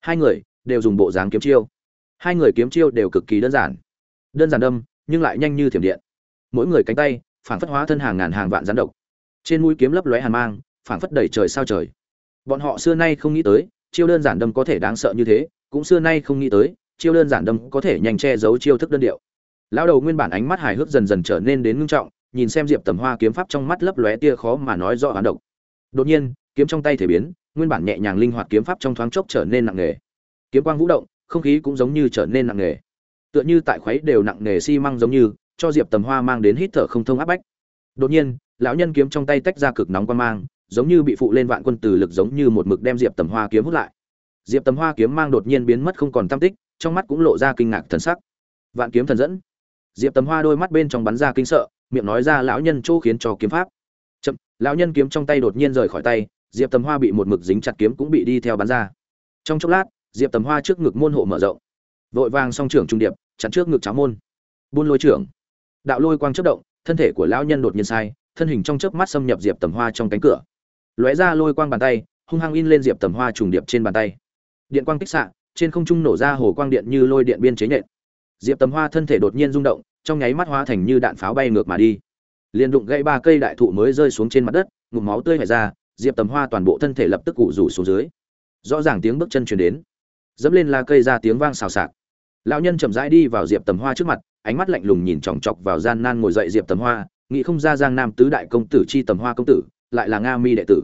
hai người đều dùng bộ dáng kiếm chiêu. Hai người kiếm chiêu đều cực kỳ đơn giản. Đơn giản đâm, nhưng lại nhanh như thiểm điện. Mỗi người cánh tay phảng phất hóa thân hàng ngàn hàng vạn rắn độc. Trên mũi kiếm lấp lóe hàn mang, phảng phất đầy trời sao trời. Bọn họ xưa nay không nghĩ tới, chiêu đơn giản đâm có thể đáng sợ như thế, cũng xưa nay không nghĩ tới, chiêu đơn giản đâm có thể nhanh che giấu chiêu thức đơn điệu. Lão đầu nguyên bản ánh mắt hài hước dần dần trở nên đến ngưng trọng, nhìn xem diệp tầm hoa kiếm pháp trong mắt lấp lóe tia khó mà nói rõ hán độc. Đột nhiên kiếm trong tay thể biến, nguyên bản nhẹ nhàng linh hoạt kiếm pháp trong thoáng chốc trở nên nặng nề. Kiếm quang vũ động, không khí cũng giống như trở nên nặng nề. Tựa như tại khuấy đều nặng nề xi măng giống như, cho diệp tầm hoa mang đến hít thở không thông áp bách. Đột nhiên, lão nhân kiếm trong tay tách ra cực nóng quan mang, giống như bị phụ lên vạn quân từ lực giống như một mực đem diệp tầm hoa kiếm hút lại. Diệp tầm hoa kiếm mang đột nhiên biến mất không còn tam tích, trong mắt cũng lộ ra kinh ngạc thần sắc. Vạn kiếm thần dẫn. Diệp tầm hoa đôi mắt bên trong bắn ra kinh sợ, miệng nói ra lão nhân chỗ khiến cho kiếm pháp. Chậm, lão nhân kiếm trong tay đột nhiên rời khỏi tay diệp tầm hoa bị một mực dính chặt kiếm cũng bị đi theo bắn ra. Trong chốc lát, diệp tầm hoa trước ngực môn hộ mở rộng. Vội vàng song trưởng trung điệp, chặn trước ngực cháo môn. Buôn lôi trưởng. Đạo lôi quang chớp động, thân thể của lão nhân đột nhiên sai, thân hình trong chớp mắt xâm nhập diệp tầm hoa trong cánh cửa. Lóe ra lôi quang bàn tay, hung hăng in lên diệp tầm hoa trùng điệp trên bàn tay. Điện quang kích xạ, trên không trung nổ ra hồ quang điện như lôi điện biên chế nhện. Diệp tầm hoa thân thể đột nhiên rung động, trong nháy mắt hóa thành như đạn pháo bay ngược mà đi. Liền đụng gãy ba cây đại thụ mới rơi xuống trên mặt đất, ngụm máu tươi hại ra diệp tầm hoa toàn bộ thân thể lập tức cụ rủ xuống dưới. Rõ ràng tiếng bước chân chuyển đến. Dẫm lên la cây ra tiếng vang xào xạc. Lão nhân chậm rãi đi vào diệp tầm hoa trước mặt, ánh mắt lạnh lùng nhìn chòng chọc vào gian nan ngồi dậy diệp tầm hoa, nghĩ không ra giang nam tứ đại công tử chi tầm hoa công tử, lại là nga mi đệ tử.